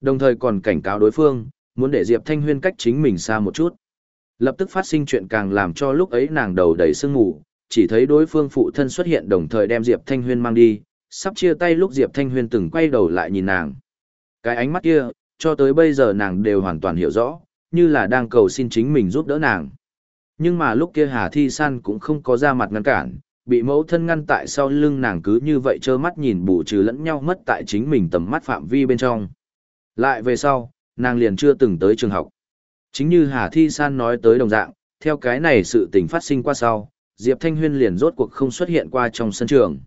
Đồng thời còn cảnh cáo đối phương, muốn để Diệp Thanh Huyên cách chính mình xa một chút. Lập tức phát sinh chuyện càng làm cho lúc ấy nàng đầu đầy sương mù, chỉ thấy đối phương phụ thân xuất hiện đồng thời đem Diệp Thanh Huyên mang đi, sắp chia tay lúc Diệp Thanh Huyên từng quay đầu lại nhìn nàng. Cái ánh mắt kia, cho tới bây giờ nàng đều hoàn toàn hiểu rõ, như là đang cầu xin chính mình giúp đỡ nàng. Nhưng mà lúc kia Hà Thi San cũng không có ra mặt ngăn cản, bị mẫu thân ngăn tại sau lưng nàng cứ như vậy trơ mắt nhìn bù trừ lẫn nhau mất tại chính mình tầm mắt phạm vi bên trong. Lại về sau, nàng liền chưa từng tới trường học. Chính như Hà Thi San nói tới đồng dạng, theo cái này sự tình phát sinh qua sau, Diệp Thanh Huyên liền rốt cuộc không xuất hiện qua trong sân trường.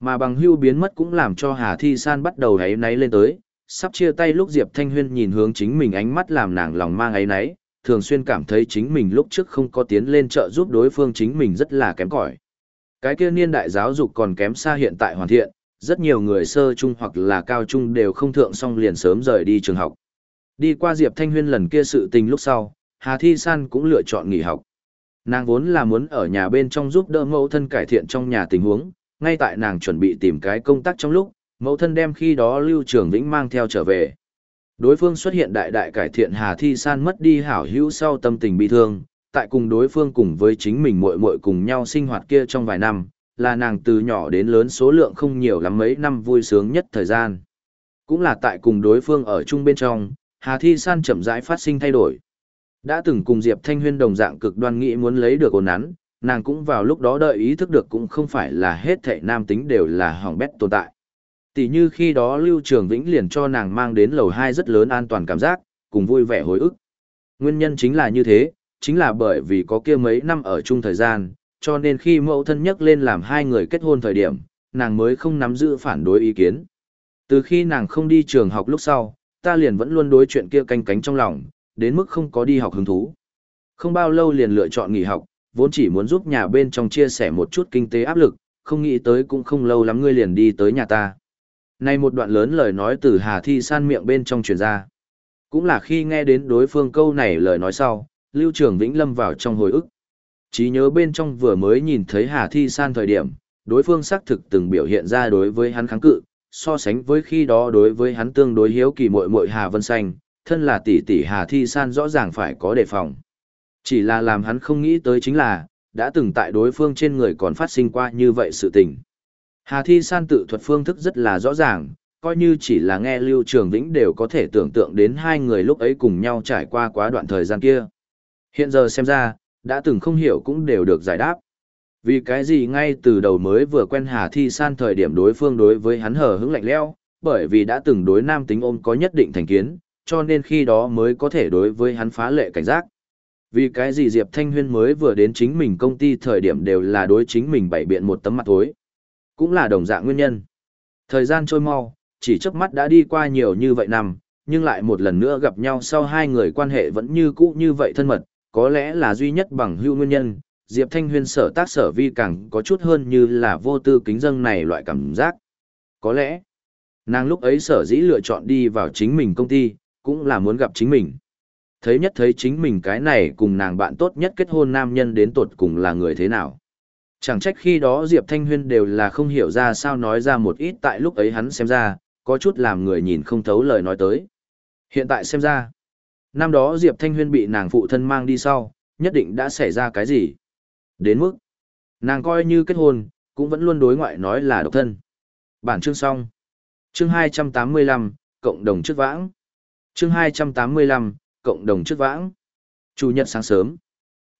Mà bằng hưu biến mất cũng làm cho Hà Thi San bắt đầu ấy náy lên tới, sắp chia tay lúc Diệp Thanh Huyên nhìn hướng chính mình ánh mắt làm nàng lòng mang ấy náy, thường xuyên cảm thấy chính mình lúc trước không có tiến lên trợ giúp đối phương chính mình rất là kém cỏi. Cái kia niên đại giáo dục còn kém xa hiện tại hoàn thiện, rất nhiều người sơ trung hoặc là cao trung đều không thượng xong liền sớm rời đi trường học. Đi qua Diệp Thanh Huyên lần kia sự tình lúc sau, Hà Thi San cũng lựa chọn nghỉ học. Nàng vốn là muốn ở nhà bên trong giúp đỡ mẫu thân cải thiện trong nhà tình huống, ngay tại nàng chuẩn bị tìm cái công tác trong lúc, mẫu thân đem khi đó Lưu Trường Vĩnh mang theo trở về. Đối phương xuất hiện đại đại cải thiện Hà Thi San mất đi hảo hữu sau tâm tình bị thương, tại cùng đối phương cùng với chính mình muội muội cùng nhau sinh hoạt kia trong vài năm, là nàng từ nhỏ đến lớn số lượng không nhiều lắm mấy năm vui sướng nhất thời gian. Cũng là tại cùng đối phương ở chung bên trong, Hà Thi San chậm rãi phát sinh thay đổi. Đã từng cùng Diệp Thanh Huyên đồng dạng cực đoan nghĩ muốn lấy được ổn nắn, nàng cũng vào lúc đó đợi ý thức được cũng không phải là hết thảy nam tính đều là hỏng bét tồn tại. Tỷ như khi đó Lưu Trường Vĩnh liền cho nàng mang đến lầu 2 rất lớn an toàn cảm giác, cùng vui vẻ hồi ức. Nguyên nhân chính là như thế, chính là bởi vì có kia mấy năm ở chung thời gian, cho nên khi mẫu thân nhắc lên làm hai người kết hôn thời điểm, nàng mới không nắm giữ phản đối ý kiến. Từ khi nàng không đi trường học lúc sau, ta liền vẫn luôn đối chuyện kia canh cánh trong lòng, đến mức không có đi học hứng thú. Không bao lâu liền lựa chọn nghỉ học, vốn chỉ muốn giúp nhà bên trong chia sẻ một chút kinh tế áp lực, không nghĩ tới cũng không lâu lắm ngươi liền đi tới nhà ta. Này một đoạn lớn lời nói từ Hà Thi San miệng bên trong truyền ra. Cũng là khi nghe đến đối phương câu này lời nói sau, Lưu Trường Vĩnh lâm vào trong hồi ức. Chí nhớ bên trong vừa mới nhìn thấy Hà Thi San thời điểm, đối phương xác thực từng biểu hiện ra đối với hắn kháng cự, so sánh với khi đó đối với hắn tương đối hiếu kỳ muội muội Hà Vân Xanh, thân là tỷ tỷ Hà Thi San rõ ràng phải có đề phòng. Chỉ là làm hắn không nghĩ tới chính là, đã từng tại đối phương trên người còn phát sinh qua như vậy sự tình. Hà Thi San tự thuật phương thức rất là rõ ràng, coi như chỉ là nghe Lưu Trường Vĩnh đều có thể tưởng tượng đến hai người lúc ấy cùng nhau trải qua quá đoạn thời gian kia. Hiện giờ xem ra, đã từng không hiểu cũng đều được giải đáp. Vì cái gì ngay từ đầu mới vừa quen Hà Thi San thời điểm đối phương đối với hắn hờ hững lạnh leo, bởi vì đã từng đối nam tính ôm có nhất định thành kiến, cho nên khi đó mới có thể đối với hắn phá lệ cảnh giác. Vì cái gì Diệp Thanh Huyên mới vừa đến chính mình công ty thời điểm đều là đối chính mình bảy biện một tấm mặt tối. Cũng là đồng dạng nguyên nhân. Thời gian trôi mau, chỉ chớp mắt đã đi qua nhiều như vậy năm, nhưng lại một lần nữa gặp nhau sau hai người quan hệ vẫn như cũ như vậy thân mật, có lẽ là duy nhất bằng hữu nguyên nhân, Diệp Thanh Huyên sở tác sở vi càng có chút hơn như là vô tư kính dâng này loại cảm giác. Có lẽ, nàng lúc ấy sở dĩ lựa chọn đi vào chính mình công ty, cũng là muốn gặp chính mình. Thấy nhất thấy chính mình cái này cùng nàng bạn tốt nhất kết hôn nam nhân đến tột cùng là người thế nào. Chẳng trách khi đó Diệp Thanh Huyên đều là không hiểu ra sao nói ra một ít tại lúc ấy hắn xem ra, có chút làm người nhìn không thấu lời nói tới. Hiện tại xem ra, năm đó Diệp Thanh Huyên bị nàng phụ thân mang đi sau, nhất định đã xảy ra cái gì. Đến mức, nàng coi như kết hôn, cũng vẫn luôn đối ngoại nói là độc thân. Bản chương xong. Chương 285, cộng đồng trước vãng. Chương 285, cộng đồng trước vãng. Chủ nhật sáng sớm.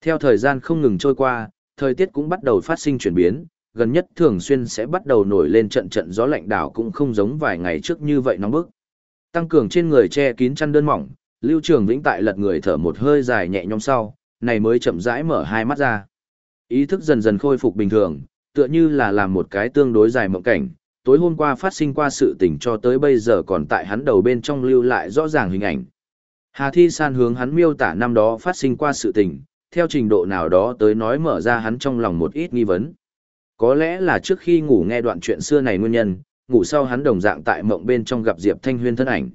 Theo thời gian không ngừng trôi qua, thời tiết cũng bắt đầu phát sinh chuyển biến, gần nhất thường xuyên sẽ bắt đầu nổi lên trận trận gió lạnh đảo cũng không giống vài ngày trước như vậy nóng bức. Tăng cường trên người che kín chăn đơn mỏng, Lưu Trường Vĩnh tại lật người thở một hơi dài nhẹ nhõm sau, này mới chậm rãi mở hai mắt ra. Ý thức dần dần khôi phục bình thường, tựa như là làm một cái tương đối dài mộng cảnh, tối hôm qua phát sinh qua sự tình cho tới bây giờ còn tại hắn đầu bên trong lưu lại rõ ràng hình ảnh. Hà Thi San hướng hắn miêu tả năm đó phát sinh qua sự tình, theo trình độ nào đó tới nói mở ra hắn trong lòng một ít nghi vấn. Có lẽ là trước khi ngủ nghe đoạn chuyện xưa này nguyên nhân, ngủ sau hắn đồng dạng tại mộng bên trong gặp Diệp Thanh Huyên thân ảnh.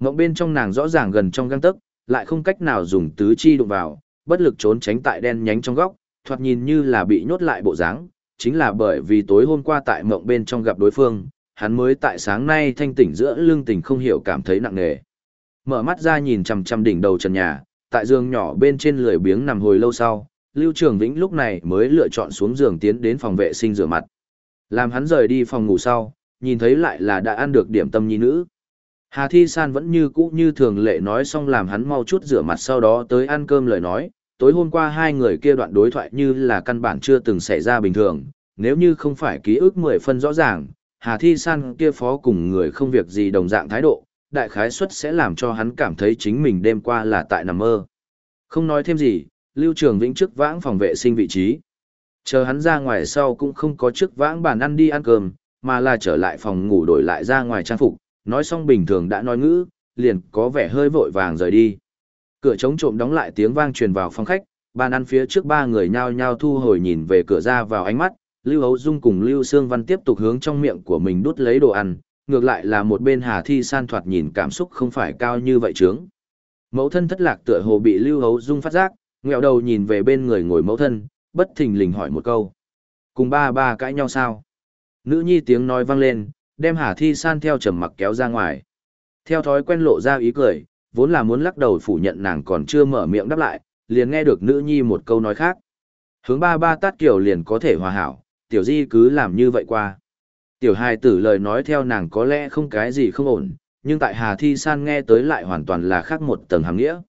Mộng bên trong nàng rõ ràng gần trong găng tấc, lại không cách nào dùng tứ chi đụng vào, bất lực trốn tránh tại đen nhánh trong góc, thoạt nhìn như là bị nhốt lại bộ dáng, chính là bởi vì tối hôm qua tại mộng bên trong gặp đối phương, hắn mới tại sáng nay thanh tỉnh giữa lương tình không hiểu cảm thấy nặng nề. Mở mắt ra nhìn chằm chằm đỉnh đầu trần nhà, tại giường nhỏ bên trên lười biếng nằm hồi lâu sau, Lưu Trường Vĩnh lúc này mới lựa chọn xuống giường tiến đến phòng vệ sinh rửa mặt. Làm hắn rời đi phòng ngủ sau, nhìn thấy lại là đã ăn được điểm tâm nhi nữ. Hà Thi San vẫn như cũ như thường lệ nói xong làm hắn mau chút rửa mặt sau đó tới ăn cơm lời nói, tối hôm qua hai người kia đoạn đối thoại như là căn bản chưa từng xảy ra bình thường, nếu như không phải ký ức mười phân rõ ràng, Hà Thi San kia phó cùng người không việc gì đồng dạng thái độ, đại khái suất sẽ làm cho hắn cảm thấy chính mình đêm qua là tại nằm mơ. Không nói thêm gì, Lưu Trường Vĩnh trước vãng phòng vệ sinh vị trí. Chờ hắn ra ngoài sau cũng không có trước vãng bàn ăn đi ăn cơm, mà là trở lại phòng ngủ đổi lại ra ngoài trang phục, nói xong bình thường đã nói ngữ, liền có vẻ hơi vội vàng rời đi. Cửa chống trộm đóng lại tiếng vang truyền vào phòng khách, bàn ăn phía trước ba người nhao nhao thu hồi nhìn về cửa ra vào ánh mắt, Lưu Hấu Dung cùng Lưu Sương Văn tiếp tục hướng trong miệng của mình đút lấy đồ ăn, ngược lại là một bên Hà Thi San thoạt nhìn cảm xúc không phải cao như vậy chướng. Mẫu thân thất lạc tựa hồ bị Lưu Hấu Dung phát giác, ngẹo đầu nhìn về bên người ngồi mẫu thân, bất thình lình hỏi một câu. Cùng ba ba cãi nhau sao? Nữ nhi tiếng nói vang lên, đem Hà Thi San theo trầm mặc kéo ra ngoài. Theo thói quen lộ ra ý cười, vốn là muốn lắc đầu phủ nhận nàng còn chưa mở miệng đáp lại, liền nghe được nữ nhi một câu nói khác. Hướng ba ba tát kiểu liền có thể hòa hảo, tiểu di cứ làm như vậy qua. Tiểu hài tử lời nói theo nàng có lẽ không cái gì không ổn, nhưng tại Hà Thi San nghe tới lại hoàn toàn là khác một tầng hàng nghĩa.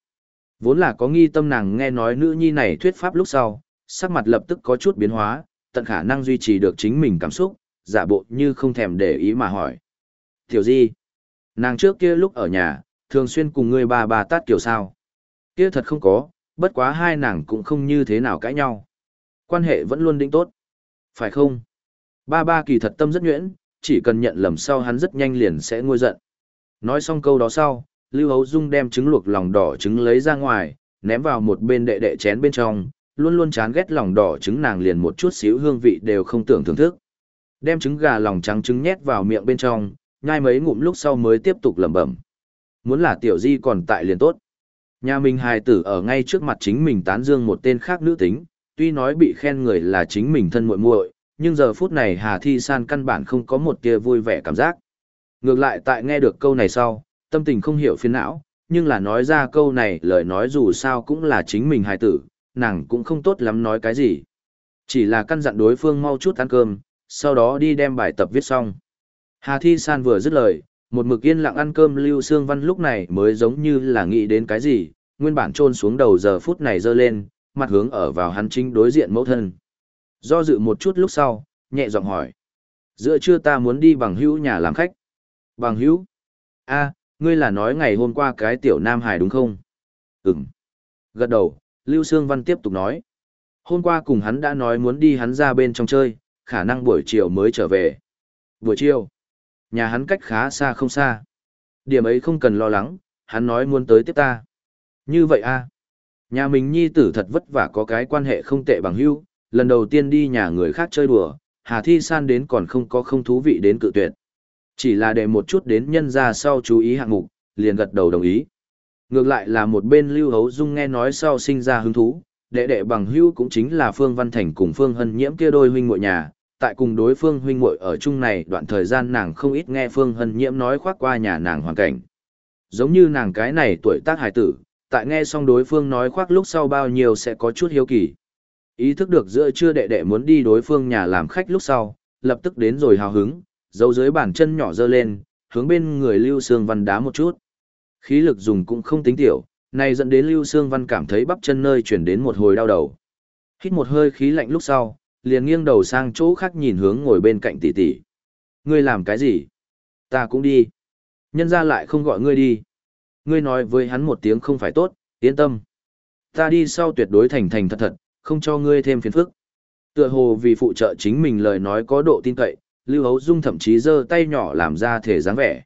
Vốn là có nghi tâm nàng nghe nói nữ nhi này thuyết pháp lúc sau, sắc mặt lập tức có chút biến hóa, tận khả năng duy trì được chính mình cảm xúc, giả bộ như không thèm để ý mà hỏi. Tiểu di, nàng trước kia lúc ở nhà, thường xuyên cùng người bà bà tát kiểu sao. Kia thật không có, bất quá hai nàng cũng không như thế nào cãi nhau. Quan hệ vẫn luôn đỉnh tốt. Phải không? Ba ba kỳ thật tâm rất nhuyễn, chỉ cần nhận lầm sau hắn rất nhanh liền sẽ nguôi giận. Nói xong câu đó sau, Lưu Hấu Dung đem trứng luộc lòng đỏ trứng lấy ra ngoài, ném vào một bên đệ đệ chén bên trong, luôn luôn chán ghét lòng đỏ trứng nàng liền một chút xíu hương vị đều không tưởng thưởng thức. Đem trứng gà lòng trắng trứng nhét vào miệng bên trong, nhai mấy ngụm lúc sau mới tiếp tục lẩm bẩm. Muốn là tiểu di còn tại liền tốt. Nhà mình hài tử ở ngay trước mặt chính mình tán dương một tên khác nữ tính, tuy nói bị khen người là chính mình thân muội muội, nhưng giờ phút này Hà Thi San căn bản không có một tia vui vẻ cảm giác. Ngược lại tại nghe được câu này sau, tâm tình không hiểu phiền não, nhưng là nói ra câu này lời nói dù sao cũng là chính mình hài tử, nàng cũng không tốt lắm nói cái gì. Chỉ là căn dặn đối phương mau chút ăn cơm, sau đó đi đem bài tập viết xong. Hà Thi San vừa dứt lời, một mực yên lặng ăn cơm Lưu Sương Văn lúc này mới giống như là nghĩ đến cái gì, nguyên bản trôn xuống đầu giờ phút này dơ lên, mặt hướng ở vào hắn chính đối diện mẫu thân. Do dự một chút lúc sau, nhẹ giọng hỏi. Giữa trưa ta muốn đi bằng hữu nhà làm khách. Bằng hữu? a ngươi là nói ngày hôm qua cái tiểu Nam Hải đúng không? Ừm. Gật đầu, Lưu Sương Văn tiếp tục nói. Hôm qua cùng hắn đã nói muốn đi hắn ra bên trong chơi, khả năng buổi chiều mới trở về. Buổi chiều? Nhà hắn cách khá xa không xa. Điểm ấy không cần lo lắng, hắn nói muốn tới tiếp ta. Như vậy a Nhà mình nhi tử thật vất vả có cái quan hệ không tệ bằng hữu, lần đầu tiên đi nhà người khác chơi đùa, Hà Thi San đến còn không có không thú vị đến cự tuyệt. Chỉ là để một chút đến nhân ra sau chú ý hạng mục, liền gật đầu đồng ý. Ngược lại là một bên Lưu Hấu Dung nghe nói sau sinh ra hứng thú, đệ đệ bằng hữu cũng chính là Phương Văn Thành cùng Phương Hân Nhiễm kia đôi huynh muội nhà, tại cùng đối phương huynh muội ở chung này đoạn thời gian nàng không ít nghe Phương Hân Nhiễm nói khoác qua nhà nàng hoàn cảnh. Giống như nàng cái này tuổi tác hải tử, tại nghe xong đối phương nói khoác lúc sau bao nhiêu sẽ có chút hiếu kỳ. Ý thức được giữa chưa đệ đệ muốn đi đối phương nhà làm khách lúc sau, lập tức đến rồi hào hứng, dấu dưới bàn chân nhỏ dơ lên, hướng bên người Lưu Sương Văn đá một chút. Khí lực dùng cũng không tính tiểu, này dẫn đến Lưu Sương Văn cảm thấy bắp chân nơi chuyển đến một hồi đau đầu. Hít một hơi khí lạnh lúc sau, liền nghiêng đầu sang chỗ khác nhìn hướng ngồi bên cạnh tỷ tỷ. Ngươi làm cái gì? Ta cũng đi. Nhân ra lại không gọi ngươi đi. Ngươi nói với hắn một tiếng không phải tốt, yên tâm. Ta đi sau tuyệt đối thành thành thật thật, không cho ngươi thêm phiền phức. Tựa hồ vì phụ trợ chính mình lời nói có độ tin cậy, Lưu Hấu Dung thậm chí giơ tay nhỏ làm ra thể dáng vẻ.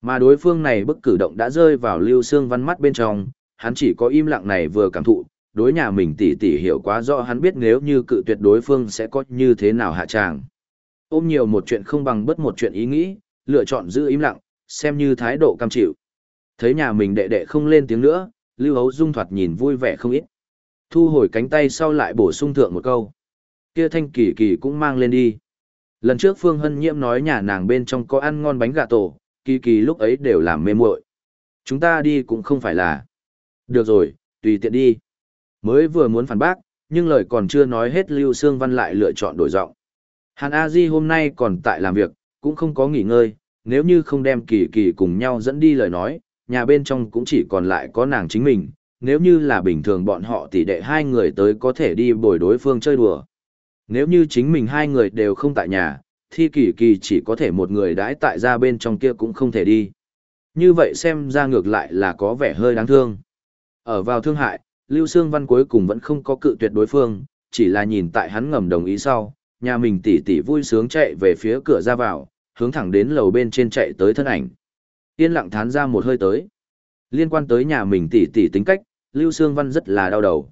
Mà đối phương này bức cử động đã rơi vào Lưu Sương Văn mắt bên trong, hắn chỉ có im lặng này vừa cảm thụ, đối nhà mình tỉ tỉ hiểu quá rõ hắn biết nếu như cự tuyệt đối phương sẽ có như thế nào hạ tràng. Ôm nhiều một chuyện không bằng bất một chuyện ý nghĩ, lựa chọn giữ im lặng, xem như thái độ cam chịu. Thấy nhà mình đệ đệ không lên tiếng nữa, Lưu Hấu Dung thoạt nhìn vui vẻ không ít. Thu hồi cánh tay sau lại bổ sung thượng một câu. Kia thanh kỳ kỳ cũng mang lên đi. Lần trước Phương Hân Nhiễm nói nhà nàng bên trong có ăn ngon bánh gà tổ, kỳ kỳ lúc ấy đều làm mê muội. Chúng ta đi cũng không phải là. Được rồi, tùy tiện đi. Mới vừa muốn phản bác, nhưng lời còn chưa nói hết Lưu Sương Văn lại lựa chọn đổi giọng. Hàn A Di hôm nay còn tại làm việc, cũng không có nghỉ ngơi, nếu như không đem kỳ kỳ cùng nhau dẫn đi lời nói, nhà bên trong cũng chỉ còn lại có nàng chính mình, nếu như là bình thường bọn họ tỷ đệ hai người tới có thể đi bồi đối phương chơi đùa. Nếu như chính mình hai người đều không tại nhà, thì kỳ kỳ chỉ có thể một người đãi tại ra bên trong kia cũng không thể đi. Như vậy xem ra ngược lại là có vẻ hơi đáng thương. Ở vào thương hại, Lưu Sương Văn cuối cùng vẫn không có cự tuyệt đối phương, chỉ là nhìn tại hắn ngầm đồng ý sau, nhà mình tỷ tỷ vui sướng chạy về phía cửa ra vào, hướng thẳng đến lầu bên trên chạy tới thân ảnh. Yên lặng thán ra một hơi tới. Liên quan tới nhà mình tỷ tỷ tính cách, Lưu Sương Văn rất là đau đầu.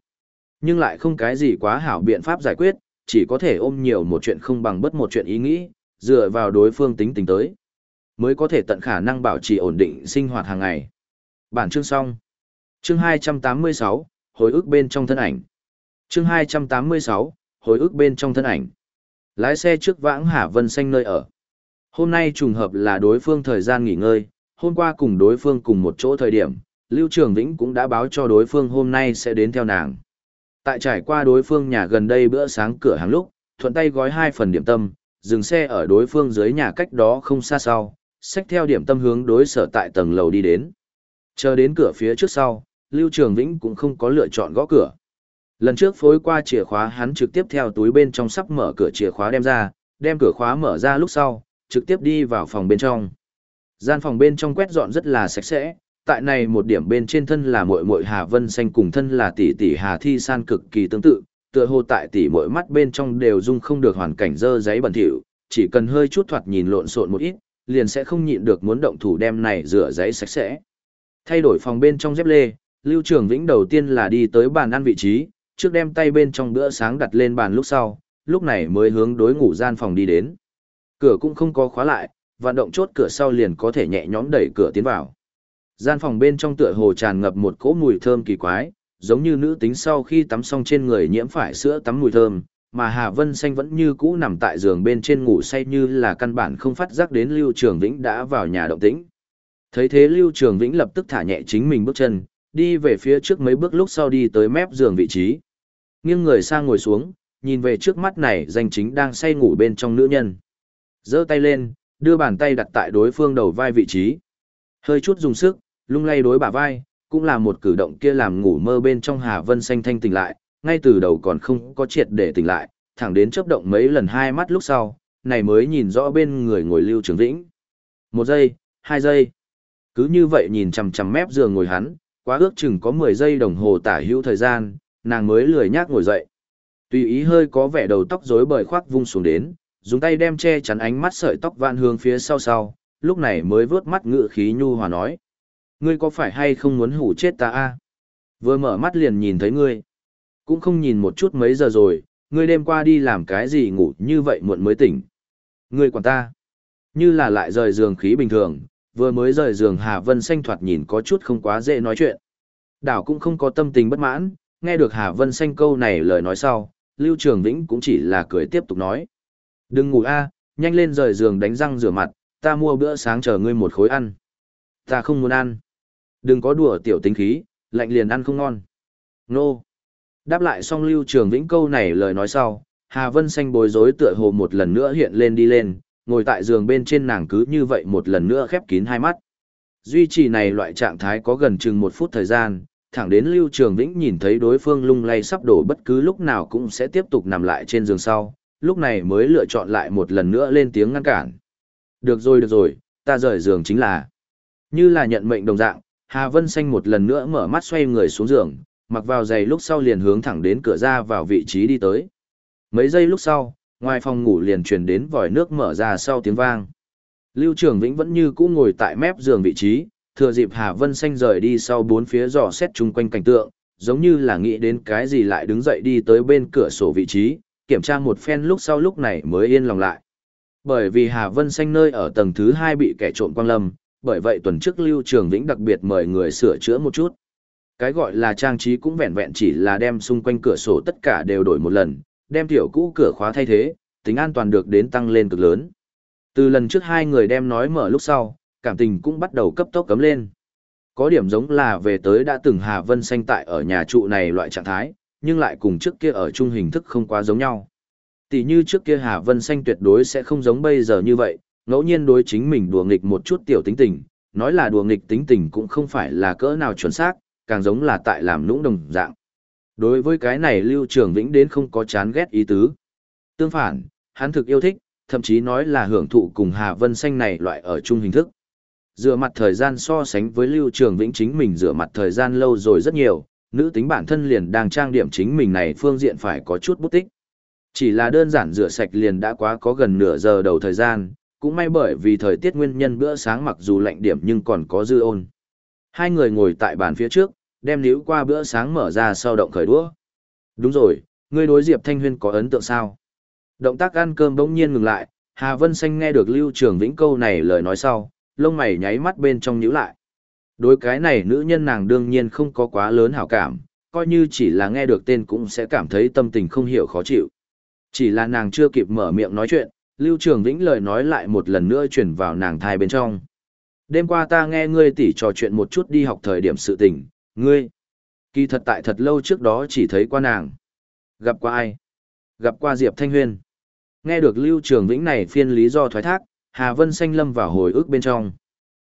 Nhưng lại không cái gì quá hảo biện pháp giải quyết, chỉ có thể ôm nhiều một chuyện không bằng bất một chuyện ý nghĩ, dựa vào đối phương tính tình tới. Mới có thể tận khả năng bảo trì ổn định sinh hoạt hàng ngày. Bản chương xong. Chương 286, hồi ức bên trong thân ảnh. Chương 286, hồi ức bên trong thân ảnh. Lái xe trước vãng Hà Vân Xanh nơi ở. Hôm nay trùng hợp là đối phương thời gian nghỉ ngơi, hôm qua cùng đối phương cùng một chỗ thời điểm, Lưu Trường Vĩnh cũng đã báo cho đối phương hôm nay sẽ đến theo nàng. Tại trải qua đối phương nhà gần đây bữa sáng cửa hàng lúc, thuận tay gói hai phần điểm tâm, dừng xe ở đối phương dưới nhà cách đó không xa sau, xách theo điểm tâm hướng đối sở tại tầng lầu đi đến. Chờ đến cửa phía trước sau, Lưu Trường Vĩnh cũng không có lựa chọn gõ cửa. Lần trước phối qua chìa khóa hắn trực tiếp theo túi bên trong sắp mở cửa chìa khóa đem ra, đem cửa khóa mở ra lúc sau, trực tiếp đi vào phòng bên trong. Gian phòng bên trong quét dọn rất là sạch sẽ, tại này một điểm bên trên thân là muội muội Hà Vân xanh cùng thân là tỷ tỷ Hà Thi San cực kỳ tương tự, tựa hồ tại tỷ muội mắt bên trong đều dung không được hoàn cảnh dơ giấy bẩn thỉu, chỉ cần hơi chút thoạt nhìn lộn xộn một ít, liền sẽ không nhịn được muốn động thủ đem này rửa giấy sạch sẽ. Thay đổi phòng bên trong dép lê, Lưu Trường Vĩnh đầu tiên là đi tới bàn ăn vị trí, trước đem tay bên trong bữa sáng đặt lên bàn lúc sau, lúc này mới hướng đối ngủ gian phòng đi đến. Cửa cũng không có khóa lại, vận động chốt cửa sau liền có thể nhẹ nhõm đẩy cửa tiến vào. Gian phòng bên trong tựa hồ tràn ngập một cỗ mùi thơm kỳ quái, giống như nữ tính sau khi tắm xong trên người nhiễm phải sữa tắm mùi thơm, mà Hà Vân Xanh vẫn như cũ nằm tại giường bên trên ngủ say như là căn bản không phát giác đến Lưu Trường Vĩnh đã vào nhà động tĩnh. Thấy thế Lưu Trường Vĩnh lập tức thả nhẹ chính mình bước chân, đi về phía trước mấy bước lúc sau đi tới mép giường vị trí. Nghiêng người sang ngồi xuống, nhìn về trước mắt này danh chính đang say ngủ bên trong nữ nhân. giơ tay lên, đưa bàn tay đặt tại đối phương đầu vai vị trí. Hơi chút dùng sức, lung lay đối bả vai, cũng là một cử động kia làm ngủ mơ bên trong Hà Vân xanh thanh tỉnh lại, ngay từ đầu còn không có triệt để tỉnh lại, thẳng đến chớp động mấy lần hai mắt lúc sau, này mới nhìn rõ bên người ngồi Lưu Trường Vĩnh. Một giây, hai giây. Cứ như vậy nhìn chằm chằm mép giường ngồi hắn, quá ước chừng có 10 giây đồng hồ tả hữu thời gian, nàng mới lười nhác ngồi dậy. Tùy ý hơi có vẻ đầu tóc rối bời khoác vung xuống đến, dùng tay đem che chắn ánh mắt sợi tóc vạn hướng phía sau sau, lúc này mới vớt mắt ngự khí nhu hòa nói. Ngươi có phải hay không muốn hủ chết ta a? Vừa mở mắt liền nhìn thấy ngươi. Cũng không nhìn một chút mấy giờ rồi, ngươi đêm qua đi làm cái gì ngủ như vậy muộn mới tỉnh. Ngươi quản ta. Như là lại rời giường khí bình thường, vừa mới rời giường Hà Vân xanh thoạt nhìn có chút không quá dễ nói chuyện. Đảo cũng không có tâm tình bất mãn, nghe được Hà Vân xanh câu này lời nói sau, Lưu Trường Vĩnh cũng chỉ là cười tiếp tục nói. Đừng ngủ a, nhanh lên rời giường đánh răng rửa mặt, ta mua bữa sáng chờ ngươi một khối ăn. Ta không muốn ăn. Đừng có đùa tiểu tính khí, lạnh liền ăn không ngon. Nô. Đáp lại xong Lưu Trường Vĩnh câu này lời nói sau, Hà Vân xanh bối rối tựa hồ một lần nữa hiện lên đi lên, ngồi tại giường bên trên nàng cứ như vậy một lần nữa khép kín hai mắt. Duy trì này loại trạng thái có gần chừng một phút thời gian, thẳng đến Lưu Trường Vĩnh nhìn thấy đối phương lung lay sắp đổ bất cứ lúc nào cũng sẽ tiếp tục nằm lại trên giường sau, lúc này mới lựa chọn lại một lần nữa lên tiếng ngăn cản. Được rồi được rồi, ta rời giường chính là. Như là nhận mệnh đồng dạng, Hà Vân Xanh một lần nữa mở mắt xoay người xuống giường, mặc vào giày lúc sau liền hướng thẳng đến cửa ra vào vị trí đi tới. Mấy giây lúc sau, ngoài phòng ngủ liền truyền đến vòi nước mở ra sau tiếng vang. Lưu Trường Vĩnh vẫn như cũ ngồi tại mép giường vị trí, thừa dịp Hà Vân Xanh rời đi sau bốn phía dò xét chung quanh cảnh tượng, giống như là nghĩ đến cái gì lại đứng dậy đi tới bên cửa sổ vị trí, kiểm tra một phen lúc sau lúc này mới yên lòng lại. Bởi vì Hà Vân Xanh nơi ở tầng thứ hai bị kẻ trộm quang lâm, bởi vậy tuần trước Lưu Trường Vĩnh đặc biệt mời người sửa chữa một chút. Cái gọi là trang trí cũng vẹn vẹn chỉ là đem xung quanh cửa sổ tất cả đều đổi một lần, đem tiểu cũ cửa khóa thay thế, tính an toàn được đến tăng lên cực lớn. Từ lần trước hai người đem nói mở lúc sau, cảm tình cũng bắt đầu cấp tốc cấm lên. Có điểm giống là về tới đã từng Hà Vân Xanh tại ở nhà trụ này loại trạng thái, nhưng lại cùng trước kia ở chung hình thức không quá giống nhau. Tỷ như trước kia Hà Vân Xanh tuyệt đối sẽ không giống bây giờ như vậy, ngẫu nhiên đối chính mình đùa nghịch một chút tiểu tính tình, nói là đùa nghịch tính tình cũng không phải là cỡ nào chuẩn xác, càng giống là tại làm nũng đồng dạng. Đối với cái này Lưu Trường Vĩnh đến không có chán ghét ý tứ. Tương phản, hắn thực yêu thích, thậm chí nói là hưởng thụ cùng Hà Vân Xanh này loại ở chung hình thức. Dựa mặt thời gian so sánh với Lưu Trường Vĩnh chính mình dựa mặt thời gian lâu rồi rất nhiều, nữ tính bản thân liền đang trang điểm chính mình này phương diện phải có chút bút tích. Chỉ là đơn giản rửa sạch liền đã quá có gần nửa giờ đầu thời gian, cũng may bởi vì thời tiết nguyên nhân bữa sáng mặc dù lạnh điểm nhưng còn có dư ôn. Hai người ngồi tại bàn phía trước, đem níu qua bữa sáng mở ra sau động khởi đũa. Đúng rồi, ngươi đối Diệp Thanh Huyên có ấn tượng sao? Động tác ăn cơm bỗng nhiên ngừng lại, Hà Vân Xanh nghe được Lưu Trường Vĩnh câu này lời nói sau, lông mày nháy mắt bên trong nhíu lại. Đối cái này nữ nhân nàng đương nhiên không có quá lớn hảo cảm, coi như chỉ là nghe được tên cũng sẽ cảm thấy tâm tình không hiểu khó chịu. Chỉ là nàng chưa kịp mở miệng nói chuyện, Lưu Trường Vĩnh lời nói lại một lần nữa chuyển vào nàng thai bên trong. Đêm qua ta nghe ngươi tỉ trò chuyện một chút đi học thời điểm sự tình, ngươi. Kỳ thật tại thật lâu trước đó chỉ thấy qua nàng. Gặp qua ai? Gặp qua Diệp Thanh Huyên. Nghe được Lưu Trường Vĩnh này phiên lý do thoái thác, Hà Vân Xanh lâm vào hồi ức bên trong.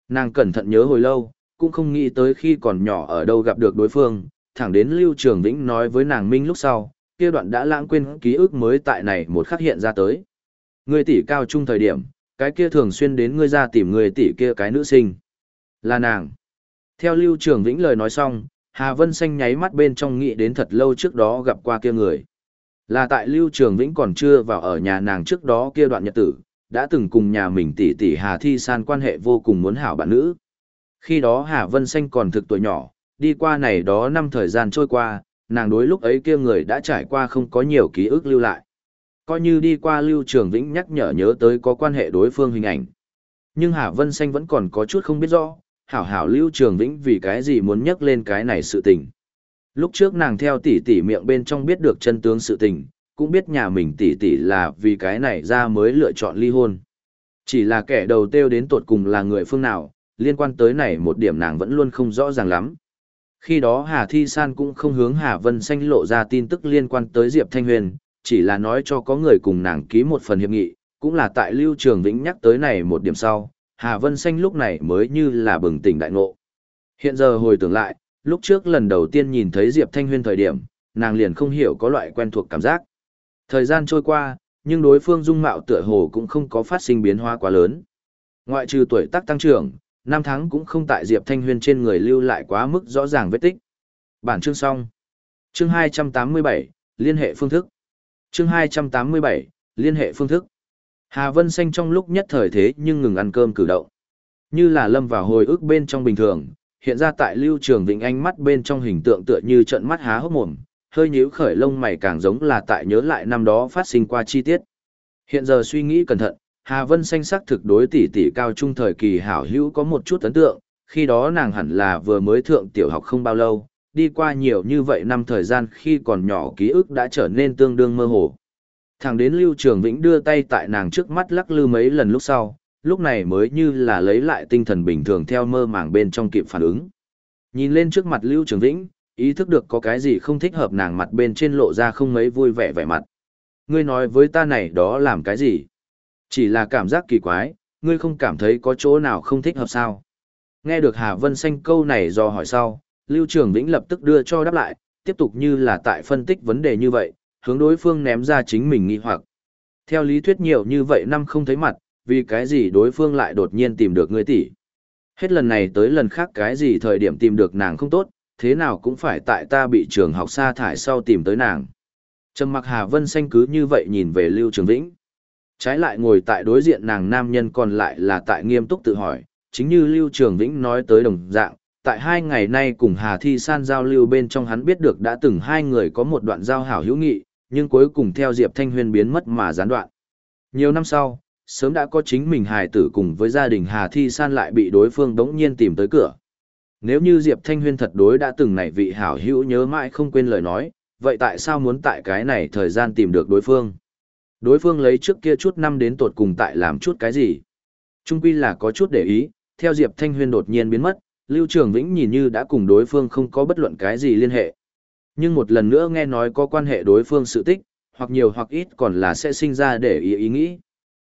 Nàng cẩn thận nhớ hồi lâu, cũng không nghĩ tới khi còn nhỏ ở đâu gặp được đối phương, thẳng đến Lưu Trường Vĩnh nói với nàng Minh lúc sau, kia đoạn đã lãng quên ký ức mới tại này một khắc hiện ra tới. Ngươi tỷ cao trung thời điểm, cái kia thường xuyên đến ngươi ra tìm người tỷ kia cái nữ sinh. Là nàng. Theo Lưu Trường Vĩnh lời nói xong, Hà Vân Xanh nháy mắt bên trong nghĩ đến thật lâu trước đó gặp qua kia người. Là tại Lưu Trường Vĩnh còn chưa vào ở nhà nàng trước đó kia đoạn nhật tử, đã từng cùng nhà mình tỷ tỷ Hà Thi San quan hệ vô cùng muốn hảo bạn nữ. Khi đó Hà Vân Xanh còn thực tuổi nhỏ, đi qua này đó năm thời gian trôi qua, nàng đối lúc ấy kia người đã trải qua không có nhiều ký ức lưu lại. Coi như đi qua Lưu Trường Vĩnh nhắc nhở nhớ tới có quan hệ đối phương hình ảnh. Nhưng Hà Vân Xanh vẫn còn có chút không biết rõ, hảo hảo Lưu Trường Vĩnh vì cái gì muốn nhắc lên cái này sự tình. Lúc trước nàng theo tỷ tỷ miệng bên trong biết được chân tướng sự tình, cũng biết nhà mình tỷ tỷ là vì cái này ra mới lựa chọn ly hôn. Chỉ là kẻ đầu tiêu đến tột cùng là người phương nào, liên quan tới này một điểm nàng vẫn luôn không rõ ràng lắm. Khi đó Hà Thi San cũng không hướng Hà Vân Xanh lộ ra tin tức liên quan tới Diệp Thanh Huyền, chỉ là nói cho có người cùng nàng ký một phần hiệp nghị, cũng là tại Lưu Trường Vĩnh nhắc tới này một điểm sau, Hà Vân Xanh lúc này mới như là bừng tỉnh đại ngộ. Hiện giờ hồi tưởng lại, lúc trước lần đầu tiên nhìn thấy Diệp Thanh Huyên thời điểm, nàng liền không hiểu có loại quen thuộc cảm giác. Thời gian trôi qua, nhưng đối phương dung mạo tựa hồ cũng không có phát sinh biến hóa quá lớn. Ngoại trừ tuổi tác tăng trưởng, năm tháng cũng không tại Diệp Thanh Huyên trên người lưu lại quá mức rõ ràng vết tích. Bản chương xong. Chương 287, liên hệ phương thức. Chương 287, liên hệ phương thức. Hà Vân Xanh trong lúc nhất thời thế nhưng ngừng ăn cơm cử động. Như là lâm vào hồi ức bên trong bình thường, hiện ra tại Lưu Trường Vĩnh ánh mắt bên trong hình tượng tựa như trận mắt há hốc mồm, hơi nhíu khởi lông mày càng giống là tại nhớ lại năm đó phát sinh qua chi tiết. Hiện giờ suy nghĩ cẩn thận, Hà Vân xanh sắc thực đối tỷ tỷ cao trung thời kỳ hảo hữu có một chút ấn tượng, khi đó nàng hẳn là vừa mới thượng tiểu học không bao lâu, đi qua nhiều như vậy năm thời gian khi còn nhỏ ký ức đã trở nên tương đương mơ hồ. Thẳng đến Lưu Trường Vĩnh đưa tay tại nàng trước mắt lắc lư mấy lần lúc sau, lúc này mới như là lấy lại tinh thần bình thường theo mơ màng bên trong kịp phản ứng. Nhìn lên trước mặt Lưu Trường Vĩnh, ý thức được có cái gì không thích hợp nàng mặt bên trên lộ ra không mấy vui vẻ vẻ mặt. Ngươi nói với ta này đó làm cái gì? Chỉ là cảm giác kỳ quái, ngươi không cảm thấy có chỗ nào không thích hợp sao? Nghe được Hà Vân Xanh câu này do hỏi sau, Lưu Trường Vĩnh lập tức đưa cho đáp lại, tiếp tục như là tại phân tích vấn đề như vậy, hướng đối phương ném ra chính mình nghi hoặc. Theo lý thuyết nhiều như vậy năm không thấy mặt, vì cái gì đối phương lại đột nhiên tìm được ngươi tỷ. Hết lần này tới lần khác cái gì thời điểm tìm được nàng không tốt, thế nào cũng phải tại ta bị trường học sa thải sau tìm tới nàng. Trầm mặc Hà Vân Xanh cứ như vậy nhìn về Lưu Trường Vĩnh. Trái lại ngồi tại đối diện nàng nam nhân còn lại là tại nghiêm túc tự hỏi, chính như Lưu Trường Vĩnh nói tới đồng dạng, tại hai ngày nay cùng Hà Thi San giao lưu bên trong hắn biết được đã từng hai người có một đoạn giao hảo hữu nghị, nhưng cuối cùng theo Diệp Thanh Huyên biến mất mà gián đoạn. Nhiều năm sau, sớm đã có chính mình hài tử cùng với gia đình Hà Thi San lại bị đối phương đống nhiên tìm tới cửa. Nếu như Diệp Thanh Huyên thật đối đã từng nảy vị hảo hữu nhớ mãi không quên lời nói, vậy tại sao muốn tại cái này thời gian tìm được đối phương? Đối phương lấy trước kia chút năm đến tột cùng tại làm chút cái gì. Trung quy là có chút để ý, theo Diệp Thanh Huyên đột nhiên biến mất, Lưu Trường Vĩnh nhìn như đã cùng đối phương không có bất luận cái gì liên hệ. Nhưng một lần nữa nghe nói có quan hệ đối phương sự tích, hoặc nhiều hoặc ít còn là sẽ sinh ra để ý ý nghĩ.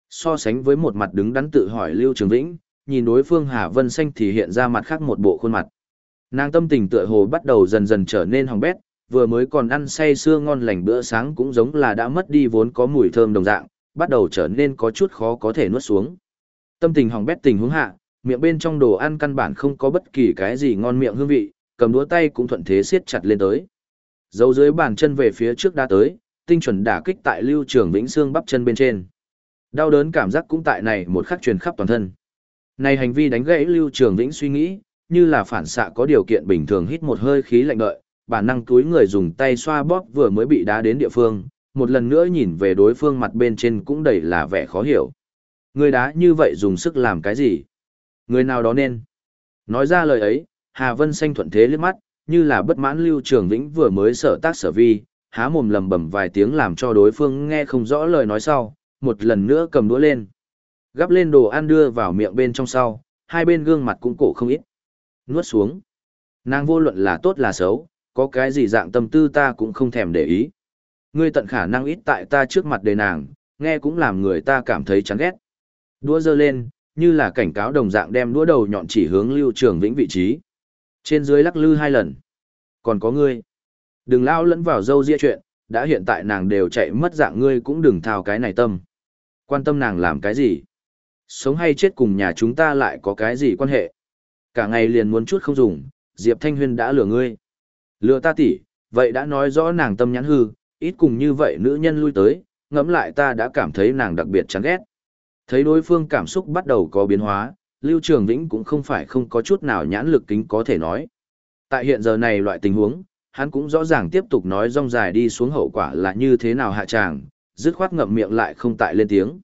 So sánh với một mặt đứng đắn tự hỏi Lưu Trường Vĩnh, nhìn đối phương Hà Vân Xanh thì hiện ra mặt khác một bộ khuôn mặt. Nàng tâm tình tựa hồ bắt đầu dần dần trở nên hỏng bét, vừa mới còn ăn say sưa ngon lành bữa sáng cũng giống là đã mất đi vốn có mùi thơm đồng dạng, bắt đầu trở nên có chút khó có thể nuốt xuống. Tâm tình hỏng bét tình huống hạ, miệng bên trong đồ ăn căn bản không có bất kỳ cái gì ngon miệng hương vị, cầm đũa tay cũng thuận thế siết chặt lên tới. Dấu dưới bàn chân về phía trước đã tới, tinh chuẩn đả kích tại Lưu Trường Vĩnh xương bắp chân bên trên. Đau đớn cảm giác cũng tại này một khắc truyền khắp toàn thân. Này hành vi đánh gãy Lưu Trường Vĩnh suy nghĩ, như là phản xạ có điều kiện bình thường hít một hơi khí lạnh đợi, bản năng túi người dùng tay xoa bóp vừa mới bị đá đến địa phương, một lần nữa nhìn về đối phương mặt bên trên cũng đầy là vẻ khó hiểu. Người đá như vậy dùng sức làm cái gì? Người nào đó nên. Nói ra lời ấy, Hà Vân Xanh thuận thế liếc mắt, như là bất mãn Lưu Trường Vĩnh vừa mới sở tác sở vi, há mồm lầm bầm vài tiếng làm cho đối phương nghe không rõ lời nói sau, một lần nữa cầm đũa lên. Gắp lên đồ ăn đưa vào miệng bên trong sau, hai bên gương mặt cũng cổ không ít. Nuốt xuống. Nàng vô luận là tốt là xấu, có cái gì dạng tâm tư ta cũng không thèm để ý. Ngươi tận khả năng ít tại ta trước mặt đề nàng, nghe cũng làm người ta cảm thấy chán ghét. Đũa giơ lên, như là cảnh cáo đồng dạng đem đũa đầu nhọn chỉ hướng Lưu Trường Vĩnh vị trí. Trên dưới lắc lư hai lần. Còn có ngươi. Đừng lao lẫn vào dâu ria chuyện, đã hiện tại nàng đều chạy mất dạng ngươi cũng đừng thao cái này tâm. Quan tâm nàng làm cái gì? Sống hay chết cùng nhà chúng ta lại có cái gì quan hệ? Cả ngày liền muốn chút không dùng, Diệp Thanh Huyên đã lừa ngươi. Lừa ta tỷ, vậy đã nói rõ nàng tâm nhãn hư, ít cùng như vậy nữ nhân lui tới, ngẫm lại ta đã cảm thấy nàng đặc biệt chán ghét. Thấy đối phương cảm xúc bắt đầu có biến hóa, Lưu Trường Vĩnh cũng không phải không có chút nào nhãn lực kính có thể nói. Tại hiện giờ này loại tình huống, hắn cũng rõ ràng tiếp tục nói rong dài đi xuống hậu quả là như thế nào hạ tràng, dứt khoát ngậm miệng lại không tại lên tiếng.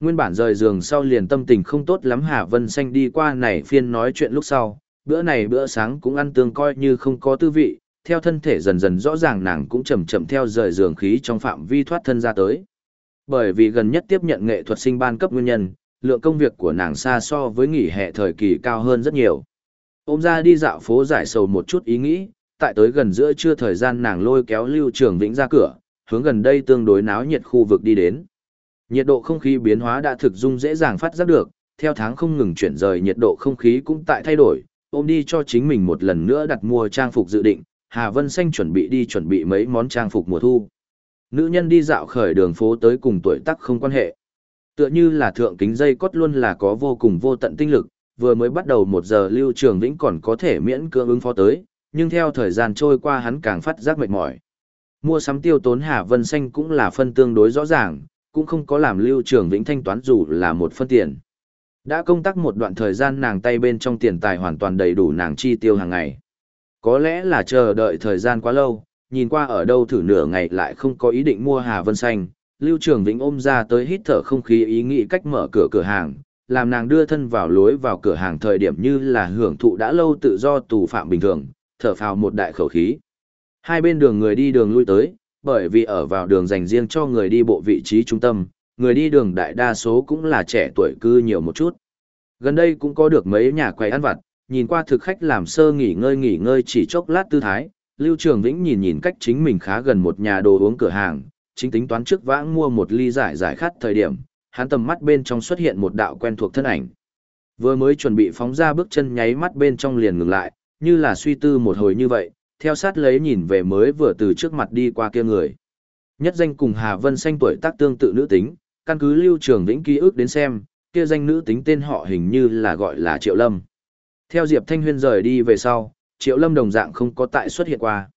Nguyên bản rời giường sau liền tâm tình không tốt lắm Hà Vân Xanh đi qua này phiên nói chuyện lúc sau, bữa này bữa sáng cũng ăn tương coi như không có tư vị, theo thân thể dần dần rõ ràng nàng cũng chậm chậm theo rời giường khí trong phạm vi thoát thân ra tới. Bởi vì gần nhất tiếp nhận nghệ thuật sinh ban cấp nguyên nhân, lượng công việc của nàng xa so với nghỉ hè thời kỳ cao hơn rất nhiều. Ôm ra đi dạo phố giải sầu một chút ý nghĩ, tại tới gần giữa trưa thời gian nàng lôi kéo Lưu Trường Vĩnh ra cửa, hướng gần đây tương đối náo nhiệt khu vực đi đến. Nhiệt độ không khí biến hóa đã thực dung dễ dàng phát giác được, theo tháng không ngừng chuyển rời nhiệt độ không khí cũng tại thay đổi, ôm đi cho chính mình một lần nữa đặt mua trang phục dự định, Hà Vân Xanh chuẩn bị đi chuẩn bị mấy món trang phục mùa thu. Nữ nhân đi dạo khởi đường phố tới cùng tuổi tác không quan hệ. Tựa như là thượng kính dây cốt luôn là có vô cùng vô tận tinh lực, vừa mới bắt đầu một giờ lưu trường vĩnh còn có thể miễn cưỡng ứng phó tới, nhưng theo thời gian trôi qua hắn càng phát giác mệt mỏi. Mua sắm tiêu tốn Hà Vân Xanh cũng là phân tương đối rõ ràng, cũng không có làm lưu trường vĩnh thanh toán dù là một phân tiền. Đã công tác một đoạn thời gian nàng tay bên trong tiền tài hoàn toàn đầy đủ nàng chi tiêu hàng ngày. Có lẽ là chờ đợi thời gian quá lâu, nhìn qua ở đâu thử nửa ngày lại không có ý định mua Hà Vân Xanh, Lưu Trường Vĩnh ôm ra tới hít thở không khí ý nghĩ cách mở cửa cửa hàng, làm nàng đưa thân vào lối vào cửa hàng thời điểm như là hưởng thụ đã lâu tự do tù phạm bình thường, thở phào một đại khẩu khí. Hai bên đường người đi đường lui tới, bởi vì ở vào đường dành riêng cho người đi bộ vị trí trung tâm, người đi đường đại đa số cũng là trẻ tuổi cư nhiều một chút. Gần đây cũng có được mấy nhà quầy ăn vặt, nhìn qua thực khách làm sơ nghỉ ngơi nghỉ ngơi chỉ chốc lát tư thái, Lưu Trường Vĩnh nhìn nhìn cách chính mình khá gần một nhà đồ uống cửa hàng, chính tính toán trước vãng mua một ly giải giải khát thời điểm, hắn tầm mắt bên trong xuất hiện một đạo quen thuộc thân ảnh. Vừa mới chuẩn bị phóng ra bước chân nháy mắt bên trong liền ngừng lại, như là suy tư một hồi như vậy, theo sát lấy nhìn về mới vừa từ trước mặt đi qua kia người. Nhất danh cùng Hà Vân Xanh tuổi tác tương tự nữ tính, căn cứ Lưu Trường Vĩnh ký ức đến xem, kia danh nữ tính tên họ hình như là gọi là Triệu Lâm. Theo Diệp Thanh Huyên rời đi về sau, Triệu Lâm đồng dạng không có tại xuất hiện qua.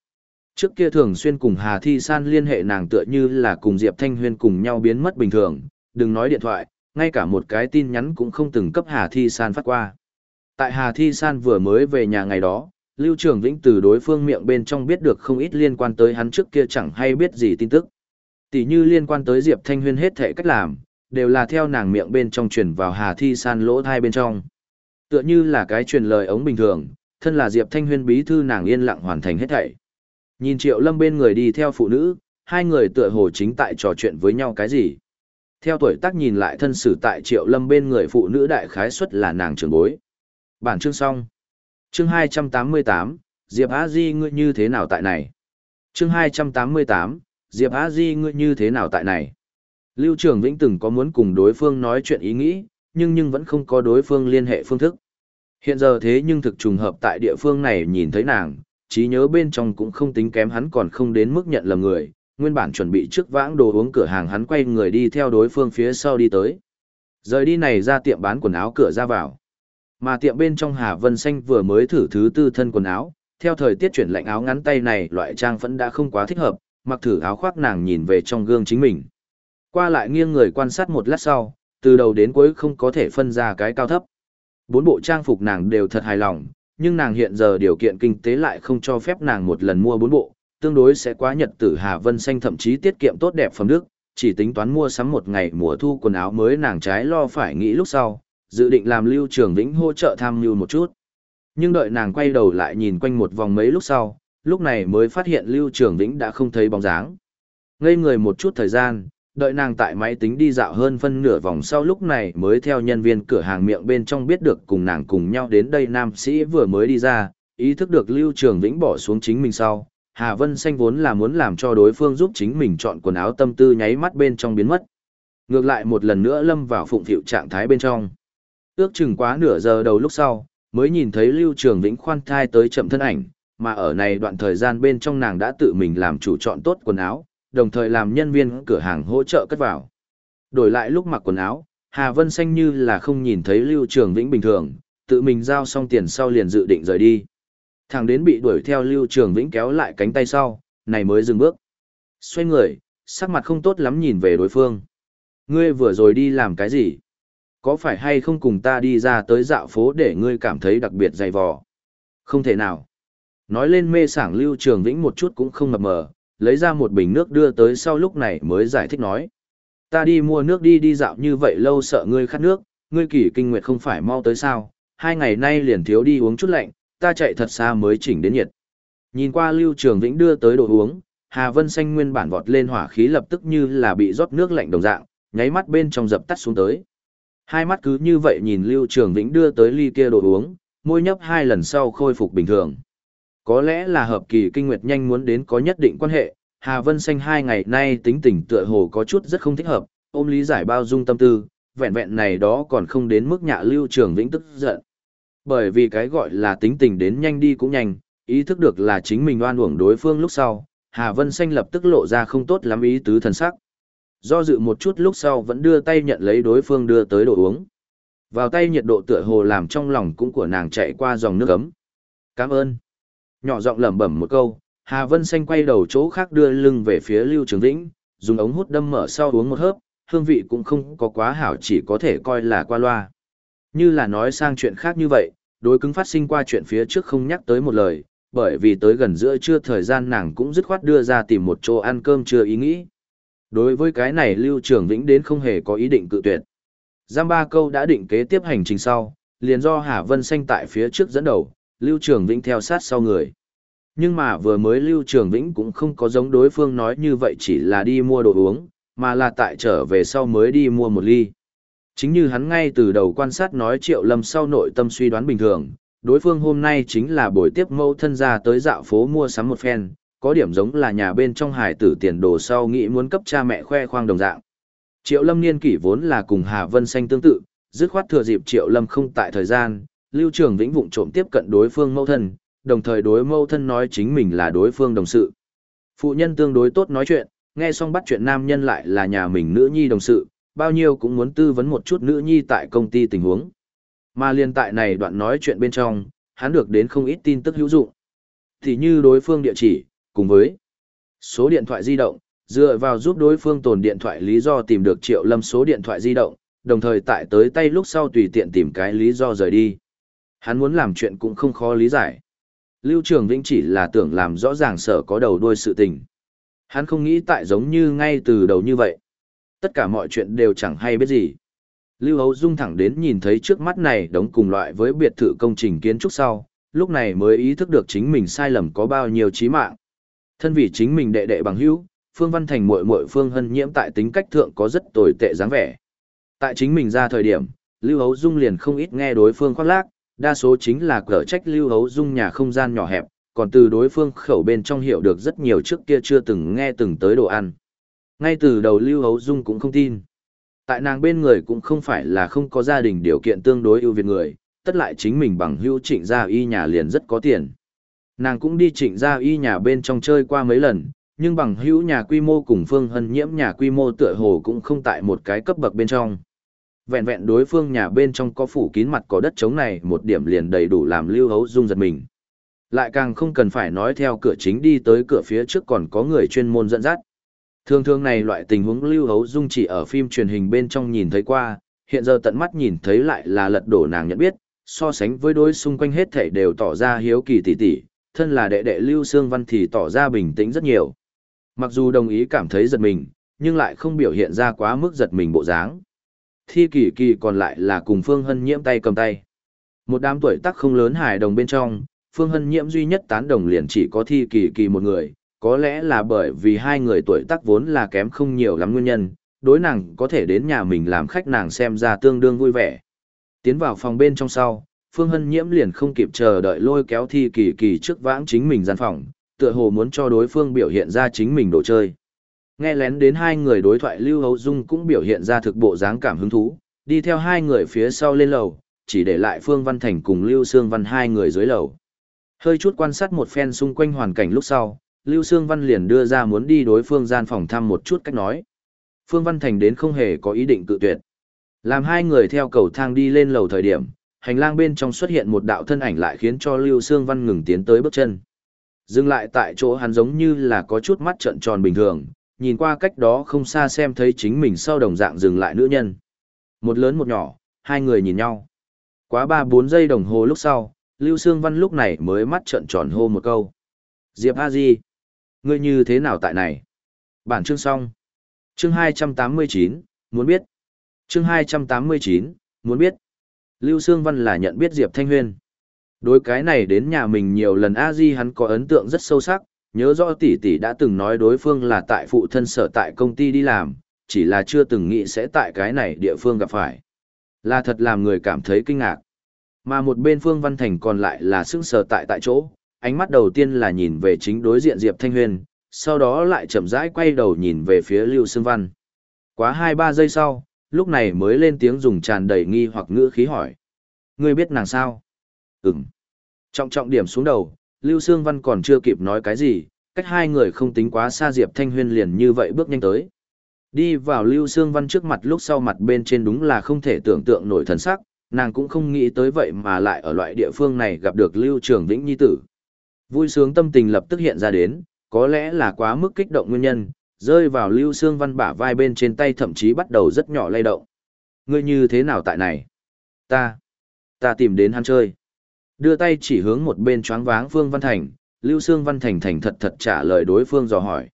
Trước kia thường xuyên cùng Hà Thi San liên hệ nàng tựa như là cùng Diệp Thanh Huyên cùng nhau biến mất bình thường, đừng nói điện thoại, ngay cả một cái tin nhắn cũng không từng cấp Hà Thi San phát qua. Tại Hà Thi San vừa mới về nhà ngày đó, Lưu Trường Vĩnh từ đối phương miệng bên trong biết được không ít liên quan tới hắn trước kia chẳng hay biết gì tin tức. Tỷ như liên quan tới Diệp Thanh Huyên hết thể cách làm, đều là theo nàng miệng bên trong truyền vào Hà Thi San lỗ thai bên trong. Tựa như là cái truyền lời ống bình thường, thân là Diệp Thanh Huyên bí thư nàng yên lặng hoàn thành hết thảy. Nhìn Triệu Lâm bên người đi theo phụ nữ, hai người tựa hồ chính tại trò chuyện với nhau cái gì. Theo tuổi tác nhìn lại thân sử tại triệu lâm bên người phụ nữ đại khái xuất là nàng trưởng bối. Bản chương xong. Chương 288, Diệp Á Di ngươi như thế nào tại này? Chương 288, Diệp Á Di ngươi như thế nào tại này? Lưu Trường Vĩnh từng có muốn cùng đối phương nói chuyện ý nghĩ, nhưng nhưng vẫn không có đối phương liên hệ phương thức. Hiện giờ thế nhưng thực trùng hợp tại địa phương này nhìn thấy nàng, trí nhớ bên trong cũng không tính kém hắn còn không đến mức nhận lầm người, nguyên bản chuẩn bị trước vãng đồ uống cửa hàng hắn quay người đi theo đối phương phía sau đi tới. Rời đi này ra tiệm bán quần áo cửa ra vào. Mà tiệm bên trong Hà Vân Xanh vừa mới thử thứ tư thân quần áo, theo thời tiết chuyển lạnh áo ngắn tay này loại trang vẫn đã không quá thích hợp, mặc thử áo khoác nàng nhìn về trong gương chính mình. Qua lại nghiêng người quan sát một lát sau, từ đầu đến cuối không có thể phân ra cái cao thấp. Bốn bộ trang phục nàng đều thật hài lòng, nhưng nàng hiện giờ điều kiện kinh tế lại không cho phép nàng một lần mua bốn bộ, tương đối sẽ quá nhật tử Hà Vân Xanh thậm chí tiết kiệm tốt đẹp phẩm đức, chỉ tính toán mua sắm một ngày mùa thu quần áo mới nàng trái lo phải nghĩ lúc sau, dự định làm Lưu Trường Vĩnh hỗ trợ tham mưu một chút. Nhưng đợi nàng quay đầu lại nhìn quanh một vòng mấy lúc sau, lúc này mới phát hiện Lưu Trường Vĩnh đã không thấy bóng dáng. Ngây người một chút thời gian, đợi nàng tại máy tính đi dạo hơn phân nửa vòng sau lúc này mới theo nhân viên cửa hàng miệng bên trong biết được cùng nàng cùng nhau đến đây nam sĩ vừa mới đi ra, ý thức được Lưu Trường Vĩnh bỏ xuống chính mình sau. Hà Vân Xanh vốn là muốn làm cho đối phương giúp chính mình chọn quần áo tâm tư nháy mắt bên trong biến mất. Ngược lại một lần nữa lâm vào phụng thiệu trạng thái bên trong. Ước chừng quá nửa giờ đầu lúc sau, mới nhìn thấy Lưu Trường Vĩnh khoan thai tới chậm thân ảnh, mà ở này đoạn thời gian bên trong nàng đã tự mình làm chủ chọn tốt quần áo, đồng thời làm nhân viên cửa hàng hỗ trợ cất vào. Đổi lại lúc mặc quần áo, Hà Vân Xanh như là không nhìn thấy Lưu Trường Vĩnh bình thường, tự mình giao xong tiền sau liền dự định rời đi. Thằng đến bị đuổi theo Lưu Trường Vĩnh kéo lại cánh tay sau, này mới dừng bước. Xoay người, sắc mặt không tốt lắm nhìn về đối phương. Ngươi vừa rồi đi làm cái gì? Có phải hay không cùng ta đi ra tới dạo phố để ngươi cảm thấy đặc biệt dày vò? Không thể nào. Nói lên mê sảng Lưu Trường Vĩnh một chút cũng không mập mờ, lấy ra một bình nước đưa tới sau lúc này mới giải thích nói. Ta đi mua nước đi đi dạo như vậy lâu sợ ngươi khát nước, ngươi kỳ kinh nguyệt không phải mau tới sao, hai ngày nay liền thiếu đi uống chút lạnh, ta chạy thật xa mới chỉnh đến nhiệt. Nhìn qua Lưu Trường Vĩnh đưa tới đồ uống, Hà Vân Xanh nguyên bản vọt lên hỏa khí lập tức như là bị rót nước lạnh đồng dạng, nháy mắt bên trong dập tắt xuống tới. Hai mắt cứ như vậy nhìn Lưu Trường Vĩnh đưa tới ly kia đồ uống, môi nhấp hai lần sau khôi phục bình thường. Có lẽ là hợp kỳ kinh nguyệt nhanh muốn đến có nhất định quan hệ, Hà Vân Xanh hai ngày nay tính tình tựa hồ có chút rất không thích hợp, ôm lý giải bao dung tâm tư, vẹn vẹn này đó còn không đến mức nhạ lưu trường vĩnh tức giận. Bởi vì cái gọi là tính tình đến nhanh đi cũng nhanh, ý thức được là chính mình oan uổng đối phương lúc sau, Hà Vân Xanh lập tức lộ ra không tốt lắm ý tứ thần sắc. Do dự một chút lúc sau vẫn đưa tay nhận lấy đối phương đưa tới đồ uống. Vào tay nhiệt độ tựa hồ làm trong lòng cũng của nàng chạy qua dòng nước ấm. Cảm ơn. Nhỏ giọng lẩm bẩm một câu, Hà Vân Xanh quay đầu chỗ khác đưa lưng về phía Lưu Trường Vĩnh, dùng ống hút đâm mở sau uống một hớp, hương vị cũng không có quá hảo chỉ có thể coi là qua loa. Như là nói sang chuyện khác như vậy, đối cứng phát sinh qua chuyện phía trước không nhắc tới một lời, bởi vì tới gần giữa trưa thời gian nàng cũng dứt khoát đưa ra tìm một chỗ ăn cơm chưa ý nghĩ. Đối với cái này Lưu Trường Vĩnh đến không hề có ý định cự tuyệt. Giam ba câu đã định kế tiếp hành trình sau, liền do Hà Vân Xanh tại phía trước dẫn đầu, Lưu Trường Vĩnh theo sát sau người. Nhưng mà vừa mới Lưu Trường Vĩnh cũng không có giống đối phương nói như vậy chỉ là đi mua đồ uống, mà là tại trở về sau mới đi mua một ly. Chính như hắn ngay từ đầu quan sát nói Triệu Lâm sau nội tâm suy đoán bình thường, đối phương hôm nay chính là buổi tiếp mâu thân ra tới dạo phố mua sắm một phen, có điểm giống là nhà bên trong hải tử tiền đồ sau nghĩ muốn cấp cha mẹ khoe khoang đồng dạng. Triệu Lâm niên kỷ vốn là cùng Hà Vân Xanh tương tự, dứt khoát thừa dịp Triệu Lâm không tại thời gian, Lưu Trường Vĩnh vụng trộm tiếp cận đối phương mâu thân, đồng thời đối mâu thân nói chính mình là đối phương đồng sự. Phụ nhân tương đối tốt nói chuyện, nghe xong bắt chuyện nam nhân lại là nhà mình nữ nhi đồng sự, bao nhiêu cũng muốn tư vấn một chút nữ nhi tại công ty tình huống. Mà liên tại này đoạn nói chuyện bên trong, hắn được đến không ít tin tức hữu dụng. Thì như đối phương địa chỉ, cùng với số điện thoại di động, dựa vào giúp đối phương tồn điện thoại lý do tìm được triệu lâm số điện thoại di động, đồng thời tại tới tay lúc sau tùy tiện tìm cái lý do rời đi. Hắn muốn làm chuyện cũng không khó lý giải. Lưu Trường Vĩnh chỉ là tưởng làm rõ ràng sở có đầu đuôi sự tình. Hắn không nghĩ tại giống như ngay từ đầu như vậy. Tất cả mọi chuyện đều chẳng hay biết gì. Lưu Hấu Dung thẳng đến nhìn thấy trước mắt này đóng cùng loại với biệt thự công trình kiến trúc sau, lúc này mới ý thức được chính mình sai lầm có bao nhiêu chí mạng. Thân vì chính mình đệ đệ bằng hữu, Phương Văn Thành muội muội Phương Hân Nhiễm tại tính cách thượng có rất tồi tệ dáng vẻ. Tại chính mình ra thời điểm, Lưu Hấu Dung liền không ít nghe đối phương khoác lác, đa số chính là cở trách Lưu Hấu Dung nhà không gian nhỏ hẹp, còn từ đối phương khẩu bên trong hiểu được rất nhiều trước kia chưa từng nghe từng tới đồ ăn. Ngay từ đầu Lưu Hấu Dung cũng không tin. Tại nàng bên người cũng không phải là không có gia đình điều kiện tương đối ưu việt người, tất lại chính mình bằng hữu trịnh gia y nhà liền rất có tiền. Nàng cũng đi trịnh gia y nhà bên trong chơi qua mấy lần, nhưng bằng hữu nhà quy mô cùng phương hân nhiễm nhà quy mô tựa hồ cũng không tại một cái cấp bậc bên trong. Vẹn vẹn đối phương nhà bên trong có phủ kín mặt có đất trống này một điểm liền đầy đủ làm lưu hấu dung giật mình. Lại càng không cần phải nói theo cửa chính đi tới cửa phía trước còn có người chuyên môn dẫn dắt. Thường thường này loại tình huống lưu hấu dung chỉ ở phim truyền hình bên trong nhìn thấy qua, hiện giờ tận mắt nhìn thấy lại là lật đổ nàng nhận biết, so sánh với đối xung quanh hết thảy đều tỏ ra hiếu kỳ tỉ tỉ, thân là đệ đệ lưu xương văn thì tỏ ra bình tĩnh rất nhiều. Mặc dù đồng ý cảm thấy giật mình, nhưng lại không biểu hiện ra quá mức giật mình bộ dáng. Thi kỳ kỳ còn lại là cùng Phương Hân nhiễm tay cầm tay. Một đám tuổi tác không lớn hài đồng bên trong, Phương Hân nhiễm duy nhất tán đồng liền chỉ có thi kỳ kỳ một người, có lẽ là bởi vì hai người tuổi tác vốn là kém không nhiều lắm nguyên nhân, đối nàng có thể đến nhà mình làm khách nàng xem ra tương đương vui vẻ. Tiến vào phòng bên trong sau, Phương Hân Nhiễm liền không kịp chờ đợi lôi kéo thi kỳ kỳ trước vãng chính mình gian phòng, tựa hồ muốn cho đối phương biểu hiện ra chính mình đồ chơi. Nghe lén đến hai người đối thoại Lưu Hấu Dung cũng biểu hiện ra thực bộ dáng cảm hứng thú, đi theo hai người phía sau lên lầu, chỉ để lại Phương Văn Thành cùng Lưu Sương Văn hai người dưới lầu. Hơi chút quan sát một phen xung quanh hoàn cảnh lúc sau, Lưu Sương Văn liền đưa ra muốn đi đối phương gian phòng thăm một chút cách nói. Phương Văn Thành đến không hề có ý định cự tuyệt. Làm hai người theo cầu thang đi lên lầu thời điểm, hành lang bên trong xuất hiện một đạo thân ảnh lại khiến cho Lưu Sương Văn ngừng tiến tới bước chân. Dừng lại tại chỗ hắn giống như là có chút mắt trợn tròn bình thường, nhìn qua cách đó không xa xem thấy chính mình sau đồng dạng dừng lại nữ nhân. Một lớn một nhỏ, hai người nhìn nhau. Quá ba bốn giây đồng hồ lúc sau, Lưu Sương Văn lúc này mới mắt trợn tròn hô một câu. Diệp A Di, ngươi như thế nào tại này? Bản chương xong. Chương hai trăm tám mươi chín, muốn biết. Chương hai trăm tám mươi chín, muốn biết. Lưu Sương Văn là nhận biết Diệp Thanh Huyên. Đối cái này đến nhà mình nhiều lần a di hắn có ấn tượng rất sâu sắc, nhớ rõ tỷ tỷ đã từng nói đối phương là tại phụ thân sở tại công ty đi làm, chỉ là chưa từng nghĩ sẽ tại cái này địa phương gặp phải. Là thật làm người cảm thấy kinh ngạc. Mà một bên Phương Văn Thành còn lại là sững sờ tại tại chỗ, ánh mắt đầu tiên là nhìn về chính đối diện Diệp Thanh huyền sau đó lại chậm rãi quay đầu nhìn về phía Lưu Sương Văn. Quá 2-3 giây sau, lúc này mới lên tiếng dùng tràn đầy nghi hoặc ngữ khí hỏi. Ngươi biết nàng sao? Ừm. Trọng trọng điểm xuống đầu, Lưu Sương Văn còn chưa kịp nói cái gì, cách hai người không tính quá xa Diệp Thanh Huyên liền như vậy bước nhanh tới. Đi vào Lưu Sương Văn trước mặt lúc sau mặt bên trên đúng là không thể tưởng tượng nổi thần sắc, nàng cũng không nghĩ tới vậy mà lại ở loại địa phương này gặp được Lưu Trường Vĩnh Nhi Tử. Vui sướng tâm tình lập tức hiện ra đến, có lẽ là quá mức kích động nguyên nhân, rơi vào Lưu Sương Văn bả vai bên trên tay thậm chí bắt đầu rất nhỏ lay động. Ngươi như thế nào tại này? Ta, ta tìm đến hắn chơi. Đưa tay chỉ hướng một bên choáng váng Phương Văn Thành, Lưu Sương Văn Thành thành thật thật trả lời đối phương dò hỏi.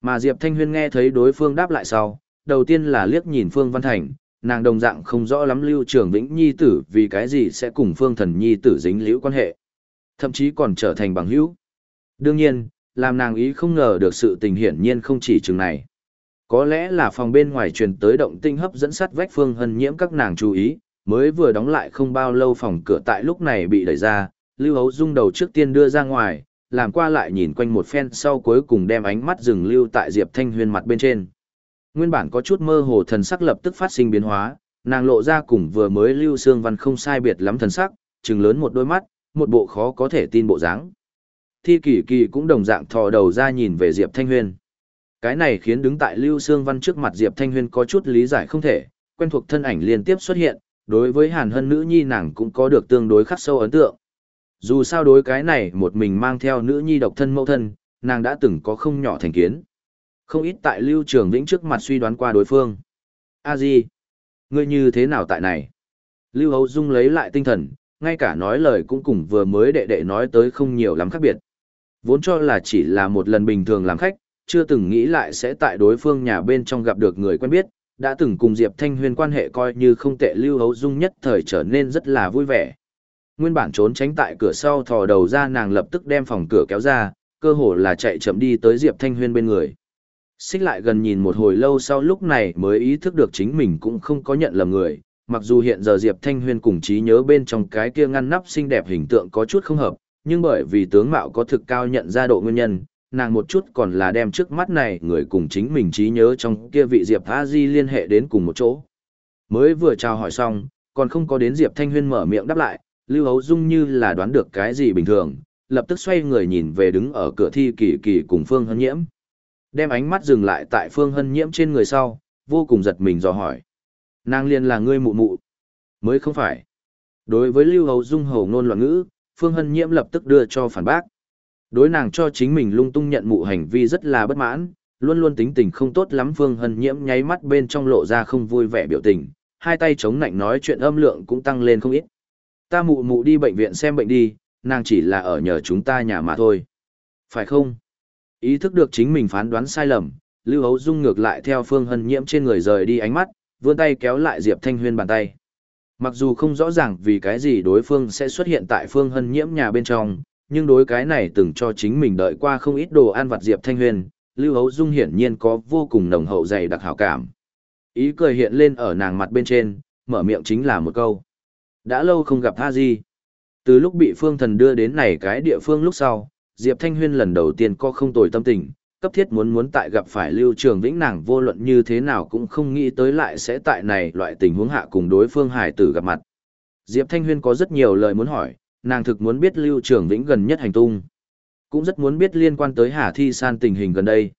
Mà Diệp Thanh Huyên nghe thấy đối phương đáp lại sau, đầu tiên là liếc nhìn Phương Văn Thành, nàng đồng dạng không rõ lắm Lưu Trường Vĩnh Nhi tử vì cái gì sẽ cùng Phương Thần Nhi tử dính liễu quan hệ. Thậm chí còn trở thành bằng hữu. Đương nhiên, làm nàng ý không ngờ được sự tình hiển nhiên không chỉ chừng này. Có lẽ là phòng bên ngoài truyền tới động tinh hấp dẫn sát vách Phương Hân nhiễm các nàng chú ý, mới vừa đóng lại không bao lâu phòng cửa tại lúc này bị đẩy ra, Lưu Hấu Dung đầu trước tiên đưa ra ngoài, làm qua lại nhìn quanh một phen sau cuối cùng đem ánh mắt dừng lưu tại Diệp Thanh Huyên mặt bên trên. Nguyên bản có chút mơ hồ thần sắc lập tức phát sinh biến hóa, nàng lộ ra cùng vừa mới Lưu Sương Văn không sai biệt lắm thần sắc, trừng lớn một đôi mắt, một bộ khó có thể tin bộ dáng. Thi Kỳ Kỳ cũng đồng dạng thò đầu ra nhìn về Diệp Thanh Huyên. Cái này khiến đứng tại Lưu Sương Văn trước mặt Diệp Thanh Huyên có chút lý giải không thể, quen thuộc thân ảnh liên tiếp xuất hiện, đối với hàn hân nữ nhi nàng cũng có được tương đối khắc sâu ấn tượng. Dù sao đối cái này một mình mang theo nữ nhi độc thân mẫu thân, nàng đã từng có không nhỏ thành kiến. Không ít tại lưu trường vĩnh trước mặt suy đoán qua đối phương. a di ngươi như thế nào tại này? Lưu Hấu Dung lấy lại tinh thần, ngay cả nói lời cũng cùng vừa mới đệ đệ nói tới không nhiều lắm khác biệt. Vốn cho là chỉ là một lần bình thường làm khách, chưa từng nghĩ lại sẽ tại đối phương nhà bên trong gặp được người quen biết, đã từng cùng Diệp Thanh Huyên quan hệ coi như không tệ Lưu Hấu Dung nhất thời trở nên rất là vui vẻ. Nguyên bản trốn tránh tại cửa sau thò đầu ra nàng lập tức đem phòng cửa kéo ra, cơ hồ là chạy chậm đi tới Diệp Thanh Huyên bên người. Xích lại gần nhìn một hồi lâu sau lúc này mới ý thức được chính mình cũng không có nhận lầm người, mặc dù hiện giờ Diệp Thanh Huyên cùng trí nhớ bên trong cái kia ngăn nắp xinh đẹp hình tượng có chút không hợp, nhưng bởi vì tướng mạo có thực cao nhận ra độ nguyên nhân, nàng một chút còn là đem trước mắt này người cùng chính mình trí nhớ trong kia vị Diệp A Di liên hệ đến cùng một chỗ. Mới vừa chào hỏi xong, còn không có đến Diệp Thanh Huyên mở miệng đáp lại, Lưu Hấu Dung như là đoán được cái gì bình thường, lập tức xoay người nhìn về đứng ở cửa thi kỳ kỳ cùng Phương Hân Nhiễm. Đem ánh mắt dừng lại tại Phương Hân Nhiễm trên người sau, vô cùng giật mình dò hỏi. Nàng liền là ngươi mụ mụ. Mới không phải. Đối với Lưu Hấu Dung hầu ngôn loạn ngữ, Phương Hân Nhiễm lập tức đưa cho phản bác. Đối nàng cho chính mình lung tung nhận mụ hành vi rất là bất mãn, luôn luôn tính tình không tốt lắm Phương Hân Nhiễm nháy mắt bên trong lộ ra không vui vẻ biểu tình, hai tay chống nạnh nói chuyện âm lượng cũng tăng lên không ít. Ta mụ mụ đi bệnh viện xem bệnh đi, nàng chỉ là ở nhờ chúng ta nhà mà thôi. Phải không? Ý thức được chính mình phán đoán sai lầm, Lưu Hấu Dung ngược lại theo Phương Hân Nhiễm trên người rời đi ánh mắt, vươn tay kéo lại Diệp Thanh Huyên bàn tay. Mặc dù không rõ ràng vì cái gì đối phương sẽ xuất hiện tại Phương Hân Nhiễm nhà bên trong, nhưng đối cái này từng cho chính mình đợi qua không ít đồ ăn vặt Diệp Thanh huyền Lưu Hấu Dung hiển nhiên có vô cùng nồng hậu dày đặc hảo cảm. Ý cười hiện lên ở nàng mặt bên trên, mở miệng chính là một câu. Đã lâu không gặp tha di Từ lúc bị phương thần đưa đến này cái địa phương lúc sau, Diệp Thanh Huyên lần đầu tiên có không tồi tâm tình, cấp thiết muốn muốn tại gặp phải Lưu Trường Vĩnh nàng vô luận như thế nào cũng không nghĩ tới lại sẽ tại này loại tình huống hạ cùng đối phương hải tử gặp mặt. Diệp Thanh Huyên có rất nhiều lời muốn hỏi, nàng thực muốn biết Lưu Trường Vĩnh gần nhất hành tung. Cũng rất muốn biết liên quan tới Hà Thi San tình hình gần đây.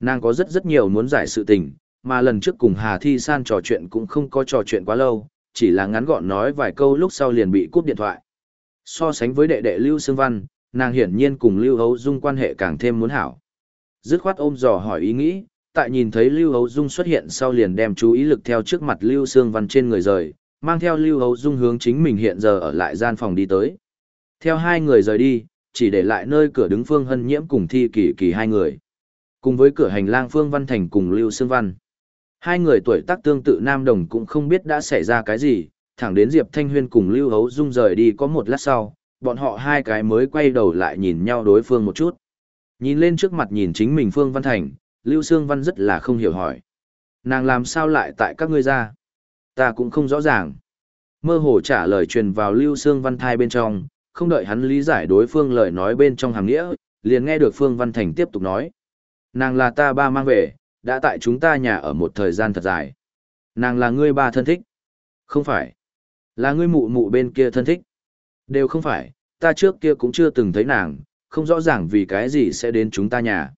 Nàng có rất rất nhiều muốn giải sự tình, mà lần trước cùng Hà Thi San trò chuyện cũng không có trò chuyện quá lâu, chỉ là ngắn gọn nói vài câu lúc sau liền bị cúp điện thoại. So sánh với đệ đệ Lưu Sương Văn, nàng hiển nhiên cùng Lưu Hấu Dung quan hệ càng thêm muốn hảo. Dứt khoát ôm dò hỏi ý nghĩ, tại nhìn thấy Lưu Hấu Dung xuất hiện sau liền đem chú ý lực theo trước mặt Lưu Sương Văn trên người rời, mang theo Lưu Hấu Dung hướng chính mình hiện giờ ở lại gian phòng đi tới. Theo hai người rời đi, chỉ để lại nơi cửa đứng Phương Hân Nhiễm cùng Thi Kỳ Kỳ hai người. Cùng với cửa hành lang Phương Văn Thành cùng Lưu Sương Văn. Hai người tuổi tác tương tự nam đồng cũng không biết đã xảy ra cái gì, thẳng đến Diệp Thanh Huyên cùng Lưu Hấu Dung rời đi có một lát sau, bọn họ hai cái mới quay đầu lại nhìn nhau đối phương một chút. Nhìn lên trước mặt nhìn chính mình Phương Văn Thành, Lưu Sương Văn rất là không hiểu hỏi. Nàng làm sao lại tại các ngươi ra? Ta cũng không rõ ràng. Mơ hồ trả lời truyền vào Lưu Sương Văn thai bên trong, không đợi hắn lý giải đối phương lời nói bên trong hàng nghĩa, liền nghe được Phương Văn Thành tiếp tục nói. Nàng là ta ba mang về, đã tại chúng ta nhà ở một thời gian thật dài. Nàng là ngươi ba thân thích. Không phải. Là ngươi mụ mụ bên kia thân thích. Đều không phải, ta trước kia cũng chưa từng thấy nàng, không rõ ràng vì cái gì sẽ đến chúng ta nhà.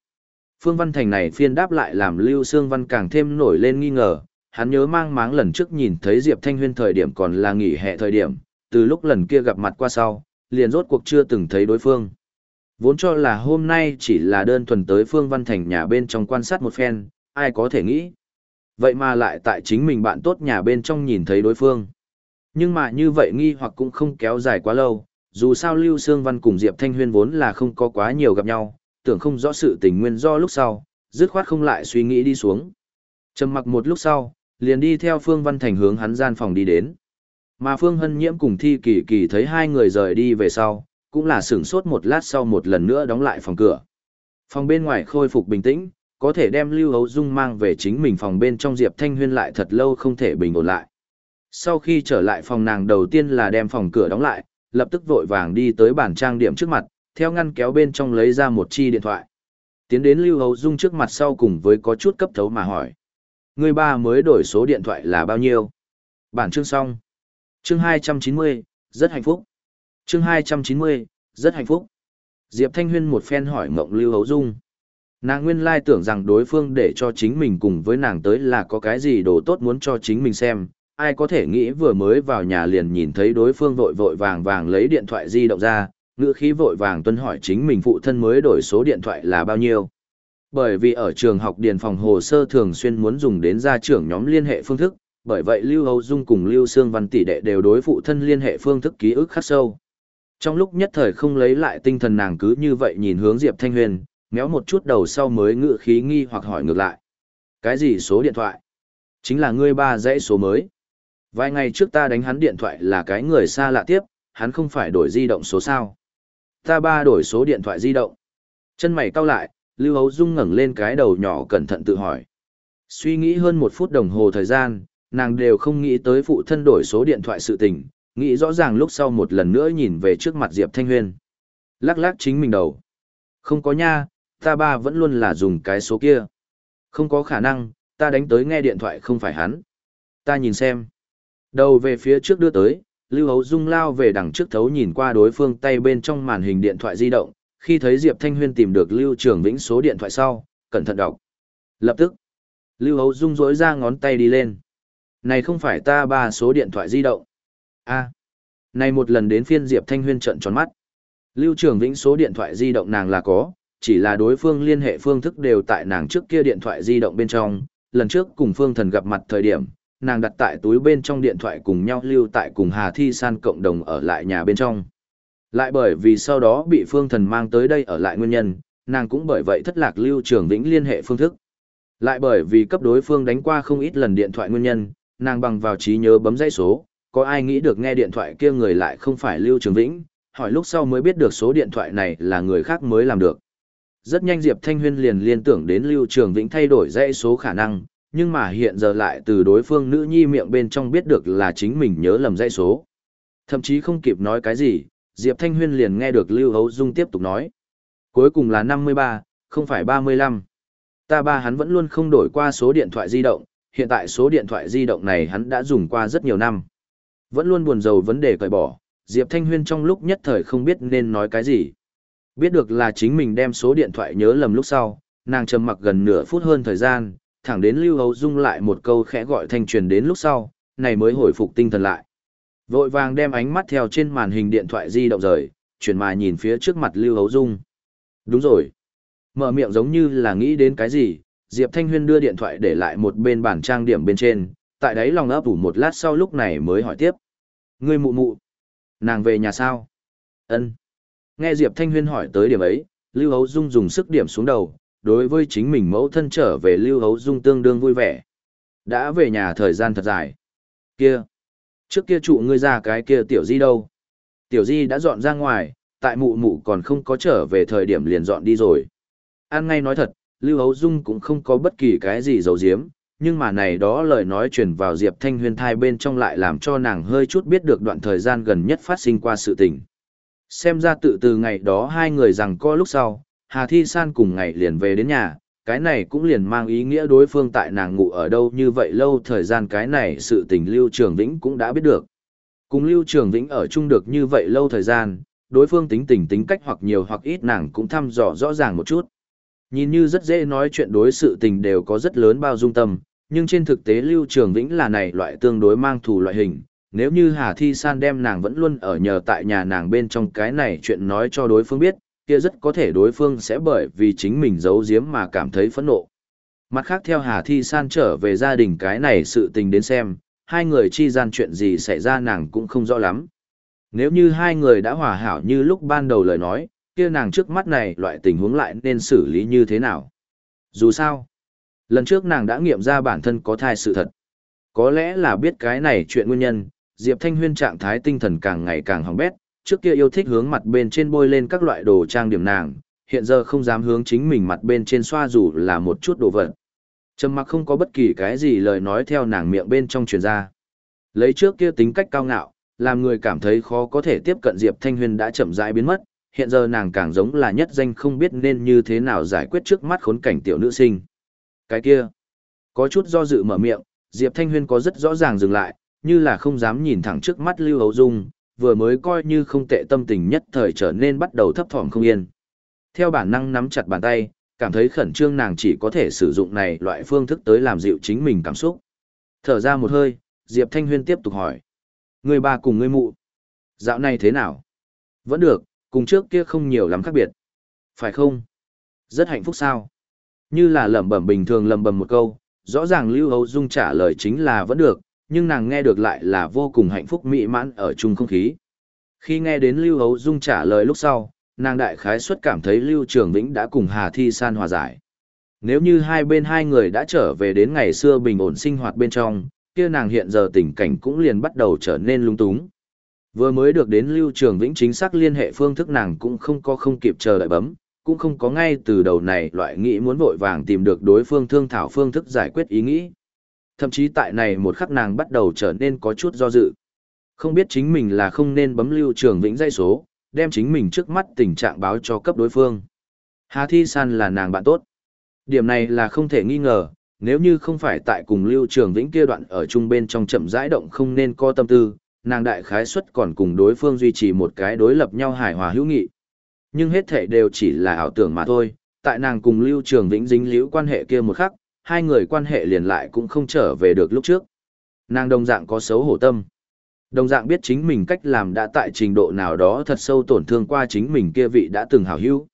Phương Văn Thành này phiên đáp lại làm Lưu Sương Văn càng thêm nổi lên nghi ngờ, hắn nhớ mang máng lần trước nhìn thấy Diệp Thanh Huyên thời điểm còn là nghỉ hè thời điểm, từ lúc lần kia gặp mặt qua sau, liền rốt cuộc chưa từng thấy đối phương. Vốn cho là hôm nay chỉ là đơn thuần tới Phương Văn Thành nhà bên trong quan sát một phen, ai có thể nghĩ. Vậy mà lại tại chính mình bạn tốt nhà bên trong nhìn thấy đối phương. Nhưng mà như vậy nghi hoặc cũng không kéo dài quá lâu, dù sao Lưu Sương Văn cùng Diệp Thanh Huyên vốn là không có quá nhiều gặp nhau, tưởng không rõ sự tình nguyên do lúc sau, dứt khoát không lại suy nghĩ đi xuống. Trầm mặc một lúc sau, liền đi theo Phương Văn Thành hướng hắn gian phòng đi đến. Mà Phương Hân Nhiễm cùng Thi Kỳ Kỳ thấy hai người rời đi về sau, cũng là sửng sốt một lát sau một lần nữa đóng lại phòng cửa. Phòng bên ngoài khôi phục bình tĩnh, có thể đem Lưu Hấu Dung mang về chính mình phòng bên trong Diệp Thanh Huyên lại thật lâu không thể bình ổn lại. Sau khi trở lại phòng nàng đầu tiên là đem phòng cửa đóng lại, lập tức vội vàng đi tới bàn trang điểm trước mặt, theo ngăn kéo bên trong lấy ra một chi điện thoại. Tiến đến Lưu Hấu Dung trước mặt sau cùng với có chút cấp thấu mà hỏi. Người ba mới đổi số điện thoại là bao nhiêu? Bản chương xong. Chương 290, rất hạnh phúc. Chương 290, rất hạnh phúc. Diệp Thanh Huyên một phen hỏi mộng Lưu Hấu Dung. Nàng nguyên lai tưởng rằng đối phương để cho chính mình cùng với nàng tới là có cái gì đồ tốt muốn cho chính mình xem, ai có thể nghĩ vừa mới vào nhà liền nhìn thấy đối phương vội vội vàng vàng lấy điện thoại di động ra, ngữ khí vội vàng tuân hỏi chính mình phụ thân mới đổi số điện thoại là bao nhiêu. Bởi vì ở trường học điền phòng hồ sơ thường xuyên muốn dùng đến gia trưởng nhóm liên hệ phương thức, bởi vậy Lưu Hầu Dung cùng Lưu Sương Văn tỷ đệ đều đối phụ thân liên hệ phương thức ký ức khắc sâu. Trong lúc nhất thời không lấy lại tinh thần nàng cứ như vậy nhìn hướng Diệp Thanh Huyền, méo một chút đầu sau mới ngự khí nghi hoặc hỏi ngược lại. Cái gì số điện thoại? Chính là ngươi ba dãy số mới. Vài ngày trước ta đánh hắn điện thoại là cái người xa lạ tiếp, hắn không phải đổi di động số sao. Ta ba đổi số điện thoại di động. Chân mày cau lại, Lưu Hấu Dung ngẩng lên cái đầu nhỏ cẩn thận tự hỏi. Suy nghĩ hơn một phút đồng hồ thời gian, nàng đều không nghĩ tới phụ thân đổi số điện thoại sự tình, nghĩ rõ ràng lúc sau một lần nữa nhìn về trước mặt Diệp Thanh Huyên. Lắc lắc chính mình đầu. Không có nha, ta ba vẫn luôn là dùng cái số kia. Không có khả năng, ta đánh tới nghe điện thoại không phải hắn. Ta nhìn xem. Đầu về phía trước đưa tới, Lưu Hấu Dung lao về đằng trước thấu nhìn qua đối phương tay bên trong màn hình điện thoại di động, khi thấy Diệp Thanh Huyên tìm được Lưu Trường Vĩnh số điện thoại sau, cẩn thận đọc. Lập tức, Lưu Hấu Dung rỗi ra ngón tay đi lên. Này không phải ta ba số điện thoại di động. a này một lần đến phiên Diệp Thanh Huyên trận tròn mắt. Lưu Trường Vĩnh số điện thoại di động nàng là có, chỉ là đối phương liên hệ phương thức đều tại nàng trước kia điện thoại di động bên trong. Lần trước cùng Phương Thần gặp mặt thời điểm, nàng đặt tại túi bên trong điện thoại cùng nhau lưu tại cùng Hà Thi San cộng đồng ở lại nhà bên trong. Lại bởi vì sau đó bị Phương Thần mang tới đây ở lại nguyên nhân, nàng cũng bởi vậy thất lạc Lưu Trường Vĩnh liên hệ phương thức. Lại bởi vì cấp đối phương đánh qua không ít lần điện thoại nguyên nhân, nàng bằng vào trí nhớ bấm dây số, có ai nghĩ được nghe điện thoại kia người lại không phải Lưu Trường Vĩnh, hỏi lúc sau mới biết được số điện thoại này là người khác mới làm được. Rất nhanh Diệp Thanh Huyên liền liên tưởng đến Lưu Trường Vĩnh thay đổi dãy số khả năng, nhưng mà hiện giờ lại từ đối phương nữ nhi miệng bên trong biết được là chính mình nhớ lầm dãy số. Thậm chí không kịp nói cái gì, Diệp Thanh Huyên liền nghe được Lưu Hấu Dung tiếp tục nói. Cuối cùng là 53, không phải 35. Ta ba hắn vẫn luôn không đổi qua số điện thoại di động, hiện tại số điện thoại di động này hắn đã dùng qua rất nhiều năm. Vẫn luôn buồn rầu vấn đề cởi bỏ, Diệp Thanh Huyên trong lúc nhất thời không biết nên nói cái gì. Biết được là chính mình đem số điện thoại nhớ lầm lúc sau, nàng trầm mặc gần nửa phút hơn thời gian, thẳng đến Lưu Hấu Dung lại một câu khẽ gọi thanh truyền đến lúc sau, này mới hồi phục tinh thần lại. Vội vàng đem ánh mắt theo trên màn hình điện thoại di động rời, chuyển mà nhìn phía trước mặt Lưu Hấu Dung. Đúng rồi. Mở miệng giống như là nghĩ đến cái gì, Diệp Thanh Huyên đưa điện thoại để lại một bên bàn trang điểm bên trên, tại đấy lòng ấp ủ một lát sau lúc này mới hỏi tiếp. Ngươi mụ mụ, nàng về nhà sao? Ân. Nghe Diệp Thanh Huyên hỏi tới điểm ấy, Lưu Hấu Dung dùng sức điểm xuống đầu, đối với chính mình mẫu thân trở về Lưu Hấu Dung tương đương vui vẻ. Đã về nhà thời gian thật dài. Kia, trước kia trụ ngươi ra cái kia tiểu di đâu? Tiểu di đã dọn ra ngoài, tại mụ mụ còn không có trở về thời điểm liền dọn đi rồi. An ngay nói thật, Lưu Hấu Dung cũng không có bất kỳ cái gì giấu giếm, nhưng mà này đó lời nói truyền vào Diệp Thanh Huyên thai bên trong lại làm cho nàng hơi chút biết được đoạn thời gian gần nhất phát sinh qua sự tình. Xem ra tự từ ngày đó hai người rằng co lúc sau, Hà Thi San cùng ngày liền về đến nhà, cái này cũng liền mang ý nghĩa đối phương tại nàng ngủ ở đâu như vậy lâu thời gian cái này sự tình Lưu Trường Vĩnh cũng đã biết được. Cùng Lưu Trường Vĩnh ở chung được như vậy lâu thời gian, đối phương tính tình tính cách hoặc nhiều hoặc ít nàng cũng thăm dò rõ ràng một chút. Nhìn như rất dễ nói chuyện đối sự tình đều có rất lớn bao dung tâm, nhưng trên thực tế Lưu Trường Vĩnh là này loại tương đối mang thù loại hình. Nếu như Hà Thi San đem nàng vẫn luôn ở nhờ tại nhà nàng bên trong cái này chuyện nói cho đối phương biết, kia rất có thể đối phương sẽ bởi vì chính mình giấu giếm mà cảm thấy phẫn nộ. Mặt khác theo Hà Thi San trở về gia đình cái này sự tình đến xem, hai người chi gian chuyện gì xảy ra nàng cũng không rõ lắm. Nếu như hai người đã hòa hảo như lúc ban đầu lời nói, kia nàng trước mắt này loại tình huống lại nên xử lý như thế nào. Dù sao, lần trước nàng đã nghiệm ra bản thân có thai sự thật. Có lẽ là biết cái này chuyện nguyên nhân, Diệp Thanh Huyên trạng thái tinh thần càng ngày càng hỏng bét, trước kia yêu thích hướng mặt bên trên bôi lên các loại đồ trang điểm nàng, hiện giờ không dám hướng chính mình mặt bên trên xoa dù là một chút đồ vật. Trầm mặc không có bất kỳ cái gì lời nói theo nàng miệng bên trong truyền ra. Lấy trước kia tính cách cao ngạo, làm người cảm thấy khó có thể tiếp cận Diệp Thanh Huyên đã chậm rãi biến mất, hiện giờ nàng càng giống là nhất danh không biết nên như thế nào giải quyết trước mắt khốn cảnh tiểu nữ sinh. Cái kia, có chút do dự mở miệng, Diệp Thanh Huyên có rất rõ ràng dừng lại, như là không dám nhìn thẳng trước mắt Lưu Hấu Dung, vừa mới coi như không tệ tâm tình nhất thời trở nên bắt đầu thấp thỏm không yên. Theo bản năng nắm chặt bàn tay, cảm thấy khẩn trương nàng chỉ có thể sử dụng này loại phương thức tới làm dịu chính mình cảm xúc. Thở ra một hơi, Diệp Thanh Huyên tiếp tục hỏi. Người ba cùng người mụ. Dạo này thế nào? Vẫn được, cùng trước kia không nhiều lắm khác biệt. Phải không? Rất hạnh phúc sao? Như là lẩm bẩm bình thường lẩm bẩm một câu, rõ ràng Lưu Hấu Dung trả lời chính là vẫn được, nhưng nàng nghe được lại là vô cùng hạnh phúc mỹ mãn ở chung không khí. Khi nghe đến Lưu Hấu Dung trả lời lúc sau, nàng đại khái suất cảm thấy Lưu Trường Vĩnh đã cùng Hà Thi San hòa giải. Nếu như hai bên hai người đã trở về đến ngày xưa bình ổn sinh hoạt bên trong, kia nàng hiện giờ tình cảnh cũng liền bắt đầu trở nên lung túng. Vừa mới được đến Lưu Trường Vĩnh chính xác liên hệ phương thức nàng cũng không có không kịp chờ đợi bấm, cũng không có ngay từ đầu này loại nghĩ muốn vội vàng tìm được đối phương thương thảo phương thức giải quyết ý nghĩ. Thậm chí tại này một khắc nàng bắt đầu trở nên có chút do dự. Không biết chính mình là không nên bấm lưu trường vĩnh dây số, đem chính mình trước mắt tình trạng báo cho cấp đối phương. Hà Thi San là nàng bạn tốt. Điểm này là không thể nghi ngờ, nếu như không phải tại cùng lưu trường vĩnh kia đoạn ở chung bên trong chậm rãi động không nên có tâm tư, nàng đại khái suất còn cùng đối phương duy trì một cái đối lập nhau hài hòa hữu nghị. Nhưng hết thể đều chỉ là ảo tưởng mà thôi, tại nàng cùng lưu trường vĩnh dính liễu quan hệ kia một khắc, hai người quan hệ liền lại cũng không trở về được lúc trước. Nàng đồng dạng có xấu hổ tâm. Đồng dạng biết chính mình cách làm đã tại trình độ nào đó thật sâu tổn thương qua chính mình kia vị đã từng hảo hữu.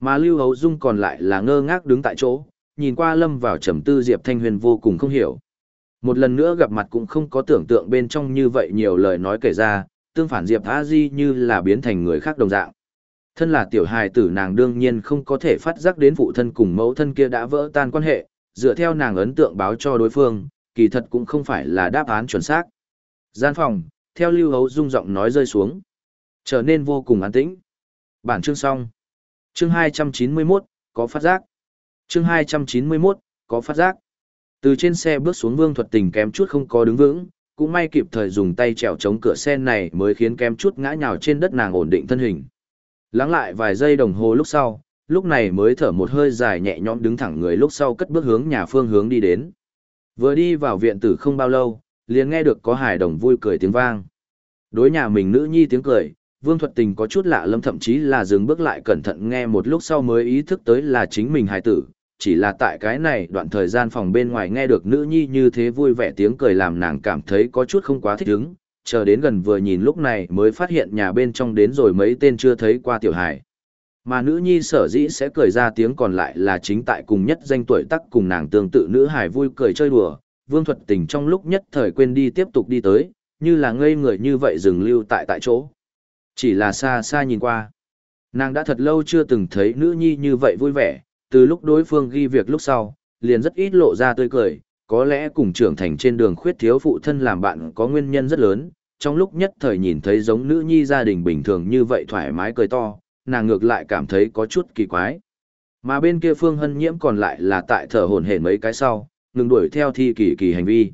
Mà Lưu Hấu Dung còn lại là ngơ ngác đứng tại chỗ, nhìn qua lâm vào trầm tư Diệp Thanh Huyền vô cùng không hiểu. Một lần nữa gặp mặt cũng không có tưởng tượng bên trong như vậy nhiều lời nói kể ra, tương phản Diệp A Di như là biến thành người khác đồng dạng. Thân là tiểu hài tử nàng đương nhiên không có thể phát giác đến phụ thân cùng mẫu thân kia đã vỡ tan quan hệ, dựa theo nàng ấn tượng báo cho đối phương, kỳ thật cũng không phải là đáp án chuẩn xác. Gian phòng, theo Lưu Hấu Dung giọng nói rơi xuống, trở nên vô cùng an tĩnh. Bản chương xong. Chương 291, có phát giác. Chương 291, có phát giác. Từ trên xe bước xuống Vương Thuật Tình kém chút không có đứng vững, cũng may kịp thời dùng tay trèo chống cửa xe này mới khiến kém chút ngã nhào trên đất nàng ổn định thân hình. Lắng lại vài giây đồng hồ lúc sau, lúc này mới thở một hơi dài nhẹ nhõm đứng thẳng người lúc sau cất bước hướng nhà phương hướng đi đến. Vừa đi vào viện tử không bao lâu, liền nghe được có hài đồng vui cười tiếng vang. Đối nhà mình nữ nhi tiếng cười, Vương Thuật Tình có chút lạ lâm thậm chí là dừng bước lại cẩn thận nghe một lúc sau mới ý thức tới là chính mình hài tử, chỉ là tại cái này đoạn thời gian phòng bên ngoài nghe được nữ nhi như thế vui vẻ tiếng cười làm nàng cảm thấy có chút không quá thích ứng, chờ đến gần vừa nhìn lúc này mới phát hiện nhà bên trong đến rồi mấy tên chưa thấy qua tiểu hài. Mà nữ nhi sở dĩ sẽ cười ra tiếng còn lại là chính tại cùng nhất danh tuổi tắc cùng nàng tương tự nữ hài vui cười chơi đùa, vương thuật tình trong lúc nhất thời quên đi tiếp tục đi tới, như là ngây người như vậy dừng lưu tại tại chỗ. Chỉ là xa xa nhìn qua. Nàng đã thật lâu chưa từng thấy nữ nhi như vậy vui vẻ, từ lúc đối phương ghi việc lúc sau, liền rất ít lộ ra tươi cười, có lẽ cùng trưởng thành trên đường khuyết thiếu phụ thân làm bạn có nguyên nhân rất lớn, trong lúc nhất thời nhìn thấy giống nữ nhi gia đình bình thường như vậy thoải mái cười to, nàng ngược lại cảm thấy có chút kỳ quái. Mà bên kia Phương Hân Nhiễm còn lại là tại thở hổn hển mấy cái sau, ngừng đuổi theo thi kỳ kỳ hành vi.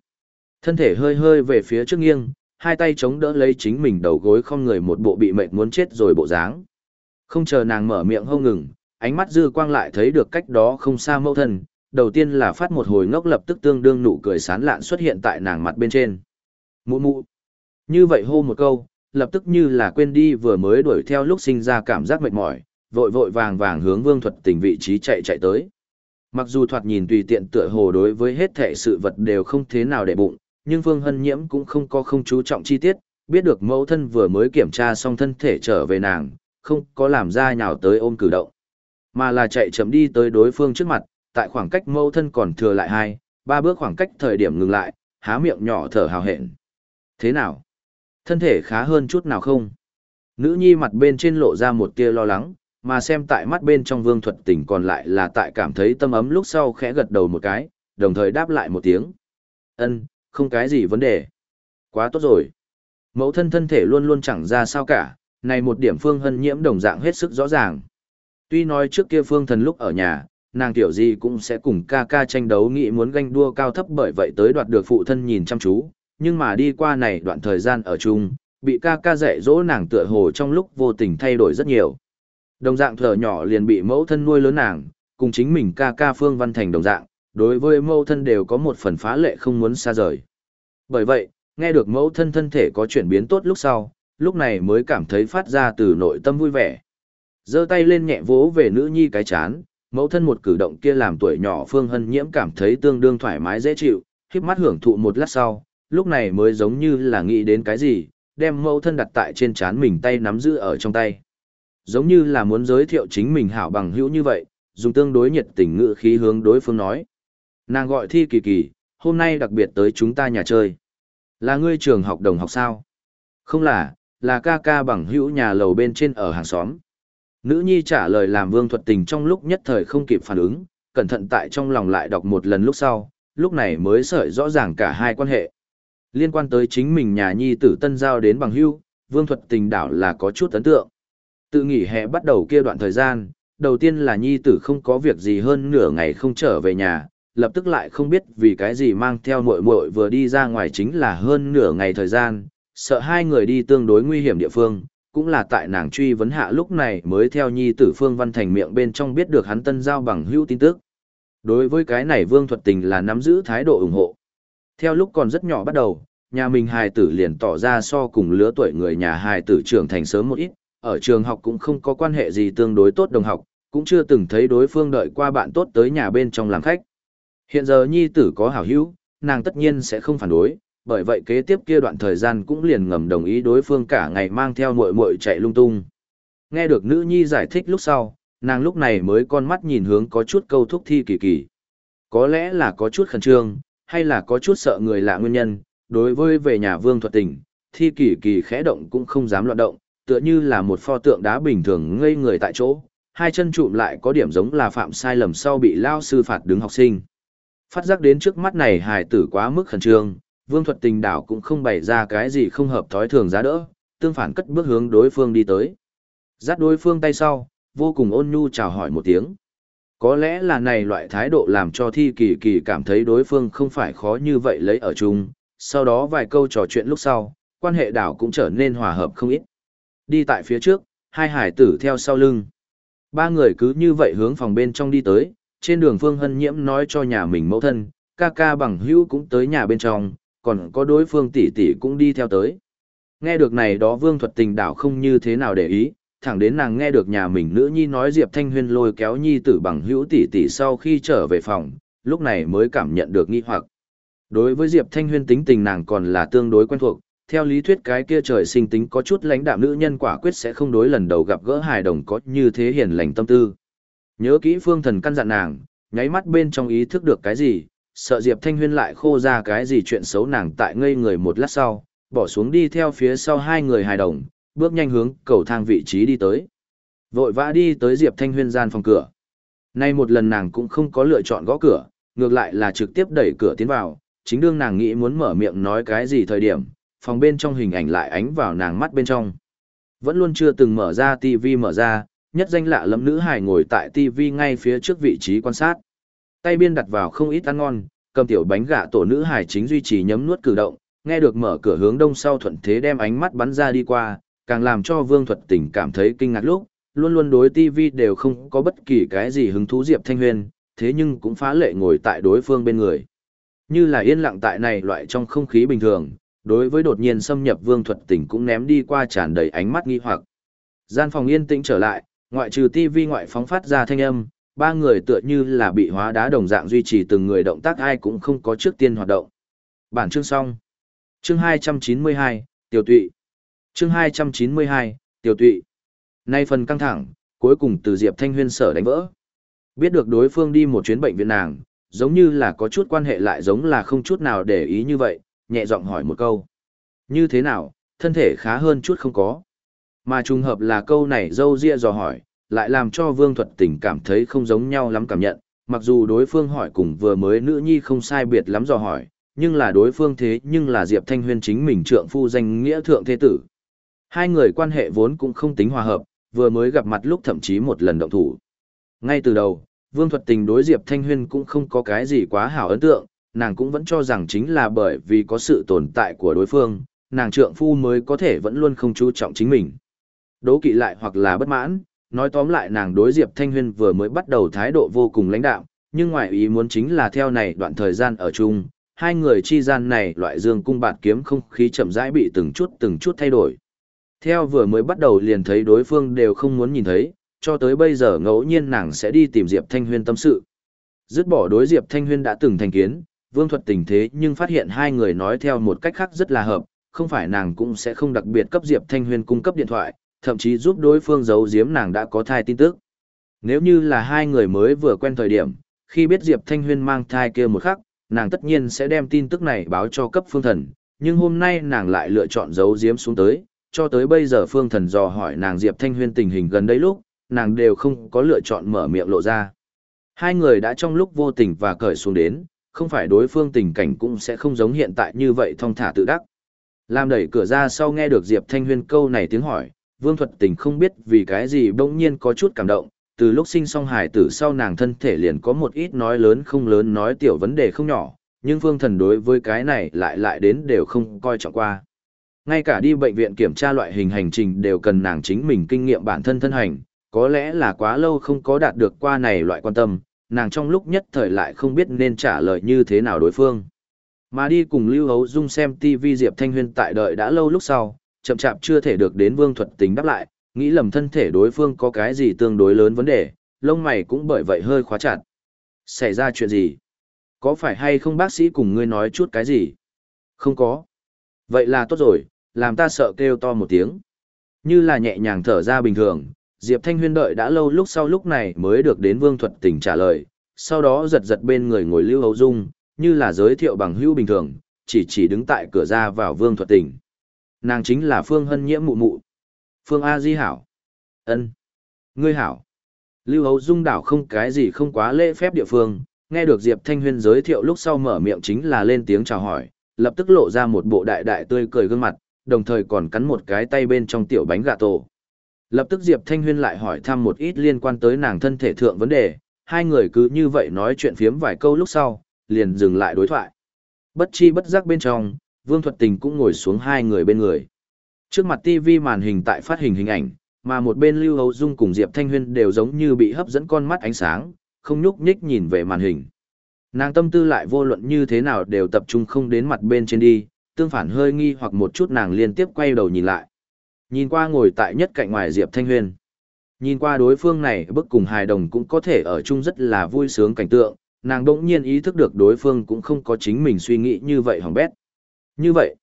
Thân thể hơi hơi về phía trước nghiêng, hai tay chống đỡ lấy chính mình đầu gối không người một bộ bị mệt muốn chết rồi bộ dáng. Không chờ nàng mở miệng hông ngừng, ánh mắt dư quang lại thấy được cách đó không xa mẫu thân, đầu tiên là phát một hồi ngốc lập tức tương đương nụ cười sán lạn xuất hiện tại nàng mặt bên trên. Mụ mụ. Như vậy hô một câu, lập tức như là quên đi vừa mới đuổi theo lúc sinh ra cảm giác mệt mỏi, vội vội vàng vàng hướng vương thuật tình vị trí chạy chạy tới. Mặc dù thoạt nhìn tùy tiện tựa hồ đối với hết thể sự vật đều không thế nào để bụng, nhưng Vương Hân Nhiễm cũng không có không chú trọng chi tiết, biết được mẫu thân vừa mới kiểm tra xong thân thể trở về nàng, không có làm ra nhào tới ôm cử động, mà là chạy chậm đi tới đối phương trước mặt, tại khoảng cách mẫu thân còn thừa lại hai, ba bước khoảng cách thời điểm ngừng lại, há miệng nhỏ thở hào hẹn. Thế nào? Thân thể khá hơn chút nào không? Nữ nhi mặt bên trên lộ ra một tia lo lắng, mà xem tại mắt bên trong vương thuật tỉnh còn lại là tại cảm thấy tâm ấm lúc sau khẽ gật đầu một cái, đồng thời đáp lại một tiếng. Ân, không cái gì vấn đề. Quá tốt rồi. Mẫu thân thân thể luôn luôn chẳng ra sao cả, này một điểm phương hân nhiễm đồng dạng hết sức rõ ràng. Tuy nói trước kia phương thần lúc ở nhà, nàng tiểu gì cũng sẽ cùng ca ca tranh đấu nghĩ muốn ganh đua cao thấp bởi vậy tới đoạt được phụ thân nhìn chăm chú, nhưng mà đi qua này đoạn thời gian ở chung, bị ca ca dạy dỗ nàng tựa hồ trong lúc vô tình thay đổi rất nhiều. Đồng dạng thở nhỏ liền bị mẫu thân nuôi lớn nàng, cùng chính mình ca ca Phương Văn Thành đồng dạng, đối với mẫu thân đều có một phần phá lệ không muốn xa rời. Bởi vậy, nghe được mẫu thân thân thể có chuyển biến tốt lúc sau, lúc này mới cảm thấy phát ra từ nội tâm vui vẻ giơ tay lên nhẹ vỗ về nữ nhi cái chán, mẫu thân một cử động kia làm tuổi nhỏ Phương Hân Nhiễm cảm thấy tương đương thoải mái dễ chịu, khiếp mắt hưởng thụ một lát sau, lúc này mới giống như là nghĩ đến cái gì, đem mẫu thân đặt tại trên chán mình tay nắm giữ ở trong tay. Giống như là muốn giới thiệu chính mình hảo bằng hữu như vậy, dùng tương đối nhiệt tình ngữ khí hướng đối phương nói. Nàng gọi thi kỳ kỳ, hôm nay đặc biệt tới chúng ta nhà chơi. Là ngươi trường học đồng học sao? Không là, là ca ca bằng hữu nhà lầu bên trên ở hàng xóm. Nữ nhi trả lời làm vương thuật tình trong lúc nhất thời không kịp phản ứng, cẩn thận tại trong lòng lại đọc một lần lúc sau, lúc này mới sợi rõ ràng cả hai quan hệ. Liên quan tới chính mình nhà nhi tử tân giao đến bằng hưu, vương thuật tình đảo là có chút ấn tượng. Tự nghỉ hè bắt đầu kia đoạn thời gian, đầu tiên là nhi tử không có việc gì hơn nửa ngày không trở về nhà, lập tức lại không biết vì cái gì mang theo muội muội vừa đi ra ngoài chính là hơn nửa ngày thời gian, sợ hai người đi tương đối nguy hiểm địa phương, cũng là tại nàng truy vấn hạ lúc này mới theo nhi tử Phương Văn Thành miệng bên trong biết được hắn tân giao bằng hữu tin tức. Đối với cái này Vương Thuật Tình là nắm giữ thái độ ủng hộ. Theo lúc còn rất nhỏ bắt đầu, nhà mình hài tử liền tỏ ra so cùng lứa tuổi người nhà hài tử trưởng thành sớm một ít, ở trường học cũng không có quan hệ gì tương đối tốt đồng học, cũng chưa từng thấy đối phương đợi qua bạn tốt tới nhà bên trong làm khách. Hiện giờ nhi tử có hảo hữu, nàng tất nhiên sẽ không phản đối, bởi vậy kế tiếp kia đoạn thời gian cũng liền ngầm đồng ý đối phương cả ngày mang theo muội muội chạy lung tung. Nghe được nữ nhi giải thích lúc sau, nàng lúc này mới con mắt nhìn hướng có chút câu thúc thi kỳ kỳ. Có lẽ là có chút khẩn trương, hay là có chút sợ người lạ nguyên nhân, đối với về nhà vương thuật tình, thi kỳ kỳ khẽ động cũng không dám loạn động, tựa như là một pho tượng đá bình thường ngây người tại chỗ, hai chân trụm lại có điểm giống là phạm sai lầm sau bị lao sư phạt đứng học sinh. Phát giác đến trước mắt này hài tử quá mức khẩn trương, vương thuật tình đảo cũng không bày ra cái gì không hợp thói thường giá đỡ, tương phản cất bước hướng đối phương đi tới. Dắt đối phương tay sau, vô cùng ôn nhu chào hỏi một tiếng. Có lẽ là này loại thái độ làm cho thi kỳ kỳ cảm thấy đối phương không phải khó như vậy lấy ở chung, sau đó vài câu trò chuyện lúc sau, quan hệ đảo cũng trở nên hòa hợp không ít. Đi tại phía trước, hai hải tử theo sau lưng. Ba người cứ như vậy hướng phòng bên trong đi tới, trên đường Phương Hân Nhiễm nói cho nhà mình mẫu thân, ca ca bằng hữu cũng tới nhà bên trong, còn có đối phương tỷ tỷ cũng đi theo tới. Nghe được này đó Vương Thuật Tình đảo không như thế nào để ý, thẳng đến nàng nghe được nhà mình nữ nhi nói Diệp Thanh Huyên lôi kéo nhi tử bằng hữu tỷ tỷ sau khi trở về phòng, lúc này mới cảm nhận được nghi hoặc. Đối với Diệp Thanh Huyên tính tình nàng còn là tương đối quen thuộc, theo lý thuyết cái kia trời sinh tính có chút lãnh đạm nữ nhân quả quyết sẽ không đối lần đầu gặp gỡ hài đồng có như thế hiền lành tâm tư. Nhớ kỹ phương thần căn dặn nàng, nháy mắt bên trong ý thức được cái gì, sợ Diệp Thanh Huyên lại khô ra cái gì chuyện xấu nàng tại ngây người một lát sau, bỏ xuống đi theo phía sau hai người hài đồng, bước nhanh hướng cầu thang vị trí đi tới. Vội vã đi tới Diệp Thanh Huyên gian phòng cửa. Nay một lần nàng cũng không có lựa chọn gõ cửa, ngược lại là trực tiếp đẩy cửa tiến vào, chính đương nàng nghĩ muốn mở miệng nói cái gì thời điểm, phòng bên trong hình ảnh lại ánh vào nàng mắt bên trong. Vẫn luôn chưa từng mở ra TV mở ra, nhất danh lạ lẫm nữ hài ngồi tại TV ngay phía trước vị trí quan sát. Tay biên đặt vào không ít ăn ngon, cầm tiểu bánh gạ tổ nữ hải chính duy trì nhấm nuốt cử động, nghe được mở cửa hướng đông sau thuận thế đem ánh mắt bắn ra đi qua, càng làm cho Vương Thuật Tỉnh cảm thấy kinh ngạc lúc, luôn luôn đối TV đều không có bất kỳ cái gì hứng thú Diệp Thanh Huyền, thế nhưng cũng phá lệ ngồi tại đối phương bên người. Như là yên lặng tại này loại trong không khí bình thường, đối với đột nhiên xâm nhập Vương Thuật Tỉnh cũng ném đi qua tràn đầy ánh mắt nghi hoặc. Gian phòng yên tĩnh trở lại, ngoại trừ TV ngoại phóng phát ra thanh âm, ba người tựa như là bị hóa đá đồng dạng duy trì từng người động tác ai cũng không có trước tiên hoạt động. Bản chương xong. Chương 292, Tiểu Tụy chương 292, tiểu tụy. Nay phần căng thẳng, cuối cùng từ Diệp Thanh Huyên sở đánh vỡ. Biết được đối phương đi một chuyến bệnh viện nàng, giống như là có chút quan hệ lại giống là không chút nào để ý như vậy, nhẹ giọng hỏi một câu. Như thế nào, thân thể khá hơn chút không có. Mà trùng hợp là câu này dâu ria dò hỏi, lại làm cho Vương Thuật Tình cảm thấy không giống nhau lắm cảm nhận, mặc dù đối phương hỏi cùng vừa mới nữ nhi không sai biệt lắm dò hỏi, nhưng là đối phương thế nhưng là Diệp Thanh Huyên chính mình trượng phu danh nghĩa thượng thế tử. Hai người quan hệ vốn cũng không tính hòa hợp, vừa mới gặp mặt lúc thậm chí một lần động thủ. Ngay từ đầu, Vương Thuật Tình đối Diệp Thanh Huyên cũng không có cái gì quá hảo ấn tượng, nàng cũng vẫn cho rằng chính là bởi vì có sự tồn tại của đối phương, nàng trượng phu mới có thể vẫn luôn không chú trọng chính mình. Đố kỵ lại hoặc là bất mãn, nói tóm lại nàng đối Diệp Thanh Huyên vừa mới bắt đầu thái độ vô cùng lãnh đạo, nhưng ngoại ý muốn chính là theo này đoạn thời gian ở chung, hai người chi gian này loại dương cung bạt kiếm không khí chậm rãi bị từng chút từng chút thay đổi. Theo vừa mới bắt đầu liền thấy đối phương đều không muốn nhìn thấy, cho tới bây giờ ngẫu nhiên nàng sẽ đi tìm Diệp Thanh Huyên tâm sự. Dứt bỏ đối Diệp Thanh Huyên đã từng thành kiến, Vương Thuật tình thế nhưng phát hiện hai người nói theo một cách khác rất là hợp, không phải nàng cũng sẽ không đặc biệt cấp Diệp Thanh Huyên cung cấp điện thoại, thậm chí giúp đối phương giấu giếm nàng đã có thai tin tức. Nếu như là hai người mới vừa quen thời điểm, khi biết Diệp Thanh Huyên mang thai kia một khắc, nàng tất nhiên sẽ đem tin tức này báo cho cấp phương thần, nhưng hôm nay nàng lại lựa chọn giấu giếm xuống tới, cho tới bây giờ phương thần dò hỏi nàng Diệp Thanh Huyên tình hình gần đây lúc, nàng đều không có lựa chọn mở miệng lộ ra. Hai người đã trong lúc vô tình và cởi xuống đến, không phải đối phương tình cảnh cũng sẽ không giống hiện tại như vậy thong thả tự đắc. Làm đẩy cửa ra sau nghe được Diệp Thanh Huyên câu này tiếng hỏi, Vương Thuật Tình không biết vì cái gì bỗng nhiên có chút cảm động, từ lúc sinh xong Hải tử sau nàng thân thể liền có một ít nói lớn không lớn nói tiểu vấn đề không nhỏ, nhưng phương thần đối với cái này lại lại đến đều không coi trọng qua. Ngay cả đi bệnh viện kiểm tra loại hình hành trình đều cần nàng chính mình kinh nghiệm bản thân thân hành, có lẽ là quá lâu không có đạt được qua này loại quan tâm, nàng trong lúc nhất thời lại không biết nên trả lời như thế nào đối phương. Mà đi cùng Lưu Hấu Dung xem TV Diệp Thanh Huyên tại đợi đã lâu lúc sau, chậm chạp chưa thể được đến Vương Thuật tính đáp lại, nghĩ lầm thân thể đối phương có cái gì tương đối lớn vấn đề, lông mày cũng bởi vậy hơi khóa chặt. Xảy ra chuyện gì? Có phải hay không bác sĩ cùng ngươi nói chút cái gì? Không có. Vậy là tốt rồi, làm ta sợ kêu to một tiếng. Như là nhẹ nhàng thở ra bình thường, Diệp Thanh Huyên đợi đã lâu lúc sau lúc này mới được đến Vương Thuật Tỉnh trả lời, sau đó giật giật bên người ngồi Lưu Hấu Dung, như là giới thiệu bằng hữu bình thường, chỉ chỉ đứng tại cửa ra vào Vương Thuật Tỉnh. Nàng chính là Phương Hân Nhiễm mụ mụ. Phương A Di Hảo. ân Ngươi Hảo. Lưu Hấu Dung đảo không cái gì không quá lễ phép địa phương, nghe được Diệp Thanh Huyên giới thiệu lúc sau mở miệng chính là lên tiếng chào hỏi, lập tức lộ ra một bộ đại đại tươi cười gương mặt, đồng thời còn cắn một cái tay bên trong tiểu bánh gà tổ. Lập tức Diệp Thanh Huyên lại hỏi thăm một ít liên quan tới nàng thân thể thượng vấn đề, hai người cứ như vậy nói chuyện phiếm vài câu lúc sau, liền dừng lại đối thoại. Bất chi bất giác bên trong, Vương Thuật Tình cũng ngồi xuống hai người bên người. Trước mặt TV màn hình tại phát hình hình ảnh, mà một bên Lưu Hấu Dung cùng Diệp Thanh Huyên đều giống như bị hấp dẫn con mắt ánh sáng, không nhúc nhích nhìn về màn hình. Nàng tâm tư lại vô luận như thế nào đều tập trung không đến mặt bên trên đi, tương phản hơi nghi hoặc một chút nàng liên tiếp quay đầu nhìn lại. Nhìn qua ngồi tại nhất cạnh ngoài Diệp Thanh Huyên. Nhìn qua đối phương này bức cùng hài đồng cũng có thể ở chung rất là vui sướng cảnh tượng, nàng đỗng nhiên ý thức được đối phương cũng không có chính mình suy nghĩ như vậy hỏng bét. Như vậy,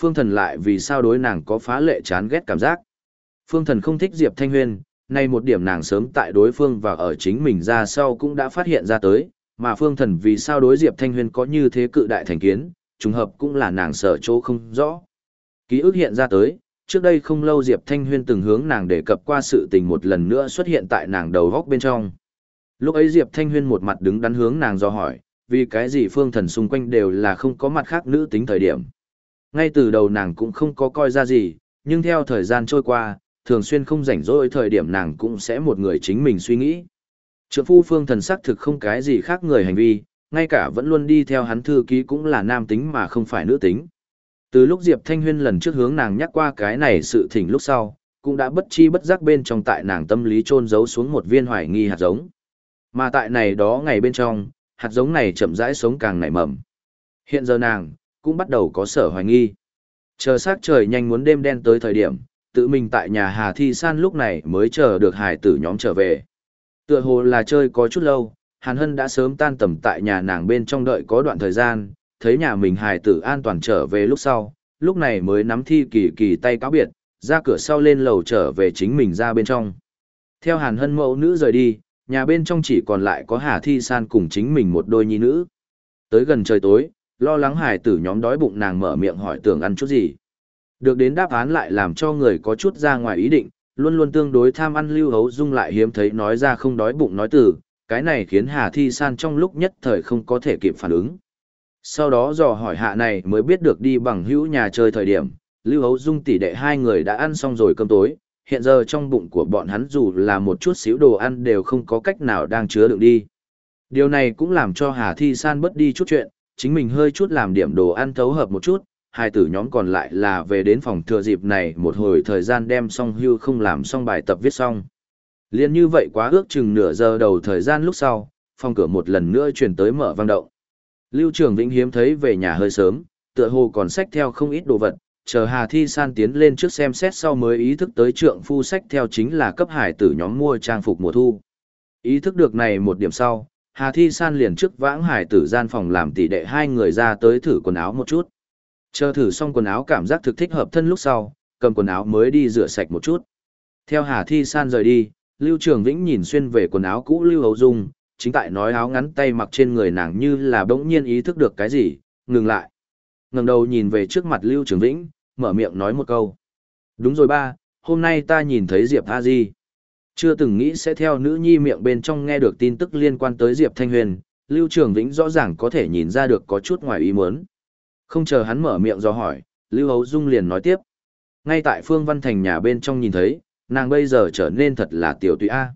phương thần lại vì sao đối nàng có phá lệ chán ghét cảm giác. Phương thần không thích Diệp Thanh Huyên, nay một điểm nàng sớm tại đối phương và ở chính mình ra sau cũng đã phát hiện ra tới, mà phương thần vì sao đối Diệp Thanh Huyên có như thế cự đại thành kiến, trùng hợp cũng là nàng sợ chỗ không rõ. Ký ức hiện ra tới, trước đây không lâu Diệp Thanh Huyên từng hướng nàng đề cập qua sự tình một lần nữa xuất hiện tại nàng đầu góc bên trong. Lúc ấy Diệp Thanh Huyên một mặt đứng đắn hướng nàng do hỏi, vì cái gì phương thần xung quanh đều là không có mặt khác nữ tính thời điểm. Ngay từ đầu nàng cũng không có coi ra gì, nhưng theo thời gian trôi qua, thường xuyên không rảnh rỗi thời điểm nàng cũng sẽ một người chính mình suy nghĩ. Trượng phu phương thần sắc thực không cái gì khác người hành vi, ngay cả vẫn luôn đi theo hắn thư ký cũng là nam tính mà không phải nữ tính. Từ lúc Diệp Thanh Huyên lần trước hướng nàng nhắc qua cái này sự thỉnh lúc sau, cũng đã bất chi bất giác bên trong tại nàng tâm lý trôn giấu xuống một viên hoài nghi hạt giống. Mà tại này đó ngày bên trong, hạt giống này chậm rãi sống càng nảy mầm. Hiện giờ nàng, cũng bắt đầu có sở hoài nghi. Chờ sát trời nhanh muốn đêm đen tới thời điểm, tự mình tại nhà Hà Thi San lúc này mới chờ được hải tử nhóm trở về. Tựa hồ là chơi có chút lâu, Hàn Hân đã sớm tan tầm tại nhà nàng bên trong đợi có đoạn thời gian, thấy nhà mình Hải tử an toàn trở về lúc sau, lúc này mới nắm thi kỳ kỳ tay cáo biệt, ra cửa sau lên lầu trở về chính mình ra bên trong. Theo Hàn Hân mẫu nữ rời đi, nhà bên trong chỉ còn lại có Hà Thi San cùng chính mình một đôi nhi nữ. Tới gần trời tối, lo lắng hài tử nhóm đói bụng nàng mở miệng hỏi tưởng ăn chút gì. Được đến đáp án lại làm cho người có chút ra ngoài ý định, luôn luôn tương đối tham ăn lưu hấu dung lại hiếm thấy nói ra không đói bụng nói từ, cái này khiến Hà Thi San trong lúc nhất thời không có thể kịp phản ứng. Sau đó dò hỏi hạ này mới biết được đi bằng hữu nhà chơi thời điểm, Lưu Hấu Dung tỷ đệ hai người đã ăn xong rồi cơm tối, hiện giờ trong bụng của bọn hắn dù là một chút xíu đồ ăn đều không có cách nào đang chứa đựng đi. Điều này cũng làm cho Hà Thi San bớt đi chút chuyện, chính mình hơi chút làm điểm đồ ăn thấu hợp một chút, hai tử nhóm còn lại là về đến phòng thừa dịp này một hồi thời gian đem xong hưu không làm xong bài tập viết xong. Liên như vậy quá ước chừng nửa giờ đầu thời gian lúc sau, phòng cửa một lần nữa chuyển tới mở vang động. Lưu Trường Vĩnh hiếm thấy về nhà hơi sớm, tựa hồ còn xách theo không ít đồ vật, chờ Hà Thi San tiến lên trước xem xét sau mới ý thức tới trượng phu sách theo chính là cấp hải tử nhóm mua trang phục mùa thu. Ý thức được này một điểm sau, Hà Thi San liền trước vãng hải tử gian phòng làm tỷ đệ hai người ra tới thử quần áo một chút. Chờ thử xong quần áo cảm giác thực thích hợp thân lúc sau, cầm quần áo mới đi rửa sạch một chút. Theo Hà Thi San rời đi, Lưu Trường Vĩnh nhìn xuyên về quần áo cũ Lưu Hấu Dung, chính tại nói áo ngắn tay mặc trên người nàng như là bỗng nhiên ý thức được cái gì, ngừng lại. ngẩng đầu nhìn về trước mặt Lưu Trường Vĩnh, mở miệng nói một câu. Đúng rồi ba, hôm nay ta nhìn thấy Diệp A Di. Chưa từng nghĩ sẽ theo nữ nhi miệng bên trong nghe được tin tức liên quan tới Diệp Thanh Huyền, Lưu Trường Vĩnh rõ ràng có thể nhìn ra được có chút ngoài ý muốn. Không chờ hắn mở miệng do hỏi, Lưu Hấu Dung liền nói tiếp. Ngay tại Phương Văn Thành nhà bên trong nhìn thấy, nàng bây giờ trở nên thật là tiểu tụy A.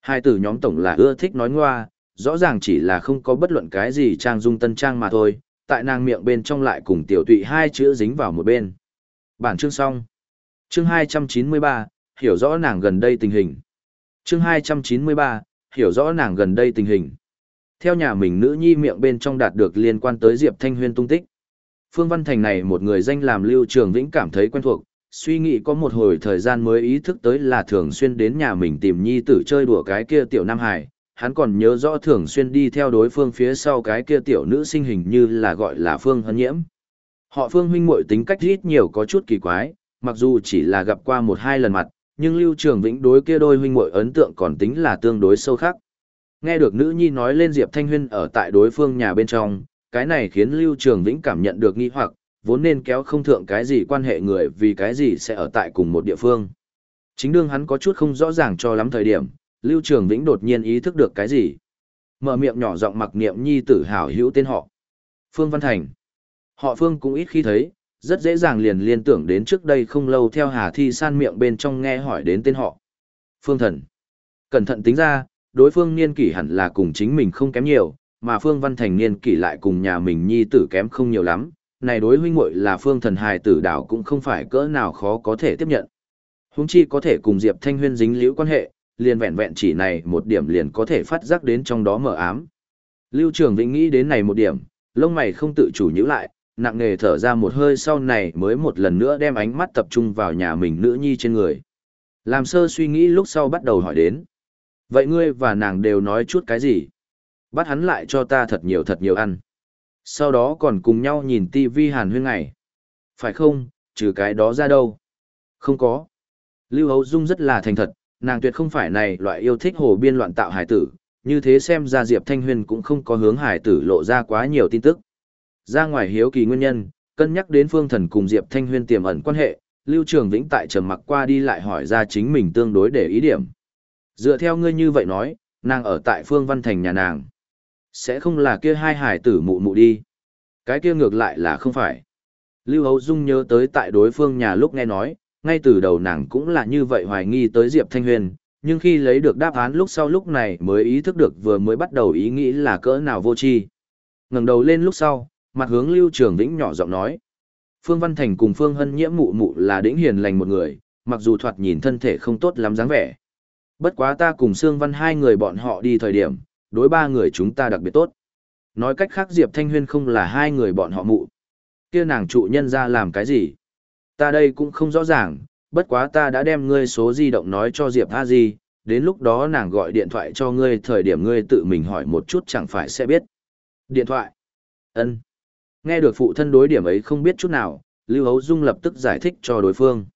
Hai tử nhóm tổng là ưa thích nói ngoa, rõ ràng chỉ là không có bất luận cái gì trang dung tân trang mà thôi, tại nàng miệng bên trong lại cùng tiểu tụy hai chữ dính vào một bên. Bản chương xong. Chương 293, hiểu rõ nàng gần đây tình hình. Chương 293, hiểu rõ nàng gần đây tình hình. Theo nhà mình nữ nhi miệng bên trong đạt được liên quan tới Diệp Thanh Huyên tung tích. Phương Văn Thành này một người danh làm Lưu Trường Vĩnh cảm thấy quen thuộc, suy nghĩ có một hồi thời gian mới ý thức tới là thường xuyên đến nhà mình tìm nhi tử chơi đùa cái kia tiểu Nam Hải, hắn còn nhớ rõ thường xuyên đi theo đối phương phía sau cái kia tiểu nữ sinh hình như là gọi là Phương Hân Nhiễm. Họ Phương huynh muội tính cách ít nhiều có chút kỳ quái, mặc dù chỉ là gặp qua một hai lần mặt, nhưng Lưu Trường Vĩnh đối kia đôi huynh muội ấn tượng còn tính là tương đối sâu khắc. Nghe được nữ nhi nói lên Diệp Thanh Huyên ở tại đối phương nhà bên trong, cái này khiến Lưu Trường Vĩnh cảm nhận được nghi hoặc, vốn nên kéo không thượng cái gì quan hệ người vì cái gì sẽ ở tại cùng một địa phương. Chính đương hắn có chút không rõ ràng cho lắm thời điểm, Lưu Trường Vĩnh đột nhiên ý thức được cái gì. Mở miệng nhỏ giọng mặc niệm nhi tử hảo hữu tên họ. Phương Văn Thành. Họ Phương cũng ít khi thấy, rất dễ dàng liền liên tưởng đến trước đây không lâu theo Hà Thi San miệng bên trong nghe hỏi đến tên họ. Phương Thần. Cẩn thận tính ra, đối phương niên kỷ hẳn là cùng chính mình không kém nhiều, mà Phương Văn Thành niên kỷ lại cùng nhà mình nhi tử kém không nhiều lắm. Này đối huynh muội là Phương Thần hài tử đảo cũng không phải cỡ nào khó có thể tiếp nhận. Huống chi có thể cùng Diệp Thanh Huyên dính liễu quan hệ, liền vẹn vẹn chỉ này một điểm liền có thể phát giác đến trong đó mờ ám. Lưu Trường Vĩnh nghĩ đến này một điểm, lông mày không tự chủ nhíu lại, nặng nề thở ra một hơi sau này mới một lần nữa đem ánh mắt tập trung vào nhà mình nữ nhi trên người. Làm sơ suy nghĩ lúc sau bắt đầu hỏi đến. Vậy ngươi và nàng đều nói chút cái gì? Bắt hắn lại cho ta thật nhiều thật nhiều ăn. Sau đó còn cùng nhau nhìn tivi hàn huyên ngày. Phải không, trừ cái đó ra đâu? Không có. Lưu Hấu Dung rất là thành thật, nàng tuyệt không phải này loại yêu thích hồ biên loạn tạo hải tử, như thế xem ra Diệp Thanh Huyên cũng không có hướng hải tử lộ ra quá nhiều tin tức. Ra ngoài hiếu kỳ nguyên nhân, cân nhắc đến phương thần cùng Diệp Thanh Huyên tiềm ẩn quan hệ, Lưu Trường Vĩnh tại trầm mặc qua đi lại hỏi ra chính mình tương đối để ý điểm. Dựa theo ngươi như vậy nói, nàng ở tại phương văn thành nhà nàng. Sẽ không là kia hai hải tử mụ mụ đi. Cái kia ngược lại là không phải. Lưu Hấu Dung nhớ tới tại đối phương nhà lúc nghe nói, ngay từ đầu nàng cũng là như vậy hoài nghi tới Diệp Thanh Huyền, nhưng khi lấy được đáp án lúc sau lúc này mới ý thức được vừa mới bắt đầu ý nghĩ là cỡ nào vô tri. Ngẩng đầu lên lúc sau, mặt hướng Lưu Trường Vĩnh nhỏ giọng nói: "Phương Văn Thành cùng Phương Hân Nhiễm mụ mụ là đĩnh hiền lành một người, mặc dù thoạt nhìn thân thể không tốt lắm dáng vẻ. Bất quá ta cùng Sương Văn hai người bọn họ đi thời điểm, đối ba người chúng ta đặc biệt tốt. Nói cách khác Diệp Thanh Huyên không là hai người bọn họ mụ. Kia nàng trụ nhân ra làm cái gì? Ta đây cũng không rõ ràng, bất quá ta đã đem ngươi số di động nói cho Diệp A Di, đến lúc đó nàng gọi điện thoại cho ngươi thời điểm ngươi tự mình hỏi một chút chẳng phải sẽ biết. Điện thoại. ân Nghe được phụ thân đối điểm ấy không biết chút nào, Lưu Hấu Dung lập tức giải thích cho đối phương.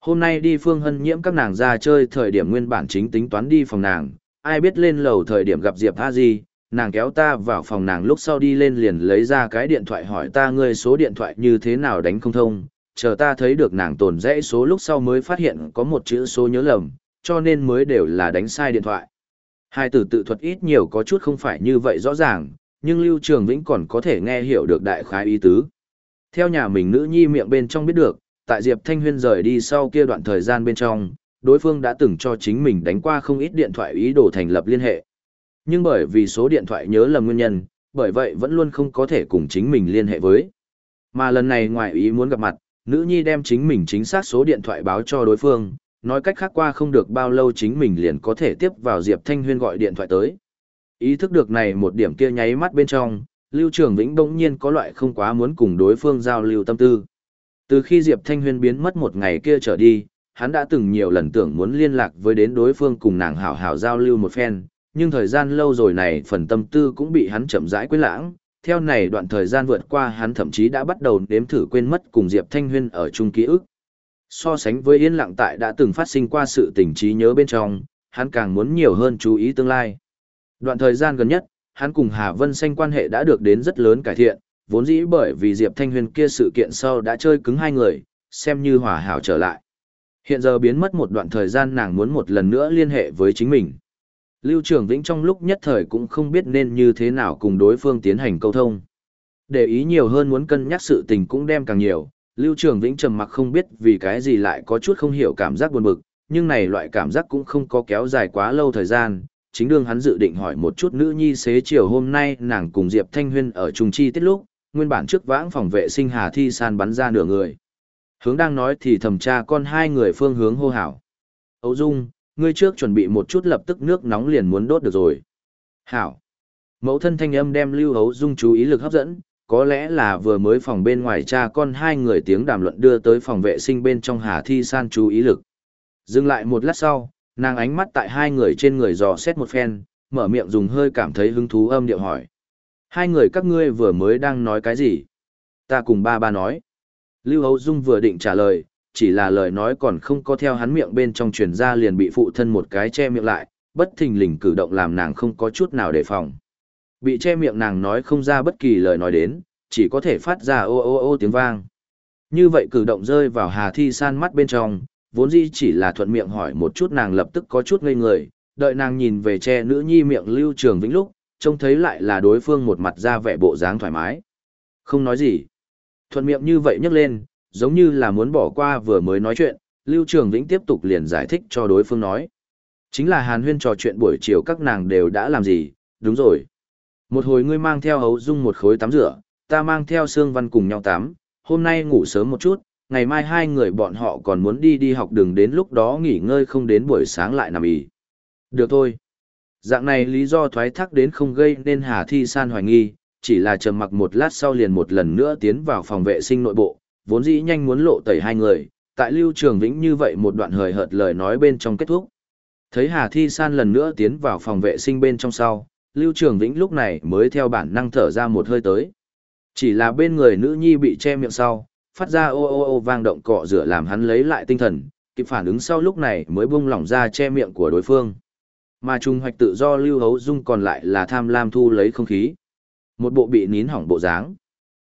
Hôm nay đi Phương Hân nhiễm các nàng ra chơi thời điểm nguyên bản chính tính toán đi phòng nàng, ai biết lên lầu thời điểm gặp Diệp Tha Di, nàng kéo ta vào phòng nàng lúc sau đi lên liền lấy ra cái điện thoại hỏi ta ngươi số điện thoại như thế nào đánh không thông, chờ ta thấy được nàng tồn dãy số lúc sau mới phát hiện có một chữ số nhớ lầm, cho nên mới đều là đánh sai điện thoại. Hai từ tự thuật ít nhiều có chút không phải như vậy rõ ràng, nhưng Lưu Trường Vĩnh còn có thể nghe hiểu được đại khái ý tứ. Theo nhà mình nữ nhi miệng bên trong biết được, tại Diệp Thanh Huyên rời đi sau kia đoạn thời gian bên trong, đối phương đã từng cho chính mình đánh qua không ít điện thoại ý đồ thành lập liên hệ. Nhưng bởi vì số điện thoại nhớ lầm nguyên nhân, bởi vậy vẫn luôn không có thể cùng chính mình liên hệ với. Mà lần này ngoài ý muốn gặp mặt, nữ nhi đem chính mình chính xác số điện thoại báo cho đối phương, nói cách khác qua không được bao lâu chính mình liền có thể tiếp vào Diệp Thanh Huyên gọi điện thoại tới. Ý thức được này một điểm kia nháy mắt bên trong, Lưu Trường Vĩnh bỗng nhiên có loại không quá muốn cùng đối phương giao lưu tâm tư. Từ khi Diệp Thanh Huyên biến mất một ngày kia trở đi, hắn đã từng nhiều lần tưởng muốn liên lạc với đến đối phương cùng nàng hảo hảo giao lưu một phen, nhưng thời gian lâu rồi này phần tâm tư cũng bị hắn chậm rãi quên lãng, theo này đoạn thời gian vượt qua hắn thậm chí đã bắt đầu nếm thử quên mất cùng Diệp Thanh Huyên ở chung ký ức. So sánh với yên lặng tại đã từng phát sinh qua sự tình trí nhớ bên trong, hắn càng muốn nhiều hơn chú ý tương lai. Đoạn thời gian gần nhất, hắn cùng Hà Vân Xanh quan hệ đã được đến rất lớn cải thiện, vốn dĩ bởi vì Diệp Thanh Huyền kia sự kiện sau đã chơi cứng hai người, xem như hòa hảo trở lại. Hiện giờ biến mất một đoạn thời gian nàng muốn một lần nữa liên hệ với chính mình. Lưu Trường Vĩnh trong lúc nhất thời cũng không biết nên như thế nào cùng đối phương tiến hành câu thông. Để ý nhiều hơn muốn cân nhắc sự tình cũng đem càng nhiều, Lưu Trường Vĩnh trầm mặc không biết vì cái gì lại có chút không hiểu cảm giác buồn bực, nhưng này loại cảm giác cũng không có kéo dài quá lâu thời gian. Chính đương hắn dự định hỏi một chút nữ nhi xế chiều hôm nay nàng cùng Diệp Thanh Huyên ở Trung chi tiết lúc, nguyên bản trước vãng phòng vệ sinh Hà Thi San bắn ra nửa người. Hướng đang nói thì thầm tra con hai người phương hướng hô hảo. Âu Dung, ngươi trước chuẩn bị một chút lập tức nước nóng liền muốn đốt được rồi. Hảo. Mẫu thân thanh âm đem Lưu Hấu Dung chú ý lực hấp dẫn, có lẽ là vừa mới phòng bên ngoài cha con hai người tiếng đàm luận đưa tới phòng vệ sinh bên trong Hà Thi San chú ý lực. Dừng lại một lát sau, nàng ánh mắt tại hai người trên người dò xét một phen, mở miệng dùng hơi cảm thấy hứng thú âm điệu hỏi. Hai người các ngươi vừa mới đang nói cái gì? Ta cùng ba ba nói. Lưu Hấu Dung vừa định trả lời, chỉ là lời nói còn không có theo hắn miệng bên trong truyền ra liền bị phụ thân một cái che miệng lại, bất thình lình cử động làm nàng không có chút nào đề phòng. Bị che miệng nàng nói không ra bất kỳ lời nói đến, chỉ có thể phát ra ô ô ô tiếng vang. Như vậy cử động rơi vào Hà Thi San mắt bên trong, vốn dĩ chỉ là thuận miệng hỏi một chút nàng lập tức có chút ngây người, đợi nàng nhìn về che nữ nhi miệng Lưu Trường Vĩnh lúc, trông thấy lại là đối phương một mặt ra vẻ bộ dáng thoải mái. Không nói gì. Thuận miệng như vậy nhấc lên, giống như là muốn bỏ qua vừa mới nói chuyện, Lưu Trường Vĩnh tiếp tục liền giải thích cho đối phương nói. Chính là Hàn Huyên trò chuyện buổi chiều các nàng đều đã làm gì, đúng rồi. Một hồi ngươi mang theo hấu dung một khối tắm rửa, ta mang theo Sương Văn cùng nhau tắm, hôm nay ngủ sớm một chút, ngày mai hai người bọn họ còn muốn đi đi học đừng đến lúc đó nghỉ ngơi không đến buổi sáng lại nằm ý. Được thôi. Dạng này lý do thoái thác đến không gây nên Hà Thi San hoài nghi, chỉ là trầm mặc một lát sau liền một lần nữa tiến vào phòng vệ sinh nội bộ, vốn dĩ nhanh muốn lộ tẩy hai người, tại Lưu Trường Vĩnh như vậy một đoạn hời hợt lời nói bên trong kết thúc. Thấy Hà Thi San lần nữa tiến vào phòng vệ sinh bên trong sau, Lưu Trường Vĩnh lúc này mới theo bản năng thở ra một hơi tới. Chỉ là bên người nữ nhi bị che miệng sau, phát ra ô ô ô vang động cọ rửa làm hắn lấy lại tinh thần, kịp phản ứng sau lúc này mới buông lỏng ra che miệng của đối phương. Mà trùng hoạch tự do Lưu Hấu Dung còn lại là tham lam thu lấy không khí. Một bộ bị nín hỏng bộ dáng.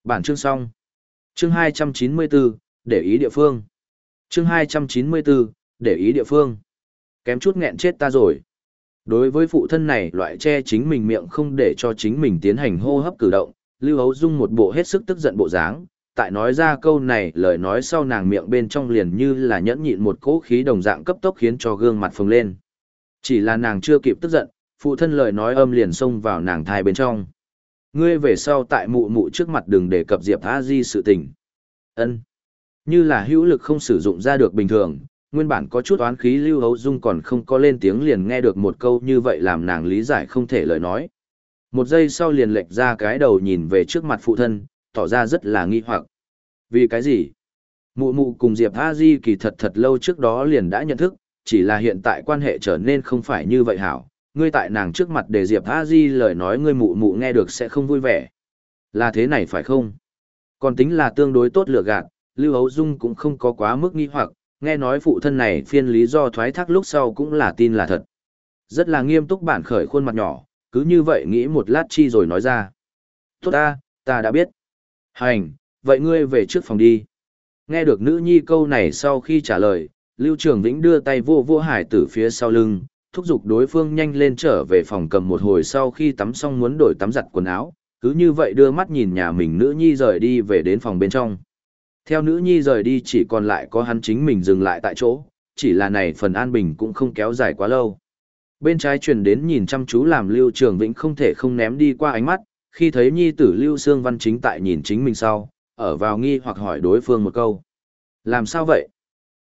Bản chương xong. Chương 294, để ý địa phương. Chương 294, để ý địa phương. Kém chút nghẹn chết ta rồi. Đối với phụ thân này loại che chính mình miệng không để cho chính mình tiến hành hô hấp cử động, Lưu Hấu Dung một bộ hết sức tức giận bộ dáng, tại nói ra câu này lời nói sau nàng miệng bên trong liền như là nhẫn nhịn một cỗ khí đồng dạng cấp tốc khiến cho gương mặt phồng lên. Chỉ là nàng chưa kịp tức giận, phụ thân lời nói âm liền xông vào nàng thai bên trong. Ngươi về sau tại mụ mụ trước mặt đừng đề cập Diệp A Di sự tình. Ân, Như là hữu lực không sử dụng ra được bình thường, nguyên bản có chút oán khí lưu hấu dung còn không có lên tiếng liền nghe được một câu như vậy làm nàng lý giải không thể lời nói. Một giây sau liền lệch ra cái đầu nhìn về trước mặt phụ thân, tỏ ra rất là nghi hoặc. Vì cái gì? Mụ mụ cùng Diệp A Di kỳ thật thật lâu trước đó liền đã nhận thức, chỉ là hiện tại quan hệ trở nên không phải như vậy hảo. Ngươi tại nàng trước mặt để Diệp A Di lời nói ngươi mụ mụ nghe được sẽ không vui vẻ. Là thế này phải không? Còn tính là tương đối tốt lựa gạt, Lưu Hấu Dung cũng không có quá mức nghi hoặc, nghe nói phụ thân này phiên lý do thoái thác lúc sau cũng là tin là thật. Rất là nghiêm túc bản khởi khuôn mặt nhỏ, cứ như vậy nghĩ một lát chi rồi nói ra. Tốt ta, ta đã biết. Hành, vậy ngươi về trước phòng đi. Nghe được nữ nhi câu này sau khi trả lời, Lưu Trường Vĩnh đưa tay vô vô hải tử phía sau lưng, thúc giục đối phương nhanh lên trở về phòng cầm một hồi sau khi tắm xong muốn đổi tắm giặt quần áo, cứ như vậy đưa mắt nhìn nhà mình nữ nhi rời đi về đến phòng bên trong. Theo nữ nhi rời đi chỉ còn lại có hắn chính mình dừng lại tại chỗ, chỉ là này phần an bình cũng không kéo dài quá lâu. Bên trái truyền đến nhìn chăm chú làm Lưu Trường Vĩnh không thể không ném đi qua ánh mắt, khi thấy nhi tử Lưu Sương Văn chính tại nhìn chính mình sau, ở vào nghi hoặc hỏi đối phương một câu. Làm sao vậy?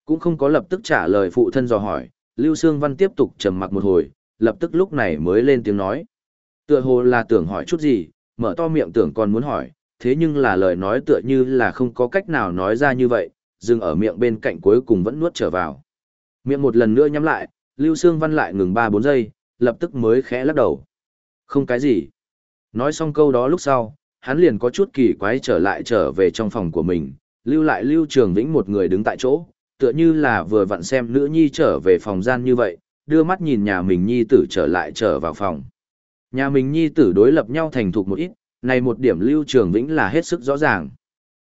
Cũng không có lập tức trả lời phụ thân dò hỏi, Lưu Sương Văn tiếp tục trầm mặc một hồi, lập tức lúc này mới lên tiếng nói. Tựa hồ là tưởng hỏi chút gì, mở to miệng tưởng còn muốn hỏi, thế nhưng là lời nói tựa như là không có cách nào nói ra như vậy, dừng ở miệng bên cạnh cuối cùng vẫn nuốt trở vào. Miệng một lần nữa nhắm lại, Lưu Sương Văn lại ngừng 3-4 giây, lập tức mới khẽ lắc đầu. Không cái gì. Nói xong câu đó lúc sau, hắn liền có chút kỳ quái trở lại trở về trong phòng của mình, lưu lại Lưu Trường Vĩnh một người đứng tại chỗ, tựa như là vừa vặn xem nữ nhi trở về phòng gian như vậy, đưa mắt nhìn nhà mình nhi tử trở lại trở vào phòng. Nhà mình nhi tử đối lập nhau thành thục một ít, này một điểm Lưu Trường Vĩnh là hết sức rõ ràng.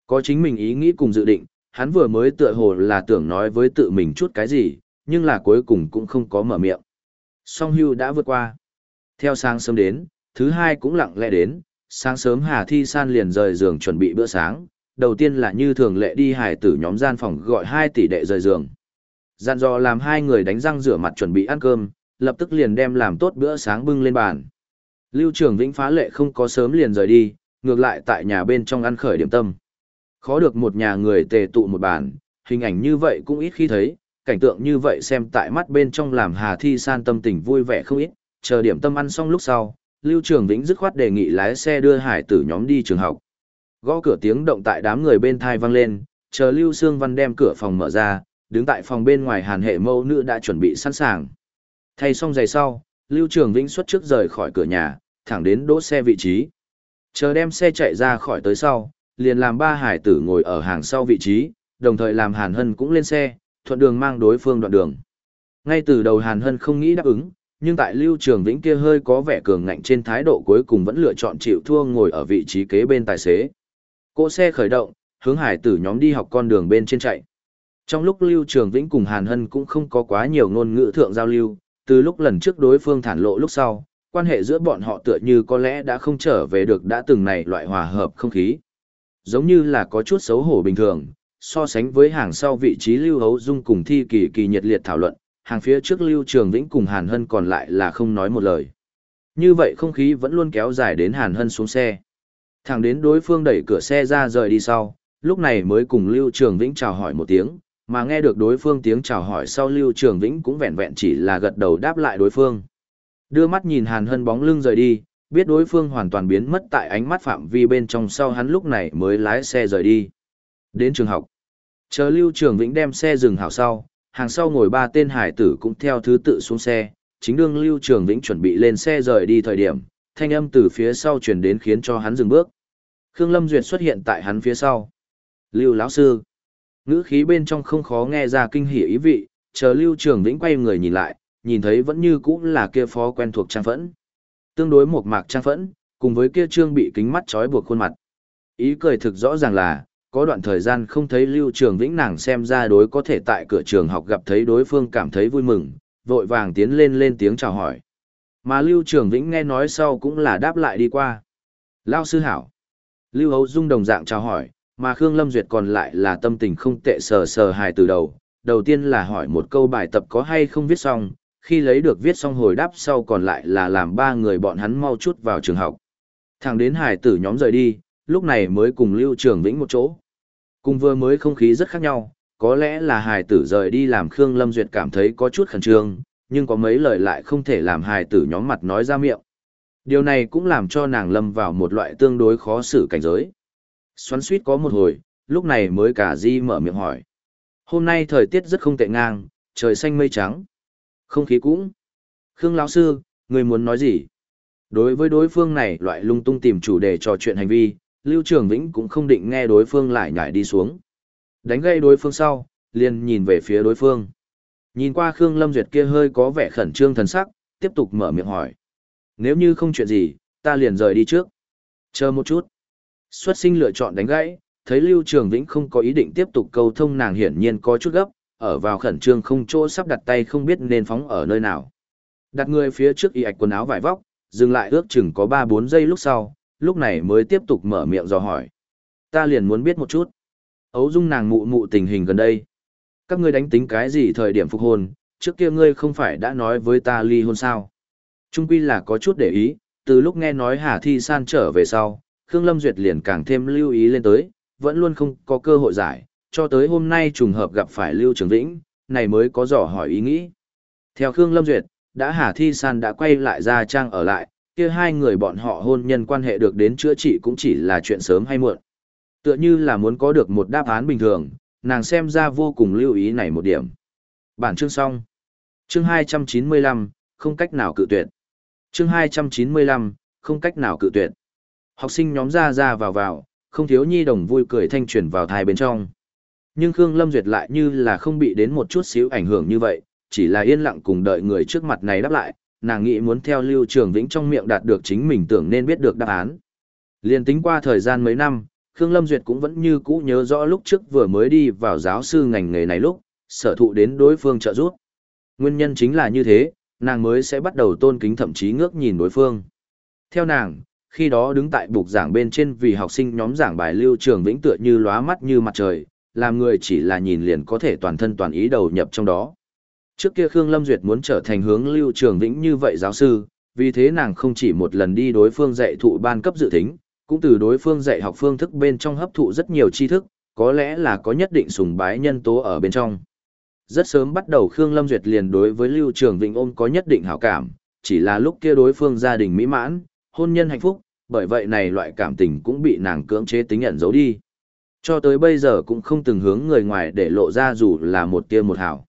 Có chính mình ý nghĩ cùng dự định, hắn vừa mới tựa hồ là tưởng nói với tự mình chút cái gì, nhưng là cuối cùng cũng không có mở miệng. Song hưu đã vượt qua. Theo sáng sớm đến, thứ hai cũng lặng lẽ đến, sáng sớm Hà Thi San liền rời giường chuẩn bị bữa sáng, đầu tiên là như thường lệ đi hải tử nhóm gian phòng gọi hai tỷ đệ rời giường. Dặn dò làm hai người đánh răng rửa mặt chuẩn bị ăn cơm, lập tức liền đem làm tốt bữa sáng bưng lên bàn. Lưu Trường Vĩnh phá lệ không có sớm liền rời đi, ngược lại tại nhà bên trong ăn khởi điểm tâm. Khó được một nhà người tề tụ một bàn, hình ảnh như vậy cũng ít khi thấy, cảnh tượng như vậy xem tại mắt bên trong làm Hà Thi San tâm tình vui vẻ không ít, chờ điểm tâm ăn xong lúc sau, Lưu Trường Vĩnh dứt khoát đề nghị lái xe đưa hải tử nhóm đi trường học. Gõ cửa tiếng động tại đám người bên thai vang lên, chờ Lưu Sương Văn đem cửa phòng mở ra, đứng tại phòng bên ngoài hàn hệ mâu nữ đã chuẩn bị sẵn sàng. Thay xong giày sau, Lưu Trường Vĩnh xuất trước rời khỏi cửa nhà, thẳng đến đỗ xe vị trí. Chờ đem xe chạy ra khỏi tới sau, liền làm ba hải tử ngồi ở hàng sau vị trí, đồng thời làm Hàn Hân cũng lên xe, thuận đường mang đối phương đoạn đường. Ngay từ đầu Hàn Hân không nghĩ đáp ứng, nhưng tại Lưu Trường Vĩnh kia hơi có vẻ cường ngạnh trên thái độ cuối cùng vẫn lựa chọn chịu thua ngồi ở vị trí kế bên tài xế. Cỗ xe khởi động, hướng hải tử nhóm đi học con đường bên trên chạy. Trong lúc Lưu Trường Vĩnh cùng Hàn Hân cũng không có quá nhiều ngôn ngữ thượng giao lưu, từ lúc lần trước đối phương thản lộ lúc sau, quan hệ giữa bọn họ tựa như có lẽ đã không trở về được đã từng này loại hòa hợp không khí. Giống như là có chút xấu hổ bình thường, so sánh với hàng sau vị trí Lưu Hấu Dung cùng thi kỳ kỳ nhiệt liệt thảo luận, hàng phía trước Lưu Trường Vĩnh cùng Hàn Hân còn lại là không nói một lời. Như vậy không khí vẫn luôn kéo dài đến Hàn Hân xuống xe. Thẳng đến đối phương đẩy cửa xe ra rời đi sau, lúc này mới cùng Lưu Trường Vĩnh chào hỏi một tiếng, mà nghe được đối phương tiếng chào hỏi sau Lưu Trường Vĩnh cũng vẹn vẹn chỉ là gật đầu đáp lại đối phương. Đưa mắt nhìn Hàn Hân bóng lưng rời đi, biết đối phương hoàn toàn biến mất tại ánh mắt phạm vi bên trong sau hắn lúc này mới lái xe rời đi. Đến trường học. Chờ Lưu Trường Vĩnh đem xe dừng hảo sau, hàng sau ngồi ba tên hải tử cũng theo thứ tự xuống xe, chính đương Lưu Trường Vĩnh chuẩn bị lên xe rời đi thời điểm, thanh âm từ phía sau truyền đến khiến cho hắn dừng bước. Khương Lâm Duyệt xuất hiện tại hắn phía sau. Lưu lão sư. Ngữ khí bên trong không khó nghe ra kinh hỉ ý vị, chờ Lưu Trường Vĩnh quay người nhìn lại, nhìn thấy vẫn như cũng là kia phó quen thuộc trang phẫn. Tương đối một mạc trang phẫn, cùng với kia trương bị kính mắt trói buộc khuôn mặt. Ý cười thực rõ ràng là, có đoạn thời gian không thấy Lưu Trường Vĩnh nàng xem ra đối có thể tại cửa trường học gặp thấy đối phương cảm thấy vui mừng, vội vàng tiến lên lên tiếng chào hỏi. Mà Lưu Trường Vĩnh nghe nói sau cũng là đáp lại đi qua. Lao sư hảo. Lưu Hấu Dung đồng dạng chào hỏi, mà Khương Lâm Duyệt còn lại là tâm tình không tệ sờ sờ hài từ đầu. Đầu tiên là hỏi một câu bài tập có hay không viết xong, khi lấy được viết xong hồi đáp sau còn lại là làm ba người bọn hắn mau chút vào trường học. Thằng đến hải tử nhóm rời đi, lúc này mới cùng Lưu Trường Vĩnh một chỗ. Cùng vừa mới không khí rất khác nhau, có lẽ là hải tử rời đi làm Khương Lâm Duyệt cảm thấy có chút khẩn trương, nhưng có mấy lời lại không thể làm hải tử nhóm mặt nói ra miệng. Điều này cũng làm cho nàng lâm vào một loại tương đối khó xử cảnh giới. Xoắn suýt có một hồi, lúc này mới cả Di mở miệng hỏi. Hôm nay thời tiết rất không tệ ngang, trời xanh mây trắng. Không khí cũng. Khương lão sư, người muốn nói gì? Đối với đối phương này loại lung tung tìm chủ đề trò chuyện hành vi, Lưu Trường Vĩnh cũng không định nghe đối phương lại nhảy đi xuống. Đánh gây đối phương sau, liền nhìn về phía đối phương. Nhìn qua Khương Lâm Duyệt kia hơi có vẻ khẩn trương thần sắc, tiếp tục mở miệng hỏi. Nếu như không chuyện gì, ta liền rời đi trước. Chờ một chút. Xuất sinh lựa chọn đánh gãy, thấy Lưu Trường Vĩnh không có ý định tiếp tục câu thông nàng hiển nhiên có chút gấp, ở vào khẩn trương không chỗ sắp đặt tay không biết nên phóng ở nơi nào. Đặt người phía trước y ạch quần áo vải vóc, dừng lại ước chừng có 3-4 giây lúc sau, lúc này mới tiếp tục mở miệng dò hỏi. Ta liền muốn biết một chút. Ấu dung nàng mụ mụ tình hình gần đây. Các ngươi đánh tính cái gì thời điểm phục hôn, trước kia ngươi không phải đã nói với ta ly hôn sao. Trung quy là có chút để ý, từ lúc nghe nói Hà Thi San trở về sau, Khương Lâm Duyệt liền càng thêm lưu ý lên tới, vẫn luôn không có cơ hội giải, cho tới hôm nay trùng hợp gặp phải Lưu Trường Vĩnh, này mới có dò hỏi ý nghĩ. Theo Khương Lâm Duyệt, đã Hà Thi San đã quay lại ra trang ở lại, kia hai người bọn họ hôn nhân quan hệ được đến chữa trị cũng chỉ là chuyện sớm hay muộn. Tựa như là muốn có được một đáp án bình thường, nàng xem ra vô cùng lưu ý này một điểm. Bản chương xong. Chương 295, không cách nào cự tuyệt. Chương 295, không cách nào cự tuyệt. Học sinh nhóm ra ra vào vào, không thiếu nhi đồng vui cười thanh truyền vào thai bên trong. Nhưng Khương Lâm Duyệt lại như là không bị đến một chút xíu ảnh hưởng như vậy, chỉ là yên lặng cùng đợi người trước mặt này đáp lại, nàng nghĩ muốn theo Lưu Trường Vĩnh trong miệng đạt được chính mình tưởng nên biết được đáp án. Liên tính qua thời gian mấy năm, Khương Lâm Duyệt cũng vẫn như cũ nhớ rõ lúc trước vừa mới đi vào giáo sư ngành nghề này lúc, sở thụ đến đối phương trợ giúp. Nguyên nhân chính là như thế, nàng mới sẽ bắt đầu tôn kính thậm chí ngước nhìn đối phương. Theo nàng, khi đó đứng tại bục giảng bên trên vì học sinh nhóm giảng bài Lưu Trường Vĩnh tựa như lóa mắt như mặt trời, làm người chỉ là nhìn liền có thể toàn thân toàn ý đầu nhập trong đó. Trước kia Khương Lâm Duyệt muốn trở thành hướng Lưu Trường Vĩnh như vậy giáo sư, vì thế nàng không chỉ một lần đi đối phương dạy thụ ban cấp dự tính, cũng từ đối phương dạy học phương thức bên trong hấp thụ rất nhiều tri thức, có lẽ là có nhất định sùng bái nhân tố ở bên trong. Rất sớm bắt đầu Khương Lâm Duyệt liền đối với Lưu Trường Vĩnh ôm có nhất định hảo cảm, chỉ là lúc kia đối phương gia đình mỹ mãn, hôn nhân hạnh phúc, bởi vậy này loại cảm tình cũng bị nàng cưỡng chế tính nhận giấu đi. Cho tới bây giờ cũng không từng hướng người ngoài để lộ ra dù là một tia một hảo.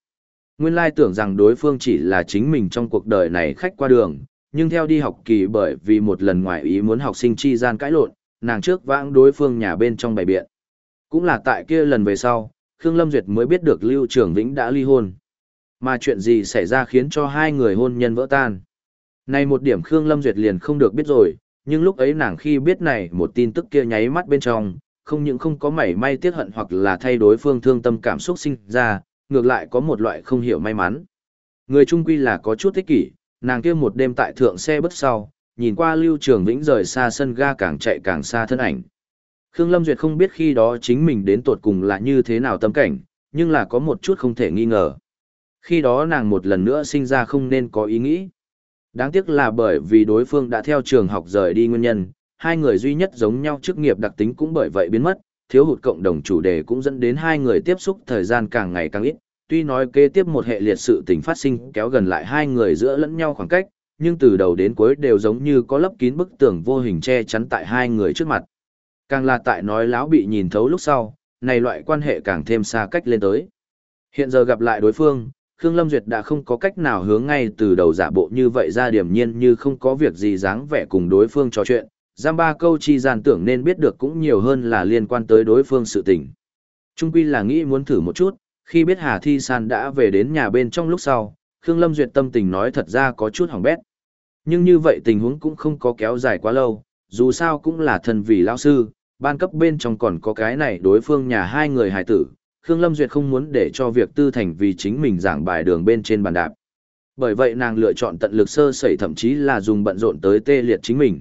Nguyên lai tưởng rằng đối phương chỉ là chính mình trong cuộc đời này khách qua đường, nhưng theo đi học kỳ bởi vì một lần ngoài ý muốn học sinh chi gian cãi lộn, nàng trước vãng đối phương nhà bên trong bày biện. Cũng là tại kia lần về sau, Khương Lâm Duyệt mới biết được Lưu Trường Vĩnh đã ly hôn. Mà chuyện gì xảy ra khiến cho hai người hôn nhân vỡ tan. Này một điểm Khương Lâm Duyệt liền không được biết rồi, nhưng lúc ấy nàng khi biết này một tin tức kia nháy mắt bên trong, không những không có mảy may tiếc hận hoặc là thay đối phương thương tâm cảm xúc sinh ra, ngược lại có một loại không hiểu may mắn. Người trung quy là có chút thích kỷ, nàng kia một đêm tại thượng xe bất sau, nhìn qua Lưu Trường Vĩnh rời xa sân ga càng chạy càng xa thân ảnh. Khương Lâm Duyệt không biết khi đó chính mình đến tột cùng là như thế nào tâm cảnh, nhưng là có một chút không thể nghi ngờ. Khi đó nàng một lần nữa sinh ra không nên có ý nghĩ. Đáng tiếc là bởi vì đối phương đã theo trường học rời đi nguyên nhân, hai người duy nhất giống nhau chức nghiệp đặc tính cũng bởi vậy biến mất, thiếu hụt cộng đồng chủ đề cũng dẫn đến hai người tiếp xúc thời gian càng ngày càng ít. Tuy nói kế tiếp một hệ liệt sự tình phát sinh kéo gần lại hai người giữa lẫn nhau khoảng cách, nhưng từ đầu đến cuối đều giống như có lấp kín bức tường vô hình che chắn tại hai người trước mặt. Càng là tại nói láo bị nhìn thấu lúc sau, này loại quan hệ càng thêm xa cách lên tới. Hiện giờ gặp lại đối phương, Khương Lâm Duyệt đã không có cách nào hướng ngay từ đầu giả bộ như vậy ra điểm nhiên như không có việc gì dáng vẻ cùng đối phương trò chuyện, giam ba câu chi gian tưởng nên biết được cũng nhiều hơn là liên quan tới đối phương sự tình. Trung quy là nghĩ muốn thử một chút, khi biết Hà Thi San đã về đến nhà bên trong lúc sau, Khương Lâm Duyệt tâm tình nói thật ra có chút hỏng bét. Nhưng như vậy tình huống cũng không có kéo dài quá lâu, dù sao cũng là thân vì lao sư, ban cấp bên trong còn có cái này đối phương nhà hai người hài tử, Khương Lâm Duyệt không muốn để cho việc tư thành vì chính mình giảng bài đường bên trên bàn đạp. Bởi vậy nàng lựa chọn tận lực sơ sẩy thậm chí là dùng bận rộn tới tê liệt chính mình.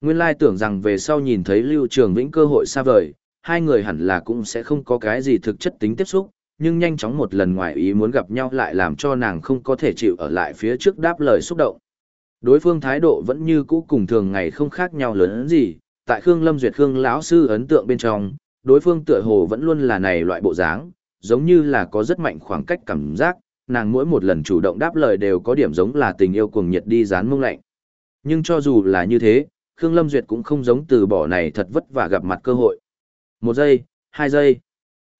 Nguyên lai tưởng rằng về sau nhìn thấy Lưu Trường Vĩnh cơ hội xa vời, hai người hẳn là cũng sẽ không có cái gì thực chất tính tiếp xúc, nhưng nhanh chóng một lần ngoài ý muốn gặp nhau lại làm cho nàng không có thể chịu ở lại phía trước đáp lời xúc động. Đối phương thái độ vẫn như cũ cùng thường ngày không khác nhau lớn gì, tại Khương Lâm Duyệt Khương lão sư ấn tượng bên trong, đối phương tựa hồ vẫn luôn là này loại bộ dáng, giống như là có rất mạnh khoảng cách cảm giác, nàng mỗi một lần chủ động đáp lời đều có điểm giống là tình yêu cuồng nhiệt đi dán mông lạnh. Nhưng cho dù là như thế, Khương Lâm Duyệt cũng không giống từ bỏ này thật vất vả gặp mặt cơ hội. Một giây, hai giây.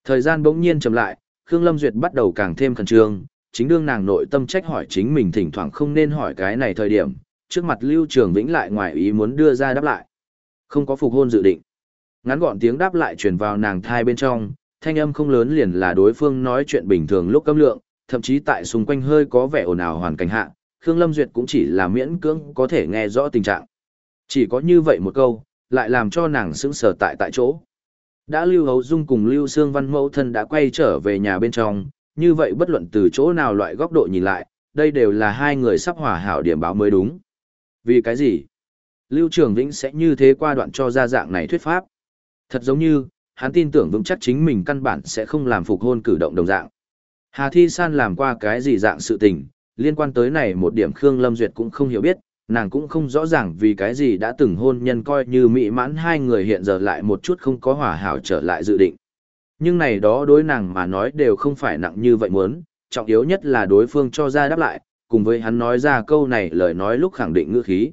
Thời gian bỗng nhiên chậm lại, Khương Lâm Duyệt bắt đầu càng thêm khẩn trương, chính đương nàng nội tâm trách hỏi chính mình thỉnh thoảng không nên hỏi cái này thời điểm, trước mặt Lưu Trường Vĩnh lại ngoài ý muốn đưa ra đáp lại. Không có phục hôn dự định. Ngắn gọn tiếng đáp lại truyền vào nàng thai bên trong, thanh âm không lớn liền là đối phương nói chuyện bình thường lúc câm lượng, thậm chí tại xung quanh hơi có vẻ ồn ào hoàn cảnh hạ, Khương Lâm Duyệt cũng chỉ là miễn cưỡng có thể nghe rõ tình trạng. Chỉ có như vậy một câu, lại làm cho nàng sững sờ tại tại chỗ. Đã Lưu Hấu Dung cùng Lưu Sương Văn mẫu thân đã quay trở về nhà bên trong, như vậy bất luận từ chỗ nào loại góc độ nhìn lại, đây đều là hai người sắp hòa hảo điểm báo mới đúng. Vì cái gì? Lưu Trường Vĩnh sẽ như thế qua đoạn cho ra dạng này thuyết pháp. Thật giống như, hắn tin tưởng vững chắc chính mình căn bản sẽ không làm phục hôn cử động đồng dạng. Hà Thi San làm qua cái gì dạng sự tình, liên quan tới này một điểm Khương Lâm Duyệt cũng không hiểu biết, nàng cũng không rõ ràng vì cái gì đã từng hôn nhân coi như mỹ mãn hai người hiện giờ lại một chút không có hòa hảo trở lại dự định. Nhưng này đó đối nàng mà nói đều không phải nặng như vậy muốn, trọng yếu nhất là đối phương cho ra đáp lại, cùng với hắn nói ra câu này lời nói lúc khẳng định ngữ khí.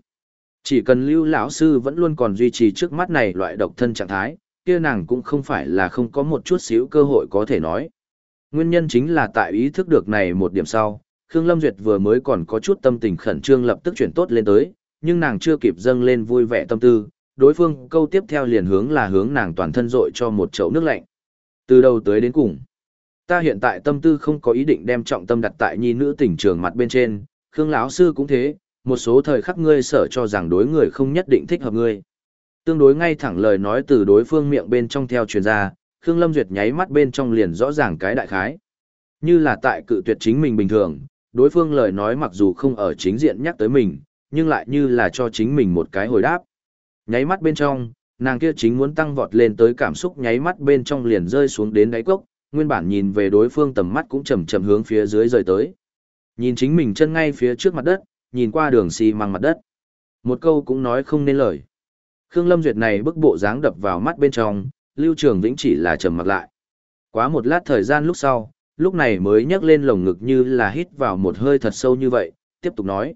Chỉ cần lưu lão sư vẫn luôn còn duy trì trước mắt này loại độc thân trạng thái, kia nàng cũng không phải là không có một chút xíu cơ hội có thể nói. Nguyên nhân chính là tại ý thức được này một điểm sau, Khương Lâm Duyệt vừa mới còn có chút tâm tình khẩn trương lập tức chuyển tốt lên tới, nhưng nàng chưa kịp dâng lên vui vẻ tâm tư, đối phương câu tiếp theo liền hướng là hướng nàng toàn thân dội cho một chậu nước lạnh. Từ đầu tới đến cùng, ta hiện tại tâm tư không có ý định đem trọng tâm đặt tại nhi nữ tình trường mặt bên trên, Khương lão sư cũng thế, một số thời khắc ngươi sở cho rằng đối người không nhất định thích hợp ngươi. Tương đối ngay thẳng lời nói từ đối phương miệng bên trong theo truyền ra, Khương Lâm Duyệt nháy mắt bên trong liền rõ ràng cái đại khái. Như là tại cự tuyệt chính mình bình thường, đối phương lời nói mặc dù không ở chính diện nhắc tới mình, nhưng lại như là cho chính mình một cái hồi đáp. Nháy mắt bên trong, nàng kia chính muốn tăng vọt lên tới cảm xúc nháy mắt bên trong liền rơi xuống đến đáy cốc, nguyên bản nhìn về đối phương tầm mắt cũng chậm chậm hướng phía dưới rời tới. Nhìn chính mình chân ngay phía trước mặt đất, nhìn qua đường xi măng mặt đất. Một câu cũng nói không nên lời. Khương Lâm Duyệt này bức bộ dáng đập vào mắt bên trong, Lưu Trường Vĩnh chỉ là trầm mặt lại. Quá một lát thời gian lúc sau, lúc này mới nhấc lên lồng ngực như là hít vào một hơi thật sâu như vậy, tiếp tục nói.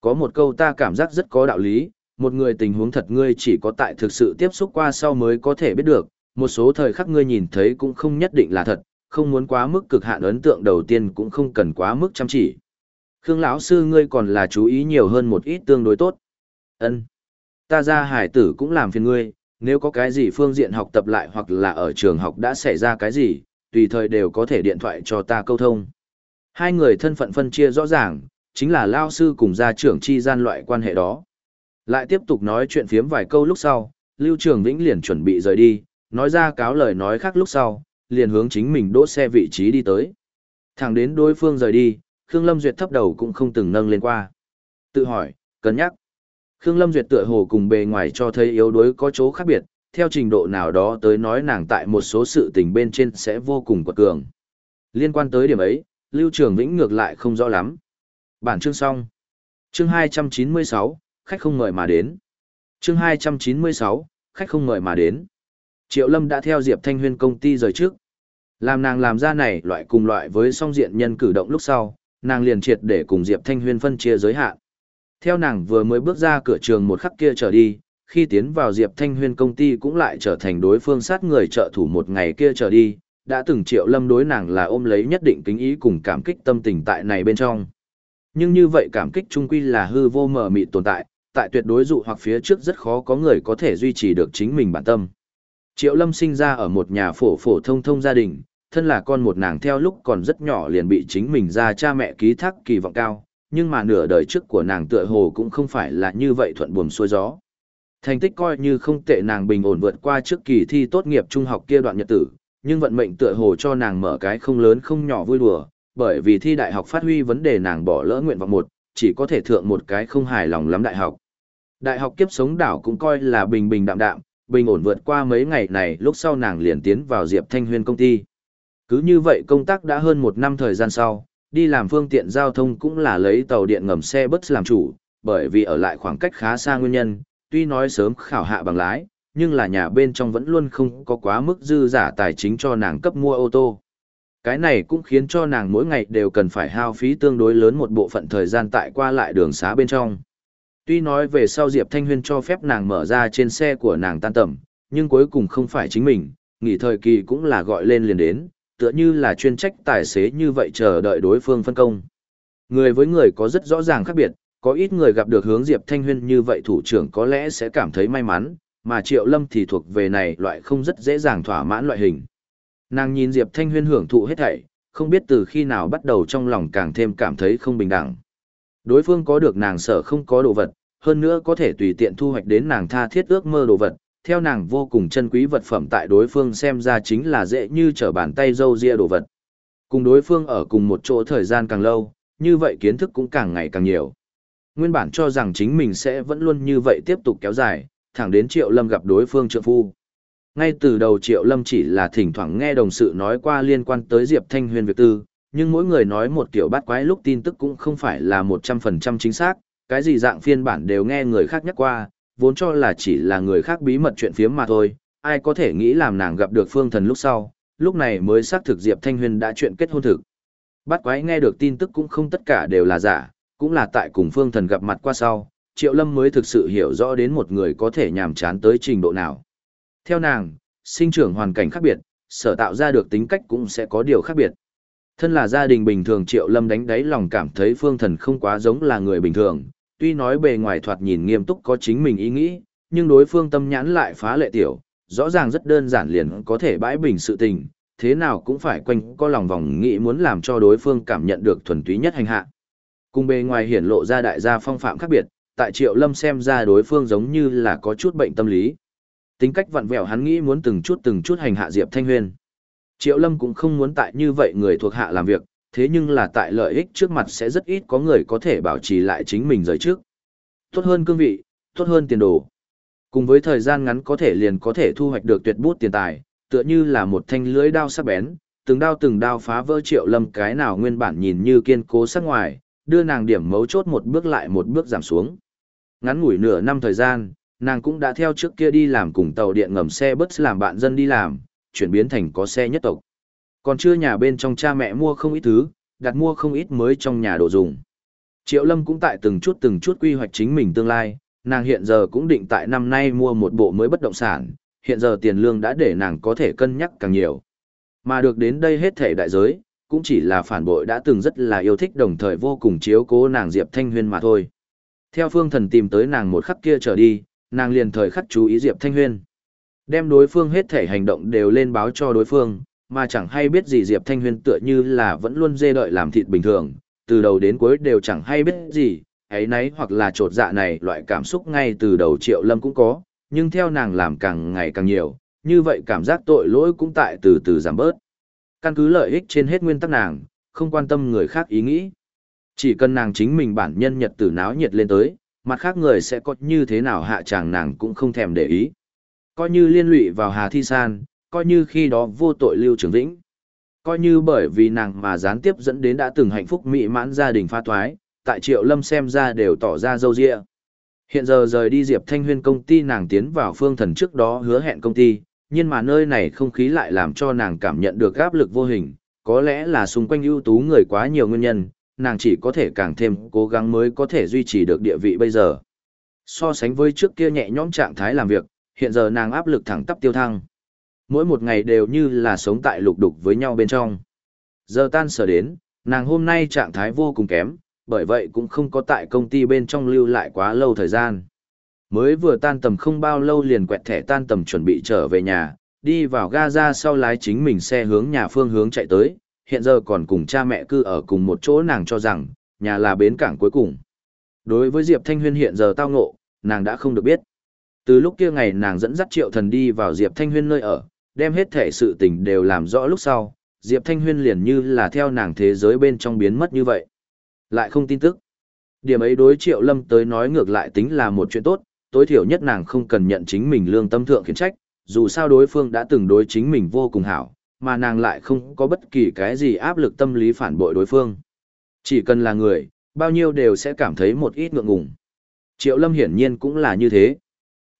Có một câu ta cảm giác rất có đạo lý, một người tình huống thật ngươi chỉ có tại thực sự tiếp xúc qua sau mới có thể biết được, một số thời khắc ngươi nhìn thấy cũng không nhất định là thật, không muốn quá mức cực hạn ấn tượng đầu tiên cũng không cần quá mức chăm chỉ. Khương lão sư ngươi còn là chú ý nhiều hơn một ít tương đối tốt. Ân, Ta ra hải tử cũng làm phiền ngươi, nếu có cái gì phương diện học tập lại hoặc là ở trường học đã xảy ra cái gì, tùy thời đều có thể điện thoại cho ta câu thông. Hai người thân phận phân chia rõ ràng, chính là lao sư cùng gia trưởng chi gian loại quan hệ đó. Lại tiếp tục nói chuyện phiếm vài câu lúc sau, Lưu Trường Vĩnh liền chuẩn bị rời đi, nói ra cáo lời nói khác lúc sau, liền hướng chính mình đỗ xe vị trí đi tới. Thẳng đến đối phương rời đi, Khương Lâm Duyệt thấp đầu cũng không từng nâng lên qua. Tự hỏi, cân nhắc. Khương Lâm Duyệt tựa hồ cùng bề ngoài cho thấy yếu đuối có chỗ khác biệt, theo trình độ nào đó tới nói nàng tại một số sự tình bên trên sẽ vô cùng quật cường. Liên quan tới điểm ấy, Lưu Trường Vĩnh ngược lại không rõ lắm. Bản chương xong. Chương 296, khách không mời mà đến. Chương 296, khách không mời mà đến. Triệu Lâm đã theo Diệp Thanh Huyên công ty rời trước. Làm nàng làm ra này loại cùng loại với song diện nhân cử động lúc sau, nàng liền triệt để cùng Diệp Thanh Huyên phân chia giới hạn. Theo nàng vừa mới bước ra cửa trường một khắc kia trở đi, khi tiến vào Diệp Thanh Huyên công ty cũng lại trở thành đối phương sát người trợ thủ một ngày kia trở đi, đã từng triệu lâm đối nàng là ôm lấy nhất định kính ý cùng cảm kích tâm tình tại này bên trong. Nhưng như vậy cảm kích trung quy là hư vô mờ mịt tồn tại, tại tuyệt đối dụ hoặc phía trước rất khó có người có thể duy trì được chính mình bản tâm. Triệu Lâm sinh ra ở một nhà phổ phổ thông thông gia đình, thân là con một nàng theo lúc còn rất nhỏ liền bị chính mình ra cha mẹ ký thác kỳ vọng cao, nhưng mà nửa đời trước của nàng tựa hồ cũng không phải là như vậy thuận buồm xuôi gió. Thành tích coi như không tệ nàng bình ổn vượt qua trước kỳ thi tốt nghiệp trung học kia đoạn nhật tử, nhưng vận mệnh tựa hồ cho nàng mở cái không lớn không nhỏ vui đùa, bởi vì thi đại học phát huy vấn đề nàng bỏ lỡ nguyện vọng một, chỉ có thể thượng một cái không hài lòng lắm đại học. Đại học kiếp sống đảo cũng coi là bình bình đạm đạm, bình ổn vượt qua mấy ngày này lúc sau nàng liền tiến vào Diệp Thanh Huyên công ty. Cứ như vậy công tác đã hơn một năm thời gian sau, đi làm phương tiện giao thông cũng là lấy tàu điện ngầm xe bus làm chủ, bởi vì ở lại khoảng cách khá xa nguyên nhân, tuy nói sớm khảo hạ bằng lái, nhưng là nhà bên trong vẫn luôn không có quá mức dư giả tài chính cho nàng cấp mua ô tô. Cái này cũng khiến cho nàng mỗi ngày đều cần phải hao phí tương đối lớn một bộ phận thời gian tại qua lại đường xá bên trong. Tuy nói về sau Diệp Thanh Huyên cho phép nàng mở ra trên xe của nàng tan tầm, nhưng cuối cùng không phải chính mình, nghỉ thời kỳ cũng là gọi lên liền đến, tựa như là chuyên trách tài xế như vậy chờ đợi đối phương phân công. Người với người có rất rõ ràng khác biệt, có ít người gặp được hướng Diệp Thanh Huyên như vậy thủ trưởng có lẽ sẽ cảm thấy may mắn, mà Triệu Lâm thì thuộc về này loại không rất dễ dàng thỏa mãn loại hình. Nàng nhìn Diệp Thanh Huyên hưởng thụ hết thảy, không biết từ khi nào bắt đầu trong lòng càng thêm cảm thấy không bình đẳng. Đối phương có được nàng sở không có đồ vật, hơn nữa có thể tùy tiện thu hoạch đến nàng tha thiết ước mơ đồ vật, theo nàng vô cùng chân quý vật phẩm tại đối phương xem ra chính là dễ như trở bàn tay dâu ria đồ vật. Cùng đối phương ở cùng một chỗ thời gian càng lâu, như vậy kiến thức cũng càng ngày càng nhiều. Nguyên bản cho rằng chính mình sẽ vẫn luôn như vậy tiếp tục kéo dài, thẳng đến Triệu Lâm gặp đối phương trượng phu. Ngay từ đầu Triệu Lâm chỉ là thỉnh thoảng nghe đồng sự nói qua liên quan tới Diệp Thanh Huyền việc tư, nhưng mỗi người nói một kiểu bát quái lúc tin tức cũng không phải là 100% chính xác, cái gì dạng phiên bản đều nghe người khác nhắc qua, vốn cho là chỉ là người khác bí mật chuyện phiếm mà thôi, ai có thể nghĩ làm nàng gặp được phương thần lúc sau, lúc này mới xác thực Diệp Thanh Huyền đã chuyện kết hôn thực. Bát quái nghe được tin tức cũng không tất cả đều là giả, cũng là tại cùng phương thần gặp mặt qua sau, Triệu Lâm mới thực sự hiểu rõ đến một người có thể nhàm chán tới trình độ nào. Theo nàng, sinh trưởng hoàn cảnh khác biệt, sở tạo ra được tính cách cũng sẽ có điều khác biệt. Thân là gia đình bình thường Triệu Lâm đánh đáy lòng cảm thấy phương thần không quá giống là người bình thường, tuy nói bề ngoài thoạt nhìn nghiêm túc có chính mình ý nghĩ, nhưng đối phương tâm nhãn lại phá lệ tiểu, rõ ràng rất đơn giản liền có thể bãi bình sự tình, thế nào cũng phải quanh có lòng vòng nghĩ muốn làm cho đối phương cảm nhận được thuần túy nhất hành hạ. Cùng bề ngoài hiển lộ ra đại gia phong phạm khác biệt, tại Triệu Lâm xem ra đối phương giống như là có chút bệnh tâm lý. Tính cách vặn vẹo hắn nghĩ muốn từng chút từng chút hành hạ Diệp Thanh huyền. Triệu Lâm cũng không muốn tại như vậy người thuộc hạ làm việc, thế nhưng là tại lợi ích trước mặt sẽ rất ít có người có thể bảo trì lại chính mình rời trước. Tốt hơn cương vị, tốt hơn tiền đồ. Cùng với thời gian ngắn có thể liền có thể thu hoạch được tuyệt bút tiền tài, tựa như là một thanh lưới đao sắc bén, từng đao từng đao phá vỡ triệu lâm cái nào nguyên bản nhìn như kiên cố sắc ngoài, đưa nàng điểm mấu chốt một bước lại một bước giảm xuống. Ngắn ngủi nửa năm thời gian, nàng cũng đã theo trước kia đi làm cùng tàu điện ngầm xe bus làm bạn dân đi làm, chuyển biến thành có xe nhất tộc. Còn chưa nhà bên trong cha mẹ mua không ít thứ, đặt mua không ít mới trong nhà đồ dùng. Triệu Lâm cũng tại từng chút từng chút quy hoạch chính mình tương lai, nàng hiện giờ cũng định tại năm nay mua một bộ mới bất động sản, hiện giờ tiền lương đã để nàng có thể cân nhắc càng nhiều. Mà được đến đây hết thể đại giới, cũng chỉ là phản bội đã từng rất là yêu thích đồng thời vô cùng chiếu cố nàng Diệp Thanh Huyên mà thôi. Theo phương thần tìm tới nàng một khắc kia trở đi, nàng liền thời khắc chú ý Diệp Thanh Huyên. Đem đối phương hết thể hành động đều lên báo cho đối phương, mà chẳng hay biết gì Diệp Thanh Huyên tựa như là vẫn luôn dê đợi làm thịt bình thường, từ đầu đến cuối đều chẳng hay biết gì, ấy nấy hoặc là trột dạ này loại cảm xúc ngay từ đầu triệu lâm cũng có, nhưng theo nàng làm càng ngày càng nhiều, như vậy cảm giác tội lỗi cũng tại từ từ giảm bớt. Căn cứ lợi ích trên hết nguyên tắc nàng, không quan tâm người khác ý nghĩ. Chỉ cần nàng chính mình bản nhân nhật tử náo nhiệt lên tới, mặt khác người sẽ có như thế nào hạ chàng nàng cũng không thèm để ý. Coi như liên lụy vào Hà Thi San, coi như khi đó vô tội Lưu Trường Vĩnh. Coi như bởi vì nàng mà gián tiếp dẫn đến đã từng hạnh phúc mỹ mãn gia đình pha thoái, tại Triệu Lâm xem ra đều tỏ ra dâu dịa. Hiện giờ rời đi Diệp Thanh Huyên công ty nàng tiến vào phương thần trước đó hứa hẹn công ty, nhưng mà nơi này không khí lại làm cho nàng cảm nhận được áp lực vô hình, có lẽ là xung quanh ưu tú người quá nhiều nguyên nhân, nàng chỉ có thể càng thêm cố gắng mới có thể duy trì được địa vị bây giờ. So sánh với trước kia nhẹ nhõm trạng thái làm việc, hiện giờ nàng áp lực thẳng tắp tiêu thăng. Mỗi một ngày đều như là sống tại lục đục với nhau bên trong. Giờ tan sở đến, nàng hôm nay trạng thái vô cùng kém, bởi vậy cũng không có tại công ty bên trong lưu lại quá lâu thời gian. Mới vừa tan tầm không bao lâu liền quẹt thẻ tan tầm chuẩn bị trở về nhà, đi vào Gaza sau lái chính mình xe hướng nhà phương hướng chạy tới, hiện giờ còn cùng cha mẹ cư ở cùng một chỗ nàng cho rằng, nhà là bến cảng cuối cùng. Đối với Diệp Thanh Huyên hiện giờ tao ngộ, nàng đã không được biết. Từ lúc kia ngày nàng dẫn dắt triệu thần đi vào Diệp Thanh Huyên nơi ở, đem hết thể sự tình đều làm rõ lúc sau, Diệp Thanh Huyên liền như là theo nàng thế giới bên trong biến mất như vậy. Lại không tin tức. Điểm ấy đối triệu lâm tới nói ngược lại tính là một chuyện tốt, tối thiểu nhất nàng không cần nhận chính mình lương tâm thượng khiển trách, dù sao đối phương đã từng đối chính mình vô cùng hảo, mà nàng lại không có bất kỳ cái gì áp lực tâm lý phản bội đối phương. Chỉ cần là người, bao nhiêu đều sẽ cảm thấy một ít ngượng ngùng. Triệu Lâm hiển nhiên cũng là như thế.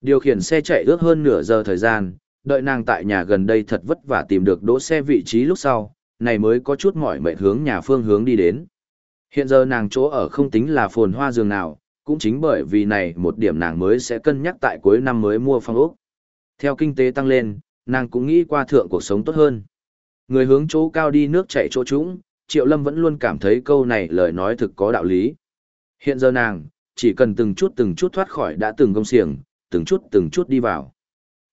Điều khiển xe chạy ước hơn nửa giờ thời gian, đợi nàng tại nhà gần đây thật vất vả tìm được đỗ xe vị trí lúc sau, này mới có chút mỏi mệt hướng nhà phương hướng đi đến. Hiện giờ nàng chỗ ở không tính là phồn hoa giường nào, cũng chính bởi vì này một điểm nàng mới sẽ cân nhắc tại cuối năm mới mua phong ốc. Theo kinh tế tăng lên, nàng cũng nghĩ qua thượng cuộc sống tốt hơn. Người hướng chỗ cao đi nước chảy chỗ trũng, Triệu Lâm vẫn luôn cảm thấy câu này lời nói thực có đạo lý. Hiện giờ nàng, chỉ cần từng chút từng chút thoát khỏi đã từng công xiềng, từng chút từng chút đi vào.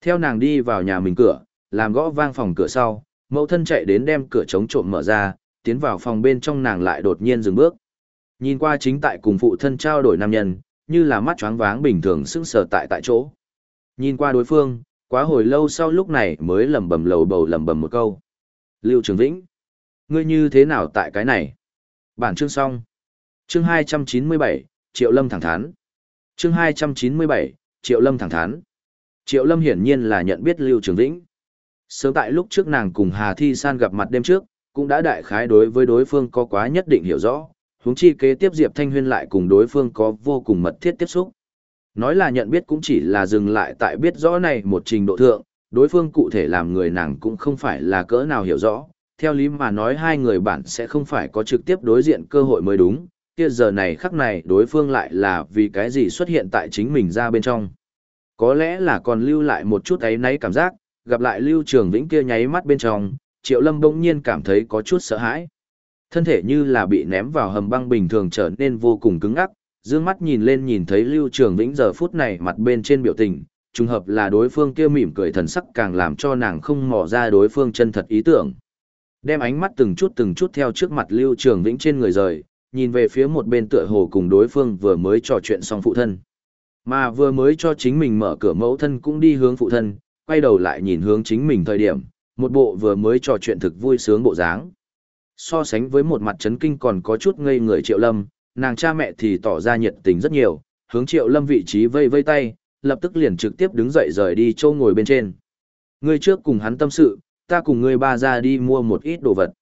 Theo nàng đi vào nhà mình cửa, làm gõ vang phòng cửa sau, mẫu thân chạy đến đem cửa chống trộm mở ra, tiến vào phòng bên trong nàng lại đột nhiên dừng bước. Nhìn qua chính tại cùng phụ thân trao đổi nam nhân, như là mắt choáng váng bình thường sững sờ tại tại chỗ. Nhìn qua đối phương, quá hồi lâu sau lúc này mới lẩm bẩm lầu bầu lẩm bẩm một câu. Lưu Trường Vĩnh, ngươi như thế nào tại cái này? Bản chương xong. Chương 297, Triệu Lâm thẳng thắn. Chương 297, Triệu Lâm thẳng thắn. Triệu Lâm hiển nhiên là nhận biết Lưu Trường Vĩnh. Sớm tại lúc trước nàng cùng Hà Thi San gặp mặt đêm trước, cũng đã đại khái đối với đối phương có quá nhất định hiểu rõ, huống chi kế tiếp Diệp Thanh Huyên lại cùng đối phương có vô cùng mật thiết tiếp xúc. Nói là nhận biết cũng chỉ là dừng lại tại biết rõ này một trình độ thượng, đối phương cụ thể làm người nàng cũng không phải là cỡ nào hiểu rõ, theo lý mà nói hai người bản sẽ không phải có trực tiếp đối diện cơ hội mới đúng, kia giờ này khắc này đối phương lại là vì cái gì xuất hiện tại chính mình ra bên trong. Có lẽ là còn lưu lại một chút ấy nấy cảm giác, gặp lại lưu trường vĩnh kia nháy mắt bên trong, triệu lâm bỗng nhiên cảm thấy có chút sợ hãi. Thân thể như là bị ném vào hầm băng bình thường trở nên vô cùng cứng ắc, dương mắt nhìn lên nhìn thấy lưu trường vĩnh giờ phút này mặt bên trên biểu tình, trùng hợp là đối phương kia mỉm cười thần sắc càng làm cho nàng không mò ra đối phương chân thật ý tưởng. Đem ánh mắt từng chút từng chút theo trước mặt lưu trường vĩnh trên người rời, nhìn về phía một bên tựa hồ cùng đối phương vừa mới trò chuyện xong phụ thân. Mà vừa mới cho chính mình mở cửa mẫu thân cũng đi hướng phụ thân, quay đầu lại nhìn hướng chính mình thời điểm, một bộ vừa mới trò chuyện thực vui sướng bộ dáng. So sánh với một mặt chấn kinh còn có chút ngây người triệu lâm, nàng cha mẹ thì tỏ ra nhiệt tình rất nhiều, hướng triệu lâm vị trí vây vây tay, lập tức liền trực tiếp đứng dậy rời đi châu ngồi bên trên. Ngươi trước cùng hắn tâm sự, ta cùng ngươi ba ra đi mua một ít đồ vật.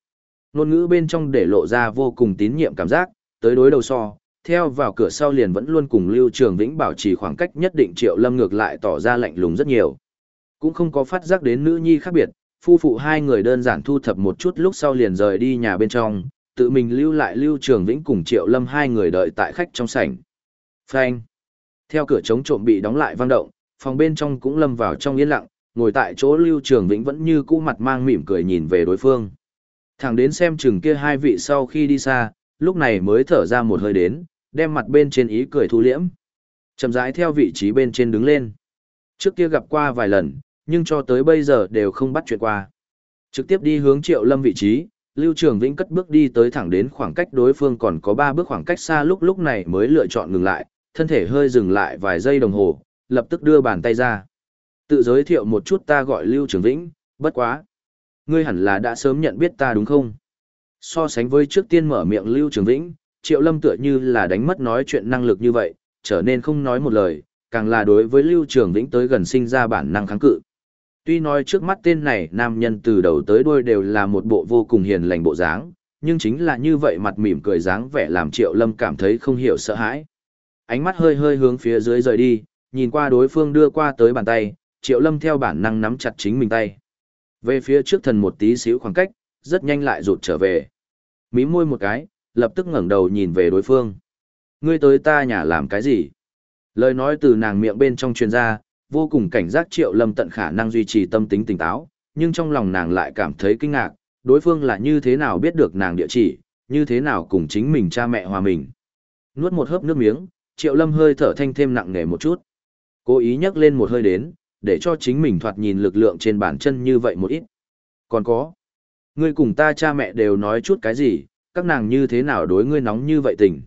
Nôn ngữ bên trong để lộ ra vô cùng tín nhiệm cảm giác, tới đối đầu so, theo vào cửa sau liền vẫn luôn cùng Lưu Trường Vĩnh bảo trì khoảng cách nhất định Triệu Lâm ngược lại tỏ ra lạnh lùng rất nhiều. Cũng không có phát giác đến nữ nhi khác biệt, phu phụ hai người đơn giản thu thập một chút lúc sau liền rời đi nhà bên trong, tự mình lưu lại Lưu Trường Vĩnh cùng Triệu Lâm hai người đợi tại khách trong sảnh. Phanh. Theo cửa chống trộm bị đóng lại vang động, phòng bên trong cũng lâm vào trong yên lặng, ngồi tại chỗ Lưu Trường Vĩnh vẫn như cũ mặt mang mỉm cười nhìn về đối phương. Thẳng đến xem chừng kia hai vị sau khi đi xa, lúc này mới thở ra một hơi đến, đem mặt bên trên ý cười thu liễm. Chậm rãi theo vị trí bên trên đứng lên. Trước kia gặp qua vài lần, nhưng cho tới bây giờ đều không bắt chuyện qua. Trực tiếp đi hướng Triệu Lâm vị trí, Lưu Trường Vĩnh cất bước đi tới thẳng đến khoảng cách đối phương còn có 3 bước khoảng cách xa lúc lúc này mới lựa chọn ngừng lại, thân thể hơi dừng lại vài giây đồng hồ, lập tức đưa bàn tay ra. Tự giới thiệu một chút ta gọi Lưu Trường Vĩnh, bất quá. Ngươi hẳn là đã sớm nhận biết ta đúng không? So sánh với trước tiên mở miệng Lưu Trường Vĩnh, Triệu Lâm tựa như là đánh mất nói chuyện năng lực như vậy, trở nên không nói một lời, càng là đối với Lưu Trường Vĩnh tới gần sinh ra bản năng kháng cự. Tuy nói trước mắt tên này nam nhân từ đầu tới đuôi đều là một bộ vô cùng hiền lành bộ dáng, nhưng chính là như vậy mặt mỉm cười dáng vẻ làm Triệu Lâm cảm thấy không hiểu sợ hãi. Ánh mắt hơi hơi hướng phía dưới rời đi, nhìn qua đối phương đưa qua tới bàn tay, Triệu Lâm theo bản năng nắm chặt chính mình tay. Về phía trước thần một tí xíu khoảng cách, rất nhanh lại rụt trở về. Mí môi một cái, lập tức ngẩng đầu nhìn về đối phương. Ngươi tới ta nhà làm cái gì? Lời nói từ nàng miệng bên trong truyền ra, vô cùng cảnh giác triệu lâm tận khả năng duy trì tâm tính tỉnh táo, nhưng trong lòng nàng lại cảm thấy kinh ngạc, đối phương là như thế nào biết được nàng địa chỉ, như thế nào cùng chính mình cha mẹ hòa mình. Nuốt một hớp nước miếng, triệu lâm hơi thở thanh thêm nặng nề một chút. Cố ý nhắc lên một hơi đến, để cho chính mình thoạt nhìn lực lượng trên bản chân như vậy một ít. Còn có, ngươi cùng ta cha mẹ đều nói chút cái gì, các nàng như thế nào đối ngươi nóng như vậy tình.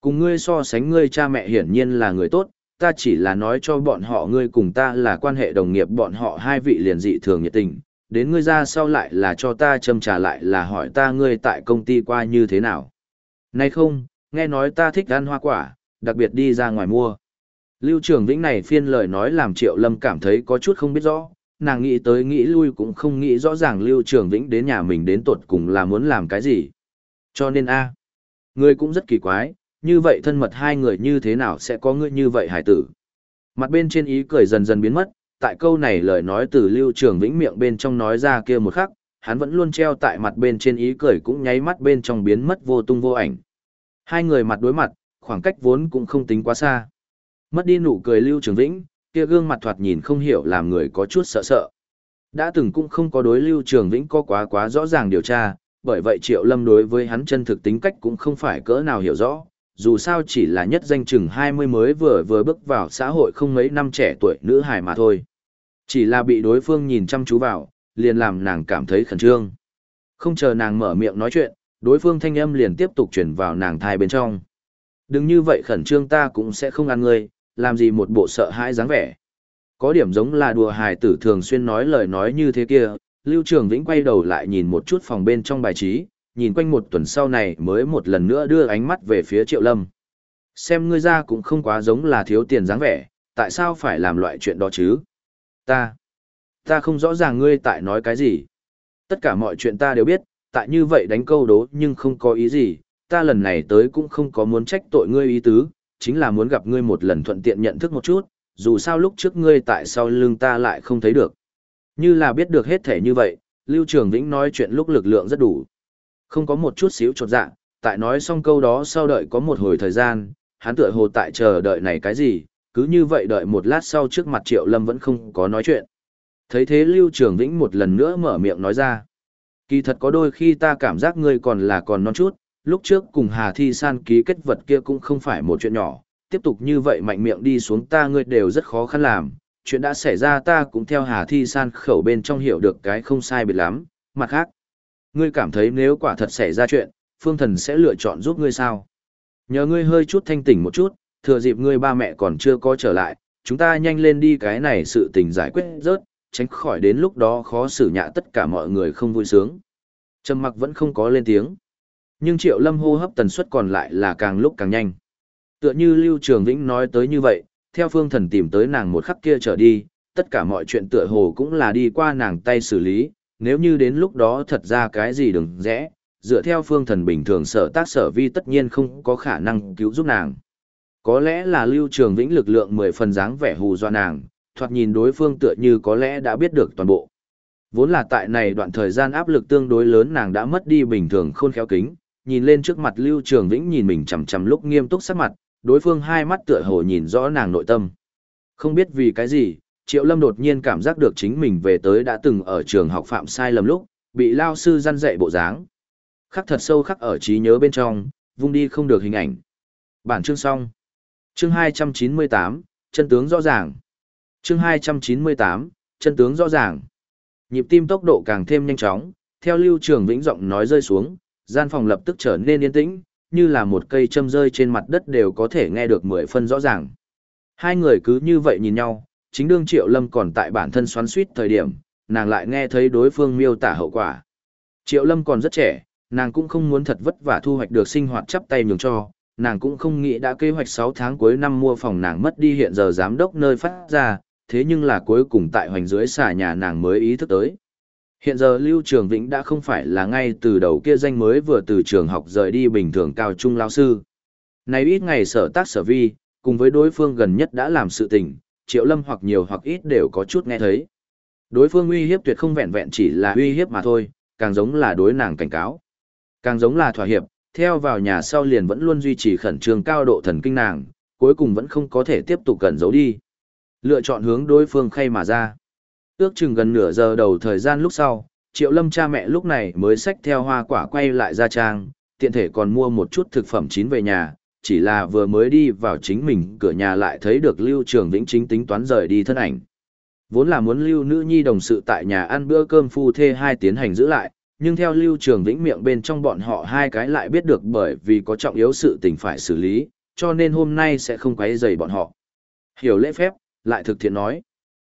Cùng ngươi so sánh ngươi cha mẹ hiển nhiên là người tốt, ta chỉ là nói cho bọn họ ngươi cùng ta là quan hệ đồng nghiệp bọn họ hai vị liền dị thường nhiệt tình, đến ngươi ra sau lại là cho ta châm trà lại là hỏi ta ngươi tại công ty qua như thế nào. Nay không, nghe nói ta thích ăn hoa quả, đặc biệt đi ra ngoài mua. Lưu Trường Vĩnh này phiên lời nói làm Triệu Lâm cảm thấy có chút không biết rõ, nàng nghĩ tới nghĩ lui cũng không nghĩ rõ ràng Lưu Trường Vĩnh đến nhà mình đến tuột cùng là muốn làm cái gì. Cho nên a, ngươi cũng rất kỳ quái, như vậy thân mật hai người như thế nào sẽ có ngươi như vậy hải tử. Mặt bên trên ý cười dần dần biến mất, tại câu này lời nói từ Lưu Trường Vĩnh miệng bên trong nói ra kia một khắc, hắn vẫn luôn treo tại mặt bên trên ý cười cũng nháy mắt bên trong biến mất vô tung vô ảnh. Hai người mặt đối mặt, khoảng cách vốn cũng không tính quá xa. Mất đi nụ cười Lưu Trường Vĩnh, kia gương mặt thoạt nhìn không hiểu làm người có chút sợ sợ. Đã từng cũng không có đối Lưu Trường Vĩnh có quá quá rõ ràng điều tra, bởi vậy Triệu Lâm đối với hắn chân thực tính cách cũng không phải cỡ nào hiểu rõ, dù sao chỉ là nhất danh chừng 20 mới vừa vừa bước vào xã hội không mấy năm trẻ tuổi nữ hài mà thôi. Chỉ là bị đối phương nhìn chăm chú vào, liền làm nàng cảm thấy khẩn trương. Không chờ nàng mở miệng nói chuyện, đối phương thanh âm liền tiếp tục chuyển vào nàng thai bên trong. Đừng như vậy khẩn trương ta cũng sẽ không ăn ngươi, làm gì một bộ sợ hãi dáng vẻ. Có điểm giống là đùa hài tử thường xuyên nói lời nói như thế kia, Lưu Trường Vĩnh quay đầu lại nhìn một chút phòng bên trong bài trí, nhìn quanh một tuần sau này mới một lần nữa đưa ánh mắt về phía Triệu Lâm. Xem ngươi ra cũng không quá giống là thiếu tiền dáng vẻ, tại sao phải làm loại chuyện đó chứ? Ta, ta không rõ ràng ngươi tại nói cái gì. Tất cả mọi chuyện ta đều biết, tại như vậy đánh câu đố nhưng không có ý gì, ta lần này tới cũng không có muốn trách tội ngươi ý tứ, chính là muốn gặp ngươi một lần thuận tiện nhận thức một chút, dù sao lúc trước ngươi tại sao lưng ta lại không thấy được. Như là biết được hết thể như vậy, Lưu Trường Vĩnh nói chuyện lúc lực lượng rất đủ. Không có một chút xíu chột dạ, tại nói xong câu đó sau đợi có một hồi thời gian, hắn tựa hồ tại chờ đợi này cái gì, cứ như vậy đợi một lát sau trước mặt Triệu Lâm vẫn không có nói chuyện. Thấy thế Lưu Trường Vĩnh một lần nữa mở miệng nói ra. Kỳ thật có đôi khi ta cảm giác ngươi còn là còn non chút, lúc trước cùng Hà Thi San ký kết vật kia cũng không phải một chuyện nhỏ, tiếp tục như vậy mạnh miệng đi xuống ta ngươi đều rất khó khăn làm, chuyện đã xảy ra ta cũng theo Hà Thi San khẩu bên trong hiểu được cái không sai biệt lắm, mặt khác. Ngươi cảm thấy nếu quả thật xảy ra chuyện, phương thần sẽ lựa chọn giúp ngươi sao? Nhờ ngươi hơi chút thanh tỉnh một chút, thừa dịp ngươi ba mẹ còn chưa có trở lại, chúng ta nhanh lên đi cái này sự tình giải quyết rớt, tránh khỏi đến lúc đó khó xử nhạ tất cả mọi người không vui sướng. Trầm mặc vẫn không có lên tiếng. Nhưng triệu lâm hô hấp tần suất còn lại là càng lúc càng nhanh. Tựa như Lưu Trường Vĩnh nói tới như vậy, theo phương thần tìm tới nàng một khắc kia trở đi, tất cả mọi chuyện tựa hồ cũng là đi qua nàng tay xử lý, nếu như đến lúc đó thật ra cái gì đừng rẽ, dựa theo phương thần bình thường sở tác sở vi tất nhiên không có khả năng cứu giúp nàng. Có lẽ là lưu trường vĩnh lực lượng mười phần dáng vẻ hù do nàng, thoạt nhìn đối phương tựa như có lẽ đã biết được toàn bộ. Vốn là tại này đoạn thời gian áp lực tương đối lớn nàng đã mất đi bình thường khôn khéo kính, nhìn lên trước mặt Lưu Trường Vĩnh nhìn mình chằm chằm lúc nghiêm túc sắc mặt, đối phương hai mắt tựa hồ nhìn rõ nàng nội tâm. Không biết vì cái gì, Triệu Lâm đột nhiên cảm giác được chính mình về tới đã từng ở trường học phạm sai lầm lúc, bị lao sư răn dạy bộ dáng. Khắc thật sâu khắc ở trí nhớ bên trong, vung đi không được hình ảnh. Bản chương xong. Chương 298, chân tướng rõ ràng. Chương 298, chân tướng rõ ràng. Nhịp tim tốc độ càng thêm nhanh chóng, theo Lưu Trường Vĩnh giọng nói rơi xuống, gian phòng lập tức trở nên yên tĩnh, như là một cây châm rơi trên mặt đất đều có thể nghe được mười phân rõ ràng. Hai người cứ như vậy nhìn nhau, chính đương Triệu Lâm còn tại bản thân xoắn suýt thời điểm, nàng lại nghe thấy đối phương miêu tả hậu quả. Triệu Lâm còn rất trẻ, nàng cũng không muốn thật vất vả thu hoạch được sinh hoạt chắp tay nhường cho, nàng cũng không nghĩ đã kế hoạch 6 tháng cuối năm mua phòng nàng mất đi hiện giờ giám đốc nơi phát ra, thế nhưng là cuối cùng tại hoành dưới xà nhà nàng mới ý thức tới. Hiện giờ Lưu Trường Vĩnh đã không phải là ngay từ đầu kia danh mới vừa từ trường học rời đi bình thường cao trung lao sư. Này ít ngày sở tác sở vi, cùng với đối phương gần nhất đã làm sự tình, Triệu Lâm hoặc nhiều hoặc ít đều có chút nghe thấy. Đối phương uy hiếp tuyệt không vẹn vẹn chỉ là uy hiếp mà thôi, càng giống là đối nàng cảnh cáo. Càng giống là thỏa hiệp, theo vào nhà sau liền vẫn luôn duy trì khẩn trương cao độ thần kinh nàng, cuối cùng vẫn không có thể tiếp tục cẩn giấu đi. Lựa chọn hướng đối phương khay mà ra. Ước chừng gần nửa giờ đầu thời gian lúc sau, Triệu Lâm cha mẹ lúc này mới xách theo hoa quả quay lại ra trang, tiện thể còn mua một chút thực phẩm chín về nhà, chỉ là vừa mới đi vào chính mình cửa nhà lại thấy được Lưu Trường Vĩnh chính tính toán rời đi thân ảnh. Vốn là muốn Lưu Nữ Nhi đồng sự tại nhà ăn bữa cơm phu thê hai tiến hành giữ lại, nhưng theo Lưu Trường Vĩnh miệng bên trong bọn họ hai cái lại biết được bởi vì có trọng yếu sự tình phải xử lý, cho nên hôm nay sẽ không quấy rầy bọn họ. Hiểu lễ phép, lại thực thiện nói.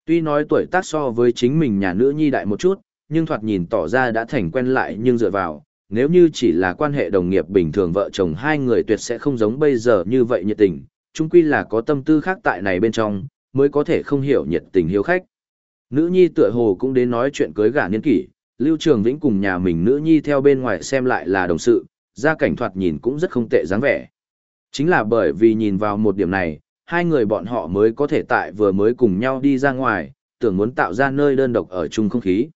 Tuy nói tuổi tác so với chính mình nhà nữ nhi đại một chút, nhưng thoạt nhìn tỏ ra đã thành quen lại nhưng dựa vào, nếu như chỉ là quan hệ đồng nghiệp bình thường vợ chồng hai người tuyệt sẽ không giống bây giờ như vậy nhiệt tình, chung quy là có tâm tư khác tại này bên trong, mới có thể không hiểu nhiệt tình hiếu khách. Nữ nhi tựa hồ cũng đến nói chuyện cưới gả niên kỷ, Lưu Trường Vĩnh cùng nhà mình nữ nhi theo bên ngoài xem lại là đồng sự, gia cảnh thoạt nhìn cũng rất không tệ dáng vẻ. Chính là bởi vì nhìn vào một điểm này, hai người bọn họ mới có thể tại vừa mới cùng nhau đi ra ngoài, tưởng muốn tạo ra nơi đơn độc ở chung không khí.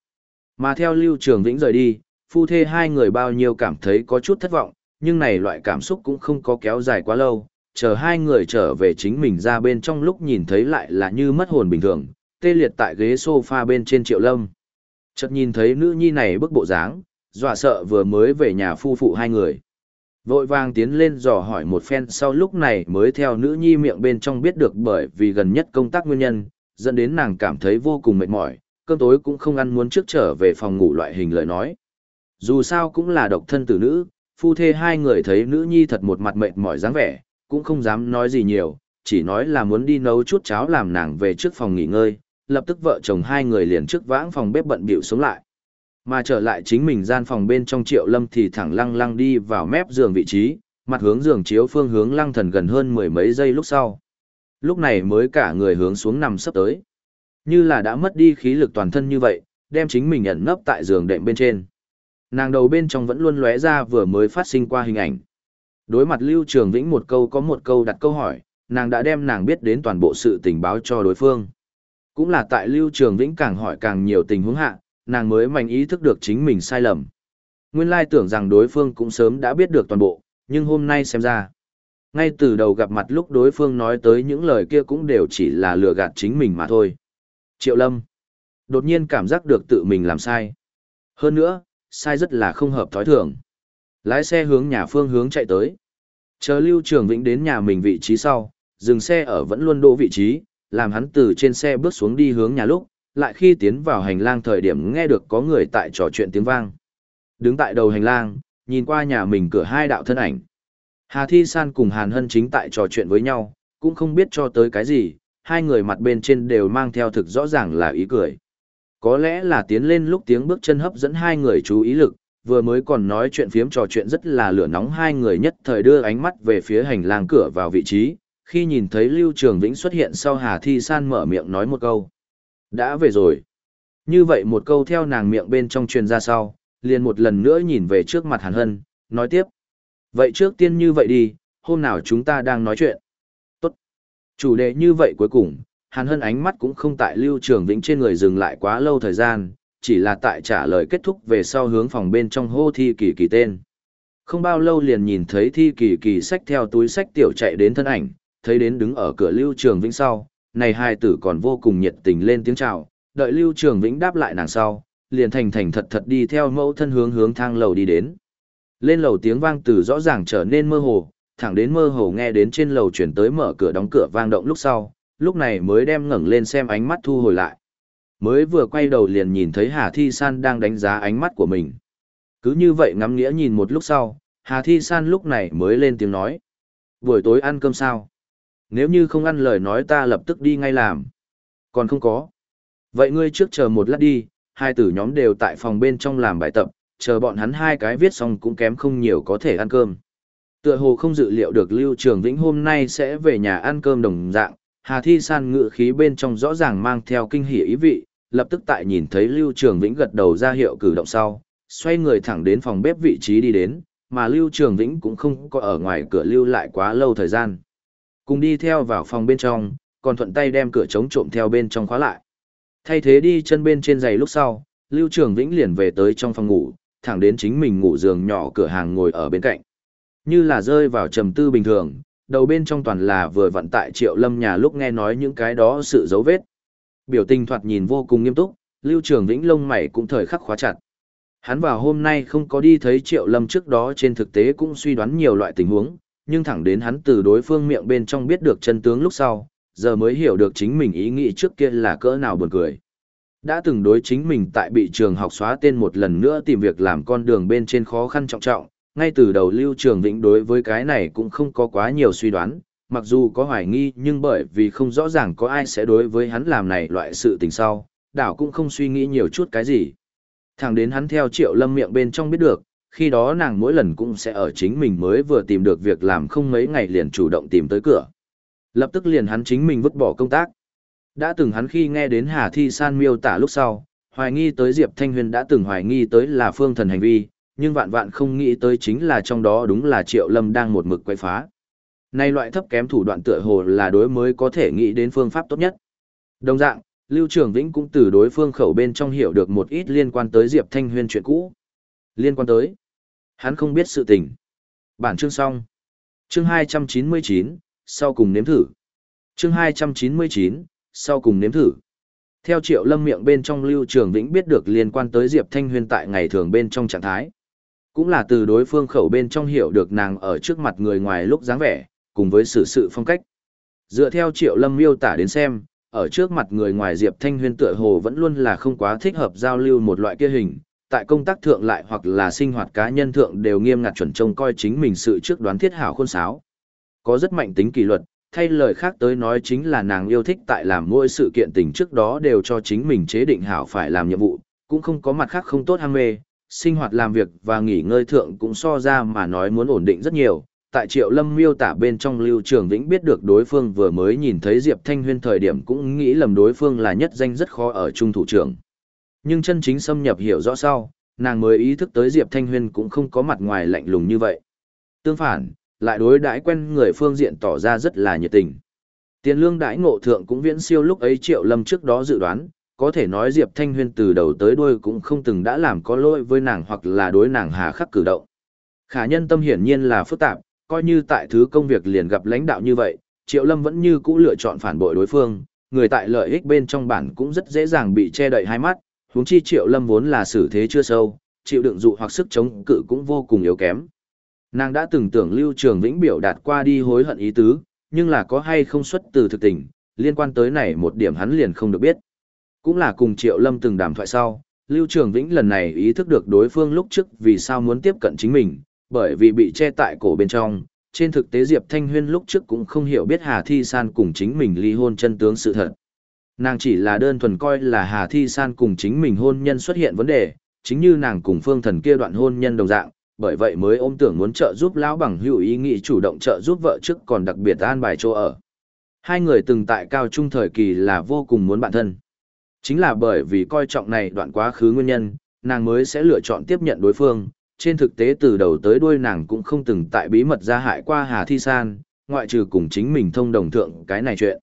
Mà theo Lưu Trường Vĩnh rời đi, phu thê hai người bao nhiêu cảm thấy có chút thất vọng, nhưng này loại cảm xúc cũng không có kéo dài quá lâu, chờ hai người trở về chính mình ra bên trong lúc nhìn thấy lại là như mất hồn bình thường, tê liệt tại ghế sofa bên trên triệu lâm. Chợt nhìn thấy nữ nhi này bức bộ dáng, dọa sợ vừa mới về nhà phu phụ hai người. Vội vàng tiến lên dò hỏi một phen sau lúc này mới theo nữ nhi miệng bên trong biết được bởi vì gần nhất công tác nguyên nhân, dẫn đến nàng cảm thấy vô cùng mệt mỏi, cơm tối cũng không ăn muốn trước trở về phòng ngủ loại hình lời nói. Dù sao cũng là độc thân tử nữ, phu thê hai người thấy nữ nhi thật một mặt mệt mỏi dáng vẻ, cũng không dám nói gì nhiều, chỉ nói là muốn đi nấu chút cháo làm nàng về trước phòng nghỉ ngơi, lập tức vợ chồng hai người liền trước vãng phòng bếp bận bịu sống lại. Mà trở lại chính mình gian phòng bên trong triệu lâm thì thẳng lăng lăng đi vào mép giường vị trí, mặt hướng giường chiếu phương hướng lăng thần gần hơn mười mấy giây lúc sau. Lúc này mới cả người hướng xuống nằm sắp tới. Như là đã mất đi khí lực toàn thân như vậy, đem chính mình ẩn nấp tại giường đệm bên trên. Nàng đầu bên trong vẫn luôn lóe ra vừa mới phát sinh qua hình ảnh. Đối mặt Lưu Trường Vĩnh một câu có một câu đặt câu hỏi, nàng đã đem nàng biết đến toàn bộ sự tình báo cho đối phương. Cũng là tại Lưu Trường Vĩnh càng hỏi càng nhiều tình huống hạ, nàng mới mạnh ý thức được chính mình sai lầm. Nguyên lai tưởng rằng đối phương cũng sớm đã biết được toàn bộ, nhưng hôm nay xem ra. Ngay từ đầu gặp mặt lúc đối phương nói tới những lời kia cũng đều chỉ là lừa gạt chính mình mà thôi. Triệu Lâm. Đột nhiên cảm giác được tự mình làm sai. Hơn nữa, sai rất là không hợp thói thường. Lái xe hướng nhà phương hướng chạy tới. Chờ Lưu Trường Vĩnh đến nhà mình vị trí sau, dừng xe ở vẫn luôn đỗ vị trí, làm hắn từ trên xe bước xuống đi hướng nhà lúc, lại khi tiến vào hành lang thời điểm nghe được có người tại trò chuyện tiếng vang. Đứng tại đầu hành lang, nhìn qua nhà mình cửa hai đạo thân ảnh. Hà Thi San cùng Hàn Hân chính tại trò chuyện với nhau, cũng không biết cho tới cái gì, hai người mặt bên trên đều mang theo thực rõ ràng là ý cười. Có lẽ là tiến lên lúc tiếng bước chân hấp dẫn hai người chú ý lực, vừa mới còn nói chuyện phiếm trò chuyện rất là lửa nóng hai người nhất thời đưa ánh mắt về phía hành lang cửa vào vị trí, khi nhìn thấy Lưu Trường Vĩnh xuất hiện sau Hà Thi San mở miệng nói một câu. Đã về rồi. Như vậy một câu theo nàng miệng bên trong truyền ra sau, liền một lần nữa nhìn về trước mặt Hàn Hân, nói tiếp. Vậy trước tiên như vậy đi, hôm nào chúng ta đang nói chuyện. Tốt. Chủ đề như vậy cuối cùng, Hàn Hân ánh mắt cũng không tại Lưu Trường Vĩnh trên người dừng lại quá lâu thời gian, chỉ là tại trả lời kết thúc về sau hướng phòng bên trong hô thi kỳ kỳ tên. Không bao lâu liền nhìn thấy thi kỳ kỳ sách theo túi sách tiểu chạy đến thân ảnh, thấy đến đứng ở cửa Lưu Trường Vĩnh sau, này hai tử còn vô cùng nhiệt tình lên tiếng chào, đợi Lưu Trường Vĩnh đáp lại nàng sau, liền thành thành thật thật đi theo mẫu thân hướng hướng thang lầu đi đến. Lên lầu tiếng vang từ rõ ràng trở nên mơ hồ, thẳng đến mơ hồ nghe đến trên lầu chuyển tới mở cửa đóng cửa vang động lúc sau, lúc này mới đem ngẩng lên xem ánh mắt thu hồi lại. Mới vừa quay đầu liền nhìn thấy Hà Thi San đang đánh giá ánh mắt của mình. Cứ như vậy ngắm nghĩa nhìn một lúc sau, Hà Thi San lúc này mới lên tiếng nói. Buổi tối ăn cơm sao? Nếu như không ăn lời nói ta lập tức đi ngay làm. Còn không có. Vậy ngươi trước chờ một lát đi, hai tử nhóm đều tại phòng bên trong làm bài tập, chờ bọn hắn hai cái viết xong cũng kém không nhiều có thể ăn cơm. Tựa hồ không dự liệu được Lưu Trường Vĩnh hôm nay sẽ về nhà ăn cơm đồng dạng, Hà Thi San ngự khí bên trong rõ ràng mang theo kinh hỉ ý vị, lập tức tại nhìn thấy Lưu Trường Vĩnh gật đầu ra hiệu cử động sau, xoay người thẳng đến phòng bếp vị trí đi đến, mà Lưu Trường Vĩnh cũng không có ở ngoài cửa lưu lại quá lâu thời gian. Cùng đi theo vào phòng bên trong, còn thuận tay đem cửa chống trộm theo bên trong khóa lại. Thay thế đi chân bên trên giày lúc sau, Lưu Trường Vĩnh liền về tới trong phòng ngủ, thẳng đến chính mình ngủ giường nhỏ cửa hàng ngồi ở bên cạnh. Như là rơi vào trầm tư bình thường, đầu bên trong toàn là vừa vận tại Triệu Lâm nhà lúc nghe nói những cái đó sự dấu vết. Biểu tình thoạt nhìn vô cùng nghiêm túc, Lưu Trường Vĩnh lông mày cũng thời khắc khóa chặt. Hắn vào hôm nay không có đi thấy Triệu Lâm trước đó trên thực tế cũng suy đoán nhiều loại tình huống, nhưng thẳng đến hắn từ đối phương miệng bên trong biết được chân tướng lúc sau, giờ mới hiểu được chính mình ý nghĩ trước kia là cỡ nào buồn cười. Đã từng đối chính mình tại bị trường học xóa tên một lần nữa tìm việc làm con đường bên trên khó khăn trọng trọng, ngay từ đầu Lưu Trường Vĩnh đối với cái này cũng không có quá nhiều suy đoán, mặc dù có hoài nghi nhưng bởi vì không rõ ràng có ai sẽ đối với hắn làm này loại sự tình sau, đảo cũng không suy nghĩ nhiều chút cái gì. Thẳng đến hắn theo triệu lâm miệng bên trong biết được, khi đó nàng mỗi lần cũng sẽ ở chính mình mới vừa tìm được việc làm không mấy ngày liền chủ động tìm tới cửa. Lập tức liền hắn chính mình vứt bỏ công tác. Đã từng hắn khi nghe đến Hà Thi San miêu tả lúc sau, hoài nghi tới Diệp Thanh Huyền đã từng hoài nghi tới là phương thần hành vi, nhưng vạn vạn không nghĩ tới chính là trong đó đúng là Triệu Lâm đang một mực quay phá. Nay loại thấp kém thủ đoạn tựa hồ là đối mới có thể nghĩ đến phương pháp tốt nhất. Đồng dạng, Lưu Trường Vĩnh cũng từ đối phương khẩu bên trong hiểu được một ít liên quan tới Diệp Thanh Huyên chuyện cũ. Liên quan tới, hắn không biết sự tình. Bản chương xong. Chương 299, sau cùng nếm thử. Chương 299, sau cùng nếm thử. Theo Triệu Lâm miệng bên trong Lưu Trường Vĩnh biết được liên quan tới Diệp Thanh Huyên tại ngày thường bên trong trạng thái. Cũng là từ đối phương khẩu bên trong hiểu được nàng ở trước mặt người ngoài lúc dáng vẻ, cùng với sự sự phong cách. Dựa theo Triệu Lâm miêu tả đến xem, ở trước mặt người ngoài Diệp Thanh Huyên tựa hồ vẫn luôn là không quá thích hợp giao lưu một loại kia hình, tại công tác thượng lại hoặc là sinh hoạt cá nhân thượng đều nghiêm ngặt chuẩn trông coi chính mình sự trước đoán thiết hảo khôn sáo. Có rất mạnh tính kỷ luật, thay lời khác tới nói chính là nàng yêu thích tại làm mỗi sự kiện tình trước đó đều cho chính mình chế định hảo phải làm nhiệm vụ, cũng không có mặt khác không tốt ham mê, sinh hoạt làm việc và nghỉ ngơi thượng cũng so ra mà nói muốn ổn định rất nhiều. Tại Triệu Lâm miêu tả bên trong Lưu Trường Vĩnh biết được đối phương vừa mới nhìn thấy Diệp Thanh Huyên thời điểm cũng nghĩ lầm đối phương là nhất danh rất khó ở trung thủ trưởng. Nhưng chân chính xâm nhập hiểu rõ sau, nàng mới ý thức tới Diệp Thanh Huyên cũng không có mặt ngoài lạnh lùng như vậy. Tương phản, lại đối đãi quen người phương diện tỏ ra rất là nhiệt tình. Tiền lương đãi ngộ thượng cũng viễn siêu lúc ấy Triệu Lâm trước đó dự đoán, có thể nói Diệp Thanh Huyên từ đầu tới đuôi cũng không từng đã làm có lỗi với nàng hoặc là đối nàng hà khắc cử động. Khả nhân tâm hiển nhiên là phức tạp, coi như tại thứ công việc liền gặp lãnh đạo như vậy, Triệu Lâm vẫn như cũ lựa chọn phản bội đối phương, người tại lợi ích bên trong bản cũng rất dễ dàng bị che đậy hai mắt, huống chi Triệu Lâm vốn là xử thế chưa sâu, chịu đựng dụ hoặc sức chống cự cũng vô cùng yếu kém. Nàng đã từng tưởng Lưu Trường Vĩnh biểu đạt qua đi hối hận ý tứ, nhưng là có hay không xuất từ thực tình, liên quan tới này một điểm hắn liền không được biết. Cũng là cùng Triệu Lâm từng đàm thoại sau, Lưu Trường Vĩnh lần này ý thức được đối phương lúc trước vì sao muốn tiếp cận chính mình, bởi vì bị che tại cổ bên trong. Trên thực tế Diệp Thanh Huyên lúc trước cũng không hiểu biết Hà Thi San cùng chính mình ly hôn chân tướng sự thật. Nàng chỉ là đơn thuần coi là Hà Thi San cùng chính mình hôn nhân xuất hiện vấn đề, chính như nàng cùng phương thần kia đoạn hôn nhân đồng dạng, bởi vậy mới ôm tưởng muốn trợ giúp lão bằng hữu ý nghĩ chủ động trợ giúp vợ trước còn đặc biệt an bài chỗ ở. Hai người từng tại cao trung thời kỳ là vô cùng muốn bạn thân. Chính là bởi vì coi trọng này đoạn quá khứ nguyên nhân, nàng mới sẽ lựa chọn tiếp nhận đối phương. Trên thực tế từ đầu tới đuôi nàng cũng không từng tại bí mật ra hại qua Hà Thi San, ngoại trừ cùng chính mình thông đồng thượng cái này chuyện.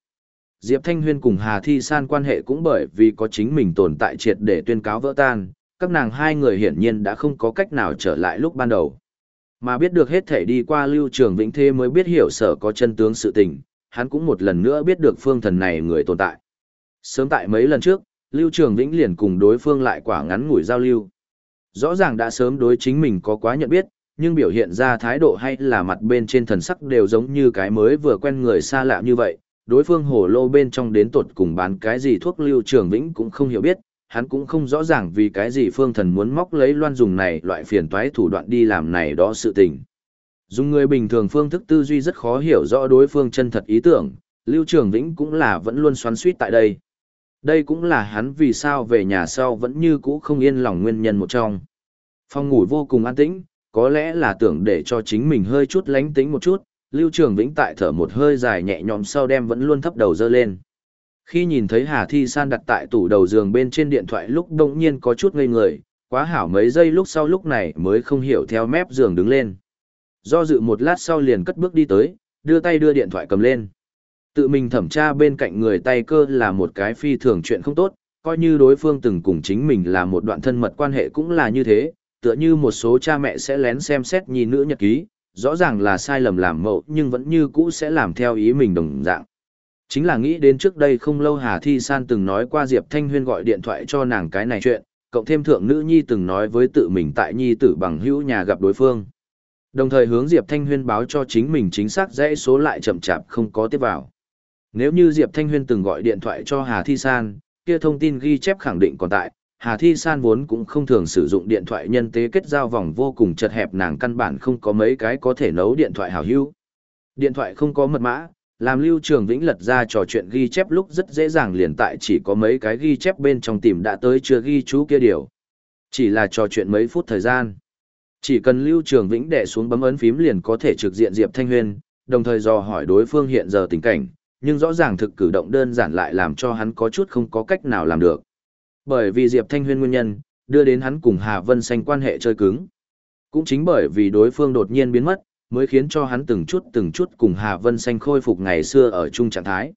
Diệp Thanh Huyên cùng Hà Thi San quan hệ cũng bởi vì có chính mình tồn tại triệt để tuyên cáo vỡ tan, các nàng hai người hiển nhiên đã không có cách nào trở lại lúc ban đầu. Mà biết được hết thể đi qua lưu trường vĩnh thế mới biết hiểu sở có chân tướng sự tình, hắn cũng một lần nữa biết được phương thần này người tồn tại. Sớm tại mấy lần trước, lưu trường vĩnh liền cùng đối phương lại quả ngắn ngủi giao lưu. Rõ ràng đã sớm đối chính mình có quá nhận biết, nhưng biểu hiện ra thái độ hay là mặt bên trên thần sắc đều giống như cái mới vừa quen người xa lạ như vậy, đối phương hồ lô bên trong đến tột cùng bán cái gì thuốc lưu trường vĩnh cũng không hiểu biết, hắn cũng không rõ ràng vì cái gì phương thần muốn móc lấy loan dùng này loại phiền toái thủ đoạn đi làm này đó sự tình. Dùng người bình thường phương thức tư duy rất khó hiểu rõ đối phương chân thật ý tưởng, lưu trường vĩnh cũng là vẫn luôn xoắn suýt tại đây. Đây cũng là hắn vì sao về nhà sau vẫn như cũ không yên lòng nguyên nhân một trong. Phòng ngủ vô cùng an tĩnh, có lẽ là tưởng để cho chính mình hơi chút lánh tính một chút, Lưu Trường Vĩnh tại thở một hơi dài nhẹ nhõm sau đem vẫn luôn thấp đầu dơ lên. Khi nhìn thấy Hà Thi San đặt tại tủ đầu giường bên trên điện thoại lúc đông nhiên có chút ngây người, quá hảo mấy giây lúc sau lúc này mới không hiểu theo mép giường đứng lên. Do dự một lát sau liền cất bước đi tới, đưa tay đưa điện thoại cầm lên. Tự mình thẩm tra bên cạnh người tay cơ là một cái phi thường chuyện không tốt, coi như đối phương từng cùng chính mình là một đoạn thân mật quan hệ cũng là như thế, tựa như một số cha mẹ sẽ lén xem xét nhi nữ nhật ký, rõ ràng là sai lầm làm mẫu nhưng vẫn như cũ sẽ làm theo ý mình đồng dạng. Chính là nghĩ đến trước đây không lâu Hà Thi San từng nói qua Diệp Thanh Huyên gọi điện thoại cho nàng cái này chuyện, cộng thêm thượng nữ nhi từng nói với tự mình tại nhi tử bằng hữu nhà gặp đối phương. Đồng thời hướng Diệp Thanh Huyên báo cho chính mình chính xác dãy số lại chậm chạp không có tiếp vào. Nếu như Diệp Thanh Huyên từng gọi điện thoại cho Hà Thi San, kia thông tin ghi chép khẳng định còn tại, Hà Thi San vốn cũng không thường sử dụng điện thoại nhân tế kết giao vòng vô cùng chật hẹp nàng căn bản không có mấy cái có thể nấu điện thoại hảo hữu. Điện thoại không có mật mã, làm Lưu Trường Vĩnh lật ra trò chuyện ghi chép lúc rất dễ dàng liền tại chỉ có mấy cái ghi chép bên trong tìm đã tới chưa ghi chú kia điều. Chỉ là trò chuyện mấy phút thời gian. Chỉ cần Lưu Trường Vĩnh đè xuống bấm ấn phím liền có thể trực diện Diệp Thanh Huyên, đồng thời dò hỏi đối phương hiện giờ tình cảnh, nhưng rõ ràng thực cử động đơn giản lại làm cho hắn có chút không có cách nào làm được. Bởi vì Diệp Thanh Huyên nguyên nhân, đưa đến hắn cùng Hà Vân Xanh quan hệ chơi cứng. Cũng chính bởi vì đối phương đột nhiên biến mất, mới khiến cho hắn từng chút từng chút cùng Hà Vân Xanh khôi phục ngày xưa ở chung trạng thái.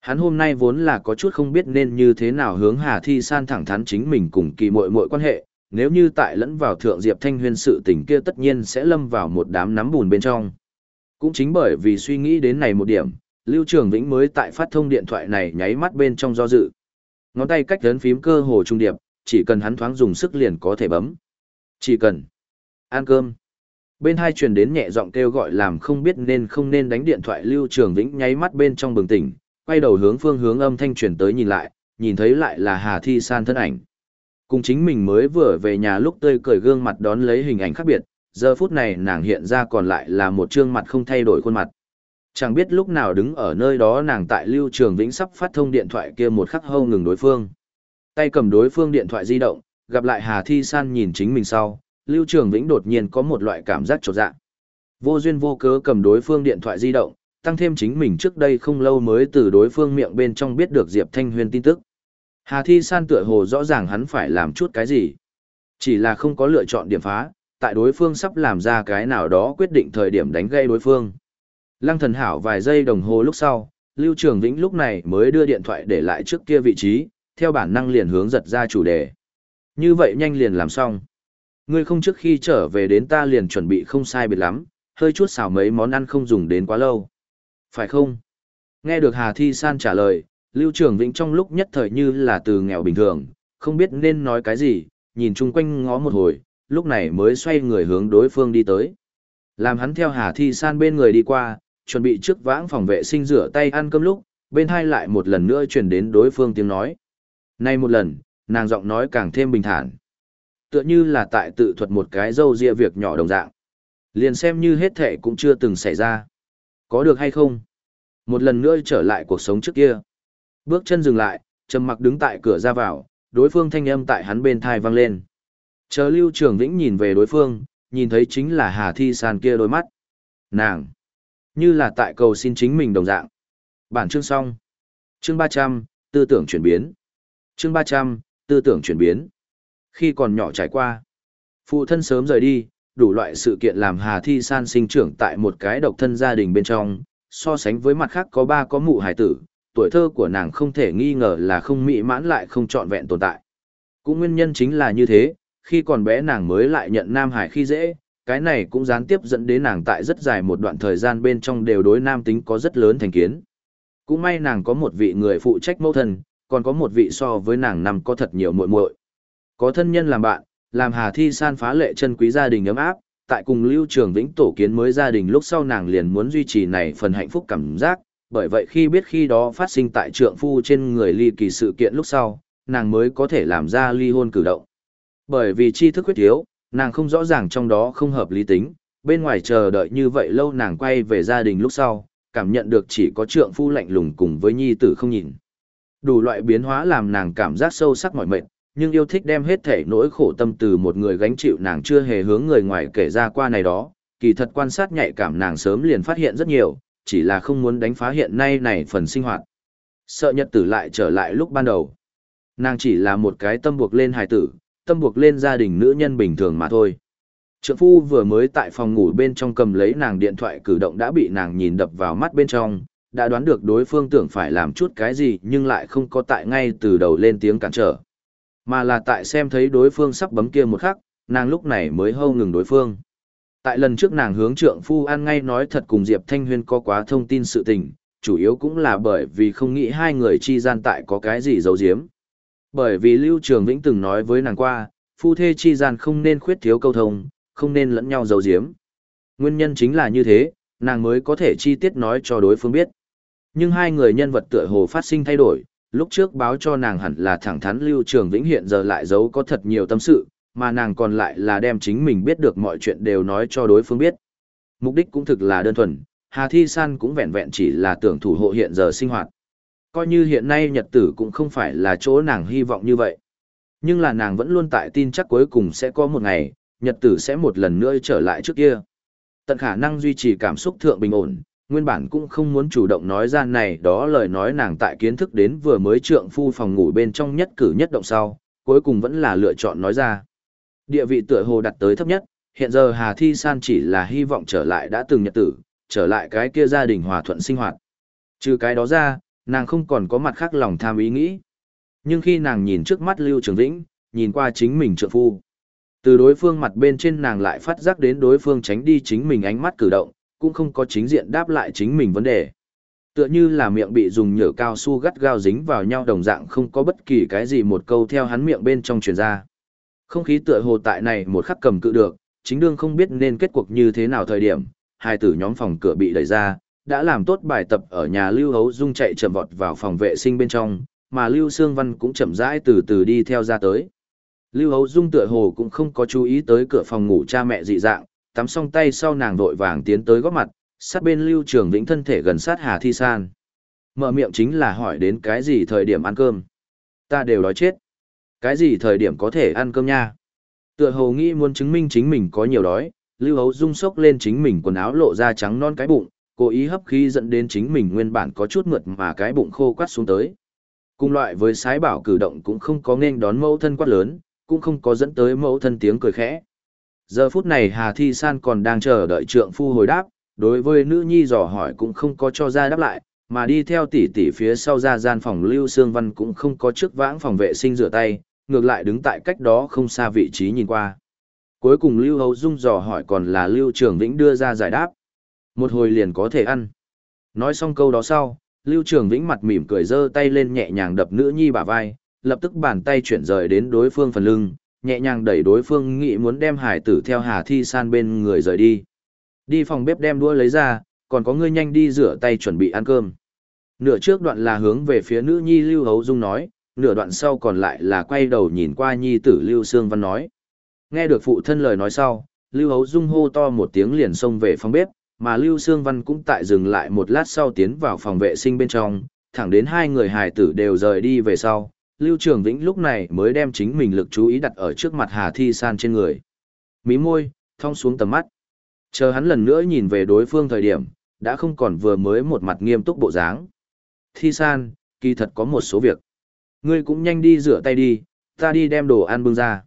Hắn hôm nay vốn là có chút không biết nên như thế nào hướng Hà Thi San thẳng thắn chính mình cùng kỳ muội muội quan hệ, nếu như tại lẫn vào thượng Diệp Thanh Huyên sự tình kia tất nhiên sẽ lâm vào một đám nắm bùn bên trong. Cũng chính bởi vì suy nghĩ đến này một điểm, Lưu Trường Vĩnh mới tại phát thông điện thoại này nháy mắt bên trong do dự. Ngón tay cách lớn phím cơ hồ trung điệp, chỉ cần hắn thoáng dùng sức liền có thể bấm. Chỉ cần ăn cơm. Bên hai truyền đến nhẹ giọng kêu gọi làm không biết nên không nên đánh điện thoại Lưu Trường Vĩnh nháy mắt bên trong bừng tỉnh, quay đầu hướng phương hướng âm thanh truyền tới nhìn lại, nhìn thấy lại là Hà Thi San thân ảnh. Cùng chính mình mới vừa về nhà lúc tươi cười gương mặt đón lấy hình ảnh khác biệt, giờ phút này nàng hiện ra còn lại là một trương mặt không thay đổi khuôn mặt. Chẳng biết lúc nào đứng ở nơi đó nàng tại Lưu Trường Vĩnh sắp phát thông điện thoại kia một khắc hâu ngừng đối phương. Tay cầm đối phương điện thoại di động, gặp lại Hà Thi San nhìn chính mình sau, Lưu Trường Vĩnh đột nhiên có một loại cảm giác trột dạ. Vô duyên vô cớ cầm đối phương điện thoại di động, tăng thêm chính mình trước đây không lâu mới từ đối phương miệng bên trong biết được Diệp Thanh Huyên tin tức. Hà Thi San tựa hồ rõ ràng hắn phải làm chút cái gì. Chỉ là không có lựa chọn điểm phá, tại đối phương sắp làm ra cái nào đó quyết định thời điểm đánh gây đối phương. Lăng thần hảo vài giây đồng hồ lúc sau, Lưu Trường Vĩnh lúc này mới đưa điện thoại để lại trước kia vị trí, theo bản năng liền hướng giật ra chủ đề. Như vậy nhanh liền làm xong. Ngươi không trước khi trở về đến ta liền chuẩn bị không sai biệt lắm, hơi chút xào mấy món ăn không dùng đến quá lâu. Phải không? Nghe được Hà Thi San trả lời, Lưu Trường Vĩnh trong lúc nhất thời như là từ nghèo bình thường, không biết nên nói cái gì, nhìn chung quanh ngó một hồi, lúc này mới xoay người hướng đối phương đi tới. Làm hắn theo Hà Thi San bên người đi qua, chuẩn bị trước vãng phòng vệ sinh rửa tay ăn cơm lúc, bên hai lại một lần nữa truyền đến đối phương tiếng nói. Nay một lần, nàng giọng nói càng thêm bình thản. Tựa như là tại tự thuật một cái dâu ria việc nhỏ đồng dạng. Liền xem như hết thể cũng chưa từng xảy ra. Có được hay không? Một lần nữa trở lại cuộc sống trước kia. Bước chân dừng lại, trầm mặc đứng tại cửa ra vào, đối phương thanh âm tại hắn bên thai vang lên. Chờ Lưu Trường Vĩnh nhìn về đối phương, nhìn thấy chính là Hà Thi San kia đôi mắt. Nàng, như là tại cầu xin chính mình đồng dạng. Bản chương xong. Chương 300, tư tưởng chuyển biến. Chương 300, tư tưởng chuyển biến. Khi còn nhỏ trải qua, phụ thân sớm rời đi, đủ loại sự kiện làm Hà Thi San sinh trưởng tại một cái độc thân gia đình bên trong, so sánh với mặt khác có ba có mụ hải tử, tuổi thơ của nàng không thể nghi ngờ là không mỹ mãn lại không trọn vẹn tồn tại. Cũng nguyên nhân chính là như thế, khi còn bé nàng mới lại nhận Nam Hải khi dễ, cái này cũng gián tiếp dẫn đến nàng tại rất dài một đoạn thời gian bên trong đều đối nam tính có rất lớn thành kiến. Cũng may nàng có một vị người phụ trách mẫu thân, còn có một vị so với nàng nằm có thật nhiều muội muội. Có thân nhân làm bạn, làm Hà Thi San phá lệ chân quý gia đình ấm áp, tại cùng Lưu Trường Vĩnh tổ kiến mới gia đình lúc sau nàng liền muốn duy trì này phần hạnh phúc cảm giác, bởi vậy khi biết khi đó phát sinh tại trượng phu trên người ly kỳ sự kiện lúc sau, nàng mới có thể làm ra ly hôn cử động. Bởi vì tri thức khuyết thiếu, nàng không rõ ràng trong đó không hợp lý tính, bên ngoài chờ đợi như vậy lâu nàng quay về gia đình lúc sau, cảm nhận được chỉ có trượng phu lạnh lùng cùng với nhi tử không nhìn. Đủ loại biến hóa làm nàng cảm giác sâu sắc mỏi mệt, nhưng yêu thích đem hết thể nỗi khổ tâm từ một người gánh chịu nàng chưa hề hướng người ngoài kể ra qua này đó, kỳ thật quan sát nhạy cảm nàng sớm liền phát hiện rất nhiều, chỉ là không muốn đánh phá hiện nay này phần sinh hoạt. Sợ nhật tử lại trở lại lúc ban đầu. Nàng chỉ là một cái tâm buộc lên hài tử, tâm buộc lên gia đình nữ nhân bình thường mà thôi. Trượng phu vừa mới tại phòng ngủ bên trong cầm lấy nàng điện thoại cử động đã bị nàng nhìn đập vào mắt bên trong, đã đoán được đối phương tưởng phải làm chút cái gì nhưng lại không có tại ngay từ đầu lên tiếng cản trở. Mà là tại xem thấy đối phương sắp bấm kia một khắc, nàng lúc này mới hâu ngừng đối phương. Tại lần trước nàng hướng trượng phu ăn ngay nói thật cùng Diệp Thanh Huyên có quá thông tin sự tình, chủ yếu cũng là bởi vì không nghĩ hai người chi gian tại có cái gì giấu giếm. Bởi vì Lưu Trường Vĩnh từng nói với nàng qua, phu thê chi gian không nên khuyết thiếu câu thông, không nên lẫn nhau giấu giếm. Nguyên nhân chính là như thế, nàng mới có thể chi tiết nói cho đối phương biết. Nhưng hai người nhân vật tựa hồ phát sinh thay đổi, lúc trước báo cho nàng hẳn là thẳng thắn Lưu Trường Vĩnh hiện giờ lại giấu có thật nhiều tâm sự, mà nàng còn lại là đem chính mình biết được mọi chuyện đều nói cho đối phương biết. Mục đích cũng thực là đơn thuần, Hà Thi San cũng vẹn vẹn chỉ là tưởng thủ hộ hiện giờ sinh hoạt. Coi như hiện nay nhật tử cũng không phải là chỗ nàng hy vọng như vậy. Nhưng là nàng vẫn luôn tại tin chắc cuối cùng sẽ có một ngày, nhật tử sẽ một lần nữa trở lại trước kia. Tận khả năng duy trì cảm xúc thượng bình ổn, nguyên bản cũng không muốn chủ động nói ra này đó lời nói nàng tại kiến thức đến vừa mới trượng phu phòng ngủ bên trong nhất cử nhất động sau, cuối cùng vẫn là lựa chọn nói ra. Địa vị tựa hồ đặt tới thấp nhất, hiện giờ Hà Thi San chỉ là hy vọng trở lại đã từng nhật tử, trở lại cái kia gia đình hòa thuận sinh hoạt. Trừ cái đó ra, nàng không còn có mặt khác lòng tham ý nghĩ. Nhưng khi nàng nhìn trước mắt Lưu Trường Vĩnh, nhìn qua chính mình trượng phu. Từ đối phương mặt bên trên nàng lại phát giác đến đối phương tránh đi chính mình ánh mắt cử động, cũng không có chính diện đáp lại chính mình vấn đề. Tựa như là miệng bị dùng nhựa cao su gắt gao dính vào nhau đồng dạng không có bất kỳ cái gì một câu theo hắn miệng bên trong truyền ra. Không khí tựa hồ tại này một khắc cầm cự được, chính đương không biết nên kết cuộc như thế nào thời điểm, hai tử nhóm phòng cửa bị đẩy ra, đã làm tốt bài tập ở nhà Lưu Hấu Dung chạy chậm vọt vào phòng vệ sinh bên trong, mà Lưu Sương Văn cũng chậm rãi từ từ đi theo ra tới. Lưu Hấu Dung tựa hồ cũng không có chú ý tới cửa phòng ngủ cha mẹ dị dạng, tắm xong tay sau nàng vội vàng tiến tới góp mặt, sát bên Lưu Trường Vĩnh thân thể gần sát Hà Thi San. Mở miệng chính là hỏi đến cái gì thời điểm ăn cơm. Ta đều đói chết. Cái gì thời điểm có thể ăn cơm nha? Tựa hồ nghĩ muốn chứng minh chính mình có nhiều đói, Lưu Hấu Dung sốc lên chính mình quần áo lộ ra trắng non cái bụng, cố ý hấp khí dẫn đến chính mình nguyên bản có chút mượt mà cái bụng khô quắt xuống tới. Cùng loại với sái bảo cử động cũng không có nên đón mẫu thân quát lớn, cũng không có dẫn tới mẫu thân tiếng cười khẽ. Giờ phút này Hà Thi San còn đang chờ đợi trượng phu hồi đáp, đối với nữ nhi dò hỏi cũng không có cho ra đáp lại, mà đi theo tỷ tỷ phía sau ra gian phòng Lưu Sương Văn cũng không có trước vãng phòng vệ sinh rửa tay, ngược lại đứng tại cách đó không xa vị trí nhìn qua. Cuối cùng Lưu Hấu Dung dò hỏi còn là Lưu Trường Vĩnh đưa ra giải đáp. Một hồi liền có thể ăn. Nói xong câu đó sau, Lưu Trường Vĩnh mặt mỉm cười giơ tay lên nhẹ nhàng đập nữ nhi bả vai, lập tức bàn tay chuyển rời đến đối phương phần lưng, nhẹ nhàng đẩy đối phương nghĩ muốn đem hải tử theo Hà Thi San bên người rời đi. Đi phòng bếp đem đũa lấy ra, còn có ngươi nhanh đi rửa tay chuẩn bị ăn cơm. Nửa trước đoạn là hướng về phía nữ nhi Lưu Hấu Dung nói, nửa đoạn sau còn lại là quay đầu nhìn qua nhi tử Lưu Sương Văn nói. Nghe được phụ thân lời nói sau, Lưu Hấu Dung hô to một tiếng liền xông về phòng bếp, mà Lưu Sương Văn cũng tại dừng lại một lát sau tiến vào phòng vệ sinh bên trong, thẳng đến hai người hài tử đều rời đi về sau. Lưu Trường Vĩnh lúc này mới đem chính mình lực chú ý đặt ở trước mặt Hà Thi San trên người. Mí môi, thong xuống tầm mắt. Chờ hắn lần nữa nhìn về đối phương thời điểm, đã không còn vừa mới một mặt nghiêm túc bộ dáng. Thi san, kỳ thật có một số việc. Ngươi cũng nhanh đi rửa tay đi, ta đi đem đồ ăn bưng ra.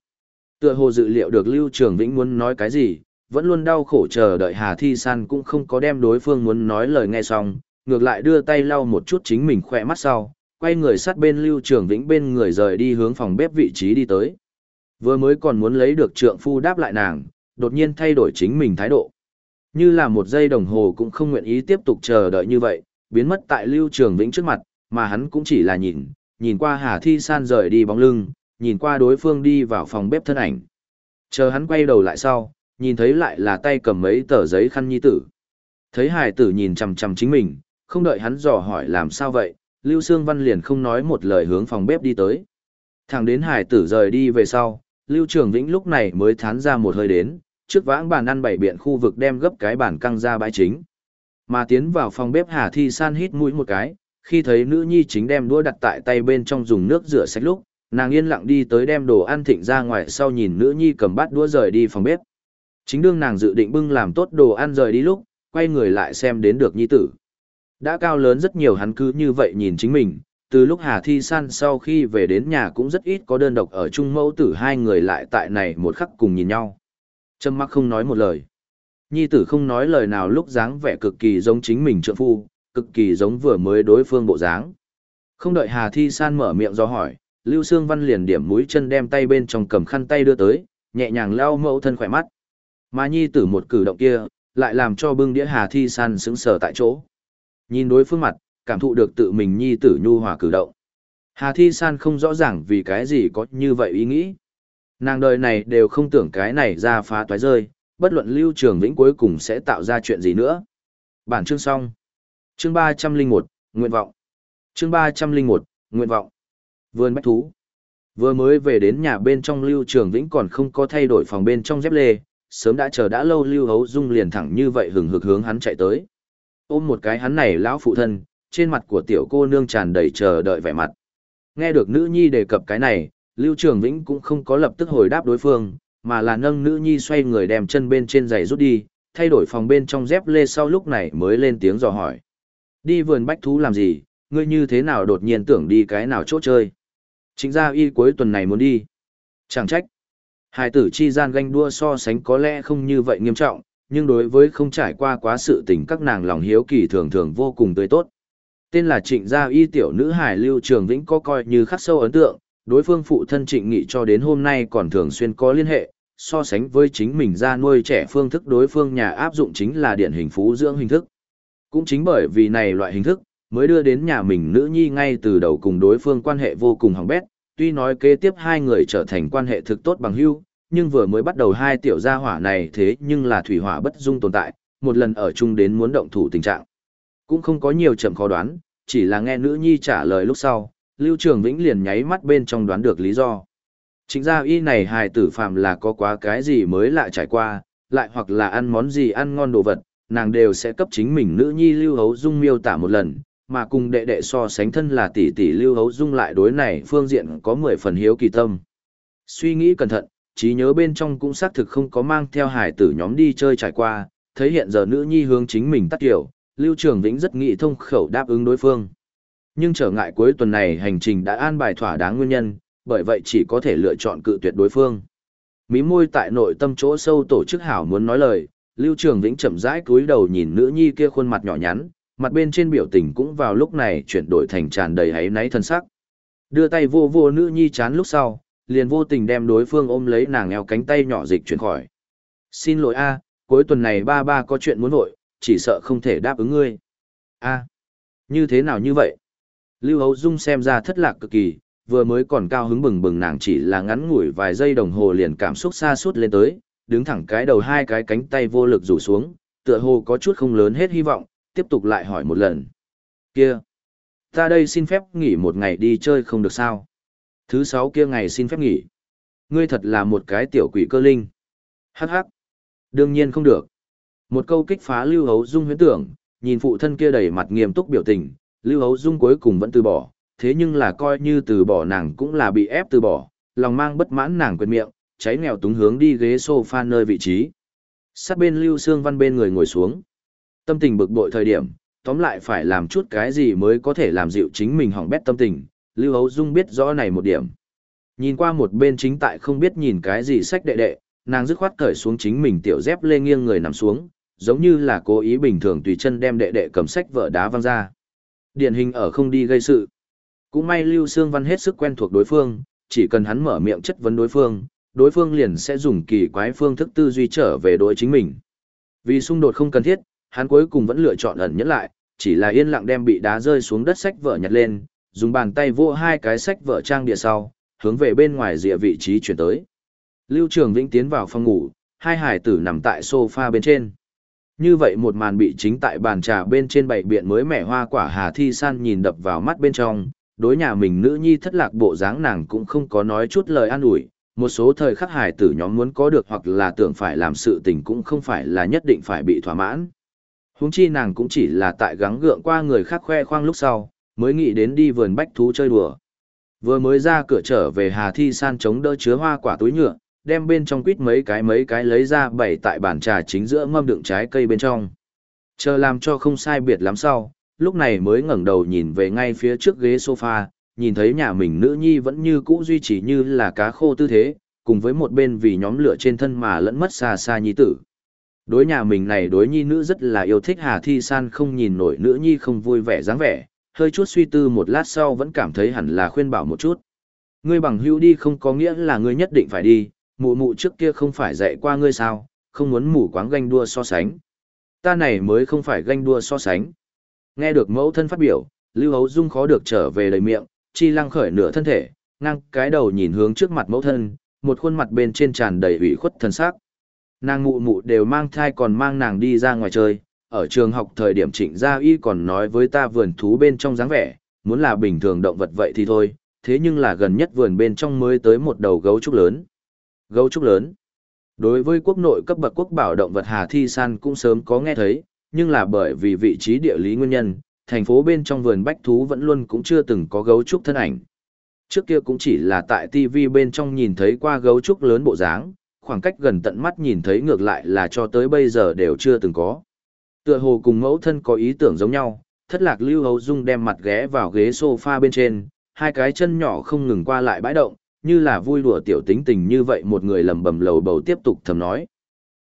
Tựa hồ dự liệu được Lưu Trường Vĩnh muốn nói cái gì, vẫn luôn đau khổ chờ đợi Hà Thi San cũng không có đem đối phương muốn nói lời nghe xong, ngược lại đưa tay lau một chút chính mình khỏe mắt sau, quay người sát bên Lưu Trường Vĩnh bên người rời đi hướng phòng bếp vị trí đi tới. Vừa mới còn muốn lấy được trượng phu đáp lại nàng, đột nhiên thay đổi chính mình thái độ. Như là một giây đồng hồ cũng không nguyện ý tiếp tục chờ đợi như vậy, biến mất tại Lưu Trường Vĩnh trước mặt, mà hắn cũng chỉ là nhìn, nhìn qua Hà Thi San rời đi bóng lưng, nhìn qua đối phương đi vào phòng bếp thân ảnh. Chờ hắn quay đầu lại sau, nhìn thấy lại là tay cầm mấy tờ giấy khăn nhi tử. Thấy hải tử nhìn chằm chằm chính mình, không đợi hắn dò hỏi làm sao vậy, Lưu Sương Văn liền không nói một lời hướng phòng bếp đi tới. Thẳng đến hải tử rời đi về sau, Lưu Trường Vĩnh lúc này mới thán ra một hơi đến, trước vãng bàn ăn bảy biện khu vực đem gấp cái bàn căng ra bãi chính. Mà tiến vào phòng bếp Hà Thi San hít mũi một cái, khi thấy nữ nhi chính đem đũa đặt tại tay bên trong dùng nước rửa sạch lúc, nàng yên lặng đi tới đem đồ ăn thịnh ra ngoài sau nhìn nữ nhi cầm bát đũa rời đi phòng bếp. Chính đương nàng dự định bưng làm tốt đồ ăn rời đi lúc, quay người lại xem đến được nhi tử. Đã cao lớn rất nhiều hắn cứ như vậy nhìn chính mình, từ lúc Hà Thi San sau khi về đến nhà cũng rất ít có đơn độc ở chung mẫu tử hai người lại tại này một khắc cùng nhìn nhau. Trâm mắc không nói một lời. Nhi tử không nói lời nào lúc dáng vẻ cực kỳ giống chính mình trượng phu, cực kỳ giống vừa mới đối phương bộ dáng. Không đợi Hà Thi San mở miệng do hỏi, Lưu Sương Văn liền điểm mũi chân đem tay bên trong cầm khăn tay đưa tới, nhẹ nhàng lau mẫu thân khỏe mắt. Mà nhi tử một cử động kia, lại làm cho bưng đĩa Hà Thi San sững sờ tại chỗ. Nhìn đối phương mặt, cảm thụ được tự mình nhi tử nhu hòa cử động. Hà Thi San không rõ ràng vì cái gì có như vậy ý nghĩ. Nàng đời này đều không tưởng cái này ra phá toái rơi, bất luận lưu trường vĩnh cuối cùng sẽ tạo ra chuyện gì nữa. Bản chương xong. Chương ba trăm linh một nguyện vọng. Chương ba trăm linh một nguyện vọng. Vườn bách thú. Vừa mới về đến nhà bên trong Lưu Trường Vĩnh còn không có thay đổi phòng bên trong dép lê, sớm đã chờ đã lâu Lưu Hấu Dung liền thẳng như vậy hừng hực hướng hắn chạy tới. Ôm một cái hắn này lão phụ thân, trên mặt của tiểu cô nương tràn đầy chờ đợi vẻ mặt. Nghe được nữ nhi đề cập cái này, Lưu Trường Vĩnh cũng không có lập tức hồi đáp đối phương, mà là nâng nữ nhi xoay người đem chân bên trên giày rút đi, thay đổi phòng bên trong dép lê sau lúc này mới lên tiếng dò hỏi. Đi vườn bách thú làm gì, ngươi như thế nào đột nhiên tưởng đi cái nào chỗ chơi? Chính ra y cuối tuần này muốn đi. Chẳng trách. Hai tử chi gian ganh đua so sánh có lẽ không như vậy nghiêm trọng, nhưng đối với không trải qua quá sự tình các nàng lòng hiếu kỳ thường thường vô cùng tươi tốt. Tên là trịnh gia y tiểu nữ hải lưu trường vĩnh có coi như khắc sâu ấn tượng, đối phương phụ thân trịnh nghị cho đến hôm nay còn thường xuyên có liên hệ, so sánh với chính mình ra nuôi trẻ phương thức đối phương nhà áp dụng chính là điển hình phú dưỡng hình thức. Cũng chính bởi vì này loại hình thức, mới đưa đến nhà mình nữ nhi ngay từ đầu cùng đối phương quan hệ vô cùng hỏng bét, tuy nói kế tiếp hai người trở thành quan hệ thực tốt bằng hữu, nhưng vừa mới bắt đầu hai tiểu gia hỏa này thế nhưng là thủy hỏa bất dung tồn tại, một lần ở chung đến muốn động thủ tình trạng. Cũng không có nhiều chậm khó đoán, chỉ là nghe nữ nhi trả lời lúc sau, Lưu Trường Vĩnh liền nháy mắt bên trong đoán được lý do. Chính ra y này hài tử phàm là có quá cái gì mới lạ trải qua, lại hoặc là ăn món gì ăn ngon đồ vật, nàng đều sẽ cấp chính mình nữ nhi Lưu Hấu Dung miêu tả một lần, mà cùng đệ đệ so sánh thân là tỷ tỷ Lưu Hấu Dung lại đối này phương diện có 10 phần hiếu kỳ tâm. Suy nghĩ cẩn thận, trí nhớ bên trong cũng xác thực không có mang theo hải tử nhóm đi chơi trải qua, thấy hiện giờ nữ nhi hướng chính mình tắt kiểu, Lưu Trường Vĩnh rất nghị thông khẩu đáp ứng đối phương. Nhưng trở ngại cuối tuần này hành trình đã an bài thỏa đáng nguyên nhân, bởi vậy chỉ có thể lựa chọn cự tuyệt đối phương. Mí môi tại nội tâm chỗ sâu tổ chức hảo muốn nói lời, Lưu Trường Vĩnh chậm rãi cúi đầu nhìn nữ nhi kia khuôn mặt nhỏ nhắn, mặt bên trên biểu tình cũng vào lúc này chuyển đổi thành tràn đầy hấy náy thân sắc. Đưa tay vô vô nữ nhi chán lúc sau, liền vô tình đem đối phương ôm lấy nàng eo cánh tay nhỏ dịch chuyển khỏi. Xin lỗi a, cuối tuần này ba ba có chuyện muốn vội, chỉ sợ không thể đáp ứng ngươi. a như thế nào như vậy? Lưu Hấu Dung xem ra thất lạc cực kỳ, vừa mới còn cao hứng bừng bừng nàng chỉ là ngắn ngủi vài giây đồng hồ liền cảm xúc xa suốt lên tới, đứng thẳng cái đầu hai cái cánh tay vô lực rủ xuống, tựa hồ có chút không lớn hết hy vọng, tiếp tục lại hỏi một lần. Kia, ta đây xin phép nghỉ một ngày đi chơi không được sao? Thứ sáu kia ngày xin phép nghỉ. Ngươi thật là một cái tiểu quỷ cơ linh. Hắc hắc. Đương nhiên không được. Một câu kích phá Lưu Hấu Dung huyễn tưởng, nhìn phụ thân kia đầy mặt nghiêm túc biểu tình, Lưu Hấu Dung cuối cùng vẫn từ bỏ, thế nhưng là coi như từ bỏ nàng cũng là bị ép từ bỏ, lòng mang bất mãn nàng quên miệng, cháy nghèo túng hướng đi ghế sofa nơi vị trí. sát bên Lưu Sương Văn bên người ngồi xuống. Tâm tình bực bội thời điểm, tóm lại phải làm chút cái gì mới có thể làm dịu chính mình hỏng bét tâm tình, Lưu Hấu Dung biết rõ này một điểm. Nhìn qua một bên chính tại không biết nhìn cái gì sách đệ đệ, nàng dứt khoát cởi xuống chính mình tiểu dép lê nghiêng người nằm xuống, giống như là cố ý bình thường tùy chân đem đệ đệ cầm sách vợ đá văng ra. Điển hình ở không đi gây sự. Cũng may Lưu Sương Văn hết sức quen thuộc đối phương, chỉ cần hắn mở miệng chất vấn đối phương, đối phương liền sẽ dùng kỳ quái phương thức tư duy trở về đối chính mình. Vì xung đột không cần thiết, hắn cuối cùng vẫn lựa chọn ẩn nhẫn lại, chỉ là yên lặng đem bị đá rơi xuống đất sách vở nhặt lên, dùng bàn tay vô hai cái sách vở trang địa sau, hướng về bên ngoài rìa vị trí chuyển tới. Lưu Trường Vĩnh tiến vào phòng ngủ, hai hải tử nằm tại sofa bên trên. Như vậy một màn bị chính tại bàn trà bên trên bảy biện mới mẻ hoa quả Hà Thi San nhìn đập vào mắt bên trong, đối nhà mình nữ nhi thất lạc bộ dáng nàng cũng không có nói chút lời an ủi, một số thời khắc hải tử nhóm muốn có được hoặc là tưởng phải làm sự tình cũng không phải là nhất định phải bị thỏa mãn. Huống chi nàng cũng chỉ là tại gắng gượng qua người khác khoe khoang lúc sau, mới nghĩ đến đi vườn bách thú chơi đùa. Vừa mới ra cửa trở về Hà Thi San chống đỡ chứa hoa quả túi nhựa, đem bên trong quýt mấy cái mấy cái lấy ra bày tại bàn trà chính giữa mâm đựng trái cây bên trong. Chờ làm cho không sai biệt lắm sau, lúc này mới ngẩng đầu nhìn về ngay phía trước ghế sofa, nhìn thấy nhà mình nữ nhi vẫn như cũ duy trì như là cá khô tư thế, cùng với một bên vì nhóm lửa trên thân mà lẫn mất xa xa nhi tử. Đối nhà mình này đối nhi nữ rất là yêu thích Hà Thi San không nhìn nổi nữ nhi không vui vẻ dáng vẻ, hơi chút suy tư một lát sau vẫn cảm thấy hẳn là khuyên bảo một chút. Ngươi bằng hữu đi không có nghĩa là ngươi nhất định phải đi, mụ mụ trước kia không phải dạy qua ngươi sao, không muốn mù quáng ganh đua so sánh. Ta này mới không phải ganh đua so sánh. Nghe được mẫu thân phát biểu, Lưu Hấu Dung khó được trở về đầy miệng, chi lăng khởi nửa thân thể, ngang cái đầu nhìn hướng trước mặt mẫu thân, một khuôn mặt bên trên tràn đầy ủy khuất thân xác. Nàng mụ mụ đều mang thai còn mang nàng đi ra ngoài chơi, ở trường học thời điểm trịnh gia y còn nói với ta vườn thú bên trong dáng vẻ, muốn là bình thường động vật vậy thì thôi, thế nhưng là gần nhất vườn bên trong mới tới một đầu gấu trúc lớn. Gấu trúc lớn. Đối với quốc nội cấp bậc quốc bảo động vật Hà Thi San cũng sớm có nghe thấy, nhưng là bởi vì vị trí địa lý nguyên nhân, thành phố bên trong vườn bách thú vẫn luôn cũng chưa từng có gấu trúc thân ảnh. Trước kia cũng chỉ là tại TV bên trong nhìn thấy qua gấu trúc lớn bộ dáng, khoảng cách gần tận mắt nhìn thấy ngược lại là cho tới bây giờ đều chưa từng có. Tựa hồ cùng mẫu thân có ý tưởng giống nhau, thất lạc lưu hấu dung đem mặt ghé vào ghế sofa bên trên, hai cái chân nhỏ không ngừng qua lại bãi động, như là vui đùa tiểu tính tình như vậy một người lầm bầm lầu bầu tiếp tục thầm nói.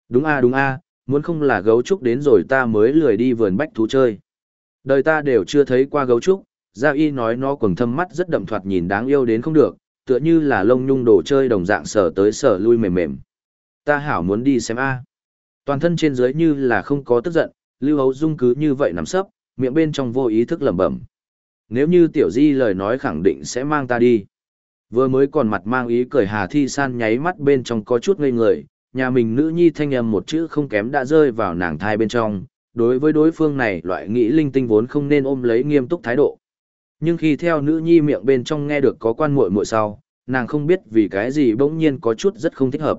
Đúng a đúng a, muốn không là gấu trúc đến rồi ta mới lười đi vườn bách thú chơi. Đời ta đều chưa thấy qua gấu trúc, Giao Y nói nó quầng thâm mắt rất đậm thoạt nhìn đáng yêu đến không được, tựa như là lông nhung đồ chơi đồng dạng sở tới sở lui mềm mềm. Ta hảo muốn đi xem a. Toàn thân trên dưới như là không có tức giận, Lưu Hấu Dung cứ như vậy nằm sấp, miệng bên trong vô ý thức lẩm bẩm. Nếu như Tiểu Di lời nói khẳng định sẽ mang ta đi. Vừa mới còn mặt mang ý cười Hà Thi San nháy mắt bên trong có chút ngây người, nhà mình nữ nhi thanh âm một chữ không kém đã rơi vào nàng thai bên trong, đối với đối phương này loại nghĩ linh tinh vốn không nên ôm lấy nghiêm túc thái độ. Nhưng khi theo nữ nhi miệng bên trong nghe được có quan muội muội sau, nàng không biết vì cái gì bỗng nhiên có chút rất không thích hợp.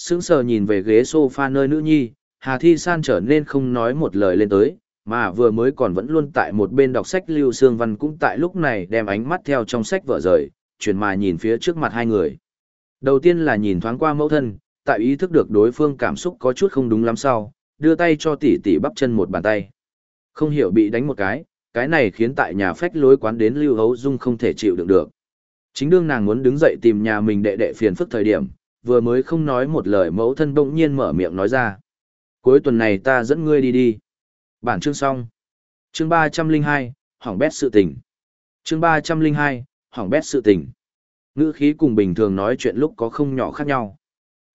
Sững sờ nhìn về ghế sofa nơi nữ nhi, Hà Thi San trở nên không nói một lời lên tới, mà vừa mới còn vẫn luôn tại một bên đọc sách Lưu Sương Văn cũng tại lúc này đem ánh mắt theo trong sách vợ rời, chuyển mà nhìn phía trước mặt hai người. Đầu tiên là nhìn thoáng qua mẫu thân, tại ý thức được đối phương cảm xúc có chút không đúng lắm sau, đưa tay cho tỷ tỷ bắp chân một bàn tay. Không hiểu bị đánh một cái, cái này khiến tại nhà phách lối quán đến Lưu Hấu Dung không thể chịu đựng được. Chính đương nàng muốn đứng dậy tìm nhà mình đệ đệ phiền phức thời điểm, vừa mới không nói một lời mẫu thân bỗng nhiên mở miệng nói ra. Cuối tuần này ta dẫn ngươi đi đi. Bản chương xong. Chương 302, hỏng bét sự tình. Chương 302, hỏng bét sự tình. Ngữ khí cùng bình thường nói chuyện lúc có không nhỏ khác nhau.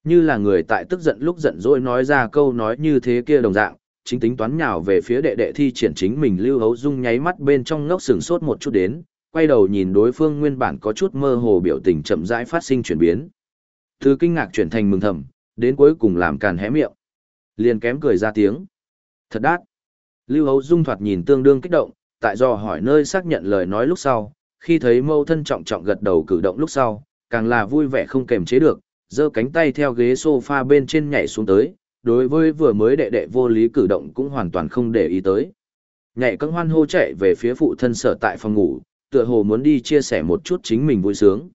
Như là người tại tức giận lúc giận dỗi nói ra câu nói như thế kia đồng dạng, chính tính toán nhào về phía đệ đệ thi triển chính mình lưu hấu dung nháy mắt bên trong ngốc sừng sốt một chút đến, quay đầu nhìn đối phương nguyên bản có chút mơ hồ biểu tình chậm rãi phát sinh chuyển biến. Từ kinh ngạc chuyển thành mừng thầm, đến cuối cùng làm càn hé miệng. Liền kém cười ra tiếng. Thật đát. Lưu hấu dung thoạt nhìn tương đương kích động, tại do hỏi nơi xác nhận lời nói lúc sau, khi thấy mâu thân trọng trọng gật đầu cử động lúc sau, càng là vui vẻ không kềm chế được, giơ cánh tay theo ghế sofa bên trên nhảy xuống tới, đối với vừa mới đệ đệ vô lý cử động cũng hoàn toàn không để ý tới. Nhảy căng hoan hô chạy về phía phụ thân sở tại phòng ngủ, tựa hồ muốn đi chia sẻ một chút chính mình vui sướng.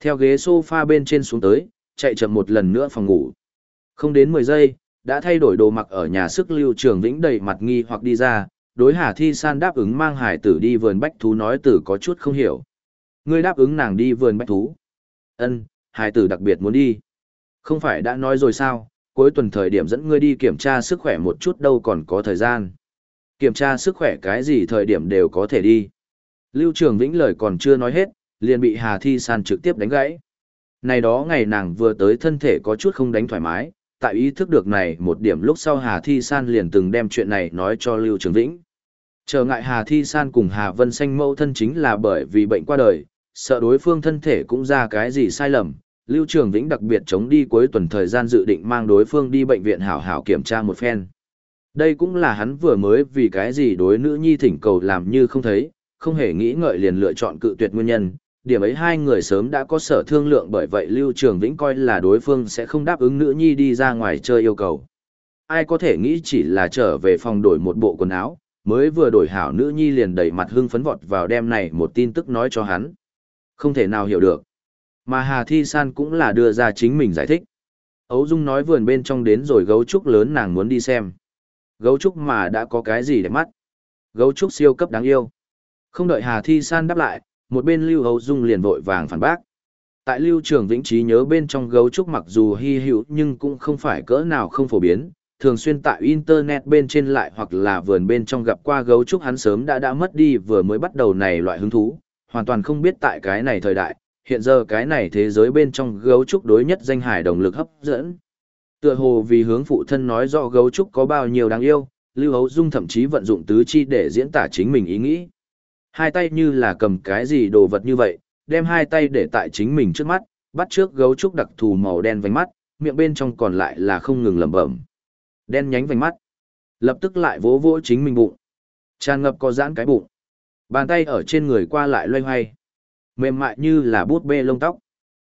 Theo ghế sofa bên trên xuống tới, chạy chậm một lần nữa phòng ngủ. Không đến 10 giây, đã thay đổi đồ mặc ở nhà sức Lưu Trường Vĩnh đầy mặt nghi hoặc đi ra, đối Hà Thi San đáp ứng mang hải tử đi vườn bách thú nói tử có chút không hiểu. Ngươi đáp ứng nàng đi vườn bách thú. Ân, hải tử đặc biệt muốn đi. Không phải đã nói rồi sao, cuối tuần thời điểm dẫn ngươi đi kiểm tra sức khỏe một chút đâu còn có thời gian. Kiểm tra sức khỏe cái gì thời điểm đều có thể đi. Lưu Trường Vĩnh lời còn chưa nói hết, liền bị Hà Thi San trực tiếp đánh gãy. Này đó ngày nàng vừa tới thân thể có chút không đánh thoải mái, tại ý thức được này một điểm lúc sau Hà Thi San liền từng đem chuyện này nói cho Lưu Trường Vĩnh. Trở ngại Hà Thi San cùng Hà Vân Xanh mâu thân chính là bởi vì bệnh qua đời, sợ đối phương thân thể cũng ra cái gì sai lầm. Lưu Trường Vĩnh đặc biệt chống đi cuối tuần thời gian dự định mang đối phương đi bệnh viện hảo hảo kiểm tra một phen. Đây cũng là hắn vừa mới vì cái gì đối nữ nhi thỉnh cầu làm như không thấy, không hề nghĩ ngợi liền lựa chọn cự tuyệt nguyên nhân, điểm ấy hai người sớm đã có sở thương lượng bởi vậy Lưu Trường Vĩnh coi là đối phương sẽ không đáp ứng nữ nhi đi ra ngoài chơi yêu cầu. Ai có thể nghĩ chỉ là trở về phòng đổi một bộ quần áo, mới vừa đổi hảo nữ nhi liền đẩy mặt hưng phấn vọt vào đem này một tin tức nói cho hắn. Không thể nào hiểu được. Mà Hà Thi San cũng là đưa ra chính mình giải thích. Ấu Dung nói vườn bên trong đến rồi gấu trúc lớn nàng muốn đi xem. Gấu trúc mà đã có cái gì để mắt. Gấu trúc siêu cấp đáng yêu. Không đợi Hà Thi San đáp lại, một bên Lưu Hấu Dung liền vội vàng phản bác. Tại Lưu Trường Vĩnh trí nhớ bên trong gấu trúc mặc dù hy hữu nhưng cũng không phải cỡ nào không phổ biến, thường xuyên tại internet bên trên lại hoặc là vườn bên trong gặp qua gấu trúc hắn sớm đã đã mất đi vừa mới bắt đầu này loại hứng thú, hoàn toàn không biết tại cái này thời đại, hiện giờ cái này thế giới bên trong gấu trúc đối nhất danh hải động lực hấp dẫn. Tựa hồ vì hướng phụ thân nói rõ gấu trúc có bao nhiêu đáng yêu, Lưu Hấu Dung thậm chí vận dụng tứ chi để diễn tả chính mình ý nghĩ. Hai tay như là cầm cái gì đồ vật như vậy, đem hai tay để tại chính mình trước mắt, bắt trước gấu trúc đặc thù màu đen vành mắt, miệng bên trong còn lại là không ngừng lẩm bẩm. Đen nhánh vành mắt. Lập tức lại vỗ vỗ chính mình bụng. Tràn ngập có giãn cái bụng. Bàn tay ở trên người qua lại loay hoay. Mềm mại như là bút bê lông tóc.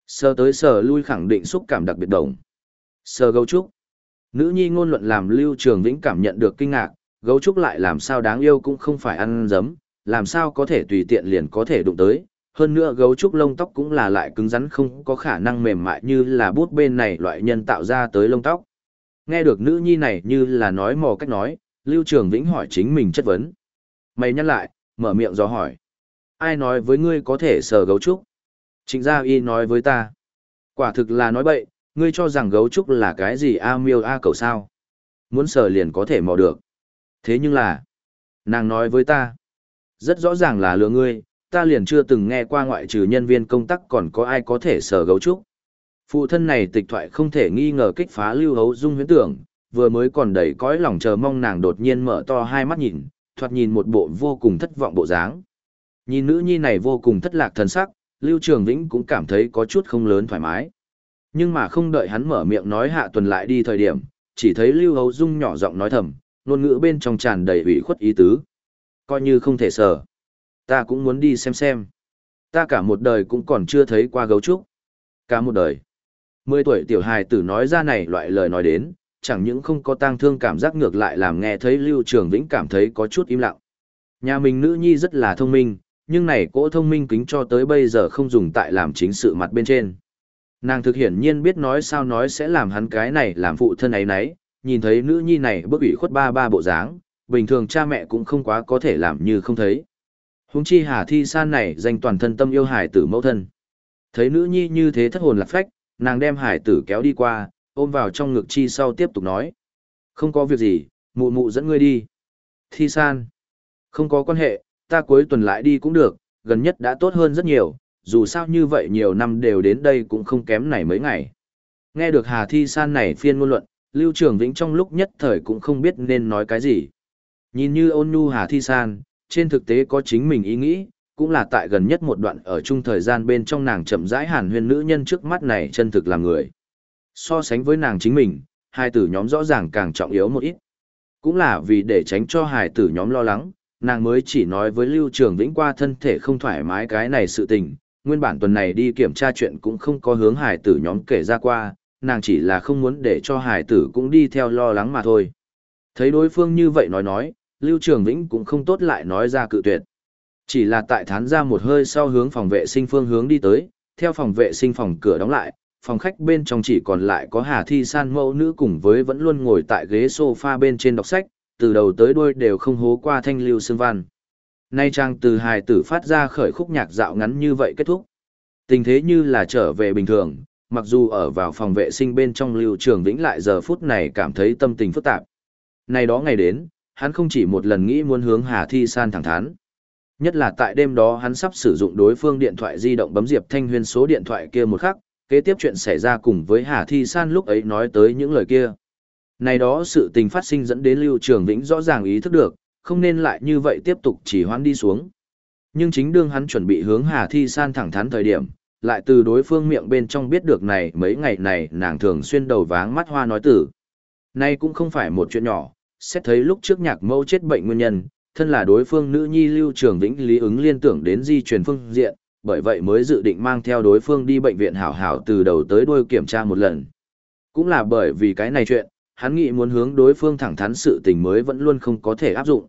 Sờ tới sờ lui khẳng định xúc cảm đặc biệt đồng. Sờ gấu trúc. Nữ nhi ngôn luận làm Lưu Trường Vĩnh cảm nhận được kinh ngạc, gấu trúc lại làm sao đáng yêu cũng không phải ăn dấm, làm sao có thể tùy tiện liền có thể đụng tới. Hơn nữa gấu trúc lông tóc cũng là lại cứng rắn không có khả năng mềm mại như là bút bên này loại nhân tạo ra tới lông tóc. Nghe được nữ nhi này như là nói mò cách nói, Lưu Trường Vĩnh hỏi chính mình chất vấn. Mày nhắc lại, mở miệng do hỏi. Ai nói với ngươi có thể sờ gấu trúc? Trịnh Gia Y nói với ta. Quả thực là nói bậy, ngươi cho rằng gấu trúc là cái gì a miêu a cầu sao? Muốn sờ liền có thể mò được. Thế nhưng là, nàng nói với ta. Rất rõ ràng là lừa ngươi, ta liền chưa từng nghe qua ngoại trừ nhân viên công tác còn có ai có thể sở gấu trúc. Phụ thân này tịch thoại không thể nghi ngờ kích phá lưu hấu dung huyễn tưởng, vừa mới còn đầy cõi lòng chờ mong nàng đột nhiên mở to hai mắt nhìn, thoạt nhìn một bộ vô cùng thất vọng bộ dáng. Nhìn nữ nhi này vô cùng thất lạc thần sắc, Lưu Trường Vĩnh cũng cảm thấy có chút không lớn thoải mái. Nhưng mà không đợi hắn mở miệng nói hạ tuần lại đi thời điểm, chỉ thấy Lưu Hấu Dung nhỏ giọng nói thầm, ngôn ngữ bên trong tràn đầy ủy khuất ý tứ. Coi như không thể sở. Ta cũng muốn đi xem xem. Ta cả một đời cũng còn chưa thấy qua gấu trúc. Cả một đời. Mười tuổi tiểu hài tử nói ra này loại lời nói đến, chẳng những không có tang thương cảm giác ngược lại làm nghe thấy Lưu Trường Vĩnh cảm thấy có chút im lặng. Nhà mình nữ nhi rất là thông minh, nhưng này cỗ thông minh kính cho tới bây giờ không dùng tại làm chính sự mặt bên trên. Nàng thực hiển nhiên biết nói sao nói sẽ làm hắn cái này làm phụ thân ấy nấy, nhìn thấy nữ nhi này bức ủy khuất ba ba bộ dáng, bình thường cha mẹ cũng không quá có thể làm như không thấy. Huống chi Hà Thi San này dành toàn thân tâm yêu hải tử mẫu thân. Thấy nữ nhi như thế thất hồn lạc phách, nàng đem hải tử kéo đi qua, ôm vào trong ngực chi sau tiếp tục nói. Không có việc gì, mụ mụ dẫn ngươi đi. Thi San. Không có quan hệ, ta cuối tuần lại đi cũng được, gần nhất đã tốt hơn rất nhiều, dù sao như vậy nhiều năm đều đến đây cũng không kém này mấy ngày. Nghe được Hà Thi San này phiên ngôn luận, Lưu Trường Vĩnh trong lúc nhất thời cũng không biết nên nói cái gì. Nhìn như ôn nhu Hà Thi San, trên thực tế có chính mình ý nghĩ, cũng là tại gần nhất một đoạn ở chung thời gian bên trong nàng chậm rãi hàn huyên nữ nhân trước mắt này chân thực là người. So sánh với nàng chính mình, hai tử nhóm rõ ràng càng trọng yếu một ít. Cũng là vì để tránh cho hài tử nhóm lo lắng, nàng mới chỉ nói với Lưu Trường Vĩnh qua thân thể không thoải mái cái này sự tình, nguyên bản tuần này đi kiểm tra chuyện cũng không có hướng hài tử nhóm kể ra qua, nàng chỉ là không muốn để cho hài tử cũng đi theo lo lắng mà thôi. Thấy đối phương như vậy nói nói, Lưu Trường Vĩnh cũng không tốt lại nói ra cự tuyệt. Chỉ là tại thán ra một hơi sau hướng phòng vệ sinh phương hướng đi tới, theo phòng vệ sinh phòng cửa đóng lại, phòng khách bên trong chỉ còn lại có Hà Thi San mẫu nữ cùng với vẫn luôn ngồi tại ghế sofa bên trên đọc sách, từ đầu tới đuôi đều không hố qua thanh lưu xương văn. Nay trang từ hài tử phát ra khởi khúc nhạc dạo ngắn như vậy kết thúc. Tình thế như là trở về bình thường, mặc dù ở vào phòng vệ sinh bên trong lưu trường vĩnh lại giờ phút này cảm thấy tâm tình phức tạp. Này đó ngày đến, hắn không chỉ một lần nghĩ muốn hướng Hà Thi San thẳng thắn. Nhất là tại đêm đó hắn sắp sử dụng đối phương điện thoại di động bấm Diệp Thanh Huyên số điện thoại kia một khắc, kế tiếp chuyện xảy ra cùng với Hà Thi San lúc ấy nói tới những lời kia. Này đó sự tình phát sinh dẫn đến Lưu Trường Vĩnh rõ ràng ý thức được, không nên lại như vậy tiếp tục chỉ hoãn đi xuống. Nhưng chính đương hắn chuẩn bị hướng Hà Thi San thẳng thắn thời điểm, lại từ đối phương miệng bên trong biết được này mấy ngày này nàng thường xuyên đầu váng mắt hoa nói tử. nay cũng không phải một chuyện nhỏ, xét thấy lúc trước nhạc mâu chết bệnh nguyên nhân, thân là đối phương nữ nhi Lưu Trường Vĩnh lý ứng liên tưởng đến di truyền phương diện, bởi vậy mới dự định mang theo đối phương đi bệnh viện hảo hảo từ đầu tới đuôi kiểm tra một lần. Cũng là bởi vì cái này chuyện, hắn nghĩ muốn hướng đối phương thẳng thắn sự tình mới vẫn luôn không có thể áp dụng.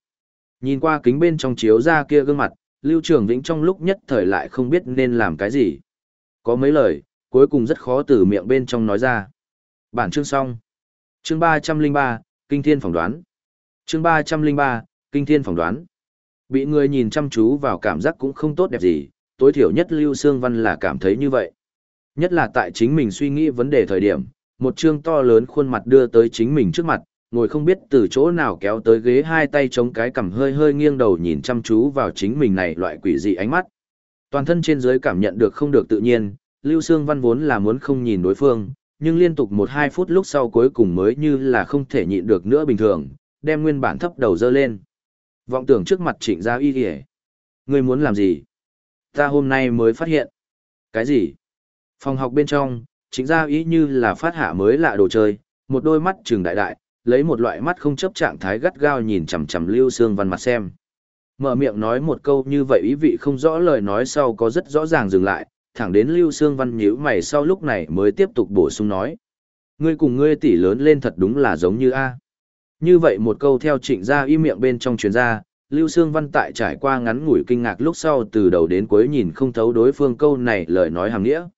Nhìn qua kính bên trong chiếu ra kia gương mặt, Lưu Trường Vĩnh trong lúc nhất thời lại không biết nên làm cái gì. Có mấy lời, cuối cùng rất khó từ miệng bên trong nói ra. Bản chương xong. Chương 303, Kinh Thiên phỏng đoán. Chương 303, Kinh Thiên phỏng đoán. Bị người nhìn chăm chú vào cảm giác cũng không tốt đẹp gì, tối thiểu nhất Lưu Sương Văn là cảm thấy như vậy. Nhất là tại chính mình suy nghĩ vấn đề thời điểm, một chương to lớn khuôn mặt đưa tới chính mình trước mặt, ngồi không biết từ chỗ nào kéo tới ghế hai tay chống cái cằm hơi hơi nghiêng đầu nhìn chăm chú vào chính mình này loại quỷ dị ánh mắt. Toàn thân trên dưới cảm nhận được không được tự nhiên, Lưu Sương Văn vốn là muốn không nhìn đối phương, nhưng liên tục một hai phút lúc sau cuối cùng mới như là không thể nhịn được nữa bình thường, đem nguyên bản thấp đầu dơ lên. Vọng tưởng trước mặt trịnh gia y kìa. Ngươi muốn làm gì? Ta hôm nay mới phát hiện. Cái gì? Phòng học bên trong, trịnh gia Y như là phát hạ mới lạ đồ chơi, một đôi mắt trừng đại đại, lấy một loại mắt không chấp trạng thái gắt gao nhìn chằm chằm Lưu Sương Văn mặt xem. Mở miệng nói một câu như vậy ý vị không rõ lời nói sau có rất rõ ràng dừng lại, thẳng đến Lưu Sương Văn nhíu mày sau lúc này mới tiếp tục bổ sung nói. Ngươi cùng ngươi tỷ lớn lên thật đúng là giống như A. Như vậy một câu theo trịnh gia y miệng bên trong truyền ra, Lưu Sương Văn tại trải qua ngắn ngủi kinh ngạc lúc sau từ đầu đến cuối nhìn không thấu đối phương câu này lời nói hàng nghĩa.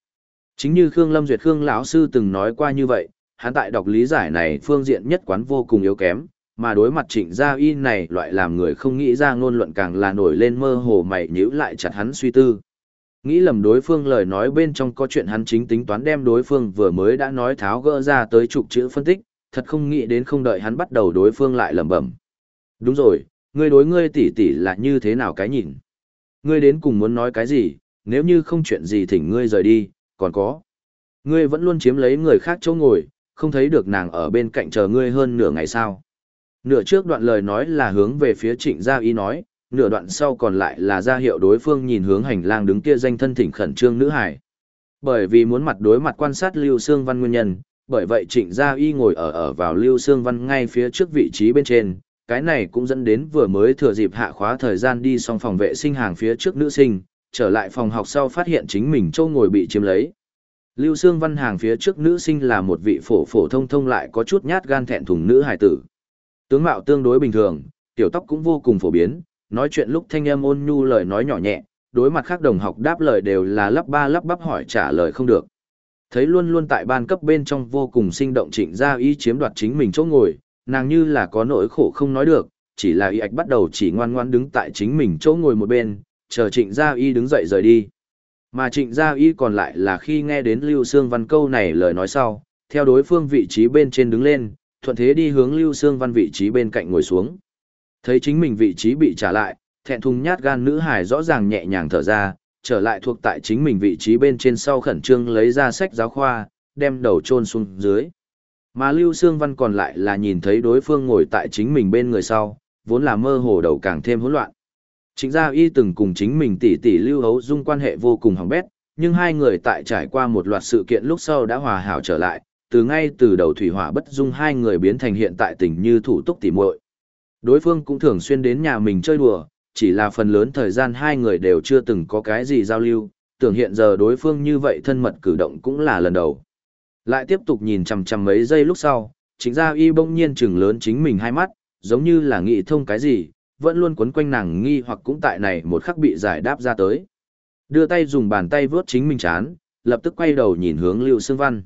Chính như Khương Lâm Duyệt Khương lão sư từng nói qua như vậy, hắn tại đọc lý giải này phương diện nhất quán vô cùng yếu kém, mà đối mặt trịnh gia y này loại làm người không nghĩ ra ngôn luận càng là nổi lên mơ hồ mày nhíu lại chặt hắn suy tư. Nghĩ lầm đối phương lời nói bên trong có chuyện hắn chính tính toán đem đối phương vừa mới đã nói tháo gỡ ra tới chục chữ phân tích, thật không nghĩ đến không đợi hắn bắt đầu đối phương lại lẩm bẩm. Đúng rồi, ngươi đối ngươi tỷ tỷ là như thế nào cái nhìn? Ngươi đến cùng muốn nói cái gì, nếu như không chuyện gì thỉnh ngươi rời đi, còn có. Ngươi vẫn luôn chiếm lấy người khác chỗ ngồi, không thấy được nàng ở bên cạnh chờ ngươi hơn nửa ngày sao. Nửa trước đoạn lời nói là hướng về phía trịnh gia ý nói, nửa đoạn sau còn lại là ra hiệu đối phương nhìn hướng hành lang đứng kia danh thân thỉnh khẩn trương nữ hải. Bởi vì muốn mặt đối mặt quan sát Lưu Sương Văn nguyên nhân, bởi vậy trịnh gia y ngồi ở ở vào Lưu Sương Văn ngay phía trước vị trí bên trên, cái này cũng dẫn đến vừa mới thừa dịp hạ khóa thời gian đi xong phòng vệ sinh hàng phía trước nữ sinh, trở lại phòng học sau phát hiện chính mình châu ngồi bị chiếm lấy. Lưu Sương Văn hàng phía trước nữ sinh là một vị phổ phổ thông thông lại có chút nhát gan thẹn thùng nữ hài tử. Tướng mạo tương đối bình thường, tiểu tóc cũng vô cùng phổ biến, nói chuyện lúc thanh âm ôn nhu lời nói nhỏ nhẹ, đối mặt khác đồng học đáp lời đều là lắp ba lắp bắp hỏi trả lời không được. Thấy luôn luôn tại ban cấp bên trong vô cùng sinh động trịnh gia ý chiếm đoạt chính mình chỗ ngồi, nàng như là có nỗi khổ không nói được, chỉ là y ạch bắt đầu chỉ ngoan ngoan đứng tại chính mình chỗ ngồi một bên, chờ trịnh gia y đứng dậy rời đi. Mà trịnh gia y còn lại là khi nghe đến Lưu Sương Văn câu này lời nói sau, theo đối phương vị trí bên trên đứng lên, thuận thế đi hướng Lưu Sương Văn vị trí bên cạnh ngồi xuống. Thấy chính mình vị trí bị trả lại, thẹn thùng nhát gan nữ hải rõ ràng nhẹ nhàng thở ra, trở lại thuộc tại chính mình vị trí bên trên sau khẩn trương lấy ra sách giáo khoa, đem đầu chôn xuống dưới. Mà Lưu Sương Văn còn lại là nhìn thấy đối phương ngồi tại chính mình bên người sau, vốn là mơ hồ đầu càng thêm hỗn loạn. Chính gia y từng cùng chính mình tỷ tỷ Lưu Hấu Dung quan hệ vô cùng hỏng bét, nhưng hai người tại trải qua một loạt sự kiện lúc sau đã hòa hảo trở lại, từ ngay từ đầu thủy hỏa bất dung hai người biến thành hiện tại tình như thủ túc tỉ muội. Đối phương cũng thường xuyên đến nhà mình chơi đùa, chỉ là phần lớn thời gian hai người đều chưa từng có cái gì giao lưu, tưởng hiện giờ đối phương như vậy thân mật cử động cũng là lần đầu. Lại tiếp tục nhìn chằm chằm mấy giây lúc sau, chính ra y bỗng nhiên chừng lớn chính mình hai mắt, giống như là nghĩ thông cái gì, vẫn luôn quấn quanh nàng nghi hoặc cũng tại này một khắc bị giải đáp ra tới. Đưa tay dùng bàn tay vướt chính mình chán, lập tức quay đầu nhìn hướng Lưu Sương Văn.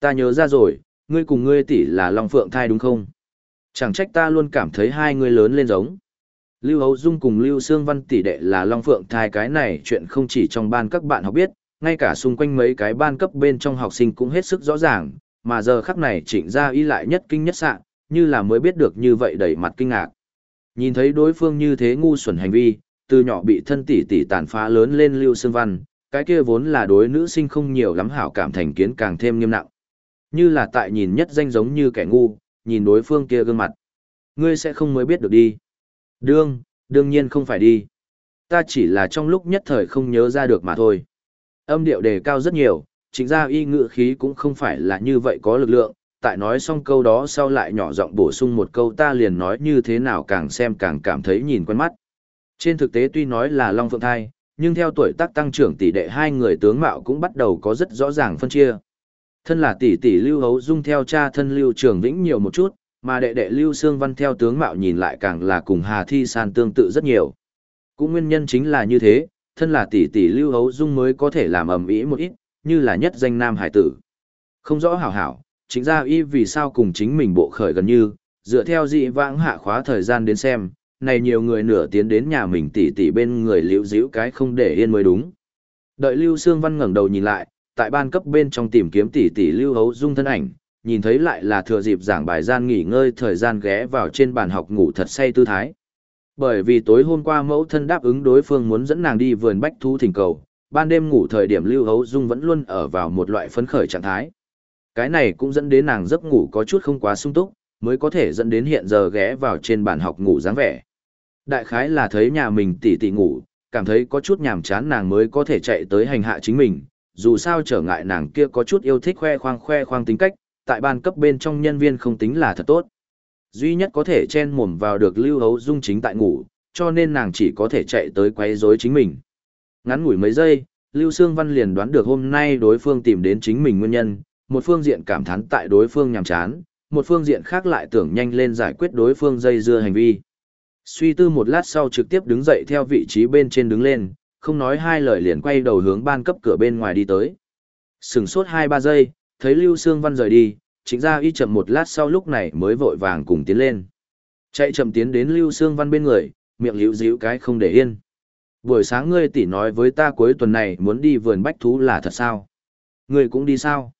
Ta nhớ ra rồi, ngươi cùng ngươi tỷ là Long Phượng thai đúng không? Chẳng trách ta luôn cảm thấy hai người lớn lên giống. Lưu Hấu Dung cùng Lưu Sương Văn tỷ đệ là Long Phượng thai cái này chuyện không chỉ trong ban các bạn học biết, ngay cả xung quanh mấy cái ban cấp bên trong học sinh cũng hết sức rõ ràng, mà giờ khắc này trịnh gia y lại nhất kinh nhất sạng, như là mới biết được như vậy đầy mặt kinh ngạc. Nhìn thấy đối phương như thế ngu xuẩn hành vi, từ nhỏ bị thân tỷ tỷ tàn phá lớn lên Lưu Sương Văn, cái kia vốn là đối nữ sinh không nhiều lắm hảo cảm thành kiến càng thêm nghiêm nặng. Như là tại nhìn nhất danh giống như kẻ ngu, nhìn đối phương kia gương mặt. Ngươi sẽ không mới biết được đi. Đương, đương nhiên không phải đi. Ta chỉ là trong lúc nhất thời không nhớ ra được mà thôi. Âm điệu đề cao rất nhiều, chính ra y ngữ khí cũng không phải là như vậy có lực lượng, tại nói xong câu đó sau lại nhỏ giọng bổ sung một câu ta liền nói như thế nào càng xem càng cảm thấy nhìn quen mắt. Trên thực tế tuy nói là Long Phượng Thai, nhưng theo tuổi tác tăng trưởng tỷ đệ hai người tướng mạo cũng bắt đầu có rất rõ ràng phân chia. Thân là tỷ tỷ Lưu Hấu Dung theo cha thân Lưu Trường Vĩnh nhiều một chút, mà đệ đệ Lưu Sương Văn theo tướng mạo nhìn lại càng là cùng Hà Thi San tương tự rất nhiều. Cũng nguyên nhân chính là như thế, thân là tỷ tỷ Lưu Hấu Dung mới có thể làm ầm ĩ một ít, như là nhất danh nam hải tử. Không rõ hảo hảo, chính ra y vì sao cùng chính mình bộ khởi gần như, dựa theo dị vãng hạ khóa thời gian đến xem, này nhiều người nửa tiến đến nhà mình tỷ tỷ bên người liễu díu cái không để yên mới đúng. Đợi Lưu Sương Văn ngẩng đầu nhìn lại, tại ban cấp bên trong tìm kiếm tỷ tỷ Lưu Hấu Dung thân ảnh, nhìn thấy lại là thừa dịp giảng bài gian nghỉ ngơi thời gian ghé vào trên bàn học ngủ thật say tư thái. Bởi vì tối hôm qua mẫu thân đáp ứng đối phương muốn dẫn nàng đi vườn bách thu thỉnh cầu, ban đêm ngủ thời điểm Lưu Hấu Dung vẫn luôn ở vào một loại phấn khởi trạng thái. Cái này cũng dẫn đến nàng giấc ngủ có chút không quá sung túc, mới có thể dẫn đến hiện giờ ghé vào trên bàn học ngủ dáng vẻ. Đại khái là thấy nhà mình tỉ tỉ ngủ, cảm thấy có chút nhàm chán nàng mới có thể chạy tới hành hạ chính mình, dù sao trở ngại nàng kia có chút yêu thích khoe khoang khoe khoang tính cách, tại ban cấp bên trong nhân viên không tính là thật tốt. Duy nhất có thể chen mồm vào được lưu hấu dung chính tại ngủ, cho nên nàng chỉ có thể chạy tới quấy rối chính mình. Ngắn ngủi mấy giây, Lưu Sương Văn liền đoán được hôm nay đối phương tìm đến chính mình nguyên nhân, một phương diện cảm thán tại đối phương nhàm chán, một phương diện khác lại tưởng nhanh lên giải quyết đối phương dây dưa hành vi. Suy tư một lát sau trực tiếp đứng dậy theo vị trí bên trên đứng lên, không nói hai lời liền quay đầu hướng ban cấp cửa bên ngoài đi tới. Sừng sốt hai ba giây, thấy Lưu Sương Văn rời đi, chính ra y chậm một lát sau lúc này mới vội vàng cùng tiến lên. Chạy chậm tiến đến Lưu Sương Văn bên người, miệng liễu díu cái không để yên. Buổi sáng ngươi tỉ nói với ta cuối tuần này muốn đi vườn bách thú là thật sao? Ngươi cũng đi sao?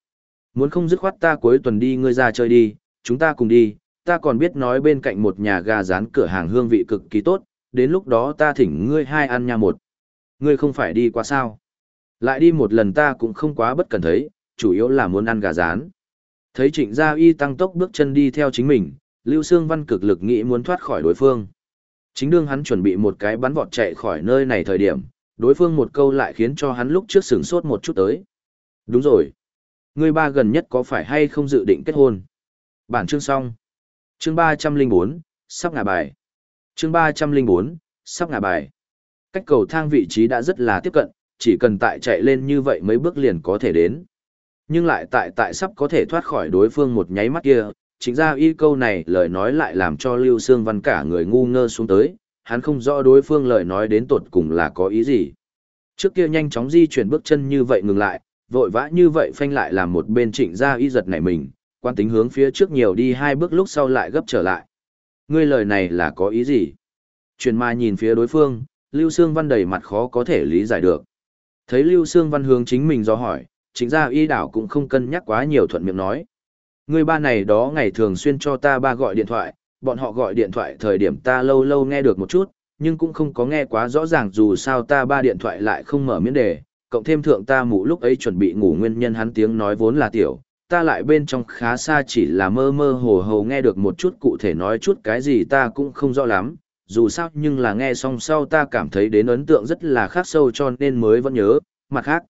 Muốn không dứt khoát ta cuối tuần đi ngươi ra chơi đi, chúng ta cùng đi, ta còn biết nói bên cạnh một nhà gà rán cửa hàng hương vị cực kỳ tốt, đến lúc đó ta thỉnh ngươi hai ăn nha một. Ngươi không phải đi qua sao? Lại đi một lần ta cũng không quá bất cần thấy, chủ yếu là muốn ăn gà rán. Thấy trịnh gia y tăng tốc bước chân đi theo chính mình, Lưu Sương Văn cực lực nghĩ muốn thoát khỏi đối phương. Chính đương hắn chuẩn bị một cái bắn vọt chạy khỏi nơi này thời điểm, đối phương một câu lại khiến cho hắn lúc trước sửng sốt một chút tới. Đúng rồi. Người ba gần nhất có phải hay không dự định kết hôn? Bản chương xong. Chương ba trăm linh bốn sắp ngả bài. Chương ba trăm linh bốn sắp ngả bài. Cách cầu thang vị trí đã rất là tiếp cận, chỉ cần tại chạy lên như vậy mấy bước liền có thể đến. Nhưng lại tại tại sắp có thể thoát khỏi đối phương một nháy mắt kia, chính ra y câu này lời nói lại làm cho Lưu Sương Văn cả người ngu ngơ xuống tới, hắn không rõ đối phương lời nói đến tột cùng là có ý gì. Trước kia nhanh chóng di chuyển bước chân như vậy ngừng lại, vội vã như vậy phanh lại làm một bên trịnh ra y giật nảy mình, quan tính hướng phía trước nhiều đi hai bước lúc sau lại gấp trở lại. Ngươi lời này là có ý gì? Truyền ma nhìn phía đối phương, Lưu Sương Văn đầy mặt khó có thể lý giải được. Thấy Lưu Sương Văn hướng chính mình do hỏi, chính ra y đảo cũng không cân nhắc quá nhiều thuận miệng nói. Người ba này đó ngày thường xuyên cho ta ba gọi điện thoại, bọn họ gọi điện thoại thời điểm ta lâu lâu nghe được một chút, nhưng cũng không có nghe quá rõ ràng dù sao ta ba điện thoại lại không mở miễn đề, cộng thêm thượng ta mụ lúc ấy chuẩn bị ngủ nguyên nhân hắn tiếng nói vốn là tiểu, ta lại bên trong khá xa chỉ là mơ mơ hồ hồ nghe được một chút cụ thể nói chút cái gì ta cũng không rõ lắm, dù sao nhưng là nghe xong sau ta cảm thấy đến ấn tượng rất là khác sâu cho nên mới vẫn nhớ, mặt khác.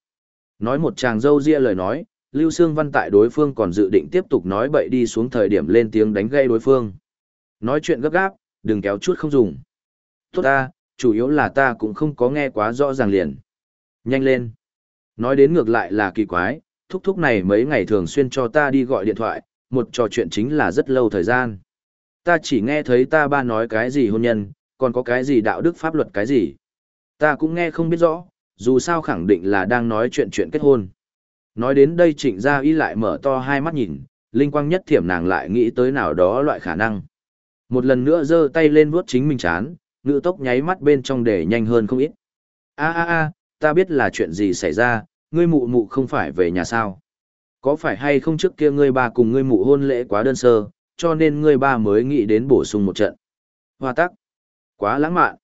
Nói một chàng dâu ria lời nói, Lưu Sương Văn tại đối phương còn dự định tiếp tục nói bậy đi xuống thời điểm lên tiếng đánh gây đối phương. Nói chuyện gấp gáp, đừng kéo chút không dùng. Tốt ta, chủ yếu là ta cũng không có nghe quá rõ ràng liền. Nhanh lên. Nói đến ngược lại là kỳ quái, thúc thúc này mấy ngày thường xuyên cho ta đi gọi điện thoại, một trò chuyện chính là rất lâu thời gian. Ta chỉ nghe thấy ta ba nói cái gì hôn nhân, còn có cái gì đạo đức pháp luật cái gì. Ta cũng nghe không biết rõ, dù sao khẳng định là đang nói chuyện chuyện kết hôn. Nói đến đây trịnh gia y lại mở to hai mắt nhìn, linh quang nhất thiểm nàng lại nghĩ tới nào đó loại khả năng. Một lần nữa giơ tay lên vuốt chính mình chán, ngự tốc nháy mắt bên trong để nhanh hơn không ít. a a a ta biết là chuyện gì xảy ra, ngươi mụ mụ không phải về nhà sao. Có phải hay không trước kia ngươi ba cùng ngươi mụ hôn lễ quá đơn sơ, cho nên ngươi ba mới nghĩ đến bổ sung một trận. Hoa tắc. Quá lãng mạn.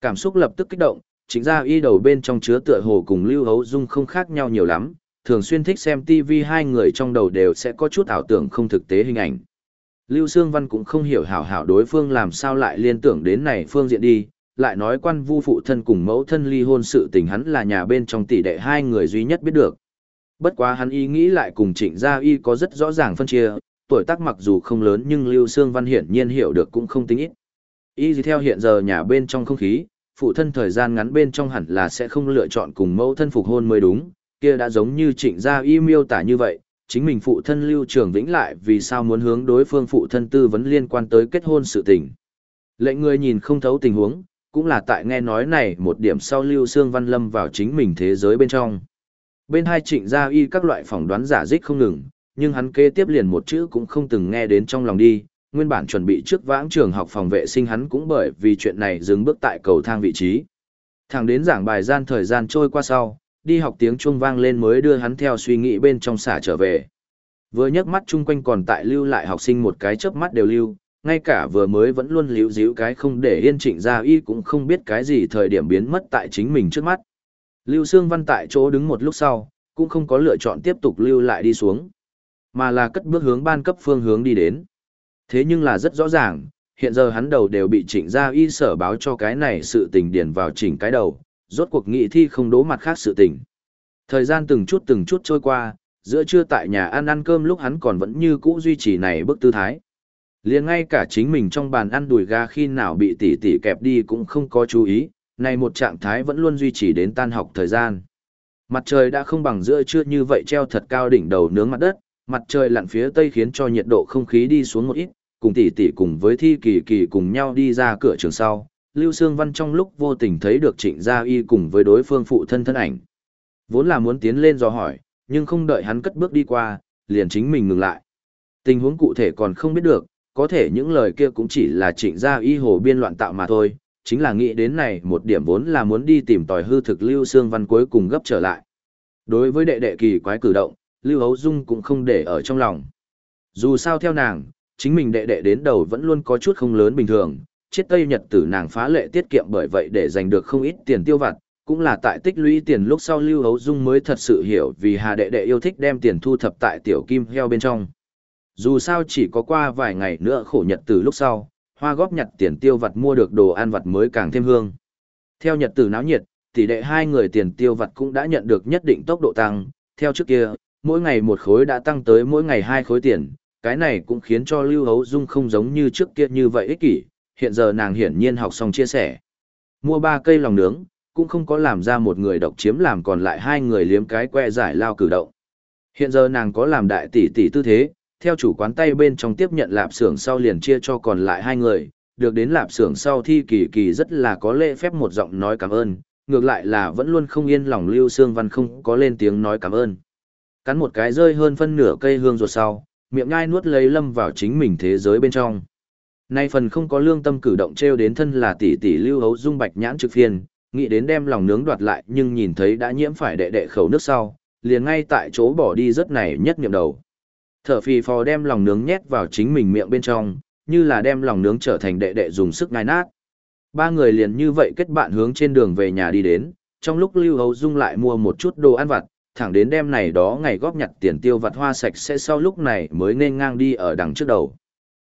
Cảm xúc lập tức kích động, chính ra y đầu bên trong chứa tựa hồ cùng Lưu Hấu Dung không khác nhau nhiều lắm, thường xuyên thích xem TV hai người trong đầu đều sẽ có chút ảo tưởng không thực tế hình ảnh. Lưu Sương Văn cũng không hiểu hảo hảo đối phương làm sao lại liên tưởng đến này phương diện đi, lại nói quan vu phụ thân cùng mẫu thân ly hôn sự tình hắn là nhà bên trong tỷ đệ hai người duy nhất biết được. Bất quá hắn ý nghĩ lại cùng trịnh gia y có rất rõ ràng phân chia, tuổi tác mặc dù không lớn nhưng Lưu Sương Văn hiển nhiên hiểu được cũng không tính ít. Y gì theo hiện giờ nhà bên trong không khí, phụ thân thời gian ngắn bên trong hẳn là sẽ không lựa chọn cùng mẫu thân phục hôn mới đúng, kia đã giống như trịnh gia y miêu tả như vậy, chính mình phụ thân Lưu Trường Vĩnh lại vì sao muốn hướng đối phương phụ thân tư vấn liên quan tới kết hôn sự tình. Lệnh người nhìn không thấu tình huống, cũng là tại nghe nói này một điểm sau Lưu Sương Văn Lâm vào chính mình thế giới bên trong. Bên hai trịnh gia y các loại phỏng đoán giả dích không ngừng, nhưng hắn kế tiếp liền một chữ cũng không từng nghe đến trong lòng đi, nguyên bản chuẩn bị trước vãng trường học phòng vệ sinh hắn cũng bởi vì chuyện này dừng bước tại cầu thang vị trí. Thẳng đến giảng bài gian thời gian trôi qua sau, đi học tiếng chuông vang lên mới đưa hắn theo suy nghĩ bên trong xả trở về. Vừa nhấc mắt chung quanh còn tại lưu lại học sinh một cái chớp mắt đều lưu, ngay cả vừa mới vẫn luôn liễu díu cái không để yên trịnh ra y cũng không biết cái gì thời điểm biến mất tại chính mình trước mắt. Lưu Sương Văn tại chỗ đứng một lúc sau, cũng không có lựa chọn tiếp tục lưu lại đi xuống, mà là cất bước hướng ban cấp phương hướng đi đến. Thế nhưng là rất rõ ràng, hiện giờ hắn đầu đều bị trịnh gia y sở báo cho cái này sự tình điền vào chỉnh cái đầu, rốt cuộc nghị thi không đố mặt khác sự tình. Thời gian từng chút từng chút trôi qua, giữa trưa tại nhà ăn ăn cơm lúc hắn còn vẫn như cũ duy trì này bức tư thái. liền ngay cả chính mình trong bàn ăn đùi gà khi nào bị tỉ tỉ kẹp đi cũng không có chú ý, này một trạng thái vẫn luôn duy trì đến tan học thời gian. Mặt trời đã không bằng giữa trưa như vậy treo thật cao đỉnh đầu nướng mặt đất, mặt trời lặn phía tây khiến cho nhiệt độ không khí đi xuống một ít, cùng tỷ tỷ cùng với thi kỳ kỳ cùng nhau đi ra cửa trường sau, Lưu Sương Văn trong lúc vô tình thấy được Trịnh Gia Y cùng với đối phương phụ thân thân ảnh. Vốn là muốn tiến lên dò hỏi, nhưng không đợi hắn cất bước đi qua, liền chính mình ngừng lại. Tình huống cụ thể còn không biết được, có thể những lời kia cũng chỉ là Trịnh Gia Y hồ biên loạn tạo mà thôi, chính là nghĩ đến này một điểm vốn là muốn đi tìm tòi hư thực Lưu Sương Văn cuối cùng gấp trở lại. Đối với đệ đệ kỳ quái cử động, Lưu Hấu Dung cũng không để ở trong lòng. Dù sao theo nàng, chính mình đệ đệ đến đầu vẫn luôn có chút không lớn bình thường, chết tây nhật tử nàng phá lệ tiết kiệm bởi vậy để giành được không ít tiền tiêu vặt, cũng là tại tích lũy tiền lúc sau Lưu Hấu Dung mới thật sự hiểu vì Hà đệ đệ yêu thích đem tiền thu thập tại tiểu kim heo bên trong. Dù sao chỉ có qua vài ngày nữa khổ nhật tử lúc sau, hoa góp nhặt tiền tiêu vặt mua được đồ ăn vặt mới càng thêm hương. Theo nhật tử náo nhiệt, tỷ đệ hai người tiền tiêu vặt cũng đã nhận được nhất định tốc độ tăng, theo trước kia, mỗi ngày một khối đã tăng tới mỗi ngày hai khối tiền, cái này cũng khiến cho Lưu Hấu Dung không giống như trước kia như vậy ích kỷ, hiện giờ nàng hiển nhiên học xong chia sẻ. Mua ba cây lòng nướng, cũng không có làm ra một người độc chiếm làm còn lại hai người liếm cái que giải lao cử động. Hiện giờ nàng có làm đại tỷ tỷ tư thế, theo chủ quán tay bên trong tiếp nhận lạp xưởng sau liền chia cho còn lại hai người, được đến lạp xưởng sau thi kỳ kỳ rất là có lễ phép một giọng nói cảm ơn, ngược lại là vẫn luôn không yên lòng Lưu Sương Văn không có lên tiếng nói cảm ơn. Cắn một cái rơi hơn phân nửa cây hương ruột sau, miệng ngai nuốt lấy lâm vào chính mình thế giới bên trong. Nay phần không có lương tâm cử động treo đến thân là tỷ tỷ lưu hấu dung bạch nhãn trực phiền, nghĩ đến đem lòng nướng đoạt lại nhưng nhìn thấy đã nhiễm phải đệ đệ khẩu nước sau, liền ngay tại chỗ bỏ đi rất này nhất niệm đầu. Thở phì phò đem lòng nướng nhét vào chính mình miệng bên trong, như là đem lòng nướng trở thành đệ đệ dùng sức ngai nát. Ba người liền như vậy kết bạn hướng trên đường về nhà đi đến, trong lúc Lưu Hấu Dung lại mua một chút đồ ăn vặt, thẳng đến đêm này đó ngày góp nhặt tiền tiêu vặt hoa sạch sẽ sau lúc này mới nên ngang đi ở đằng trước đầu.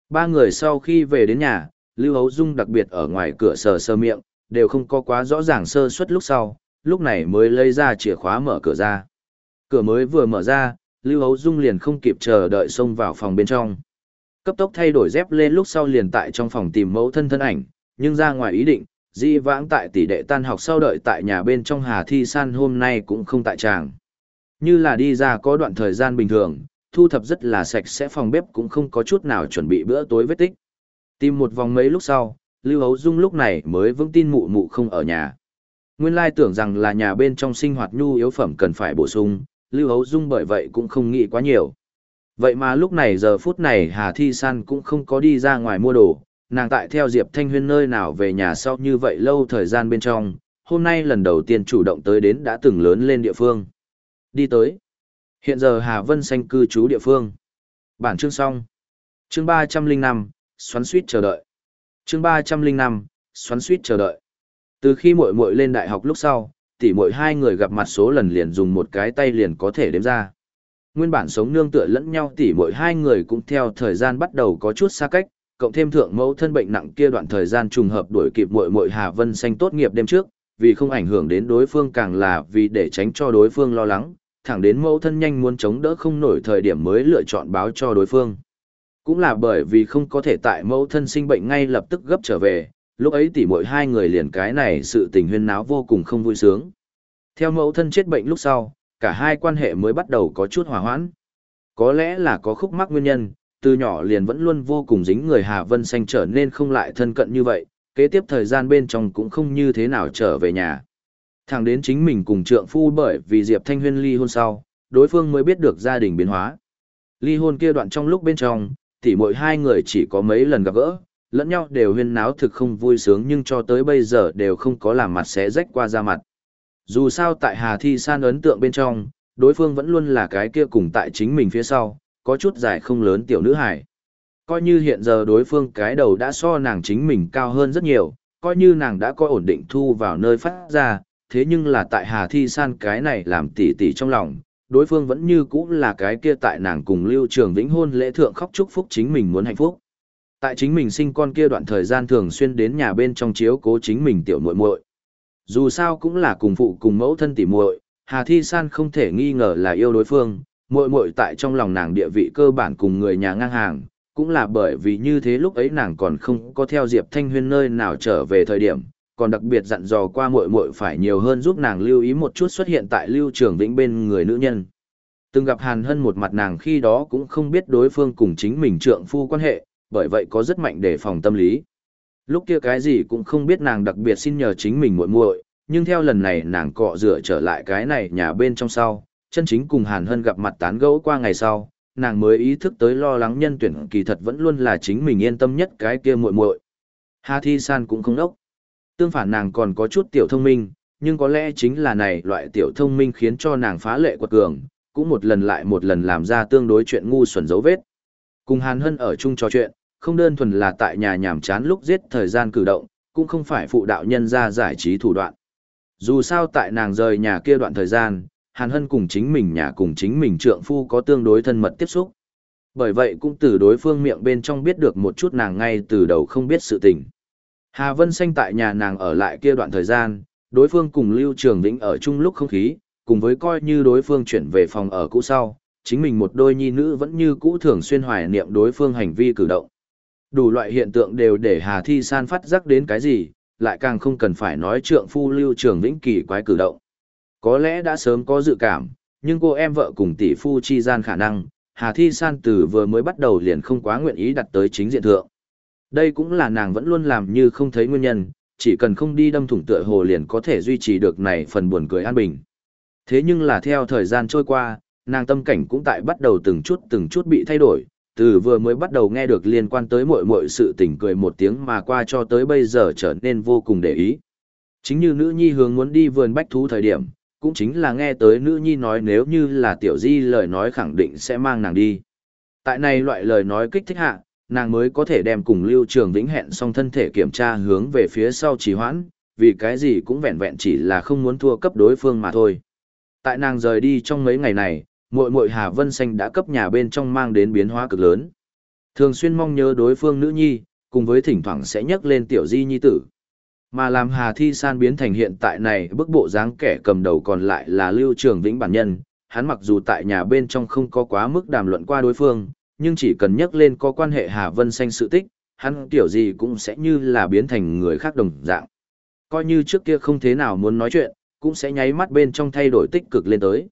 Ba người sau khi về đến nhà, Lưu Hấu Dung đặc biệt ở ngoài cửa sờ sơ miệng, đều không có quá rõ ràng sơ suất lúc sau, lúc này mới lấy ra chìa khóa mở cửa ra. Cửa mới vừa mở ra, Lưu Hấu Dung liền không kịp chờ đợi xông vào phòng bên trong. Cấp tốc thay đổi dép lên lúc sau liền tại trong phòng tìm mẫu thân thân ảnh, nhưng ra ngoài ý định, di vãng tại tỷ đệ tan học sau đợi tại nhà bên trong Hà Thi San hôm nay cũng không tại tràng. Như là đi ra có đoạn thời gian bình thường, thu thập rất là sạch sẽ phòng bếp cũng không có chút nào chuẩn bị bữa tối vết tích. Tìm một vòng mấy lúc sau, Lưu Hấu Dung lúc này mới vững tin mụ mụ không ở nhà. Nguyên lai tưởng rằng là nhà bên trong sinh hoạt nhu yếu phẩm cần phải bổ sung, Lưu Hấu Dung bởi vậy cũng không nghĩ quá nhiều. Vậy mà lúc này giờ phút này Hà Thi San cũng không có đi ra ngoài mua đồ, nàng tại theo Diệp Thanh Huyên nơi nào về nhà sau như vậy lâu thời gian bên trong, hôm nay lần đầu tiên chủ động tới đến đã từng lớn lên địa phương. Đi tới. Hiện giờ Hà Vân Xanh cư trú địa phương. Bản chương xong. Chương 305, xoắn suýt chờ đợi. Chương 305, xoắn suýt chờ đợi. Từ khi muội muội lên đại học lúc sau, tỷ muội hai người gặp mặt số lần liền dùng một cái tay liền có thể đếm ra. Nguyên bản sống nương tựa lẫn nhau tỷ muội hai người cũng theo thời gian bắt đầu có chút xa cách, cộng thêm thượng mẫu thân bệnh nặng kia đoạn thời gian trùng hợp đuổi kịp muội muội Hà Vân Xanh tốt nghiệp đêm trước, vì không ảnh hưởng đến đối phương càng là vì để tránh cho đối phương lo lắng, thẳng đến mẫu thân nhanh muốn chống đỡ không nổi thời điểm mới lựa chọn báo cho đối phương. Cũng là bởi vì không có thể tại mẫu thân sinh bệnh ngay lập tức gấp trở về, lúc ấy tỉ mỗi hai người liền cái này sự tình huyên náo vô cùng không vui sướng. Theo mẫu thân chết bệnh lúc sau, cả hai quan hệ mới bắt đầu có chút hòa hoãn. Có lẽ là có khúc mắc nguyên nhân, từ nhỏ liền vẫn luôn vô cùng dính người Hà Vân Xanh trở nên không lại thân cận như vậy, kế tiếp thời gian bên trong cũng không như thế nào trở về nhà. Thẳng đến chính mình cùng trượng phu bởi vì Diệp Thanh Huyên ly hôn sau, đối phương mới biết được gia đình biến hóa. Ly hôn kia đoạn trong lúc bên trong, thì mỗi hai người chỉ có mấy lần gặp gỡ, lẫn nhau đều huyên náo thực không vui sướng nhưng cho tới bây giờ đều không có làm mặt xé rách qua da mặt. Dù sao tại Hà Thi San ấn tượng bên trong, đối phương vẫn luôn là cái kia cùng tại chính mình phía sau, có chút dài không lớn tiểu nữ hải. Coi như hiện giờ đối phương cái đầu đã so nàng chính mình cao hơn rất nhiều, coi như nàng đã có ổn định thu vào nơi phát ra, thế nhưng là tại Hà Thi San cái này làm tỉ tỉ trong lòng, đối phương vẫn như cũ là cái kia tại nàng cùng Lưu Trường Vĩnh hôn lễ thượng khóc chúc phúc chính mình muốn hạnh phúc. Tại chính mình sinh con kia đoạn thời gian thường xuyên đến nhà bên trong chiếu cố chính mình tiểu muội muội. Dù sao cũng là cùng phụ cùng mẫu thân tỉ muội, Hà Thi San không thể nghi ngờ là yêu đối phương, muội muội tại trong lòng nàng địa vị cơ bản cùng người nhà ngang hàng, cũng là bởi vì như thế lúc ấy nàng còn không có theo Diệp Thanh Huyên nơi nào trở về thời điểm, còn đặc biệt dặn dò qua muội muội phải nhiều hơn giúp nàng lưu ý một chút xuất hiện tại Lưu Trường Vĩnh bên người nữ nhân. Từng gặp Hàn Hân một mặt nàng khi đó cũng không biết đối phương cùng chính mình trượng phu quan hệ, bởi vậy có rất mạnh đề phòng tâm lý. Lúc kia cái gì cũng không biết nàng đặc biệt xin nhờ chính mình muội muội, nhưng theo lần này nàng cọ rửa trở lại cái này nhà bên trong sau, chân chính cùng Hàn Hân gặp mặt tán gẫu qua ngày sau, nàng mới ý thức tới lo lắng nhân tuyển kỳ thật vẫn luôn là chính mình yên tâm nhất cái kia muội muội. Hà Thi San cũng không đốc. Tương phản nàng còn có chút tiểu thông minh, nhưng có lẽ chính là này loại tiểu thông minh khiến cho nàng phá lệ quật cường, cũng một lần lại một lần làm ra tương đối chuyện ngu xuẩn dấu vết. Cùng Hàn Hân ở chung trò chuyện, không đơn thuần là tại nhà nhảm chán lúc giết thời gian cử động, cũng không phải phụ đạo nhân ra giải trí thủ đoạn. Dù sao tại nàng rời nhà kia đoạn thời gian, Hàn Hân cùng chính mình nhà cùng chính mình trượng phu có tương đối thân mật tiếp xúc. Bởi vậy cũng từ đối phương miệng bên trong biết được một chút nàng ngay từ đầu không biết sự tình. Hà Vân Xanh tại nhà nàng ở lại kia đoạn thời gian, đối phương cùng Lưu Trường Vĩnh ở chung lúc không khí, cùng với coi như đối phương chuyển về phòng ở cũ sau, chính mình một đôi nhi nữ vẫn như cũ thường xuyên hoài niệm đối phương hành vi cử động. Đủ loại hiện tượng đều để Hà Thi San phát giác đến cái gì, lại càng không cần phải nói trượng phu Lưu Trường Vĩnh kỳ quái cử động. Có lẽ đã sớm có dự cảm, nhưng cô em vợ cùng tỷ phu chi gian khả năng, Hà Thi San từ vừa mới bắt đầu liền không quá nguyện ý đặt tới chính diện thượng. Đây cũng là nàng vẫn luôn làm như không thấy nguyên nhân, chỉ cần không đi đâm thủng tựa hồ liền có thể duy trì được này phần buồn cười an bình. Thế nhưng là theo thời gian trôi qua, nàng tâm cảnh cũng tại bắt đầu từng chút từng chút bị thay đổi, từ vừa mới bắt đầu nghe được liên quan tới mọi mọi sự tình cười một tiếng mà qua cho tới bây giờ trở nên vô cùng để ý. Chính như nữ nhi hướng muốn đi vườn bách thú thời điểm, cũng chính là nghe tới nữ nhi nói nếu như là tiểu di lời nói khẳng định sẽ mang nàng đi. Tại này loại lời nói kích thích hạ, nàng mới có thể đem cùng Lưu Trường Vĩnh hẹn xong thân thể kiểm tra hướng về phía sau trì hoãn, vì cái gì cũng vẹn vẹn chỉ là không muốn thua cấp đối phương mà thôi. Tại nàng rời đi trong mấy ngày này, muội muội Hà Vân Xanh đã cấp nhà bên trong mang đến biến hóa cực lớn. Thường xuyên mong nhớ đối phương nữ nhi, cùng với thỉnh thoảng sẽ nhắc lên tiểu di nhi tử. Mà làm Hà Thi San biến thành hiện tại này bức bộ dáng kẻ cầm đầu còn lại là Lưu Trường Vĩnh bản nhân, hắn mặc dù tại nhà bên trong không có quá mức đàm luận qua đối phương, nhưng chỉ cần nhắc lên có quan hệ Hà Vân Xanh sự tích, hắn kiểu gì cũng sẽ như là biến thành người khác đồng dạng. Coi như trước kia không thế nào muốn nói chuyện, cũng sẽ nháy mắt bên trong thay đổi tích cực lên tới.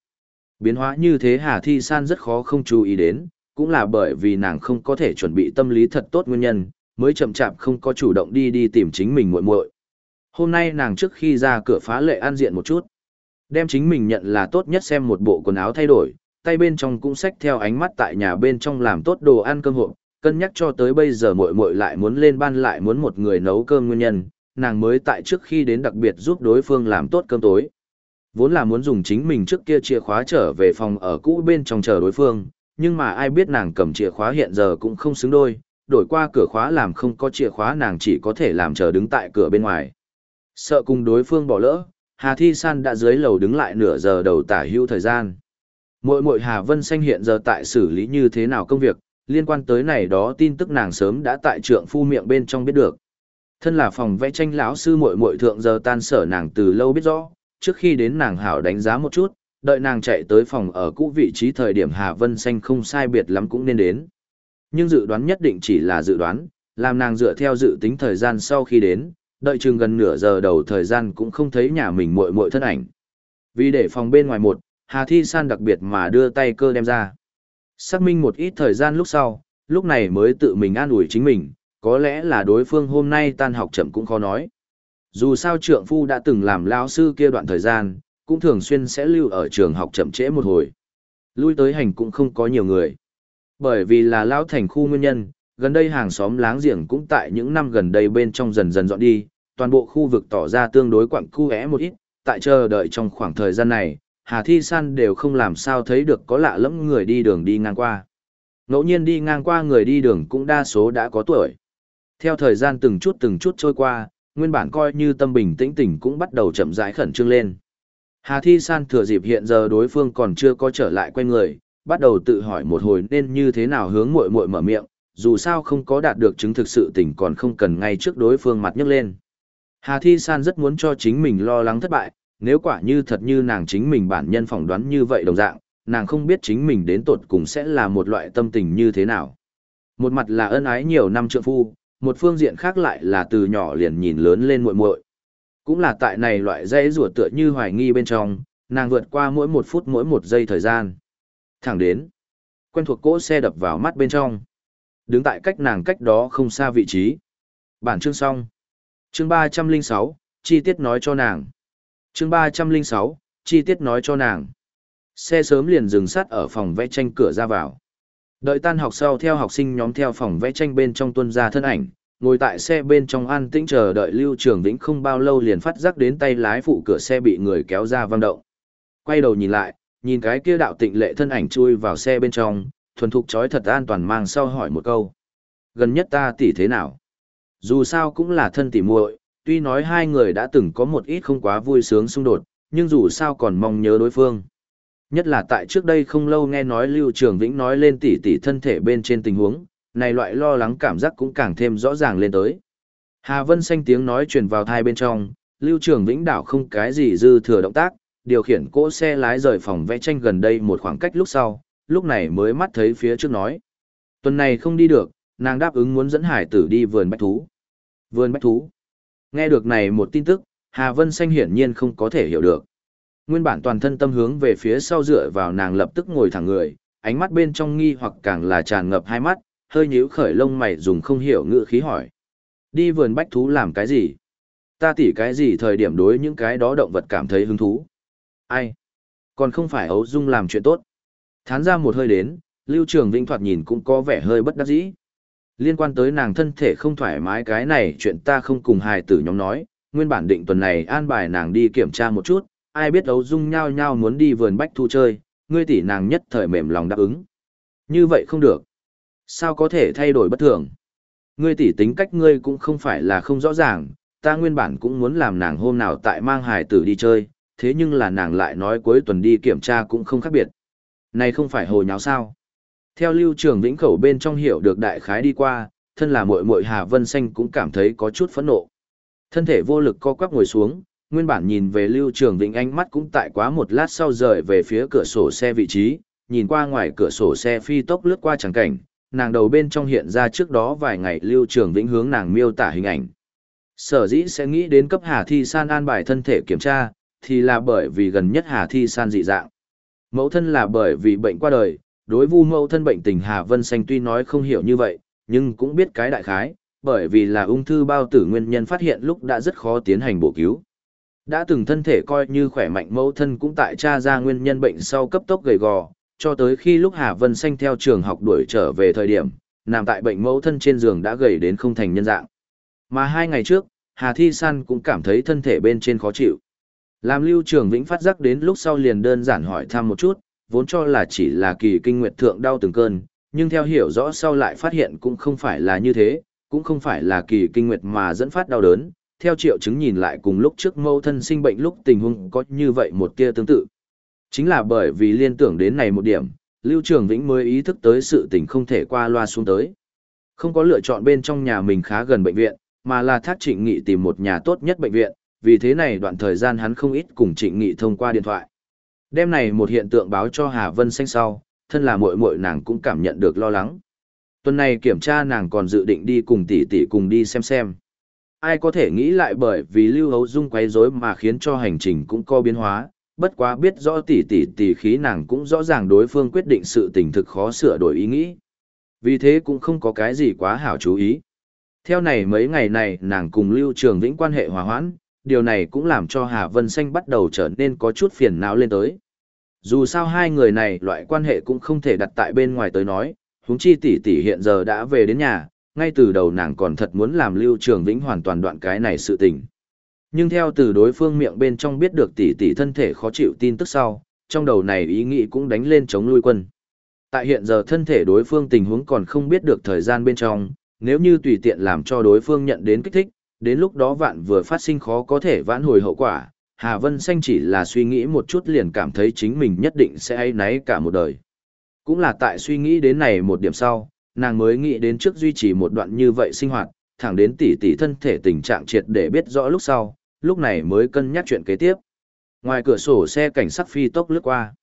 Biến hóa như thế Hà Thi San rất khó không chú ý đến, cũng là bởi vì nàng không có thể chuẩn bị tâm lý thật tốt nguyên nhân, mới chậm chạp không có chủ động đi đi tìm chính mình muội muội. Hôm nay nàng trước khi ra cửa phá lệ an diện một chút. Đem chính mình nhận là tốt nhất xem một bộ quần áo thay đổi, tay bên trong cũng xách theo ánh mắt tại nhà bên trong làm tốt đồ ăn cơm hộp, cân nhắc cho tới bây giờ muội muội lại muốn lên ban lại muốn một người nấu cơm nguyên nhân, nàng mới tại trước khi đến đặc biệt giúp đối phương làm tốt cơm tối. Vốn là muốn dùng chính mình trước kia chìa khóa trở về phòng ở cũ bên trong chờ đối phương, nhưng mà ai biết nàng cầm chìa khóa hiện giờ cũng không xứng đôi, đổi qua cửa khóa làm không có chìa khóa nàng chỉ có thể làm chờ đứng tại cửa bên ngoài. Sợ cùng đối phương bỏ lỡ, Hà Thi San đã dưới lầu đứng lại nửa giờ đầu tả hữu thời gian. Mội mội Hà Vân Xanh hiện giờ tại xử lý như thế nào công việc, liên quan tới này đó tin tức nàng sớm đã tại trượng phu miệng bên trong biết được. Thân là phòng vẽ tranh lão sư mội mội thượng giờ tan sở nàng từ lâu biết rõ, trước khi đến nàng hảo đánh giá một chút, đợi nàng chạy tới phòng ở cũ vị trí thời điểm Hà Vân Xanh không sai biệt lắm cũng nên đến. Nhưng dự đoán nhất định chỉ là dự đoán, làm nàng dựa theo dự tính thời gian sau khi đến, đợi chừng gần nửa giờ đầu thời gian cũng không thấy nhà mình muội muội thân ảnh. Vì để phòng bên ngoài một, Hà Thi San đặc biệt mà đưa tay cơ đem ra. Xác minh một ít thời gian lúc sau, lúc này mới tự mình an ủi chính mình, có lẽ là đối phương hôm nay tan học chậm cũng khó nói. Dù sao trượng phu đã từng làm lão sư kia đoạn thời gian, cũng thường xuyên sẽ lưu ở trường học chậm trễ một hồi. Lui tới hành cũng không có nhiều người. Bởi vì là lão thành khu nguyên nhân, gần đây hàng xóm láng giềng cũng tại những năm gần đây bên trong dần dần dọn đi, toàn bộ khu vực tỏ ra tương đối quặng khu é một ít, tại chờ đợi trong khoảng thời gian này, Hà Thi San đều không làm sao thấy được có lạ lẫm người đi đường đi ngang qua. Ngẫu nhiên đi ngang qua người đi đường cũng đa số đã có tuổi. Theo thời gian từng chút từng chút trôi qua, nguyên bản coi như tâm bình tĩnh tỉnh cũng bắt đầu chậm rãi khẩn trương lên. Hà Thi San thừa dịp hiện giờ đối phương còn chưa có trở lại quay người, bắt đầu tự hỏi một hồi nên như thế nào hướng muội muội mở miệng, dù sao không có đạt được chứng thực sự tình còn không cần ngay trước đối phương mặt nhấc lên. Hà Thi San rất muốn cho chính mình lo lắng thất bại, nếu quả như thật như nàng chính mình bản nhân phỏng đoán như vậy đồng dạng, nàng không biết chính mình đến tột cùng sẽ là một loại tâm tình như thế nào. Một mặt là ân ái nhiều năm trượng phu, một phương diện khác lại là từ nhỏ liền nhìn lớn lên muội muội. Cũng là tại này loại dây rùa tựa như hoài nghi bên trong, nàng vượt qua mỗi một phút mỗi một giây thời gian. Thẳng đến, quen thuộc cỗ xe đập vào mắt bên trong. Đứng tại cách nàng cách đó không xa vị trí. Bản chương xong. Chương ba trăm linh sáu chi tiết nói cho nàng. Chương ba trăm linh sáu chi tiết nói cho nàng. Xe sớm liền dừng sát ở phòng vẽ tranh cửa ra vào. Đợi tan học sau theo học sinh nhóm theo phòng vẽ tranh bên trong tuân ra thân ảnh, ngồi tại xe bên trong an tĩnh chờ đợi Lưu Trường Vĩnh không bao lâu liền phát giác đến tay lái phụ cửa xe bị người kéo ra văng động. Quay đầu nhìn lại, nhìn cái kia đạo tịnh lệ thân ảnh chui vào xe bên trong, thuần thục trói thật an toàn mang sau hỏi một câu. Gần nhất ta tỷ thế nào? Dù sao cũng là thân tỷ muội, tuy nói hai người đã từng có một ít không quá vui sướng xung đột, nhưng dù sao còn mong nhớ đối phương. Nhất là tại trước đây không lâu nghe nói Lưu Trường Vĩnh nói lên tỷ tỷ thân thể bên trên tình huống, này loại lo lắng cảm giác cũng càng thêm rõ ràng lên tới. Hà Vân xanh tiếng nói truyền vào thai bên trong, Lưu Trường Vĩnh đảo không cái gì dư thừa động tác, điều khiển cỗ xe lái rời phòng vẽ tranh gần đây một khoảng cách lúc sau, lúc này mới mắt thấy phía trước nói. Tuần này không đi được, nàng đáp ứng muốn dẫn hải tử đi vườn bách thú. Vườn bách thú. Nghe được này một tin tức, Hà Vân Xanh hiển nhiên không có thể hiểu được. Nguyên bản toàn thân tâm hướng về phía sau dựa vào nàng lập tức ngồi thẳng người, ánh mắt bên trong nghi hoặc càng là tràn ngập hai mắt, hơi nhíu khởi lông mày dùng không hiểu ngữ khí hỏi. Đi vườn bách thú làm cái gì? Ta tỉ cái gì thời điểm đối những cái đó động vật cảm thấy hứng thú? Ai? Còn không phải ấu dung làm chuyện tốt. Thán ra một hơi đến, Lưu Trường Vĩnh thoạt nhìn cũng có vẻ hơi bất đắc dĩ. Liên quan tới nàng thân thể không thoải mái cái này chuyện ta không cùng hài tử nhóm nói, nguyên bản định tuần này an bài nàng đi kiểm tra một chút, ai biết ấu dung nhao nhao muốn đi vườn bách thu chơi, ngươi tỷ nàng nhất thời mềm lòng đáp ứng. Như vậy không được. Sao có thể thay đổi bất thường? Ngươi tỷ tính cách ngươi cũng không phải là không rõ ràng, ta nguyên bản cũng muốn làm nàng hôm nào tại mang hài tử đi chơi, thế nhưng là nàng lại nói cuối tuần đi kiểm tra cũng không khác biệt. Này không phải hồ nháo sao? Theo lưu trường vĩnh khẩu bên trong hiểu được đại khái đi qua, thân là muội muội Hà Vân Xanh cũng cảm thấy có chút phẫn nộ. Thân thể vô lực co quắp ngồi xuống, nguyên bản nhìn về lưu trường vĩnh ánh mắt cũng tại quá một lát sau rời về phía cửa sổ xe vị trí, nhìn qua ngoài cửa sổ xe phi tốc lướt qua chẳng cảnh, nàng đầu bên trong hiện ra trước đó vài ngày lưu trường vĩnh hướng nàng miêu tả hình ảnh. Sở dĩ sẽ nghĩ đến cấp Hà Thi San an bài thân thể kiểm tra, thì là bởi vì gần nhất Hà Thi San dị dạng. Mẫu thân là bởi vì bệnh qua đời, đối vu mẫu thân bệnh tình Hà Vân Xanh tuy nói không hiểu như vậy, nhưng cũng biết cái đại khái, bởi vì là ung thư bao tử nguyên nhân phát hiện lúc đã rất khó tiến hành bổ cứu. Đã từng thân thể coi như khỏe mạnh mẫu thân cũng tại tra ra nguyên nhân bệnh sau cấp tốc gầy gò, cho tới khi lúc Hà Vân Xanh theo trường học đuổi trở về thời điểm, nằm tại bệnh mẫu thân trên giường đã gầy đến không thành nhân dạng. Mà hai ngày trước, Hà Thi San cũng cảm thấy thân thể bên trên khó chịu. Làm lưu trường vĩnh phát giác đến lúc sau liền đơn giản hỏi thăm một chút, vốn cho là chỉ là kỳ kinh nguyệt thượng đau từng cơn, nhưng theo hiểu rõ sau lại phát hiện cũng không phải là như thế, cũng không phải là kỳ kinh nguyệt mà dẫn phát đau đớn, theo triệu chứng nhìn lại cùng lúc trước mâu thân sinh bệnh lúc tình huống có như vậy một tia tương tự. Chính là bởi vì liên tưởng đến này một điểm, Lưu Trường Vĩnh mới ý thức tới sự tình không thể qua loa xuống tới. Không có lựa chọn bên trong nhà mình khá gần bệnh viện, mà là thác trịnh nghị tìm một nhà tốt nhất bệnh viện, vì thế này đoạn thời gian hắn không ít cùng trịnh nghị thông qua điện thoại. Đêm này một hiện tượng báo cho Hà Vân Xanh sau, thân là muội muội nàng cũng cảm nhận được lo lắng. Tuần này kiểm tra nàng còn dự định đi cùng tỷ tỷ cùng đi xem xem. Ai có thể nghĩ lại bởi vì Lưu Hấu Dung quấy rối mà khiến cho hành trình cũng có biến hóa, bất quá biết rõ tỷ tỷ tỷ khí nàng cũng rõ ràng đối phương quyết định sự tình thực khó sửa đổi ý nghĩ. Vì thế cũng không có cái gì quá hảo chú ý. Theo này mấy ngày này nàng cùng Lưu Trường Vĩnh quan hệ hòa hoãn, điều này cũng làm cho Hà Vân Xanh bắt đầu trở nên có chút phiền não lên tới. Dù sao hai người này loại quan hệ cũng không thể đặt tại bên ngoài tới nói, huống chi tỷ tỷ hiện giờ đã về đến nhà, ngay từ đầu nàng còn thật muốn làm Lưu Trường Vĩnh hoàn toàn đoạn cái này sự tình. Nhưng theo từ đối phương miệng bên trong biết được tỷ tỷ thân thể khó chịu tin tức sau, trong đầu này ý nghĩ cũng đánh lên chống lui quân. Tại hiện giờ thân thể đối phương tình huống còn không biết được thời gian bên trong, nếu như tùy tiện làm cho đối phương nhận đến kích thích, đến lúc đó vạn vừa phát sinh khó có thể vãn hồi hậu quả, Hà Vân Xanh chỉ là suy nghĩ một chút liền cảm thấy chính mình nhất định sẽ ấy náy cả một đời. Cũng là tại suy nghĩ đến này một điểm sau, nàng mới nghĩ đến trước duy trì một đoạn như vậy sinh hoạt, thẳng đến tỷ tỷ thân thể tình trạng triệt để biết rõ lúc sau, lúc này mới cân nhắc chuyện kế tiếp. Ngoài cửa sổ xe cảnh sát phi tốc lướt qua.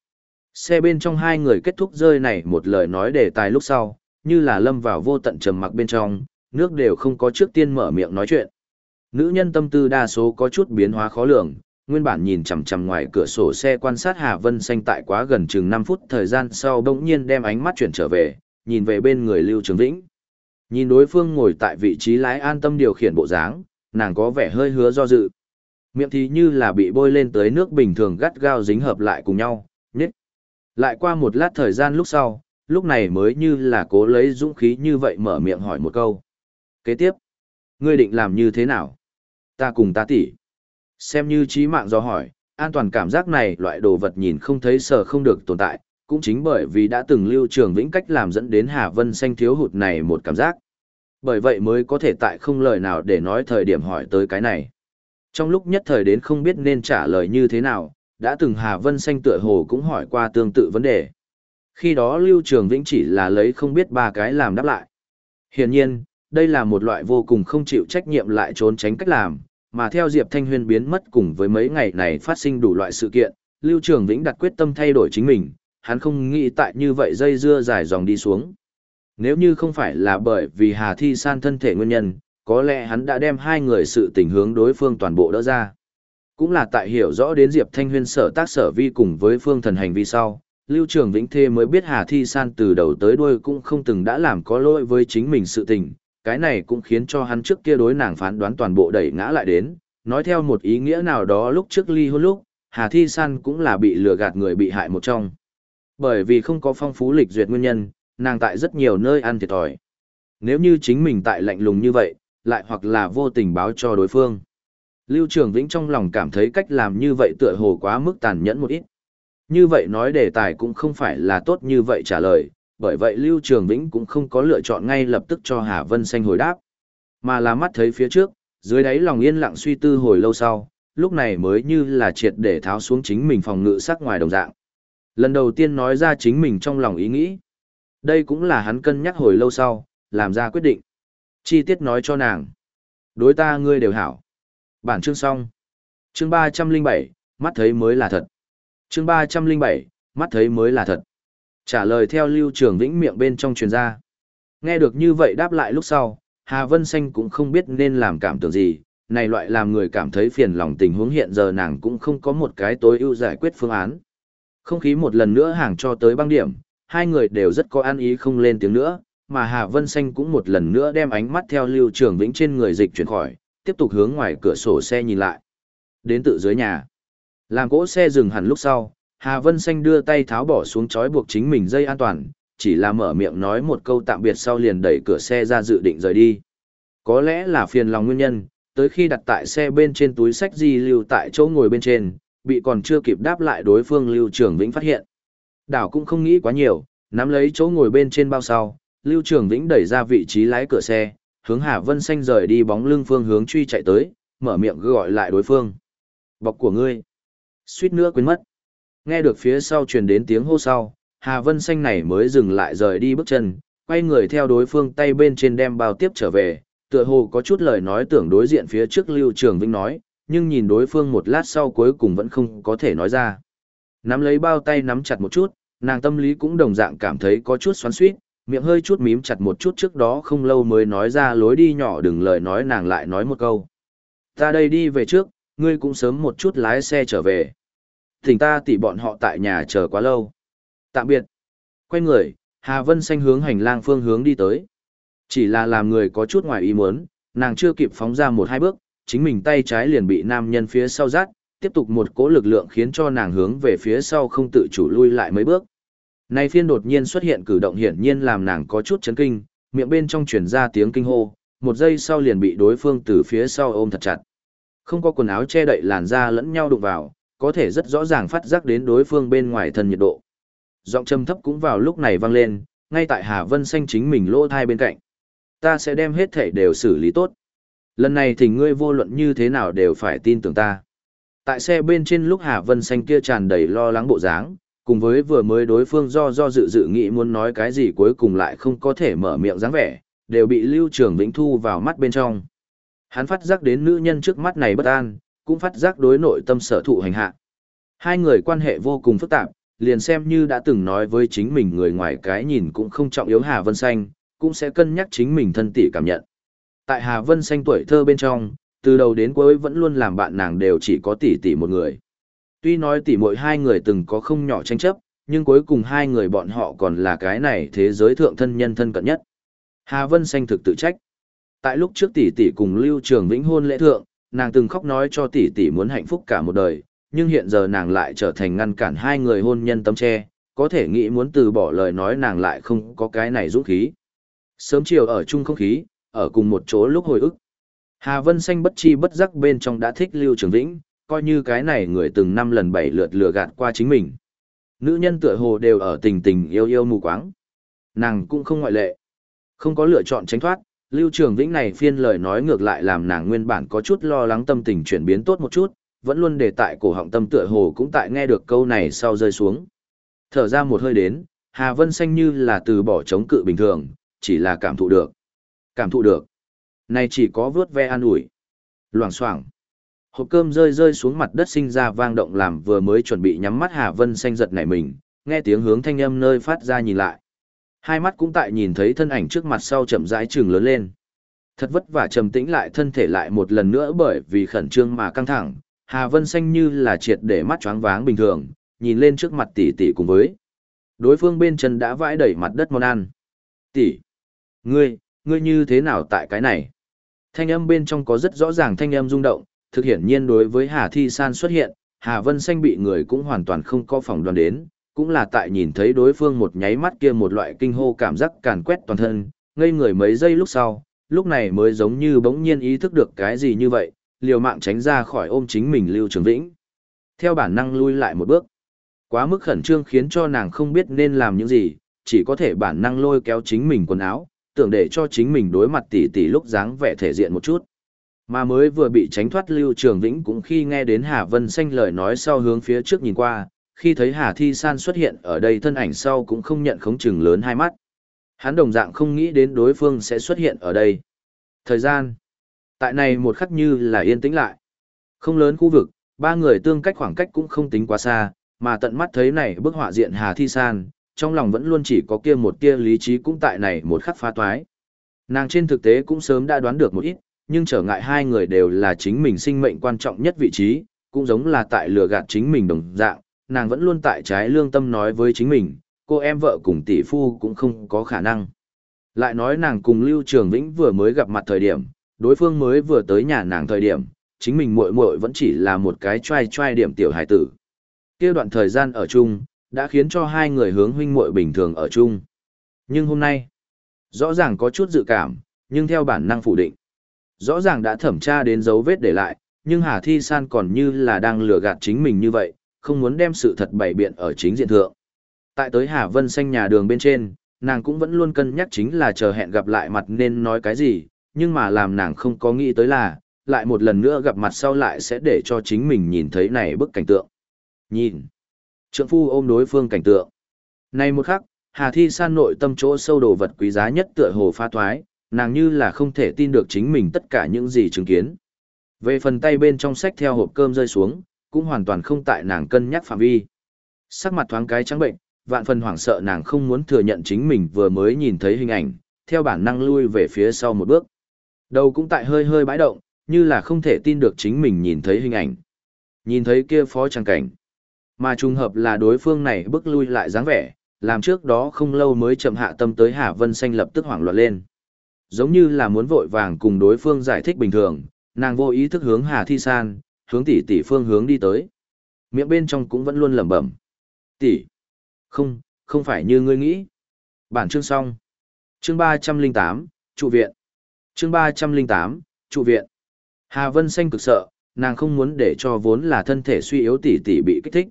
Xe bên trong hai người kết thúc rơi này một lời nói đề tài lúc sau, như là lâm vào vô tận trầm mặc bên trong, nước đều không có trước tiên mở miệng nói chuyện. Nữ nhân tâm tư đa số có chút biến hóa khó lường, nguyên bản nhìn chằm chằm ngoài cửa sổ xe quan sát Hà Vân Xanh tại quá gần chừng 5 phút thời gian sau bỗng nhiên đem ánh mắt chuyển trở về, nhìn về bên người Lưu Trường Vĩnh. Nhìn đối phương ngồi tại vị trí lái an tâm điều khiển bộ dáng, nàng có vẻ hơi hứa do dự. Miệng thì như là bị bôi lên tới nước bình thường gắt gao dính hợp lại cùng nhau, nhích. Lại qua một lát thời gian lúc sau, lúc này mới như là cố lấy dũng khí như vậy mở miệng hỏi một câu. Kế tiếp, ngươi định làm như thế nào? Ta cùng ta tỷ, Xem như trí mạng do hỏi, an toàn cảm giác này loại đồ vật nhìn không thấy sờ không được tồn tại, cũng chính bởi vì đã từng lưu trường vĩnh cách làm dẫn đến Hà Vân xanh thiếu hụt này một cảm giác. Bởi vậy mới có thể tại không lời nào để nói thời điểm hỏi tới cái này. Trong lúc nhất thời đến không biết nên trả lời như thế nào, đã từng Hà Vân xanh tựa hồ cũng hỏi qua tương tự vấn đề. Khi đó lưu trường vĩnh chỉ là lấy không biết ba cái làm đáp lại. Hiển nhiên, đây là một loại vô cùng không chịu trách nhiệm lại trốn tránh cách làm, mà theo Diệp Thanh Huyên biến mất cùng với mấy ngày này phát sinh đủ loại sự kiện, Lưu Trường Vĩnh đặt quyết tâm thay đổi chính mình, hắn không nghĩ tại như vậy dây dưa dài dòng đi xuống. Nếu như không phải là bởi vì Hà Thi San thân thể nguyên nhân, có lẽ hắn đã đem hai người sự tình hướng đối phương toàn bộ đỡ ra. Cũng là tại hiểu rõ đến Diệp Thanh Huyên sở tác sở vi cùng với phương thần hành vi sau, Lưu Trường Vĩnh Thê mới biết Hà Thi San từ đầu tới đuôi cũng không từng đã làm có lỗi với chính mình sự tình, cái này cũng khiến cho hắn trước kia đối nàng phán đoán toàn bộ đẩy ngã lại đến, nói theo một ý nghĩa nào đó lúc trước ly hôn lúc, Hà Thi San cũng là bị lừa gạt người bị hại một trong. Bởi vì không có phong phú lịch duyệt nguyên nhân, nàng tại rất nhiều nơi ăn thiệt thòi. Nếu như chính mình tại lạnh lùng như vậy, lại hoặc là vô tình báo cho đối phương. Lưu Trường Vĩnh trong lòng cảm thấy cách làm như vậy tựa hồ quá mức tàn nhẫn một ít. Như vậy nói đề tài cũng không phải là tốt như vậy trả lời, bởi vậy Lưu Trường Vĩnh cũng không có lựa chọn ngay lập tức cho Hà Vân Xanh hồi đáp, mà là mắt thấy phía trước, dưới đáy lòng yên lặng suy tư hồi lâu sau, lúc này mới như là triệt để tháo xuống chính mình phòng ngự sắc ngoài đồng dạng. Lần đầu tiên nói ra chính mình trong lòng ý nghĩ. Đây cũng là hắn cân nhắc hồi lâu sau, làm ra quyết định. Chi tiết nói cho nàng. Đối ta ngươi đều hảo. Bản chương xong. Chương 307, mắt thấy mới là thật. Chương 307, mắt thấy mới là thật. Trả lời theo Lưu Trường Vĩnh miệng bên trong truyền ra. Nghe được như vậy đáp lại lúc sau, Hà Vân Xanh cũng không biết nên làm cảm tưởng gì, này loại làm người cảm thấy phiền lòng tình huống hiện giờ nàng cũng không có một cái tối ưu giải quyết phương án. Không khí một lần nữa hàng cho tới băng điểm, hai người đều rất có an ý không lên tiếng nữa, mà Hà Vân Xanh cũng một lần nữa đem ánh mắt theo Lưu Trường Vĩnh trên người dịch chuyển khỏi, tiếp tục hướng ngoài cửa sổ xe nhìn lại. đến tự dưới nhà. Làm cỗ xe dừng hẳn lúc sau, Hà Vân Xanh đưa tay tháo bỏ xuống chói buộc chính mình dây an toàn, chỉ là mở miệng nói một câu tạm biệt sau liền đẩy cửa xe ra dự định rời đi. Có lẽ là phiền lòng nguyên nhân, tới khi đặt tại xe bên trên túi sách di lưu tại chỗ ngồi bên trên, bị còn chưa kịp đáp lại đối phương Lưu Trường Vĩnh phát hiện. Đảo cũng không nghĩ quá nhiều, nắm lấy chỗ ngồi bên trên bao sau, Lưu Trường Vĩnh đẩy ra vị trí lái cửa xe, hướng Hà Vân Xanh rời đi bóng lưng phương hướng truy chạy tới, mở miệng gọi lại đối phương. Bọc của ngươi. Suýt nữa quên mất. Nghe được phía sau truyền đến tiếng hô sau, Hà Vân Xanh này mới dừng lại rời đi bước chân, quay người theo đối phương tay bên trên đem bao tiếp trở về, tựa hồ có chút lời nói tưởng đối diện phía trước Lưu Trường Vĩnh nói, nhưng nhìn đối phương một lát sau cuối cùng vẫn không có thể nói ra. Nắm lấy bao tay nắm chặt một chút, nàng tâm lý cũng đồng dạng cảm thấy có chút xoắn xuýt, miệng hơi chút mím chặt một chút trước đó không lâu mới nói ra lối đi nhỏ đừng lời nói nàng lại nói một câu. Ta đây đi về trước, ngươi cũng sớm một chút lái xe trở về. Thỉnh ta tỉ bọn họ tại nhà chờ quá lâu. Tạm biệt. Quay người, Hà Vân Xanh hướng hành lang phương hướng đi tới. Chỉ là làm người có chút ngoài ý muốn, nàng chưa kịp phóng ra một hai bước, chính mình tay trái liền bị nam nhân phía sau rát, tiếp tục một cỗ lực lượng khiến cho nàng hướng về phía sau không tự chủ lui lại mấy bước. Này phiên đột nhiên xuất hiện cử động hiển nhiên làm nàng có chút chấn kinh, miệng bên trong truyền ra tiếng kinh hô, một giây sau liền bị đối phương từ phía sau ôm thật chặt. Không có quần áo che đậy làn da lẫn nhau đụng vào, có thể rất rõ ràng phát giác đến đối phương bên ngoài thân nhiệt độ. Giọng trầm thấp cũng vào lúc này vang lên, ngay tại Hà Vân Xanh chính mình lỗ thai bên cạnh. Ta sẽ đem hết thể đều xử lý tốt. Lần này thì ngươi vô luận như thế nào đều phải tin tưởng ta. Tại xe bên trên lúc Hà Vân Xanh kia tràn đầy lo lắng bộ dáng, cùng với vừa mới đối phương do do dự dự nghĩ muốn nói cái gì cuối cùng lại không có thể mở miệng dáng vẻ, đều bị Lưu Trường Vĩnh thu vào mắt bên trong. Hắn phát giác đến nữ nhân trước mắt này bất an, cũng phát giác đối nội tâm sở thụ hành hạ. Hai người quan hệ vô cùng phức tạp, liền xem như đã từng nói với chính mình người ngoài cái nhìn cũng không trọng yếu Hà Vân Xanh, cũng sẽ cân nhắc chính mình thân tỷ cảm nhận. Tại Hà Vân Xanh tuổi thơ bên trong, từ đầu đến cuối vẫn luôn làm bạn nàng đều chỉ có tỷ tỷ một người. Tuy nói tỷ mỗi hai người từng có không nhỏ tranh chấp, nhưng cuối cùng hai người bọn họ còn là cái này thế giới thượng thân nhân thân cận nhất. Hà Vân Xanh thực tự trách. Tại lúc trước tỷ tỷ cùng Lưu Trường Vĩnh hôn lễ thượng, nàng từng khóc nói cho tỷ tỷ muốn hạnh phúc cả một đời, nhưng hiện giờ nàng lại trở thành ngăn cản hai người hôn nhân tấm tre, có thể nghĩ muốn từ bỏ lời nói nàng lại không có cái này dũng khí. Sớm chiều ở chung không khí, ở cùng một chỗ lúc hồi ức. Hà Vân Xanh bất chi bất giác bên trong đã thích Lưu Trường Vĩnh, coi như cái này người từng năm lần bảy lượt lừa gạt qua chính mình. Nữ nhân tựa hồ đều ở tình tình yêu yêu mù quáng. Nàng cũng không ngoại lệ. Không có lựa chọn tránh thoát, Lưu Trường Vĩnh này phiên lời nói ngược lại làm nàng nguyên bản có chút lo lắng tâm tình chuyển biến tốt một chút, vẫn luôn để tại cổ họng tâm tựa hồ cũng tại nghe được câu này sau rơi xuống. Thở ra một hơi đến, Hà Vân Xanh như là từ bỏ chống cự bình thường, chỉ là cảm thụ được. Cảm thụ được. Này chỉ có vớt ve an ủi. Loảng xoảng hộp cơm rơi rơi xuống mặt đất sinh ra vang động làm vừa mới chuẩn bị nhắm mắt Hà Vân xanh giật nảy mình, nghe tiếng hướng thanh âm nơi phát ra nhìn lại. Hai mắt cũng tại nhìn thấy thân ảnh trước mặt sau chậm rãi trường lớn lên. Thật vất vả trầm tĩnh lại thân thể lại một lần nữa bởi vì khẩn trương mà căng thẳng, Hà Vân xanh như là triệt để mắt choáng váng bình thường, nhìn lên trước mặt tỷ tỷ cùng với đối phương bên chân đã vãi đầy mặt đất món ăn. Tỷ, ngươi, ngươi như thế nào tại cái này? Thanh âm bên trong có rất rõ ràng thanh âm rung động, thực hiện nhiên đối với Hà Thi San xuất hiện, Hà Vân Xanh bị người cũng hoàn toàn không có phỏng đoán đến, cũng là tại nhìn thấy đối phương một nháy mắt kia một loại kinh hô cảm giác càn quét toàn thân, ngây người mấy giây lúc sau, lúc này mới giống như bỗng nhiên ý thức được cái gì như vậy, liều mạng tránh ra khỏi ôm chính mình Lưu Trường Vĩnh. Theo bản năng lui lại một bước. Quá mức khẩn trương khiến cho nàng không biết nên làm những gì, chỉ có thể bản năng lôi kéo chính mình quần áo, tưởng để cho chính mình đối mặt tỷ tỷ lúc dáng vẻ thể diện một chút. Mà mới vừa bị tránh thoát Lưu Trường Vĩnh cũng khi nghe đến Hà Vân Xanh lời nói sau hướng phía trước nhìn qua, khi thấy Hà Thi San xuất hiện ở đây thân ảnh sau cũng không nhận khống chừng lớn hai mắt. Hắn đồng dạng không nghĩ đến đối phương sẽ xuất hiện ở đây. Thời gian. Tại này một khắc như là yên tĩnh lại. Không lớn khu vực, ba người tương cách khoảng cách cũng không tính quá xa, mà tận mắt thấy này bức họa diện Hà Thi San, trong lòng vẫn luôn chỉ có kia một tia lý trí cũng tại này một khắc phá toái. Nàng trên thực tế cũng sớm đã đoán được một ít, nhưng trở ngại hai người đều là chính mình sinh mệnh quan trọng nhất vị trí, cũng giống là tại lừa gạt chính mình đồng dạng, nàng vẫn luôn tại trái lương tâm nói với chính mình, cô em vợ cùng tỷ phu cũng không có khả năng. Lại nói nàng cùng Lưu Trường Vĩnh vừa mới gặp mặt thời điểm, đối phương mới vừa tới nhà nàng thời điểm, chính mình muội muội vẫn chỉ là một cái trai trai điểm tiểu hải tử. Kia đoạn thời gian ở chung, đã khiến cho hai người hướng huynh muội bình thường ở chung. Nhưng hôm nay, rõ ràng có chút dự cảm, nhưng theo bản năng phủ định. Rõ ràng đã thẩm tra đến dấu vết để lại, nhưng Hà Thi San còn như là đang lừa gạt chính mình như vậy, không muốn đem sự thật bày biện ở chính diện thượng. Tại tới Hà Vân xanh nhà đường bên trên, nàng cũng vẫn luôn cân nhắc chính là chờ hẹn gặp lại mặt nên nói cái gì, nhưng mà làm nàng không có nghĩ tới là, lại một lần nữa gặp mặt sau lại sẽ để cho chính mình nhìn thấy này bức cảnh tượng. Nhìn. Trượng phu ôm đối phương cảnh tượng. Này một khắc, Hà Thi San nội tâm chỗ sâu đồ vật quý giá nhất tựa hồ pha thoái, nàng như là không thể tin được chính mình tất cả những gì chứng kiến. Về phần tay bên trong sách theo hộp cơm rơi xuống, cũng hoàn toàn không tại nàng cân nhắc phạm vi. Sắc mặt thoáng cái trắng bệnh, vạn phần hoảng sợ nàng không muốn thừa nhận chính mình vừa mới nhìn thấy hình ảnh, theo bản năng lui về phía sau một bước. Đầu cũng tại hơi hơi bãi động, như là không thể tin được chính mình nhìn thấy hình ảnh. Nhìn thấy kia phó trang cảnh. Mà trùng hợp là đối phương này bước lui lại dáng vẻ, làm trước đó không lâu mới chậm hạ tâm tới Hà Vân Xanh lập tức hoảng loạn lên. Giống như là muốn vội vàng cùng đối phương giải thích bình thường, nàng vô ý thức hướng Hà Thi San, hướng tỷ tỷ phương hướng đi tới. Miệng bên trong cũng vẫn luôn lẩm bẩm. Tỷ. Không, không phải như ngươi nghĩ. Bản chương xong. Chương 308, trụ viện. Chương 308, trụ viện. Hà Vân Xanh cực sợ, nàng không muốn để cho vốn là thân thể suy yếu tỷ tỷ bị kích thích.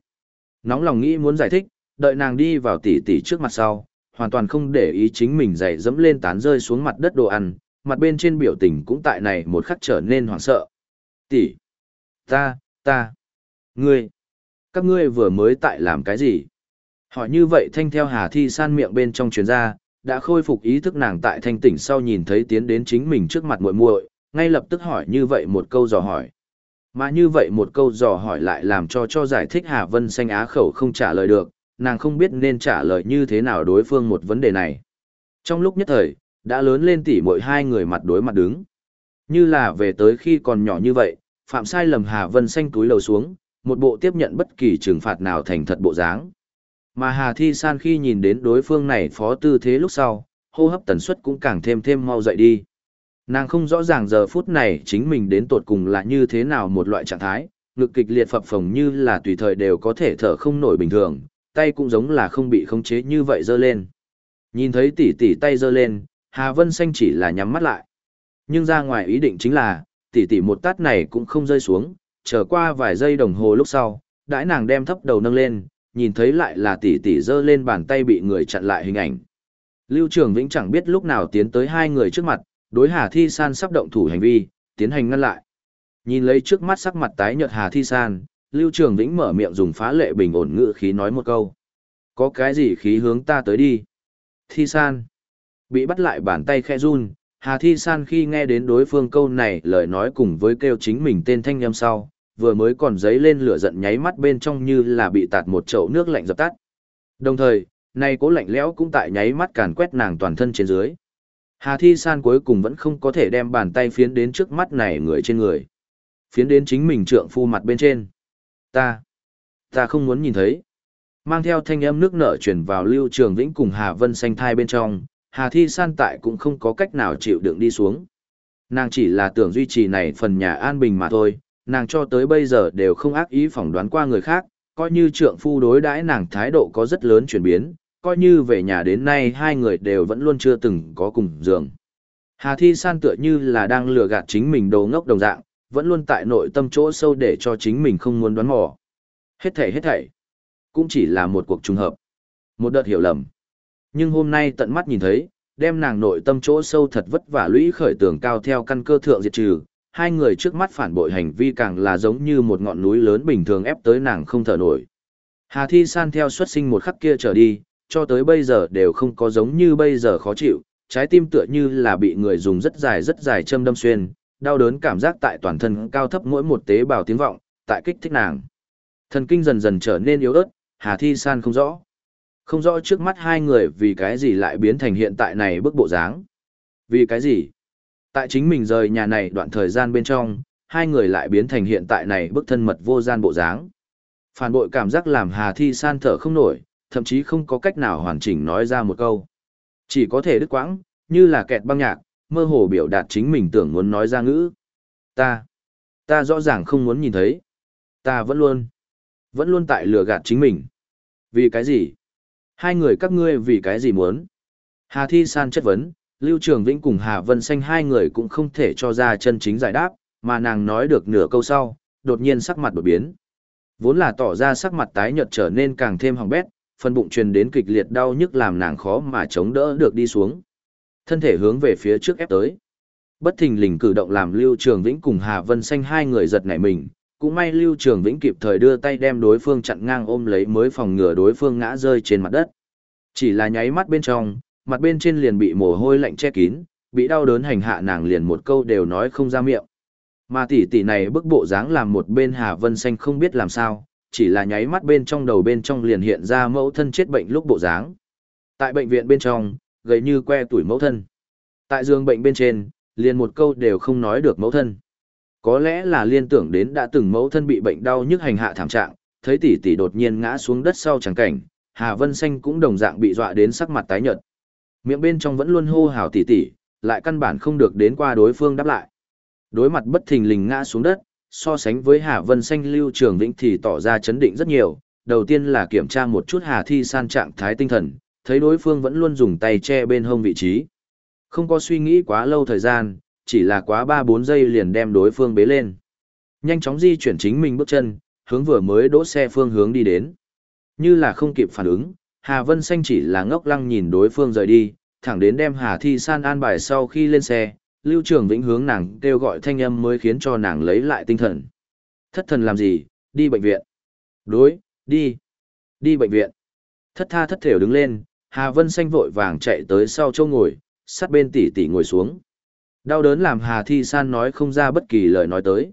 Nóng lòng nghĩ muốn giải thích, đợi nàng đi vào tỷ tỷ trước mặt sau, hoàn toàn không để ý chính mình dày dẫm lên tán rơi xuống mặt đất đồ ăn, mặt bên trên biểu tình cũng tại này một khắc trở nên hoảng sợ. Tỷ, ta, ta, ngươi, các ngươi vừa mới tại làm cái gì? Hỏi như vậy thanh theo Hà Thi San miệng bên trong truyền ra, đã khôi phục ý thức nàng tại thanh tỉnh sau nhìn thấy tiến đến chính mình trước mặt muội muội, ngay lập tức hỏi như vậy một câu dò hỏi. Mà như vậy một câu dò hỏi lại làm cho cho giải thích Hà Vân xanh á khẩu không trả lời được, nàng không biết nên trả lời như thế nào đối phương một vấn đề này. Trong lúc nhất thời, đã lớn lên tỉ mỗi hai người mặt đối mặt đứng. Như là về tới khi còn nhỏ như vậy, phạm sai lầm Hà Vân xanh túi lầu xuống, một bộ tiếp nhận bất kỳ trừng phạt nào thành thật bộ dáng. Mà Hà Thi San khi nhìn đến đối phương này phó tư thế lúc sau, hô hấp tần suất cũng càng thêm thêm mau dậy đi. Nàng không rõ ràng giờ phút này chính mình đến tột cùng là như thế nào một loại trạng thái, ngực kịch liệt phập phồng như là tùy thời đều có thể thở không nổi bình thường, tay cũng giống là không bị khống chế như vậy dơ lên. Nhìn thấy tỷ tỷ tay dơ lên, Hà Vân Xanh chỉ là nhắm mắt lại. Nhưng ra ngoài ý định chính là, tỷ tỷ một tát này cũng không rơi xuống, trở qua vài giây đồng hồ lúc sau, đãi nàng đem thấp đầu nâng lên, nhìn thấy lại là tỷ tỷ giơ lên bàn tay bị người chặn lại hình ảnh. Lưu Trường Vĩnh chẳng biết lúc nào tiến tới hai người trước mặt, đối Hà Thi San sắp động thủ hành vi, tiến hành ngăn lại. Nhìn lấy trước mắt sắc mặt tái nhợt Hà Thi San, Lưu Trường Vĩnh mở miệng dùng phá lệ bình ổn ngữ khí nói một câu. Có cái gì khí hướng ta tới đi? Thi San. Bị bắt lại bàn tay khe run, Hà Thi San khi nghe đến đối phương câu này lời nói cùng với kêu chính mình tên thanh nhâm sau, vừa mới còn giấy lên lửa giận nháy mắt bên trong như là bị tạt một chậu nước lạnh dập tắt. Đồng thời, nay cố lạnh lẽo cũng tại nháy mắt càn quét nàng toàn thân trên dưới. Hà Thi San cuối cùng vẫn không có thể đem bàn tay phiến đến trước mắt này người trên người. Phiến đến chính mình trượng phu mặt bên trên. Ta, ta không muốn nhìn thấy. Mang theo thanh âm nước nở truyền vào Lưu Trường Vĩnh cùng Hà Vân xanh thai bên trong, Hà Thi San tại cũng không có cách nào chịu đựng đi xuống. Nàng chỉ là tưởng duy trì này phần nhà an bình mà thôi, nàng cho tới bây giờ đều không ác ý phỏng đoán qua người khác, coi như trượng phu đối đãi nàng thái độ có rất lớn chuyển biến, coi như về nhà đến nay hai người đều vẫn luôn chưa từng có cùng giường. Hà Thi San tựa như là đang lừa gạt chính mình đồ ngốc đồng dạng, vẫn luôn tại nội tâm chỗ sâu để cho chính mình không muốn đoán mò. Hết thảy hết thảy, cũng chỉ là một cuộc trùng hợp, một đợt hiểu lầm. Nhưng hôm nay tận mắt nhìn thấy, đem nàng nội tâm chỗ sâu thật vất vả lũy khởi tường cao theo căn cơ thượng diệt trừ, hai người trước mắt phản bội hành vi càng là giống như một ngọn núi lớn bình thường ép tới nàng không thở nổi. Hà Thi San theo xuất sinh một khắc kia trở đi, cho tới bây giờ đều không có giống như bây giờ khó chịu, trái tim tựa như là bị người dùng rất dài rất dài châm đâm xuyên, đau đớn cảm giác tại toàn thân cao thấp mỗi một tế bào tiếng vọng, tại kích thích nàng. Thần kinh dần dần trở nên yếu ớt, Hà Thi San không rõ. Không rõ trước mắt hai người vì cái gì lại biến thành hiện tại này bức bộ dáng. Vì cái gì? Tại chính mình rời nhà này đoạn thời gian bên trong, hai người lại biến thành hiện tại này bức thân mật vô gian bộ dáng. Phản bội cảm giác làm Hà Thi San thở không nổi, thậm chí không có cách nào hoàn chỉnh nói ra một câu. Chỉ có thể đứt quãng, như là kẹt băng nhạc, mơ hồ biểu đạt chính mình tưởng muốn nói ra ngữ. Ta, Ta rõ ràng không muốn nhìn thấy. Ta vẫn luôn, vẫn luôn tại lừa gạt chính mình. Vì cái gì? Hai người các ngươi vì cái gì muốn? Hà Thi San chất vấn, Lưu Trường Vĩnh cùng Hà Vân Xanh hai người cũng không thể cho ra chân chính giải đáp, mà nàng nói được nửa câu sau, đột nhiên sắc mặt đổi biến. Vốn là tỏ ra sắc mặt tái nhợt trở nên càng thêm hỏng bét, phần bụng truyền đến kịch liệt đau nhức làm nàng khó mà chống đỡ được đi xuống. Thân thể hướng về phía trước ép tới. Bất thình lình cử động làm Lưu Trường Vĩnh cùng Hà Vân Xanh hai người giật nảy mình, cũng may Lưu Trường Vĩnh kịp thời đưa tay đem đối phương chặn ngang ôm lấy mới phòng ngừa đối phương ngã rơi trên mặt đất. Chỉ là nháy mắt bên trong, mặt bên trên liền bị mồ hôi lạnh che kín, bị đau đớn hành hạ nàng liền một câu đều nói không ra miệng. Mà tỷ tỷ này bức bộ dáng làm một bên Hà Vân Xanh không biết làm sao, chỉ là nháy mắt bên trong đầu bên trong liền hiện ra mẫu thân chết bệnh lúc bộ dáng. Tại bệnh viện bên trong, gầy như que tuổi mẫu thân. Tại giường bệnh bên trên, liền một câu đều không nói được mẫu thân. Có lẽ là liên tưởng đến đã từng mẫu thân bị bệnh đau nhức hành hạ thảm trạng, thấy tỷ tỷ đột nhiên ngã xuống đất sau chẳng cảnh, Hà Vân Xanh cũng đồng dạng bị dọa đến sắc mặt tái nhợt. Miệng bên trong vẫn luôn hô hào tỷ tỷ, lại căn bản không được đến qua đối phương đáp lại. Đối mặt bất thình lình ngã xuống đất, so sánh với Hà Vân Xanh Lưu Trường Vĩnh thì tỏ ra chấn định rất nhiều. Đầu tiên là kiểm tra một chút Hà Thi San trạng thái tinh thần, thấy đối phương vẫn luôn dùng tay che bên hông vị trí. Không có suy nghĩ quá lâu thời gian, chỉ là quá 3-4 giây liền đem đối phương bế lên. Nhanh chóng di chuyển chính mình bước chân, hướng vừa mới đỗ xe phương hướng đi đến. Như là không kịp phản ứng, Hà Vân Xanh chỉ là ngốc lăng nhìn đối phương rời đi, thẳng đến đem Hà Thi San an bài sau khi lên xe, Lưu Trường Vĩnh hướng nàng kêu gọi thanh âm mới khiến cho nàng lấy lại tinh thần. Thất thần làm gì, đi bệnh viện. Đối, đi, đi bệnh viện. Thất tha thất thểu đứng lên, Hà Vân Xanh vội vàng chạy tới sau châu ngồi, sát bên tỷ tỷ ngồi xuống. Đau đớn làm Hà Thi San nói không ra bất kỳ lời nói tới.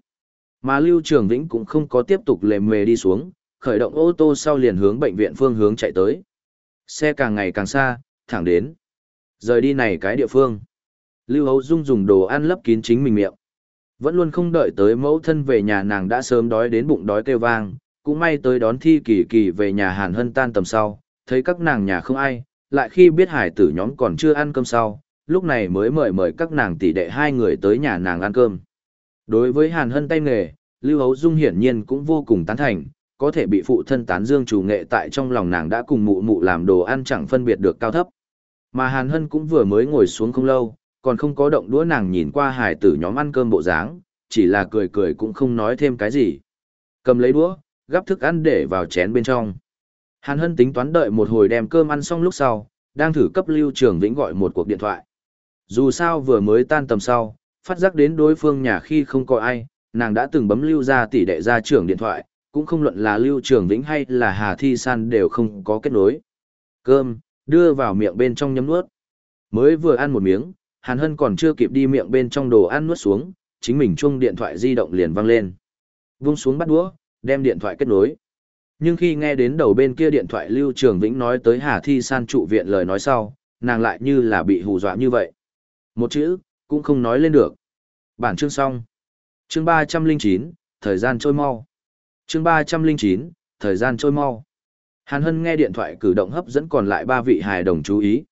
Mà Lưu Trường Vĩnh cũng không có tiếp tục lề mề đi xuống, khởi động ô tô sau liền hướng bệnh viện phương hướng chạy tới. Xe càng ngày càng xa, thẳng đến. Rời đi này cái địa phương. Lưu Hấu Dung dùng đồ ăn lấp kín chính mình miệng. Vẫn luôn không đợi tới mẫu thân về nhà nàng đã sớm đói đến bụng đói kêu vang, cũng may tới đón thi kỳ kỳ về nhà Hàn Hân tan tầm sau, thấy các nàng nhà không ai, lại khi biết hải tử nhóm còn chưa ăn cơm sau, lúc này mới mời mời các nàng tỷ đệ hai người tới nhà nàng ăn cơm. Đối với Hàn Hân tay nghề, Lưu Hấu Dung hiển nhiên cũng vô cùng tán thành, có thể bị phụ thân tán dương chủ nghệ tại trong lòng nàng đã cùng mụ mụ làm đồ ăn chẳng phân biệt được cao thấp. Mà Hàn Hân cũng vừa mới ngồi xuống không lâu, còn không có động đũa nàng nhìn qua hải tử nhóm ăn cơm bộ dáng, chỉ là cười cười cũng không nói thêm cái gì. Cầm lấy đũa, gắp thức ăn để vào chén bên trong. Hàn Hân tính toán đợi một hồi đem cơm ăn xong lúc sau, đang thử cấp Lưu Trường Vĩnh gọi một cuộc điện thoại. Dù sao vừa mới tan tầm sau, phát giác đến đối phương nhà khi không có ai, nàng đã từng bấm Lưu ra tỷ đệ ra trưởng điện thoại, cũng không luận là Lưu Trường Vĩnh hay là Hà Thi San đều không có kết nối. Cơm, đưa vào miệng bên trong nhấm nuốt. Mới vừa ăn một miếng, Hàn Hân còn chưa kịp đi miệng bên trong đồ ăn nuốt xuống, chính mình chuông điện thoại di động liền vang lên. Vung xuống bắt đũa, đem điện thoại kết nối. Nhưng khi nghe đến đầu bên kia điện thoại Lưu Trường Vĩnh nói tới Hà Thi San trụ viện lời nói sau, nàng lại như là bị hù dọa như vậy. Một chữ, cũng không nói lên được. Bản chương xong. Chương 309, thời gian trôi mau. Chương 309, thời gian trôi mau. Hàn Hân nghe điện thoại cử động hấp dẫn còn lại ba vị hài đồng chú ý.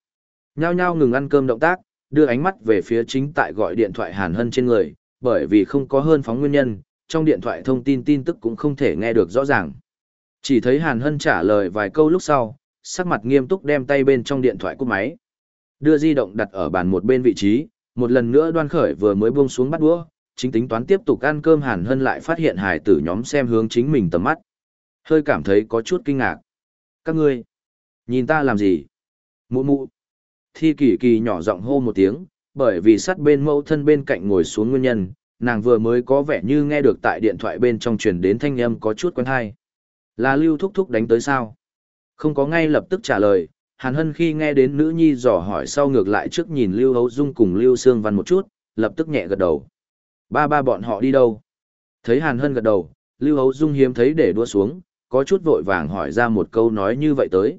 Nhao nhao ngừng ăn cơm động tác, đưa ánh mắt về phía chính tại gọi điện thoại Hàn Hân trên người, bởi vì không có hơn phóng nguyên nhân, trong điện thoại thông tin tin tức cũng không thể nghe được rõ ràng. Chỉ thấy Hàn Hân trả lời vài câu lúc sau, sắc mặt nghiêm túc đem tay bên trong điện thoại cúp máy. Đưa di động đặt ở bàn một bên vị trí, một lần nữa đoan khởi vừa mới buông xuống bắt đũa, chính tính toán tiếp tục ăn cơm Hàn Hân lại phát hiện hải tử nhóm xem hướng chính mình tầm mắt. Hơi cảm thấy có chút kinh ngạc. Các ngươi, nhìn ta làm gì? Mụ mụ. Thi kỳ kỳ nhỏ giọng hô một tiếng, bởi vì sát bên mẫu thân bên cạnh ngồi xuống nguyên nhân, nàng vừa mới có vẻ như nghe được tại điện thoại bên trong truyền đến thanh âm có chút quen hay. Là Lưu Thúc Thúc đánh tới sao? Không có ngay lập tức trả lời, Hàn Hân khi nghe đến nữ nhi dò hỏi sau ngược lại trước nhìn Lưu Hấu Dung cùng Lưu Sương Văn một chút, lập tức nhẹ gật đầu. Ba ba bọn họ đi đâu? Thấy Hàn Hân gật đầu, Lưu Hấu Dung hiếm thấy để đua xuống, có chút vội vàng hỏi ra một câu nói như vậy tới.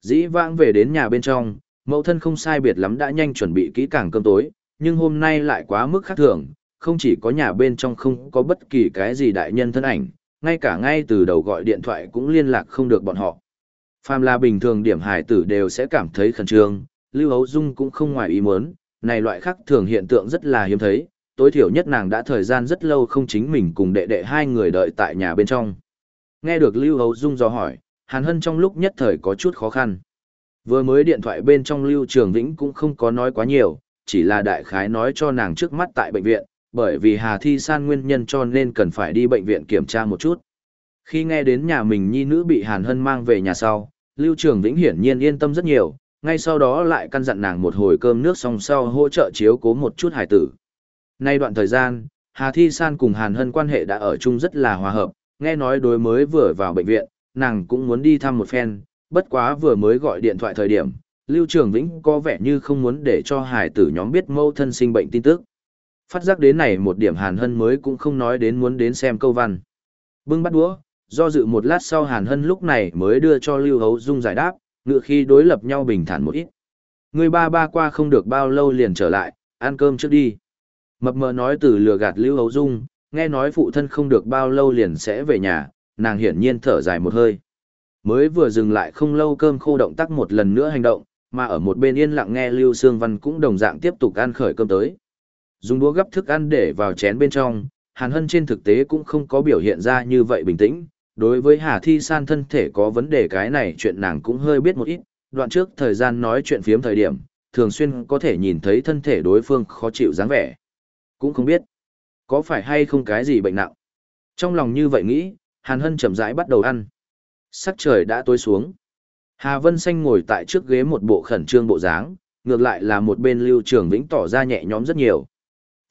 Dĩ vãng về đến nhà bên trong, mẫu thân không sai biệt lắm đã nhanh chuẩn bị kỹ càng cơm tối, nhưng hôm nay lại quá mức khác thường, không chỉ có nhà bên trong không có bất kỳ cái gì đại nhân thân ảnh, ngay cả ngay từ đầu gọi điện thoại cũng liên lạc không được bọn họ. Phàm là bình thường điểm hải tử đều sẽ cảm thấy khẩn trương, Lưu Hấu Dung cũng không ngoài ý muốn, này loại khác thường hiện tượng rất là hiếm thấy, tối thiểu nhất nàng đã thời gian rất lâu không chính mình cùng đệ đệ hai người đợi tại nhà bên trong. Nghe được Lưu Hấu Dung do hỏi, Hàn Hân trong lúc nhất thời có chút khó khăn. Vừa mới điện thoại bên trong Lưu Trường Vĩnh cũng không có nói quá nhiều, chỉ là đại khái nói cho nàng trước mắt tại bệnh viện, bởi vì Hà Thi San nguyên nhân cho nên cần phải đi bệnh viện kiểm tra một chút. Khi nghe đến nhà mình nhi nữ bị Hàn Hân mang về nhà sau, Lưu Trường Vĩnh hiển nhiên yên tâm rất nhiều, ngay sau đó lại căn dặn nàng một hồi cơm nước xong sau hỗ trợ chiếu cố một chút hải tử. Nay đoạn thời gian, Hà Thi San cùng Hàn Hân quan hệ đã ở chung rất là hòa hợp, nghe nói đối mới vừa vào bệnh viện, nàng cũng muốn đi thăm một phen, bất quá vừa mới gọi điện thoại thời điểm, Lưu Trường Vĩnh có vẻ như không muốn để cho hải tử nhóm biết mâu thân sinh bệnh tin tức. Phát giác đến này một điểm Hàn Hân mới cũng không nói đến muốn đến xem câu văn. Bưng bắt đũa, do dự một lát sau Hàn Hân lúc này mới đưa cho Lưu Hấu Dung giải đáp, ngựa khi đối lập nhau bình thản một ít. Người ba ba qua không được bao lâu liền trở lại, ăn cơm trước đi. Mập mờ nói từ lừa gạt Lưu Hấu Dung, nghe nói phụ thân không được bao lâu liền sẽ về nhà, nàng hiển nhiên thở dài một hơi. Mới vừa dừng lại không lâu cơm khô động tác một lần nữa hành động, mà ở một bên yên lặng nghe Lưu Sương Văn cũng đồng dạng tiếp tục ăn khởi cơm tới. Dùng đũa gấp thức ăn để vào chén bên trong, Hàn Hân trên thực tế cũng không có biểu hiện ra như vậy bình tĩnh. Đối với Hà Thi San thân thể có vấn đề cái này chuyện nàng cũng hơi biết một ít, đoạn trước thời gian nói chuyện phiếm thời điểm, thường xuyên có thể nhìn thấy thân thể đối phương khó chịu dáng vẻ. Cũng không biết, có phải hay không cái gì bệnh nặng. Trong lòng như vậy nghĩ, Hàn Hân chậm rãi bắt đầu ăn. Sắc trời đã tối xuống. Hà Vân Xanh ngồi tại trước ghế một bộ khẩn trương bộ dáng, ngược lại là một bên Lưu Trường Vĩnh tỏ ra nhẹ nhõm rất nhiều.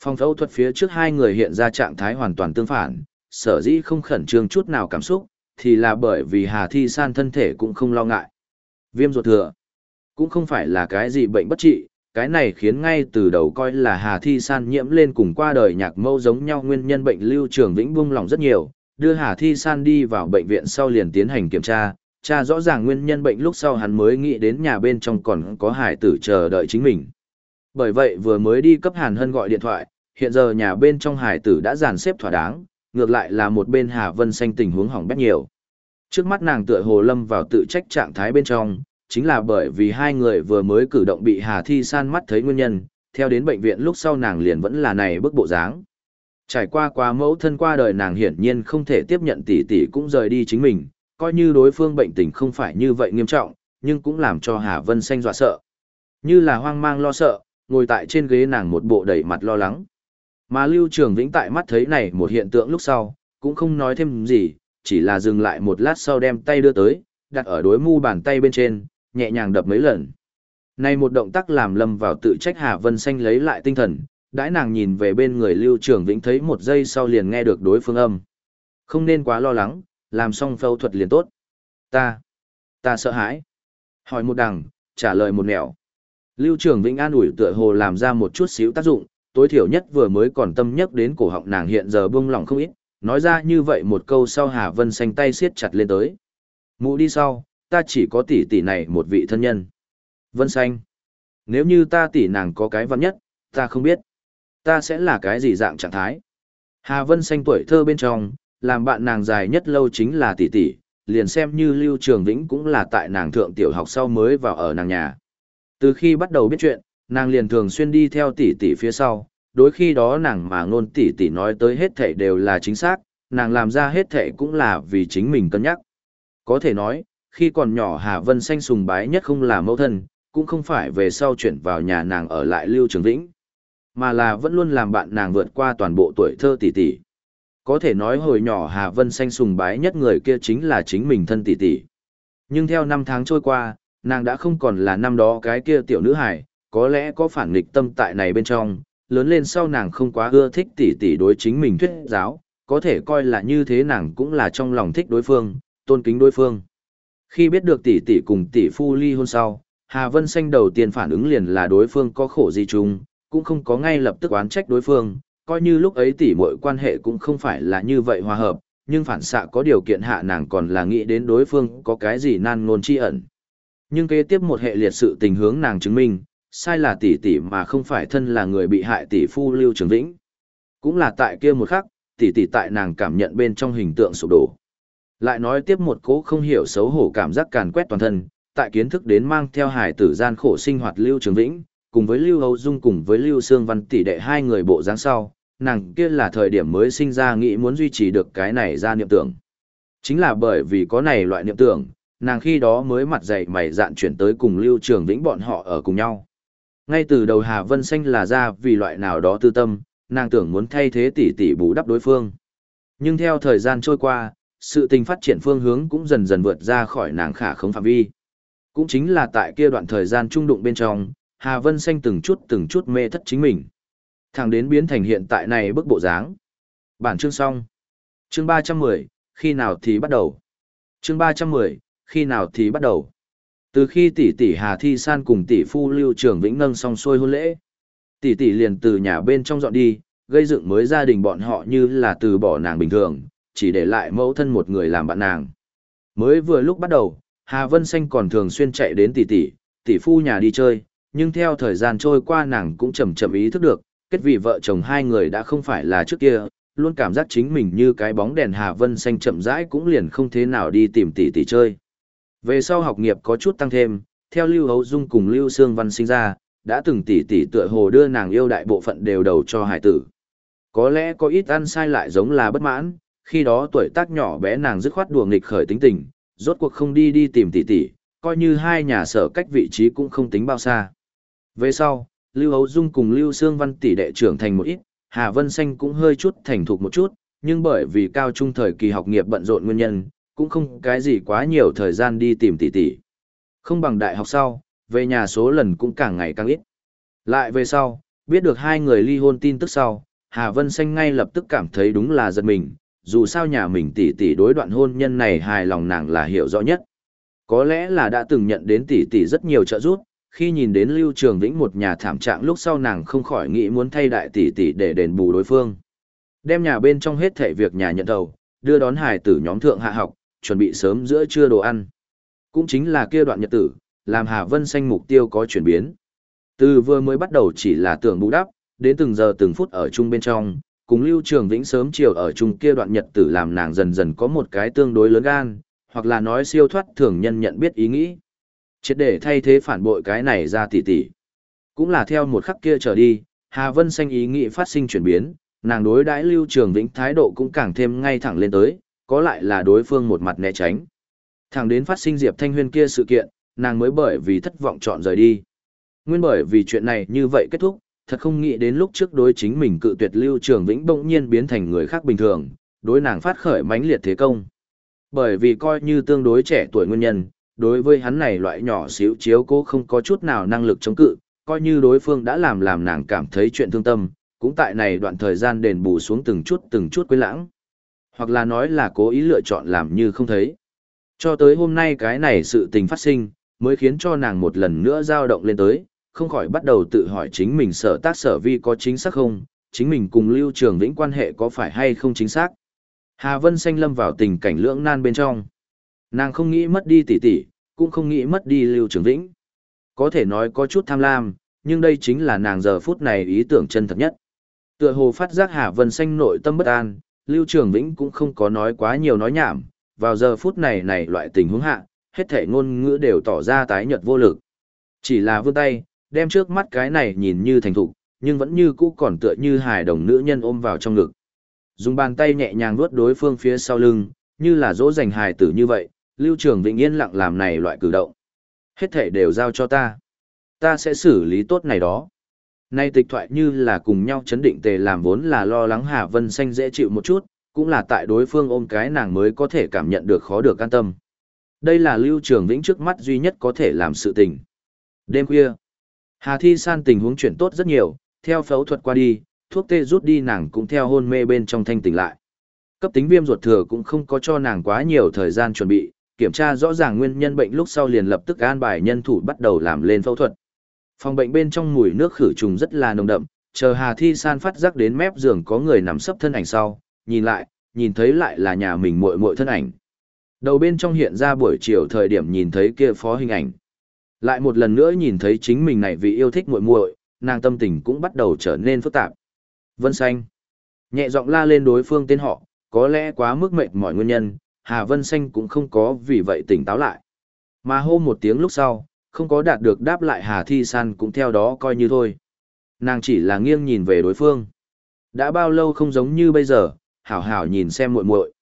Phòng phẫu thuật phía trước hai người hiện ra trạng thái hoàn toàn tương phản, sở dĩ không khẩn trương chút nào cảm xúc, thì là bởi vì Hà Thi San thân thể cũng không lo ngại. Viêm ruột thừa, cũng không phải là cái gì bệnh bất trị, cái này khiến ngay từ đầu coi là Hà Thi San nhiễm lên cùng qua đời nhạc mâu giống nhau nguyên nhân bệnh lưu trường vĩnh buông lòng rất nhiều, đưa Hà Thi San đi vào bệnh viện sau liền tiến hành kiểm tra, tra rõ ràng nguyên nhân bệnh lúc sau hắn mới nghĩ đến nhà bên trong còn có hải tử chờ đợi chính mình. Bởi vậy vừa mới đi cấp Hàn Hân gọi điện thoại, hiện giờ nhà bên trong hải tử đã dàn xếp thỏa đáng, ngược lại là một bên Hà Vân Xanh tình huống hỏng bét nhiều. Trước mắt nàng tựa hồ lâm vào tự trách trạng thái bên trong, chính là bởi vì hai người vừa mới cử động bị Hà Thi San mắt thấy nguyên nhân, theo đến bệnh viện lúc sau nàng liền vẫn là này bức bộ dáng. Trải qua quá mẫu thân qua đời nàng hiển nhiên không thể tiếp nhận tỷ tỷ cũng rời đi chính mình, coi như đối phương bệnh tình không phải như vậy nghiêm trọng, nhưng cũng làm cho Hà Vân Xanh dọa sợ. Như là hoang mang lo sợ, ngồi tại trên ghế nàng một bộ đầy mặt lo lắng. Mà Lưu Trường Vĩnh tại mắt thấy này một hiện tượng lúc sau, cũng không nói thêm gì, chỉ là dừng lại một lát sau đem tay đưa tới, đặt ở đối mu bàn tay bên trên, nhẹ nhàng đập mấy lần. Này một động tác làm lâm vào tự trách Hà Vân Xanh lấy lại tinh thần, đãi nàng nhìn về bên người Lưu Trường Vĩnh thấy một giây sau liền nghe được đối phương âm. Không nên quá lo lắng, làm xong phẫu thuật liền tốt. Ta, ta sợ hãi. Hỏi một đằng, trả lời một nẻo. Lưu Trường Vĩnh an ủi tựa hồ làm ra một chút xíu tác dụng, tối thiểu nhất vừa mới còn tâm nhắc đến cổ họng nàng hiện giờ buông lỏng không ít, nói ra như vậy một câu sau Hà Vân xanh tay siết chặt lên tới. Mụ đi sau, ta chỉ có tỷ tỷ này một vị thân nhân. Vân xanh, nếu như ta tỷ nàng có cái văn nhất, ta không biết, ta sẽ là cái gì dạng trạng thái. Hà Vân xanh tuổi thơ bên trong, làm bạn nàng dài nhất lâu chính là tỷ tỷ, liền xem như Lưu Trường Vĩnh cũng là tại nàng thượng tiểu học sau mới vào ở nàng nhà. Từ khi bắt đầu biết chuyện, nàng liền thường xuyên đi theo tỷ tỷ phía sau, đối khi đó nàng mà ngôn tỷ tỷ nói tới hết thảy đều là chính xác, nàng làm ra hết thảy cũng là vì chính mình cân nhắc. Có thể nói, khi còn nhỏ Hà Vân Xanh sùng bái nhất không là mẫu thân, cũng không phải về sau chuyển vào nhà nàng ở lại Lưu Trường Vĩnh, mà là vẫn luôn làm bạn nàng vượt qua toàn bộ tuổi thơ tỷ tỷ. Có thể nói hồi nhỏ Hà Vân Xanh sùng bái nhất người kia chính là chính mình thân tỷ tỷ. Nhưng theo năm tháng trôi qua, nàng đã không còn là năm đó cái kia tiểu nữ hải, có lẽ có phản nghịch tâm tại này bên trong, lớn lên sau nàng không quá ưa thích tỷ tỷ đối chính mình thuyết giáo, có thể coi là như thế nàng cũng là trong lòng thích đối phương, tôn kính đối phương. Khi biết được tỷ tỷ cùng tỷ phu ly hôn sau, Hà Vân Xanh đầu tiên phản ứng liền là đối phương có khổ gì chung, cũng không có ngay lập tức oán trách đối phương, coi như lúc ấy tỷ muội quan hệ cũng không phải là như vậy hòa hợp, nhưng phản xạ có điều kiện hạ nàng còn là nghĩ đến đối phương có cái gì nan ngôn chi ẩn. Nhưng kế tiếp một hệ liệt sự tình hướng nàng chứng minh, sai là tỷ tỷ mà không phải thân là người bị hại tỷ phu Lưu Trường Vĩnh. Cũng là tại kia một khắc, tỷ tỷ tại nàng cảm nhận bên trong hình tượng sụp đổ. Lại nói tiếp một cố không hiểu xấu hổ cảm giác càn quét toàn thân, tại kiến thức đến mang theo hải tử gian khổ sinh hoạt Lưu Trường Vĩnh, cùng với Lưu Hầu Dung cùng với Lưu Sương Văn tỷ đệ hai người bộ dáng sau, nàng kia là thời điểm mới sinh ra nghĩ muốn duy trì được cái này ra niệm tưởng. Chính là bởi vì có này loại niệm tưởng, nàng khi đó mới mặt dày mày dạn chuyển tới cùng Lưu Trường Vĩnh bọn họ ở cùng nhau. Ngay từ đầu Hà Vân Xanh là ra vì loại nào đó tư tâm, nàng tưởng muốn thay thế tỷ tỷ bù đắp đối phương. Nhưng theo thời gian trôi qua, sự tình phát triển phương hướng cũng dần dần vượt ra khỏi nàng khả không phạm vi. Cũng chính là tại kia đoạn thời gian trung đụng bên trong, Hà Vân Xanh từng chút từng chút mê thất chính mình. Thẳng đến biến thành hiện tại này bức bộ dáng. Bản chương xong. Chương 310, khi nào thì bắt đầu. Chương 310, khi nào thì bắt đầu. Từ khi tỷ tỷ Hà Thi San cùng tỷ phu Lưu Trường Vĩnh nâng xong xuôi hôn lễ, tỷ tỷ liền từ nhà bên trong dọn đi, gây dựng mới gia đình bọn họ như là từ bỏ nàng bình thường, chỉ để lại mẫu thân một người làm bạn nàng. Mới vừa lúc bắt đầu, Hà Vân Xanh còn thường xuyên chạy đến tỷ tỷ, tỷ phu nhà đi chơi, nhưng theo thời gian trôi qua nàng cũng chậm chậm ý thức được, kết vì vợ chồng hai người đã không phải là trước kia, luôn cảm giác chính mình như cái bóng đèn Hà Vân Xanh chậm rãi cũng liền không thế nào đi tìm tỷ tỷ chơi. Về sau học nghiệp có chút tăng thêm, theo Lưu Hấu Dung cùng Lưu Sương Văn sinh ra, đã từng tỷ tỷ tựa hồ đưa nàng yêu đại bộ phận đều đầu cho hải tử. Có lẽ có ít ăn sai lại giống là bất mãn, khi đó tuổi tác nhỏ bé nàng dứt khoát đùa nghịch khởi tính tình, rốt cuộc không đi đi tìm tỷ tỷ, coi như hai nhà sở cách vị trí cũng không tính bao xa. Về sau, Lưu Hấu Dung cùng Lưu Sương Văn tỷ đệ trưởng thành một ít, Hà Vân Xanh cũng hơi chút thành thục một chút, nhưng bởi vì cao trung thời kỳ học nghiệp bận rộn nguyên nhân, cũng không cái gì quá nhiều thời gian đi tìm tỷ tỷ. Không bằng đại học sau, về nhà số lần cũng càng ngày càng ít. Lại về sau, biết được hai người ly hôn tin tức sau, Hà Vân Xanh ngay lập tức cảm thấy đúng là giật mình, dù sao nhà mình tỷ tỷ đối đoạn hôn nhân này hài lòng nàng là hiểu rõ nhất. Có lẽ là đã từng nhận đến tỷ tỷ rất nhiều trợ giúp, khi nhìn đến Lưu Trường Vĩnh một nhà thảm trạng lúc sau nàng không khỏi nghĩ muốn thay đại tỷ tỷ để đền bù đối phương. Đem nhà bên trong hết thảy việc nhà nhận đầu, đưa đón hài tử nhóm thượng hạ học, chuẩn bị sớm giữa trưa đồ ăn. Cũng chính là kia đoạn nhật tử, làm Hà Vân Xanh mục tiêu có chuyển biến. Từ vừa mới bắt đầu chỉ là tưởng bù đắp, đến từng giờ từng phút ở chung bên trong, cùng Lưu Trường Vĩnh sớm chiều ở chung kia đoạn nhật tử làm nàng dần dần có một cái tương đối lớn gan, hoặc là nói siêu thoát thường nhân nhận biết ý nghĩ. Chết để thay thế phản bội cái này ra tỉ tỉ. Cũng là theo một khắc kia trở đi, Hà Vân Xanh ý nghĩ phát sinh chuyển biến, nàng đối đãi Lưu Trường Vĩnh thái độ cũng càng thêm ngay thẳng lên tới, có lại là đối phương một mặt né tránh. Thẳng đến phát sinh Diệp Thanh Huyên kia sự kiện, nàng mới bởi vì thất vọng chọn rời đi. Nguyên bởi vì chuyện này như vậy kết thúc, thật không nghĩ đến lúc trước đối chính mình cự tuyệt Lưu Trường Vĩnh bỗng nhiên biến thành người khác bình thường, đối nàng phát khởi mãnh liệt thế công. Bởi vì coi như tương đối trẻ tuổi nguyên nhân, đối với hắn này loại nhỏ xíu chiếu cố không có chút nào năng lực chống cự, coi như đối phương đã làm làm nàng cảm thấy chuyện thương tâm, cũng tại này đoạn thời gian đền bù xuống từng chút từng chút quên lãng. Hoặc là nói là cố ý lựa chọn làm như không thấy. Cho tới hôm nay cái này sự tình phát sinh, mới khiến cho nàng một lần nữa dao động lên tới, không khỏi bắt đầu tự hỏi chính mình sở tác sở vi có chính xác không, chính mình cùng Lưu Trường Vĩnh quan hệ có phải hay không chính xác. Hà Vân Xanh lâm vào tình cảnh lưỡng nan bên trong. Nàng không nghĩ mất đi tỷ tỷ, cũng không nghĩ mất đi Lưu Trường Vĩnh. Có thể nói có chút tham lam, nhưng đây chính là nàng giờ phút này ý tưởng chân thật nhất. Tựa hồ phát giác Hà Vân Xanh nội tâm bất an, Lưu Trường Vĩnh cũng không có nói quá nhiều nói nhảm, vào giờ phút này này loại tình huống hạ, hết thể ngôn ngữ đều tỏ ra tái nhợt vô lực. Chỉ là vươn tay, đem trước mắt cái này nhìn như thành thục, nhưng vẫn như cũ còn tựa như hài đồng nữ nhân ôm vào trong ngực. Dùng bàn tay nhẹ nhàng vuốt đối phương phía sau lưng, như là dỗ dành hài tử như vậy, Lưu Trường Vĩnh yên lặng làm này loại cử động. Hết thể đều giao cho ta. Ta sẽ xử lý tốt này đó. Nay tịch thoại như là cùng nhau chấn định tề làm vốn là lo lắng Hà Vân Xanh dễ chịu một chút, cũng là tại đối phương ôm cái nàng mới có thể cảm nhận được khó được an tâm. Đây là Lưu Trường Vĩnh trước mắt duy nhất có thể làm sự tình. Đêm khuya, Hà Thi San tình huống chuyển tốt rất nhiều, theo phẫu thuật qua đi, thuốc tê rút đi nàng cũng theo hôn mê bên trong thanh tỉnh lại. Cấp tính viêm ruột thừa cũng không có cho nàng quá nhiều thời gian chuẩn bị, kiểm tra rõ ràng nguyên nhân bệnh lúc sau liền lập tức an bài nhân thủ bắt đầu làm lên phẫu thuật. Phòng bệnh bên trong mùi nước khử trùng rất là nồng đậm, chờ Hà Thi San phát giác đến mép giường có người nằm sấp thân ảnh sau, nhìn lại, nhìn thấy lại là nhà mình muội muội thân ảnh. Đầu bên trong hiện ra buổi chiều thời điểm nhìn thấy kia phó hình ảnh. Lại một lần nữa nhìn thấy chính mình này vì yêu thích muội muội, nàng tâm tình cũng bắt đầu trở nên phức tạp. Vân Xanh. Nhẹ giọng la lên đối phương tên họ, có lẽ quá mức mệt mỏi nguyên nhân, Hà Vân Xanh cũng không có vì vậy tỉnh táo lại. Mà hô một tiếng lúc sau, không có đạt được đáp lại Hà Thi San cũng theo đó coi như thôi. Nàng chỉ là nghiêng nhìn về đối phương. Đã bao lâu không giống như bây giờ, hảo hảo nhìn xem muội muội.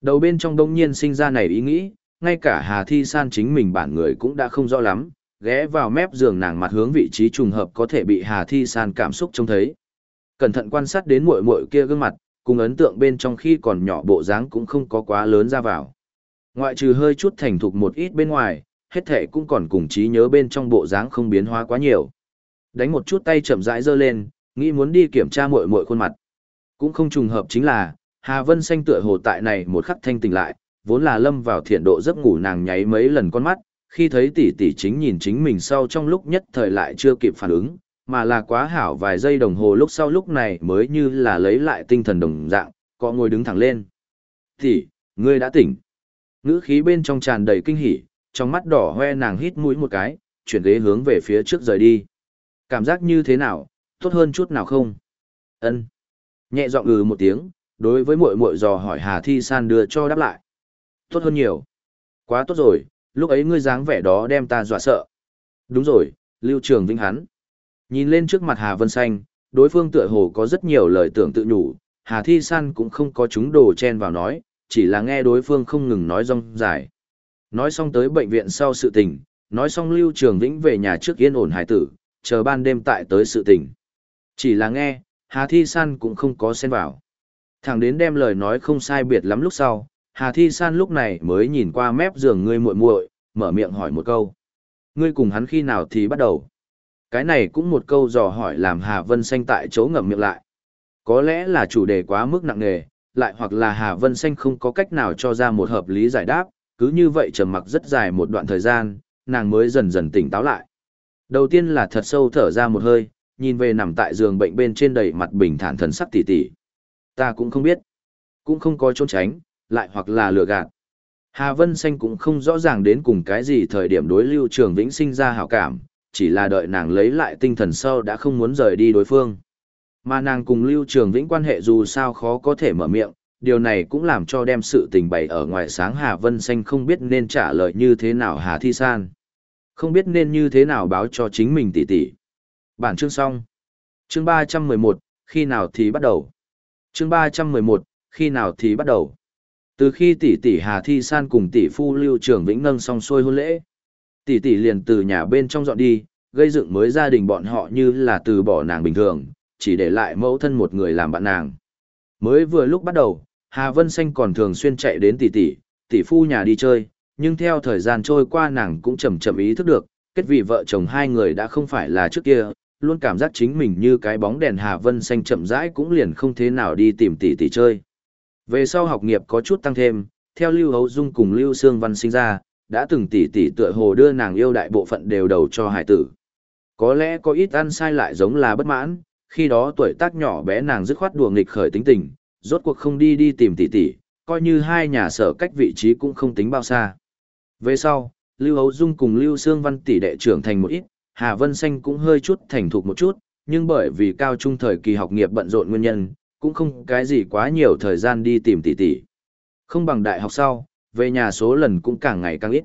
Đầu bên trong đông nhiên sinh ra này ý nghĩ, ngay cả Hà Thi San chính mình bản người cũng đã không rõ lắm, ghé vào mép giường nàng mặt hướng vị trí trùng hợp có thể bị Hà Thi San cảm xúc trông thấy. Cẩn thận quan sát đến muội muội kia gương mặt, cùng ấn tượng bên trong khi còn nhỏ bộ dáng cũng không có quá lớn ra vào. Ngoại trừ hơi chút thành thục một ít bên ngoài, hết thể cũng còn cùng trí nhớ bên trong bộ dáng không biến hóa quá nhiều. Đánh một chút tay chậm rãi giơ lên, nghĩ muốn đi kiểm tra muội muội khuôn mặt. Cũng không trùng hợp chính là, Hà Vân xanh tựa hồ tại này một khắc thanh tỉnh lại, vốn là lâm vào thiện độ giấc ngủ nàng nháy mấy lần con mắt, khi thấy tỷ tỷ chính nhìn chính mình sau trong lúc nhất thời lại chưa kịp phản ứng, mà là quá hảo vài giây đồng hồ lúc sau lúc này mới như là lấy lại tinh thần đồng dạng, có ngồi đứng thẳng lên. Tỷ, ngươi đã tỉnh. Ngữ khí bên trong tràn đầy kinh hỉ, trong mắt đỏ hoe nàng hít mũi một cái, chuyển ghế hướng về phía trước rời đi. Cảm giác như thế nào, tốt hơn chút nào không? Ân. Nhẹ giọng ừ một tiếng, đối với muội muội dò hỏi Hà Thi San đưa cho đáp lại. Tốt hơn nhiều. Quá tốt rồi, lúc ấy ngươi dáng vẻ đó đem ta dọa sợ. Đúng rồi, Lưu Trường Vinh hắn. Nhìn lên trước mặt Hà Vân Xanh, đối phương tựa hồ có rất nhiều lời tưởng tự nhủ, Hà Thi San cũng không có chúng đồ chen vào nói, chỉ là nghe đối phương không ngừng nói rong dài. Nói xong tới bệnh viện sau sự tình, nói xong Lưu Trường Vĩnh về nhà trước yên ổn hải tử, chờ ban đêm tại tới sự tình. Chỉ là nghe, Hà Thi San cũng không có xen vào. Thẳng đến đem lời nói không sai biệt lắm lúc sau, Hà Thi San lúc này mới nhìn qua mép giường ngươi muội muội, mở miệng hỏi một câu. Ngươi cùng hắn khi nào thì bắt đầu? Cái này cũng một câu dò hỏi làm Hà Vân Xanh tại chỗ ngậm miệng lại. Có lẽ là chủ đề quá mức nặng nề, lại hoặc là Hà Vân Xanh không có cách nào cho ra một hợp lý giải đáp, cứ như vậy trầm mặc rất dài một đoạn thời gian, nàng mới dần dần tỉnh táo lại. Đầu tiên là thật sâu thở ra một hơi, nhìn về nằm tại giường bệnh bên trên đầy mặt bình thản thần sắc tỉ tỉ. Ta cũng không biết, cũng không có trốn tránh, lại hoặc là lừa gạt. Hà Vân Xanh cũng không rõ ràng đến cùng cái gì thời điểm đối Lưu Trường Vĩnh sinh ra hảo cảm, chỉ là đợi nàng lấy lại tinh thần sau đã không muốn rời đi đối phương. Mà nàng cùng Lưu Trường Vĩnh quan hệ dù sao khó có thể mở miệng, điều này cũng làm cho đem sự tình bày ở ngoài sáng Hà Vân Xanh không biết nên trả lời như thế nào Hà Thi San. Không biết nên như thế nào báo cho chính mình tỷ tỷ. Bản chương xong. Chương 311, khi nào thì bắt đầu. Chương 311, khi nào thì bắt đầu. Từ khi tỷ tỷ Hà Thi San cùng tỷ phu Lưu Trường Vĩnh nâng xong xuôi hôn lễ, tỷ tỷ liền từ nhà bên trong dọn đi, gây dựng mới gia đình bọn họ như là từ bỏ nàng bình thường, chỉ để lại mẫu thân một người làm bạn nàng. Mới vừa lúc bắt đầu, Hà Vân Xanh còn thường xuyên chạy đến tỷ tỷ, tỷ phu nhà đi chơi, nhưng theo thời gian trôi qua nàng cũng chậm chậm ý thức được, kết vì vợ chồng hai người đã không phải là trước kia, luôn cảm giác chính mình như cái bóng đèn Hà Vân Xanh chậm rãi cũng liền không thế nào đi tìm tỷ tỷ chơi. Về sau học nghiệp có chút tăng thêm, theo Lưu Hấu Dung cùng Lưu Sương Văn sinh ra, đã từng tỷ tỷ tựa hồ đưa nàng yêu đại bộ phận đều đầu cho hải tử. Có lẽ có ít ăn sai lại giống là bất mãn, khi đó tuổi tác nhỏ bé nàng dứt khoát đùa nghịch khởi tính tình, rốt cuộc không đi đi tìm tỷ tỷ, coi như hai nhà sở cách vị trí cũng không tính bao xa. Về sau, Lưu Hấu Dung cùng Lưu Sương Văn tỷ đệ trưởng thành một ít, Hà Vân Xanh cũng hơi chút thành thục một chút, nhưng bởi vì cao trung thời kỳ học nghiệp bận rộn nguyên nhân, cũng không cái gì quá nhiều thời gian đi tìm tỷ tỷ. Không bằng đại học sau, về nhà số lần cũng càng ngày càng ít.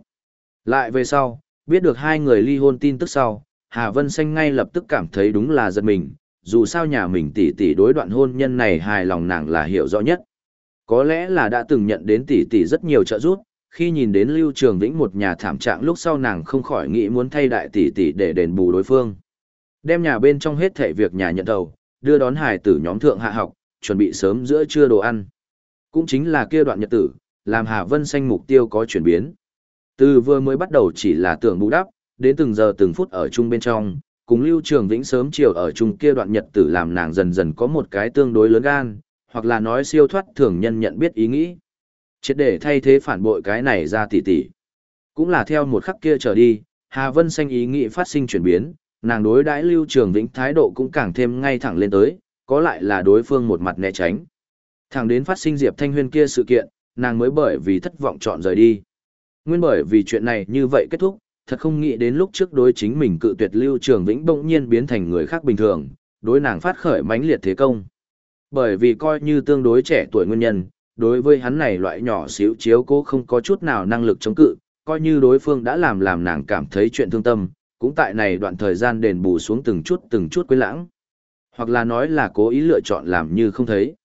Lại về sau, biết được hai người ly hôn tin tức sau, Hà Vân Xanh ngay lập tức cảm thấy đúng là giật mình, dù sao nhà mình tỷ tỷ đối đoạn hôn nhân này hài lòng nàng là hiểu rõ nhất. Có lẽ là đã từng nhận đến tỷ tỷ rất nhiều trợ giúp, khi nhìn đến Lưu Trường Vĩnh một nhà thảm trạng lúc sau nàng không khỏi nghĩ muốn thay đại tỷ tỷ để đền bù đối phương. Đem nhà bên trong hết thảy việc nhà nhận đầu, đưa đón hài tử nhóm thượng hạ học, chuẩn bị sớm giữa trưa đồ ăn. Cũng chính là kia đoạn nhật tử, làm Hà Vân Xanh mục tiêu có chuyển biến. Từ vừa mới bắt đầu chỉ là tưởng bù đắp, đến từng giờ từng phút ở chung bên trong, cùng Lưu Trường Vĩnh sớm chiều ở chung kia đoạn nhật tử làm nàng dần dần có một cái tương đối lớn gan, hoặc là nói siêu thoát thường nhân nhận biết ý nghĩ. Chết để thay thế phản bội cái này ra tỉ tỉ. Cũng là theo một khắc kia trở đi, Hà Vân Xanh ý nghĩ phát sinh chuyển biến, nàng đối đãi Lưu Trường Vĩnh thái độ cũng càng thêm ngay thẳng lên tới, có lại là đối phương một mặt né tránh. Thẳng đến phát sinh Diệp Thanh Huyên kia sự kiện, nàng mới bởi vì thất vọng chọn rời đi. Nguyên bởi vì chuyện này như vậy kết thúc, thật không nghĩ đến lúc trước đối chính mình cự tuyệt Lưu Trường Vĩnh bỗng nhiên biến thành người khác bình thường, đối nàng phát khởi mãnh liệt thế công. Bởi vì coi như tương đối trẻ tuổi nguyên nhân, đối với hắn này loại nhỏ xíu chiếu cố không có chút nào năng lực chống cự, coi như đối phương đã làm làm nàng cảm thấy chuyện thương tâm, cũng tại này đoạn thời gian đền bù xuống từng chút từng chút quên lãng. hoặc là nói là cố ý lựa chọn làm như không thấy.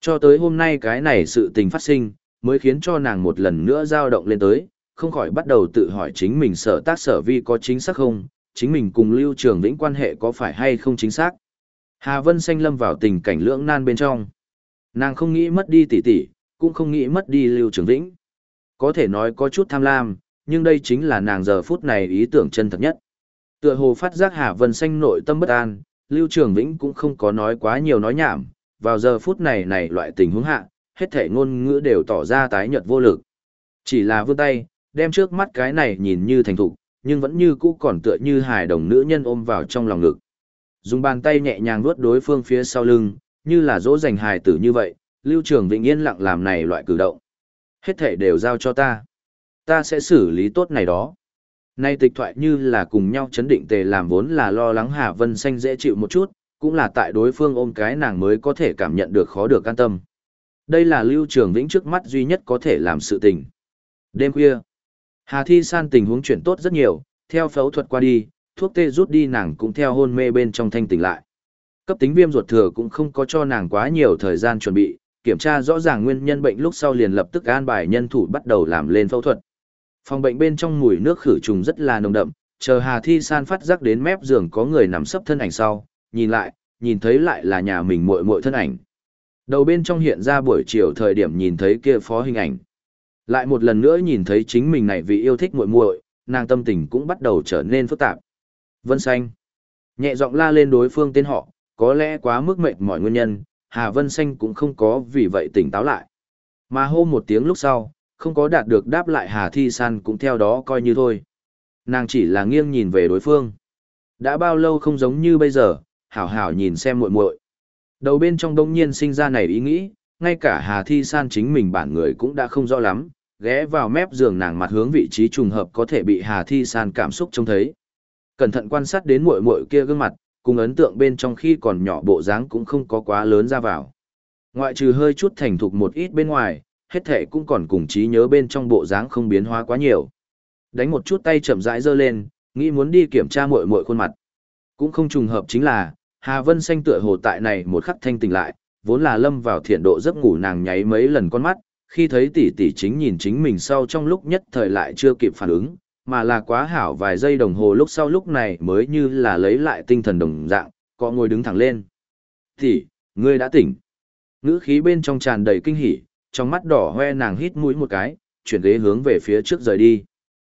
Cho tới hôm nay cái này sự tình phát sinh, mới khiến cho nàng một lần nữa dao động lên tới, không khỏi bắt đầu tự hỏi chính mình sở tác sở vi có chính xác không, chính mình cùng Lưu Trường Vĩnh quan hệ có phải hay không chính xác. Hà Vân Xanh lâm vào tình cảnh lưỡng nan bên trong. Nàng không nghĩ mất đi tỷ tỷ, cũng không nghĩ mất đi Lưu Trường Vĩnh. Có thể nói có chút tham lam, nhưng đây chính là nàng giờ phút này ý tưởng chân thật nhất. Tựa hồ phát giác Hà Vân Xanh nội tâm bất an, Lưu Trường Vĩnh cũng không có nói quá nhiều nói nhảm, vào giờ phút này này loại tình huống hạ, hết thể ngôn ngữ đều tỏ ra tái nhợt vô lực. Chỉ là vươn tay, đem trước mắt cái này nhìn như thành thục, nhưng vẫn như cũ còn tựa như hài đồng nữ nhân ôm vào trong lòng ngực. Dùng bàn tay nhẹ nhàng vuốt đối phương phía sau lưng, như là dỗ dành hài tử như vậy, Lưu Trường Vĩnh yên lặng làm này loại cử động. Hết thể đều giao cho ta. Ta sẽ xử lý tốt này đó. Nay tịch thoại như là cùng nhau chấn định tề làm vốn là lo lắng Hà Vân Xanh dễ chịu một chút, cũng là tại đối phương ôm cái nàng mới có thể cảm nhận được khó được an tâm. Đây là Lưu Trường Vĩnh trước mắt duy nhất có thể làm sự tình. Đêm khuya, Hà Thi San tình huống chuyển tốt rất nhiều, theo phẫu thuật qua đi, thuốc tê rút đi nàng cũng theo hôn mê bên trong thanh tỉnh lại. Cấp tính viêm ruột thừa cũng không có cho nàng quá nhiều thời gian chuẩn bị, kiểm tra rõ ràng nguyên nhân bệnh lúc sau liền lập tức an bài nhân thủ bắt đầu làm lên phẫu thuật. Phòng bệnh bên trong mùi nước khử trùng rất là nồng đậm, chờ Hà Thi San phát giác đến mép giường có người nằm sấp thân ảnh sau, nhìn lại, nhìn thấy lại là nhà mình muội muội thân ảnh. Đầu bên trong hiện ra buổi chiều thời điểm nhìn thấy kia phó hình ảnh. Lại một lần nữa nhìn thấy chính mình này vì yêu thích muội muội, nàng tâm tình cũng bắt đầu trở nên phức tạp. Vân Xanh. Nhẹ giọng la lên đối phương tên họ, có lẽ quá mức mệt mỏi nguyên nhân, Hà Vân Xanh cũng không có vì vậy tỉnh táo lại. Mà hô một tiếng lúc sau, không có đạt được đáp lại Hà Thi San cũng theo đó coi như thôi. Nàng chỉ là nghiêng nhìn về đối phương. Đã bao lâu không giống như bây giờ, hảo hảo nhìn xem muội muội. Đầu bên trong đông nhiên sinh ra này ý nghĩ, ngay cả Hà Thi San chính mình bản người cũng đã không rõ lắm, ghé vào mép giường nàng mặt hướng vị trí trùng hợp có thể bị Hà Thi San cảm xúc trông thấy. Cẩn thận quan sát đến muội muội kia gương mặt, cùng ấn tượng bên trong khi còn nhỏ bộ dáng cũng không có quá lớn ra vào. Ngoại trừ hơi chút thành thục một ít bên ngoài, hết thể cũng còn cùng trí nhớ bên trong bộ dáng không biến hóa quá nhiều. Đánh một chút tay chậm rãi giơ lên, nghĩ muốn đi kiểm tra muội muội khuôn mặt. Cũng không trùng hợp chính là, Hà Vân xanh tựa hồ tại này một khắc thanh tỉnh lại, vốn là lâm vào thiện độ giấc ngủ nàng nháy mấy lần con mắt, khi thấy tỷ tỷ chính nhìn chính mình sau trong lúc nhất thời lại chưa kịp phản ứng, mà là quá hảo vài giây đồng hồ lúc sau lúc này mới như là lấy lại tinh thần đồng dạng, có ngồi đứng thẳng lên. Tỷ, ngươi đã tỉnh. Ngữ khí bên trong tràn đầy kinh hỉ, trong mắt đỏ hoe nàng hít mũi một cái, chuyển ghế hướng về phía trước rời đi.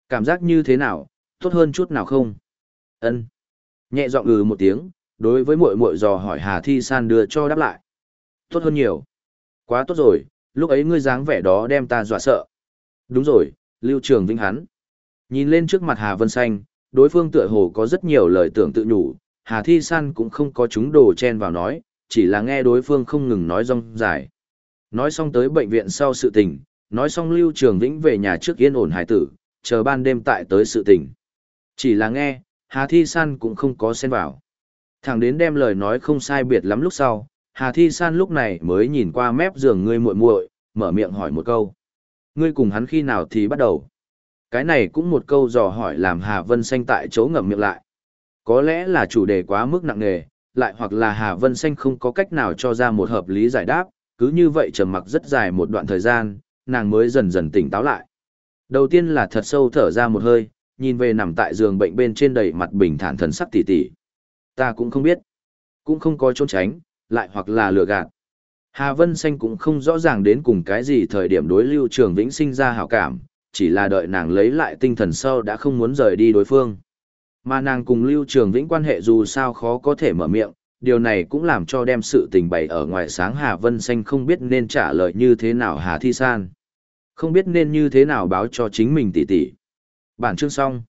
Cảm giác như thế nào, tốt hơn chút nào không? Ân. Nhẹ giọng ừ một tiếng, đối với muội muội dò hỏi Hà Thi San đưa cho đáp lại. Tốt hơn nhiều. Quá tốt rồi, lúc ấy ngươi dáng vẻ đó đem ta dọa sợ. Đúng rồi, Lưu Trường Vĩnh hắn. Nhìn lên trước mặt Hà Vân Xanh, đối phương tựa hồ có rất nhiều lời tưởng tự nhủ, Hà Thi San cũng không có chúng đồ chen vào nói, chỉ là nghe đối phương không ngừng nói rong dài. Nói xong tới bệnh viện sau sự tình, nói xong Lưu Trường Vĩnh về nhà trước yên ổn hải tử, chờ ban đêm tại tới sự tình. Chỉ là nghe, Hà Thi San cũng không có xen vào. Thẳng đến đem lời nói không sai biệt lắm lúc sau, Hà Thi San lúc này mới nhìn qua mép giường ngươi muội muội, mở miệng hỏi một câu. Ngươi cùng hắn khi nào thì bắt đầu? Cái này cũng một câu dò hỏi làm Hà Vân Xanh tại chỗ ngậm miệng lại. Có lẽ là chủ đề quá mức nặng nề, lại hoặc là Hà Vân Xanh không có cách nào cho ra một hợp lý giải đáp, cứ như vậy trầm mặc rất dài một đoạn thời gian, nàng mới dần dần tỉnh táo lại. Đầu tiên là thật sâu thở ra một hơi, nhìn về nằm tại giường bệnh bên trên đầy mặt bình thản thần sắc tỉ tỉ. Ta cũng không biết, cũng không có trốn tránh, lại hoặc là lừa gạt. Hà Vân Xanh cũng không rõ ràng đến cùng cái gì thời điểm đối Lưu Trường Vĩnh sinh ra hảo cảm, chỉ là đợi nàng lấy lại tinh thần sau đã không muốn rời đi đối phương. Mà nàng cùng Lưu Trường Vĩnh quan hệ dù sao khó có thể mở miệng, điều này cũng làm cho đem sự tình bày ở ngoài sáng Hà Vân Xanh không biết nên trả lời như thế nào Hà Thi San. Không biết nên như thế nào báo cho chính mình tỷ tỷ. Bản chương xong.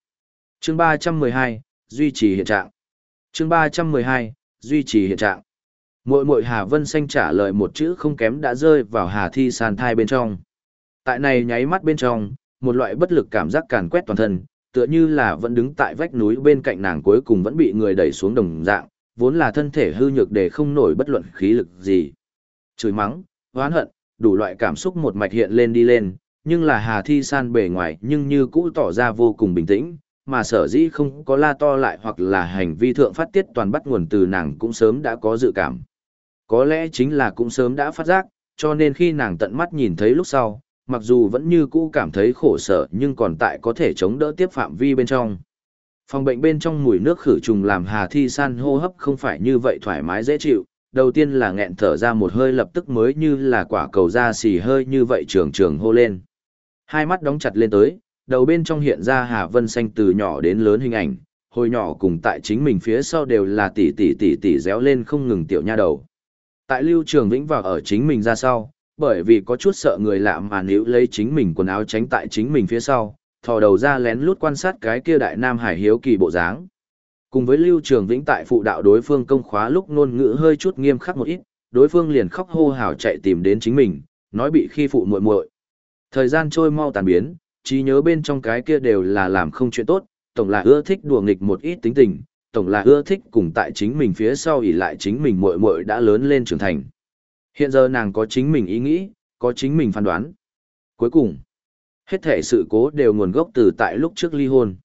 Chương 312, duy trì hiện trạng. Chương 312, duy trì hiện trạng. Mội mội Hà Vân Xanh trả lời một chữ không kém đã rơi vào Hà Thi San thai bên trong. Tại này nháy mắt bên trong, một loại bất lực cảm giác càn quét toàn thân, tựa như là vẫn đứng tại vách núi bên cạnh nàng cuối cùng vẫn bị người đẩy xuống đồng dạng, vốn là thân thể hư nhược để không nổi bất luận khí lực gì. Chửi mắng, oán hận, đủ loại cảm xúc một mạch hiện lên đi lên, nhưng là Hà Thi San bề ngoài nhưng như cũ tỏ ra vô cùng bình tĩnh, mà sở dĩ không có la to lại hoặc là hành vi thượng phát tiết toàn bắt nguồn từ nàng cũng sớm đã có dự cảm. Có lẽ chính là cũng sớm đã phát giác, cho nên khi nàng tận mắt nhìn thấy lúc sau, mặc dù vẫn như cũ cảm thấy khổ sở nhưng còn tại có thể chống đỡ tiếp phạm vi bên trong. Phòng bệnh bên trong mùi nước khử trùng làm Hà Thi San hô hấp không phải như vậy thoải mái dễ chịu, đầu tiên là nghẹn thở ra một hơi lập tức mới như là quả cầu da xì hơi như vậy trường trường hô lên. Hai mắt đóng chặt lên tới, đầu bên trong hiện ra Hà Vân Xanh từ nhỏ đến lớn hình ảnh, hồi nhỏ cùng tại chính mình phía sau đều là tỷ tỷ tỷ tỷ réo lên không ngừng tiểu nha đầu. Tại Lưu Trường Vĩnh vào ở chính mình ra sau, bởi vì có chút sợ người lạ mà nếu lấy chính mình quần áo tránh tại chính mình phía sau, thò đầu ra lén lút quan sát cái kia đại nam hải hiếu kỳ bộ dáng. Cùng với Lưu Trường Vĩnh tại phụ đạo đối phương công khóa lúc ngôn ngữ hơi chút nghiêm khắc một ít, đối phương liền khóc hô hào chạy tìm đến chính mình, nói bị khi phụ muội muội. Thời gian trôi mau tàn biến, trí nhớ bên trong cái kia đều là làm không chuyện tốt, tổng là ưa thích đùa nghịch một ít tính tình, tổng là ưa thích cùng tại chính mình phía sau ỉ lại chính mình muội muội đã lớn lên trưởng thành. Hiện giờ nàng có chính mình ý nghĩ, có chính mình phán đoán. Cuối cùng, hết thể sự cố đều nguồn gốc từ tại lúc trước ly hôn.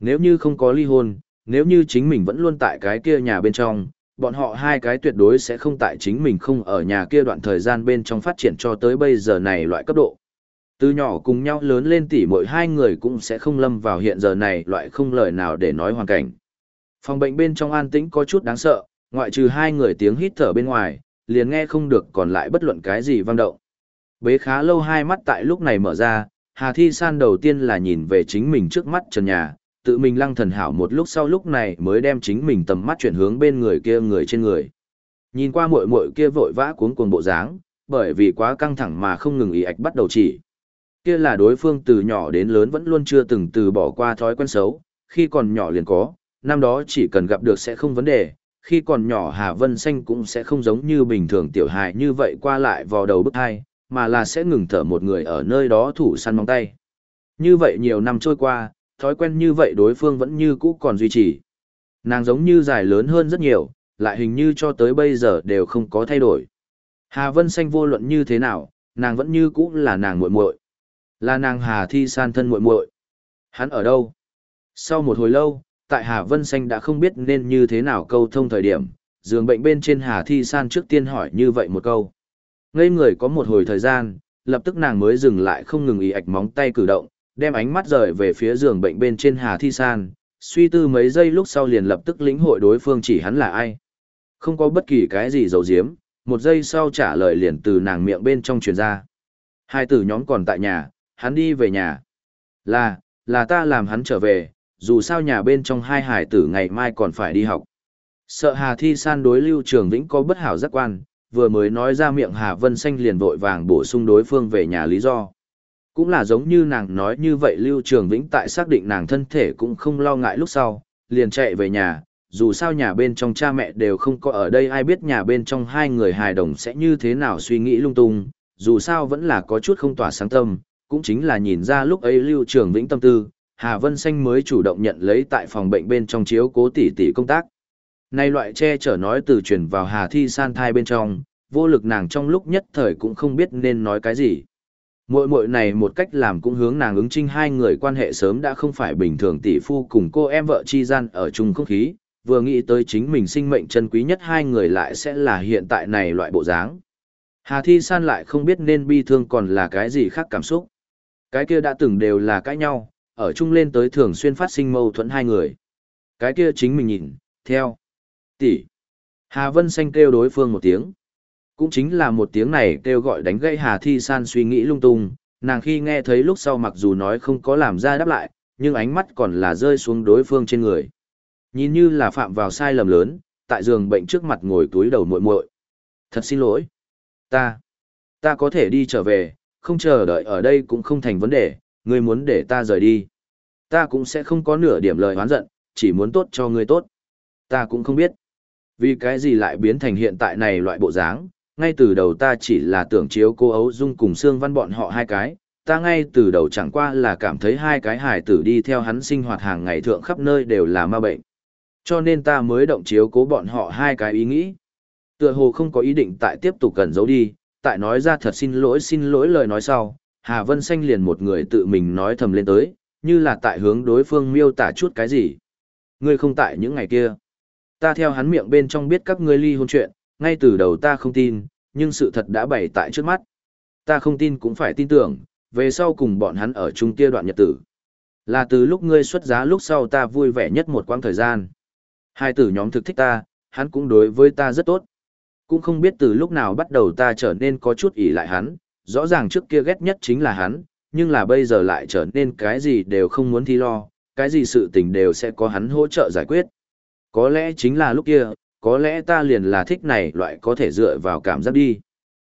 Nếu như không có ly hôn, nếu như chính mình vẫn luôn tại cái kia nhà bên trong, bọn họ hai cái tuyệt đối sẽ không tại chính mình không ở nhà kia đoạn thời gian bên trong phát triển cho tới bây giờ này loại cấp độ. Từ nhỏ cùng nhau lớn lên tỉ mỗi hai người cũng sẽ không lâm vào hiện giờ này loại không lời nào để nói hoàn cảnh. Phòng bệnh bên trong an tĩnh có chút đáng sợ, ngoại trừ hai người tiếng hít thở bên ngoài, liền nghe không được còn lại bất luận cái gì vang động. Bế khá lâu hai mắt tại lúc này mở ra, Hà Thi San đầu tiên là nhìn về chính mình trước mắt trần nhà, tự mình lăng thần hảo một lúc sau lúc này mới đem chính mình tầm mắt chuyển hướng bên người kia người trên người. Nhìn qua muội muội kia vội vã cuống cuồng bộ dáng, bởi vì quá căng thẳng mà không ngừng ý ạch bắt đầu chỉ. Kia là đối phương từ nhỏ đến lớn vẫn luôn chưa từng từ bỏ qua thói quen xấu, khi còn nhỏ liền có, năm đó chỉ cần gặp được sẽ không vấn đề, khi còn nhỏ Hà Vân Xanh cũng sẽ không giống như bình thường tiểu hài như vậy qua lại vào đầu bức hai, mà là sẽ ngừng thở một người ở nơi đó thủ săn móng tay. Như vậy nhiều năm trôi qua, thói quen như vậy đối phương vẫn như cũ còn duy trì. Nàng giống như dài lớn hơn rất nhiều, lại hình như cho tới bây giờ đều không có thay đổi. Hà Vân Xanh vô luận như thế nào, nàng vẫn như cũ là nàng muội muội. Là nàng Hà Thi San thân muội muội. Hắn ở đâu? Sau một hồi lâu, tại Hà Vân Xanh đã không biết nên như thế nào câu thông thời điểm, giường bệnh bên trên Hà Thi San trước tiên hỏi như vậy một câu. Ngây người có một hồi thời gian, lập tức nàng mới dừng lại không ngừng ý ạch móng tay cử động, đem ánh mắt rời về phía giường bệnh bên trên Hà Thi San, suy tư mấy giây lúc sau liền lập tức lĩnh hội đối phương chỉ hắn là ai. Không có bất kỳ cái gì giấu giếm, một giây sau trả lời liền từ nàng miệng bên trong truyền ra. Hai tử nhóm còn tại nhà, hắn đi về nhà. Là, là ta làm hắn trở về, dù sao nhà bên trong hai hải tử ngày mai còn phải đi học. Sợ Hà Thi San đối Lưu Trường Vĩnh có bất hảo giác quan, vừa mới nói ra miệng Hà Vân Xanh liền vội vàng bổ sung đối phương về nhà lý do. Cũng là giống như nàng nói như vậy Lưu Trường Vĩnh tại xác định nàng thân thể cũng không lo ngại lúc sau, liền chạy về nhà, dù sao nhà bên trong cha mẹ đều không có ở đây ai biết nhà bên trong hai người hài đồng sẽ như thế nào suy nghĩ lung tung, dù sao vẫn là có chút không tỏa sáng tâm, cũng chính là nhìn ra lúc ấy Lưu Trường Vĩnh tâm tư, Hà Vân Xanh mới chủ động nhận lấy tại phòng bệnh bên trong chiếu cố tỷ tỷ công tác. Nay loại che chở nói từ truyền vào Hà Thi San thai bên trong, vô lực nàng trong lúc nhất thời cũng không biết nên nói cái gì. Muội muội này một cách làm cũng hướng nàng ứng trinh hai người quan hệ sớm đã không phải bình thường tỷ phu cùng cô em vợ chi gian ở chung không khí, vừa nghĩ tới chính mình sinh mệnh chân quý nhất hai người lại sẽ là hiện tại này loại bộ dáng. Hà Thi San lại không biết nên bi thương còn là cái gì khác cảm xúc. Cái kia đã từng đều là cãi nhau, ở chung lên tới thường xuyên phát sinh mâu thuẫn hai người. Cái kia chính mình nhìn, theo. Tỷ. Hà Vân Xanh kêu đối phương một tiếng. Cũng chính là một tiếng này kêu gọi đánh gãy Hà Thi San suy nghĩ lung tung, nàng khi nghe thấy lúc sau mặc dù nói không có làm ra đáp lại, nhưng ánh mắt còn là rơi xuống đối phương trên người. Nhìn như là phạm vào sai lầm lớn, tại giường bệnh trước mặt ngồi túi đầu muội muội. Thật xin lỗi. Ta, ta có thể đi trở về, không chờ đợi ở đây cũng không thành vấn đề, ngươi muốn để ta rời đi. Ta cũng sẽ không có nửa điểm lời oán giận, chỉ muốn tốt cho ngươi tốt. Ta cũng không biết. Vì cái gì lại biến thành hiện tại này loại bộ dáng, ngay từ đầu ta chỉ là tưởng chiếu cô ấu dung cùng xương văn bọn họ hai cái, ta ngay từ đầu chẳng qua là cảm thấy hai cái hài tử đi theo hắn sinh hoạt hàng ngày thượng khắp nơi đều là ma bệnh. Cho nên ta mới động chiếu cố bọn họ hai cái ý nghĩ. Tựa hồ không có ý định tại tiếp tục cần giấu đi, tại nói ra thật xin lỗi xin lỗi lời nói sau, Hà Vân Xanh liền một người tự mình nói thầm lên tới, như là tại hướng đối phương miêu tả chút cái gì. Ngươi không tại những ngày kia. Ta theo hắn miệng bên trong biết các ngươi ly hôn chuyện, ngay từ đầu ta không tin, nhưng sự thật đã bày tại trước mắt. Ta không tin cũng phải tin tưởng, về sau cùng bọn hắn ở chung kia đoạn nhật tử. Là từ lúc ngươi xuất giá lúc sau ta vui vẻ nhất một quãng thời gian. Hai tử nhóm thực thích ta, hắn cũng đối với ta rất tốt. Cũng không biết từ lúc nào bắt đầu ta trở nên có chút ỷ lại hắn, rõ ràng trước kia ghét nhất chính là hắn, nhưng là bây giờ lại trở nên cái gì đều không muốn thi lo, cái gì sự tình đều sẽ có hắn hỗ trợ giải quyết. Có lẽ chính là lúc kia, có lẽ ta liền là thích này loại có thể dựa vào cảm giác đi.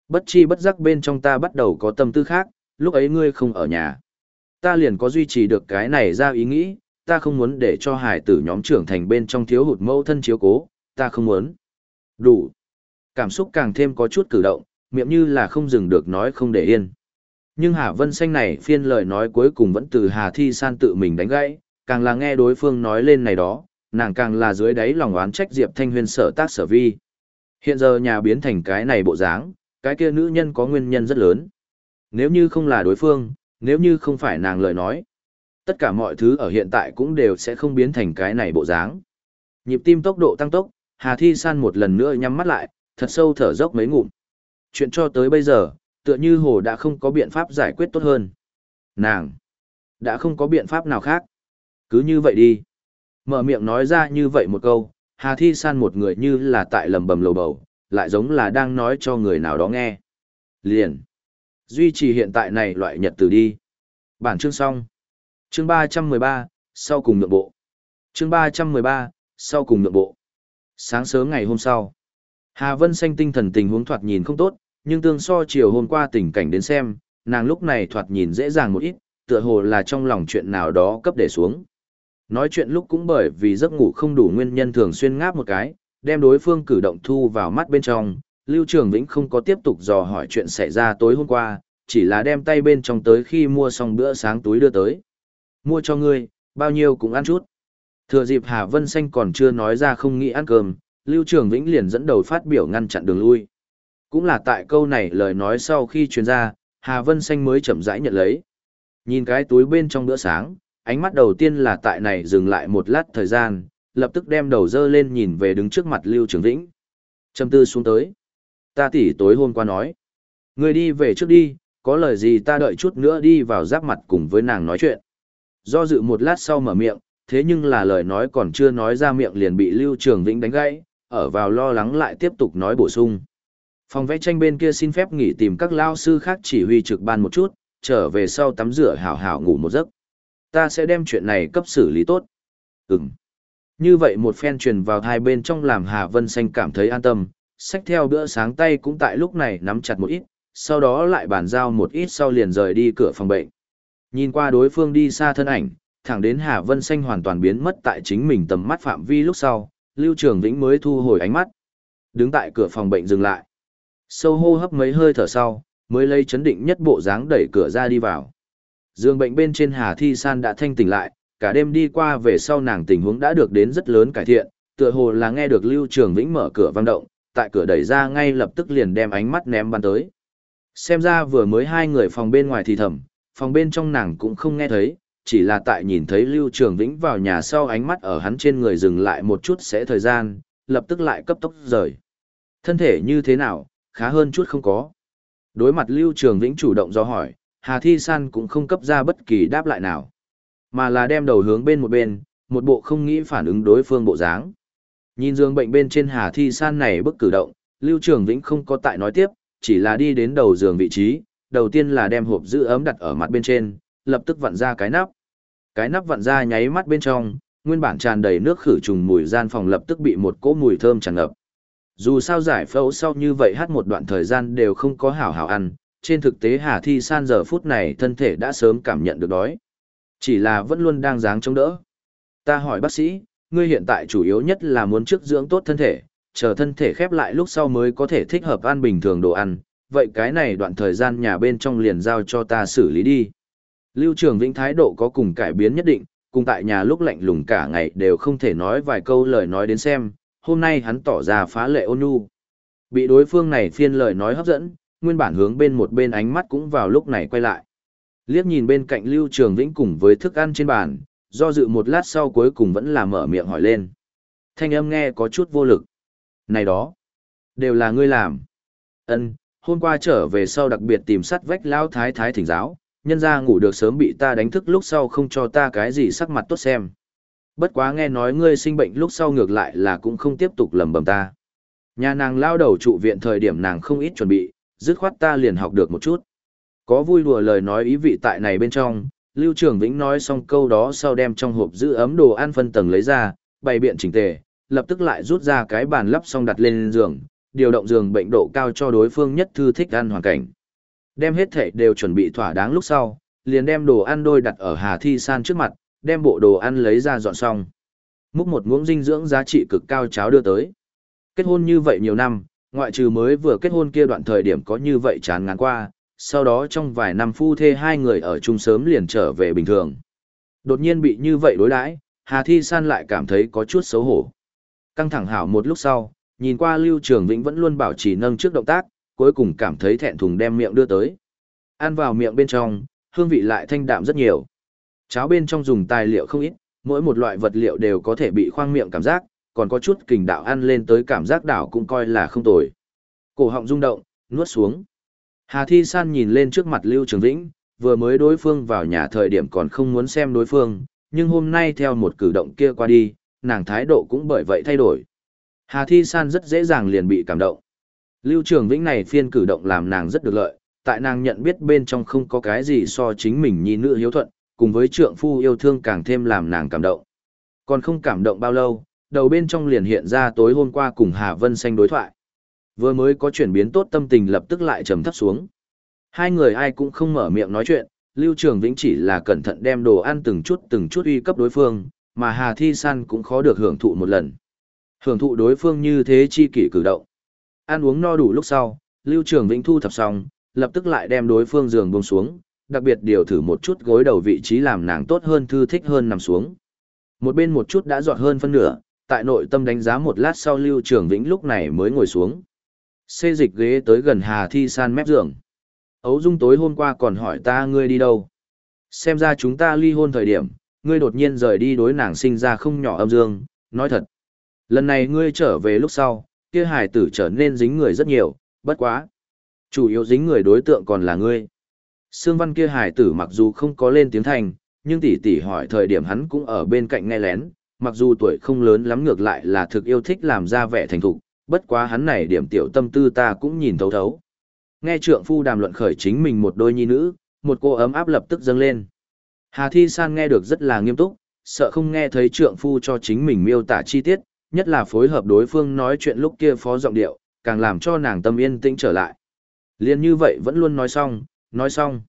Bất chi bất giác bên trong ta bắt đầu có tâm tư khác, lúc ấy ngươi không ở nhà. Ta liền có duy trì được cái này ra ý nghĩ, ta không muốn để cho hải tử nhóm trưởng thành bên trong thiếu hụt mẫu thân chiếu cố, ta không muốn. Đủ. Cảm xúc càng thêm có chút cử động, miệng như là không dừng được nói không để yên. Nhưng Hà Vân Xanh này phiên lời nói cuối cùng vẫn từ Hà Thi San tự mình đánh gãy, càng là nghe đối phương nói lên này đó, nàng càng là dưới đáy lòng oán trách Diệp Thanh Huyên sở tác sở vi. Hiện giờ nhà biến thành cái này bộ dáng, cái kia nữ nhân có nguyên nhân rất lớn. Nếu như không là đối phương, nếu như không phải nàng lời nói, tất cả mọi thứ ở hiện tại cũng đều sẽ không biến thành cái này bộ dáng. Nhịp tim tốc độ tăng tốc, Hà Thi San một lần nữa nhắm mắt lại, thật sâu thở dốc mấy ngụm. Chuyện cho tới bây giờ, tựa như hồ đã không có biện pháp giải quyết tốt hơn. Nàng, đã không có biện pháp nào khác. Cứ như vậy đi. Mở miệng nói ra như vậy một câu, Hà Thi San một người như là tại lầm bầm lầu bầu, lại giống là đang nói cho người nào đó nghe. Liền. Duy trì hiện tại này loại nhật từ đi. Bản chương xong. Chương 313, sau cùng nhượng bộ. Chương 313, sau cùng nhượng bộ. Sáng sớm ngày hôm sau, Hà Vân Xanh tinh thần tình huống thoạt nhìn không tốt, nhưng tương so chiều hôm qua tình cảnh đến xem, nàng lúc này thoạt nhìn dễ dàng một ít, tựa hồ là trong lòng chuyện nào đó cấp để xuống. Nói chuyện lúc cũng bởi vì giấc ngủ không đủ nguyên nhân thường xuyên ngáp một cái, đem đối phương cử động thu vào mắt bên trong, Lưu Trường Vĩnh không có tiếp tục dò hỏi chuyện xảy ra tối hôm qua, chỉ là đem tay bên trong tới khi mua xong bữa sáng túi đưa tới. Mua cho ngươi, bao nhiêu cũng ăn chút. Thừa dịp Hà Vân Xanh còn chưa nói ra không nghĩ ăn cơm, Lưu Trường Vĩnh liền dẫn đầu phát biểu ngăn chặn đường lui. Cũng là tại câu này lời nói sau khi truyền ra, Hà Vân Xanh mới chậm rãi nhận lấy. Nhìn cái túi bên trong bữa sáng, ánh mắt đầu tiên là tại này dừng lại một lát thời gian, lập tức đem đầu dơ lên nhìn về đứng trước mặt Lưu Trường Vĩnh. Trầm tư xuống tới. Ta tỉ tối hôm qua nói. Người đi về trước đi, có lời gì ta đợi chút nữa đi vào giáp mặt cùng với nàng nói chuyện. Do dự một lát sau mở miệng, thế nhưng là lời nói còn chưa nói ra miệng liền bị Lưu Trường Vĩnh đánh gãy, ở vào lo lắng lại tiếp tục nói bổ sung. Phòng vẽ tranh bên kia xin phép nghỉ tìm các lao sư khác chỉ huy trực ban một chút, trở về sau tắm rửa hảo hảo ngủ một giấc. Ta sẽ đem chuyện này cấp xử lý tốt. Ừm. Như vậy một phen truyền vào hai bên trong làm Hà Vân Xanh cảm thấy an tâm, sách theo bữa sáng tay cũng tại lúc này nắm chặt một ít, sau đó lại bàn giao một ít sau liền rời đi cửa phòng bệnh. Nhìn qua đối phương đi xa thân ảnh, thẳng đến Hà Vân Xanh hoàn toàn biến mất tại chính mình tầm mắt phạm vi lúc sau, Lưu Trường Vĩnh mới thu hồi ánh mắt. Đứng tại cửa phòng bệnh dừng lại. Sâu hô hấp mấy hơi thở sau, mới lấy chấn định nhất bộ dáng đẩy cửa ra đi vào. Dương bệnh bên trên Hà Thi San đã thanh tỉnh lại, cả đêm đi qua về sau nàng tình huống đã được đến rất lớn cải thiện, tựa hồ là nghe được Lưu Trường Vĩnh mở cửa vang động, tại cửa đẩy ra ngay lập tức liền đem ánh mắt ném bắn tới. Xem ra vừa mới hai người phòng bên ngoài thì thầm, phòng bên trong nàng cũng không nghe thấy, chỉ là tại nhìn thấy Lưu Trường Vĩnh vào nhà sau ánh mắt ở hắn trên người dừng lại một chút sẽ thời gian, lập tức lại cấp tốc rời. Thân thể như thế nào, khá hơn chút không có. Đối mặt Lưu Trường Vĩnh chủ động do hỏi, Hà Thi San cũng không cấp ra bất kỳ đáp lại nào, mà là đem đầu hướng bên một bên, một bộ không nghĩ phản ứng đối phương bộ dáng. Nhìn giường bệnh bên trên Hà Thi San này bức cử động, Lưu Trường Vĩnh không có tại nói tiếp, chỉ là đi đến đầu giường vị trí, đầu tiên là đem hộp giữ ấm đặt ở mặt bên trên, lập tức vặn ra cái nắp. Cái nắp vặn ra nháy mắt bên trong, nguyên bản tràn đầy nước khử trùng mùi gian phòng lập tức bị một cỗ mùi thơm tràn ngập. Dù sao giải phẫu sau như vậy hát một đoạn thời gian đều không có hảo hảo ăn, trên thực tế Hà Thi San giờ phút này thân thể đã sớm cảm nhận được đói. Chỉ là vẫn luôn đang dáng chống đỡ. Ta hỏi bác sĩ, ngươi hiện tại chủ yếu nhất là muốn trước dưỡng tốt thân thể, chờ thân thể khép lại lúc sau mới có thể thích hợp ăn bình thường đồ ăn, vậy cái này đoạn thời gian nhà bên trong liền giao cho ta xử lý đi. Lưu Trường Vĩnh thái độ có cùng cải biến nhất định, cùng tại nhà lúc lạnh lùng cả ngày đều không thể nói vài câu lời nói đến xem, hôm nay hắn tỏ ra phá lệ ôn nhu. Bị đối phương này phiên lời nói hấp dẫn, nguyên bản hướng bên một bên ánh mắt cũng vào lúc này quay lại. Liếc nhìn bên cạnh Lưu Trường Vĩnh cùng với thức ăn trên bàn, do dự một lát sau cuối cùng vẫn là mở miệng hỏi lên. Thanh âm nghe có chút vô lực. Này đó, đều là ngươi làm. Ân, hôm qua trở về sau đặc biệt tìm sắt vách lao thái thái thỉnh giáo, nhân ra ngủ được sớm bị ta đánh thức lúc sau không cho ta cái gì sắc mặt tốt xem. Bất quá nghe nói ngươi sinh bệnh lúc sau ngược lại là cũng không tiếp tục lầm bầm ta. Nhà nàng lao đầu trụ viện thời điểm nàng không ít chuẩn bị, dứt khoát ta liền học được một chút. Có vui đùa lời nói ý vị tại này bên trong, Lưu Trường Vĩnh nói xong câu đó sau đem trong hộp giữ ấm đồ ăn phân tầng lấy ra, bày biện chỉnh tề, lập tức lại rút ra cái bàn lắp xong đặt lên giường, điều động giường bệnh độ cao cho đối phương nhất thư thích ăn hoàn cảnh. Đem hết thể đều chuẩn bị thỏa đáng lúc sau, liền đem đồ ăn đôi đặt ở Hà Thi San trước mặt, đem bộ đồ ăn lấy ra dọn xong. Múc một muỗng dinh dưỡng giá trị cực cao cháo đưa tới. Kết hôn như vậy nhiều năm, ngoại trừ mới vừa kết hôn kia đoạn thời điểm có như vậy chán ngán qua, sau đó trong vài năm phu thê hai người ở chung sớm liền trở về bình thường. Đột nhiên bị như vậy đối đãi, Hà Thi San lại cảm thấy có chút xấu hổ. Căng thẳng hảo một lúc sau, nhìn qua Lưu Trường Vĩnh vẫn luôn bảo trì nâng trước động tác, cuối cùng cảm thấy thẹn thùng đem miệng đưa tới. Ăn vào miệng bên trong, hương vị lại thanh đạm rất nhiều. Cháo bên trong dùng tài liệu không ít, mỗi một loại vật liệu đều có thể bị khoang miệng cảm giác, còn có chút kình đạo ăn lên tới cảm giác đảo cũng coi là không tồi. Cổ họng rung động, nuốt xuống. Hà Thi San nhìn lên trước mặt Lưu Trường Vĩnh, vừa mới đối phương vào nhà thời điểm còn không muốn xem đối phương, nhưng hôm nay theo một cử động kia qua đi, nàng thái độ cũng bởi vậy thay đổi. Hà Thi San rất dễ dàng liền bị cảm động. Lưu Trường Vĩnh này phiên cử động làm nàng rất được lợi, tại nàng nhận biết bên trong không có cái gì so chính mình nhi nữ hiếu thuận, cùng với trượng phu yêu thương càng thêm làm nàng cảm động. Còn không cảm động bao lâu, đầu bên trong liền hiện ra tối hôm qua cùng Hà Vân Xanh đối thoại. Vừa mới có chuyển biến tốt tâm tình lập tức lại trầm thấp xuống. Hai người ai cũng không mở miệng nói chuyện, Lưu Trường Vĩnh chỉ là cẩn thận đem đồ ăn từng chút từng chút uy cấp đối phương, mà Hà Thi San cũng khó được hưởng thụ một lần. Hưởng thụ đối phương như thế chi kỷ cử động. Ăn uống no đủ lúc sau, Lưu Trường Vĩnh thu thập xong, lập tức lại đem đối phương giường buông xuống, đặc biệt điều thử một chút gối đầu vị trí làm nàng tốt hơn thư thích hơn nằm xuống. Một bên một chút đã dọn hơn phân nửa, tại nội tâm đánh giá một lát sau Lưu Trường Vĩnh lúc này mới ngồi xuống. Xê dịch ghế tới gần Hà Thi San mép giường. Ấu Dung tối hôm qua còn hỏi ta ngươi đi đâu. Xem ra chúng ta ly hôn thời điểm, ngươi đột nhiên rời đi đối nàng sinh ra không nhỏ âm dương, nói thật. Lần này ngươi trở về lúc sau, kia hải tử trở nên dính người rất nhiều, bất quá. Chủ yếu dính người đối tượng còn là ngươi. Sương văn kia hải tử mặc dù không có lên tiếng thành, nhưng tỷ tỷ hỏi thời điểm hắn cũng ở bên cạnh nghe lén, mặc dù tuổi không lớn lắm ngược lại là thực yêu thích làm ra vẻ thành thục, bất quá hắn này điểm tiểu tâm tư ta cũng nhìn thấu thấu. Nghe trượng phu đàm luận khởi chính mình một đôi nhi nữ, một cô ấm áp lập tức dâng lên. Hà Thi San nghe được rất là nghiêm túc, sợ không nghe thấy trượng phu cho chính mình miêu tả chi tiết, nhất là phối hợp đối phương nói chuyện lúc kia phó giọng điệu, càng làm cho nàng tâm yên tĩnh trở lại. Liên như vậy vẫn luôn nói xong, nói xong.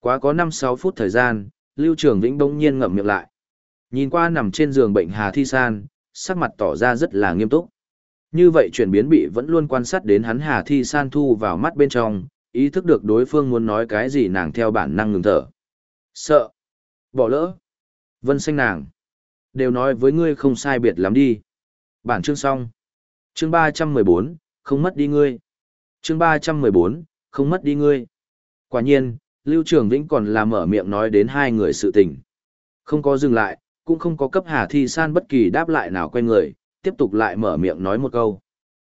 Quá có 5-6 phút thời gian, Lưu Trường Vĩnh bỗng nhiên ngậm miệng lại. Nhìn qua nằm trên giường bệnh Hà Thi San, sắc mặt tỏ ra rất là nghiêm túc. Như vậy chuyển biến bị vẫn luôn quan sát đến hắn Hà Thi San thu vào mắt bên trong, ý thức được đối phương muốn nói cái gì nàng theo bản năng ngừng thở. Sợ. Bỏ lỡ. Vân xanh nàng. Đều nói với ngươi không sai biệt lắm đi. Bản chương xong. Chương 314, không mất đi ngươi. Chương 314, không mất đi ngươi. Quả nhiên, Lưu Trường Vĩnh còn làm mở miệng nói đến hai người sự tình. Không có dừng lại, cũng không có cấp Hà Thi San bất kỳ đáp lại nào quen người, tiếp tục lại mở miệng nói một câu.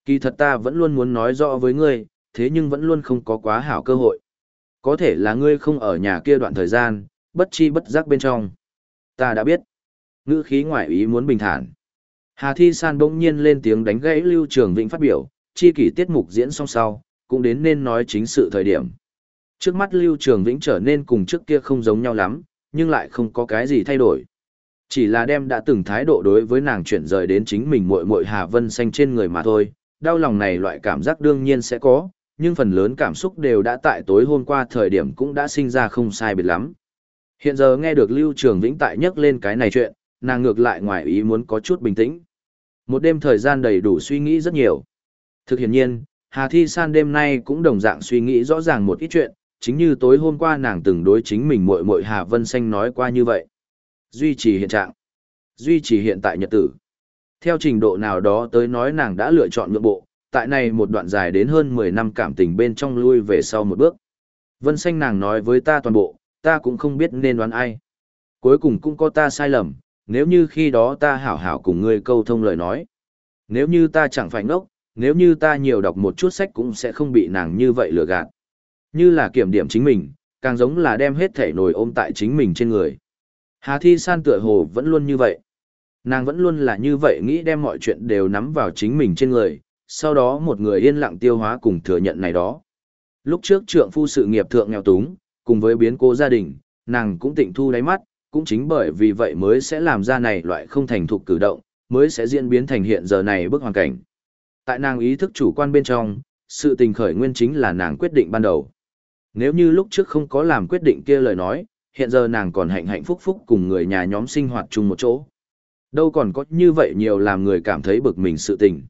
Kỳ thật ta vẫn luôn muốn nói rõ với ngươi, thế nhưng vẫn luôn không có quá hảo cơ hội. Có thể là ngươi không ở nhà kia đoạn thời gian, bất chi bất giác bên trong. Ta đã biết. Ngữ khí ngoại ý muốn bình thản. Hà Thi San bỗng nhiên lên tiếng đánh gãy Lưu Trường Vĩnh phát biểu, chi kỷ tiết mục diễn xong sau, cũng đến nên nói chính sự thời điểm. Trước mắt Lưu Trường Vĩnh trở nên cùng trước kia không giống nhau lắm, nhưng lại không có cái gì thay đổi. Chỉ là đem đã từng thái độ đối với nàng chuyển rời đến chính mình muội muội Hà Vân xanh trên người mà thôi. Đau lòng này loại cảm giác đương nhiên sẽ có, nhưng phần lớn cảm xúc đều đã tại tối hôm qua thời điểm cũng đã sinh ra không sai biệt lắm. Hiện giờ nghe được Lưu Trường Vĩnh tại nhắc lên cái này chuyện, nàng ngược lại ngoài ý muốn có chút bình tĩnh. Một đêm thời gian đầy đủ suy nghĩ rất nhiều. Thực hiện nhiên, Hà Thi San đêm nay cũng đồng dạng suy nghĩ rõ ràng một ít chuyện, chính như tối hôm qua nàng từng đối chính mình muội muội Hà Vân Xanh nói qua như vậy. Duy trì hiện trạng. Duy trì hiện tại nhật tử. Theo trình độ nào đó tới nói nàng đã lựa chọn nhượng bộ, tại này một đoạn dài đến hơn 10 năm cảm tình bên trong lui về sau một bước. Vân Xanh nàng nói với ta toàn bộ, ta cũng không biết nên đoán ai. Cuối cùng cũng có ta sai lầm, nếu như khi đó ta hảo hảo cùng ngươi câu thông lời nói. Nếu như ta chẳng phải ngốc, nếu như ta nhiều đọc một chút sách cũng sẽ không bị nàng như vậy lừa gạt. Như là kiểm điểm chính mình, càng giống là đem hết thể nổi ôm tại chính mình trên người. Hà Thi San tựa hồ vẫn luôn như vậy. Nàng vẫn luôn là như vậy nghĩ đem mọi chuyện đều nắm vào chính mình trên người, sau đó một người yên lặng tiêu hóa cùng thừa nhận này đó. Lúc trước trượng phu sự nghiệp thượng nghèo túng, cùng với biến cố gia đình, nàng cũng tịnh thu đáy mắt, cũng chính bởi vì vậy mới sẽ làm ra này loại không thành thục cử động, mới sẽ diễn biến thành hiện giờ này bức hoàn cảnh. Tại nàng ý thức chủ quan bên trong, sự tình khởi nguyên chính là nàng quyết định ban đầu. Nếu như lúc trước không có làm quyết định kia lời nói, hiện giờ nàng còn hạnh hạnh phúc phúc cùng người nhà nhóm sinh hoạt chung một chỗ. Đâu còn có như vậy nhiều làm người cảm thấy bực mình sự tình.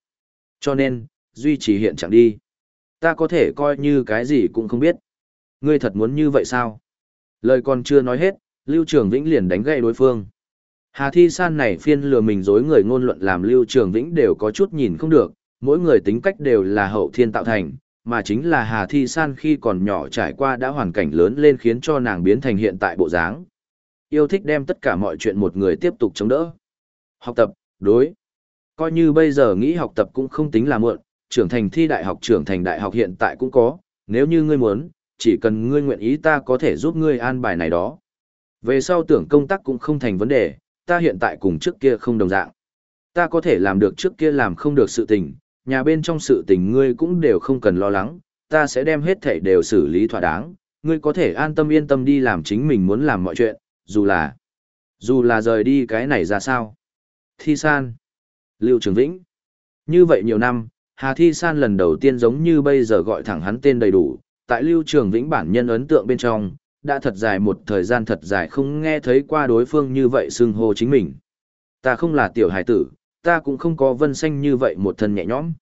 Cho nên, duy trì hiện trạng đi. Ta có thể coi như cái gì cũng không biết. Ngươi thật muốn như vậy sao? Lời còn chưa nói hết, Lưu Trường Vĩnh liền đánh gậy đối phương. Hà Thi San này phiên lừa mình dối người ngôn luận làm Lưu Trường Vĩnh đều có chút nhìn không được, mỗi người tính cách đều là hậu thiên tạo thành, mà chính là Hà Thi San khi còn nhỏ trải qua đã hoàn cảnh lớn lên khiến cho nàng biến thành hiện tại bộ dáng. Yêu thích đem tất cả mọi chuyện một người tiếp tục chống đỡ. Học tập, đối. Coi như bây giờ nghĩ học tập cũng không tính là muộn, trưởng thành thi đại học trưởng thành đại học hiện tại cũng có, nếu như ngươi muốn, chỉ cần ngươi nguyện ý ta có thể giúp ngươi an bài này đó. Về sau tưởng công tác cũng không thành vấn đề, ta hiện tại cùng trước kia không đồng dạng. Ta có thể làm được trước kia làm không được sự tình, nhà bên trong sự tình ngươi cũng đều không cần lo lắng, ta sẽ đem hết thảy đều xử lý thỏa đáng, ngươi có thể an tâm yên tâm đi làm chính mình muốn làm mọi chuyện, dù là, dù là rời đi cái này ra sao. Thi San, Lưu Trường Vĩnh, như vậy nhiều năm, Hà Thi San lần đầu tiên giống như bây giờ gọi thẳng hắn tên đầy đủ, tại Lưu Trường Vĩnh bản nhân ấn tượng bên trong, đã thật dài một thời gian thật dài không nghe thấy qua đối phương như vậy xưng hô chính mình. Ta không là tiểu hải tử, ta cũng không có vân xanh như vậy một thân nhẹ nhõm.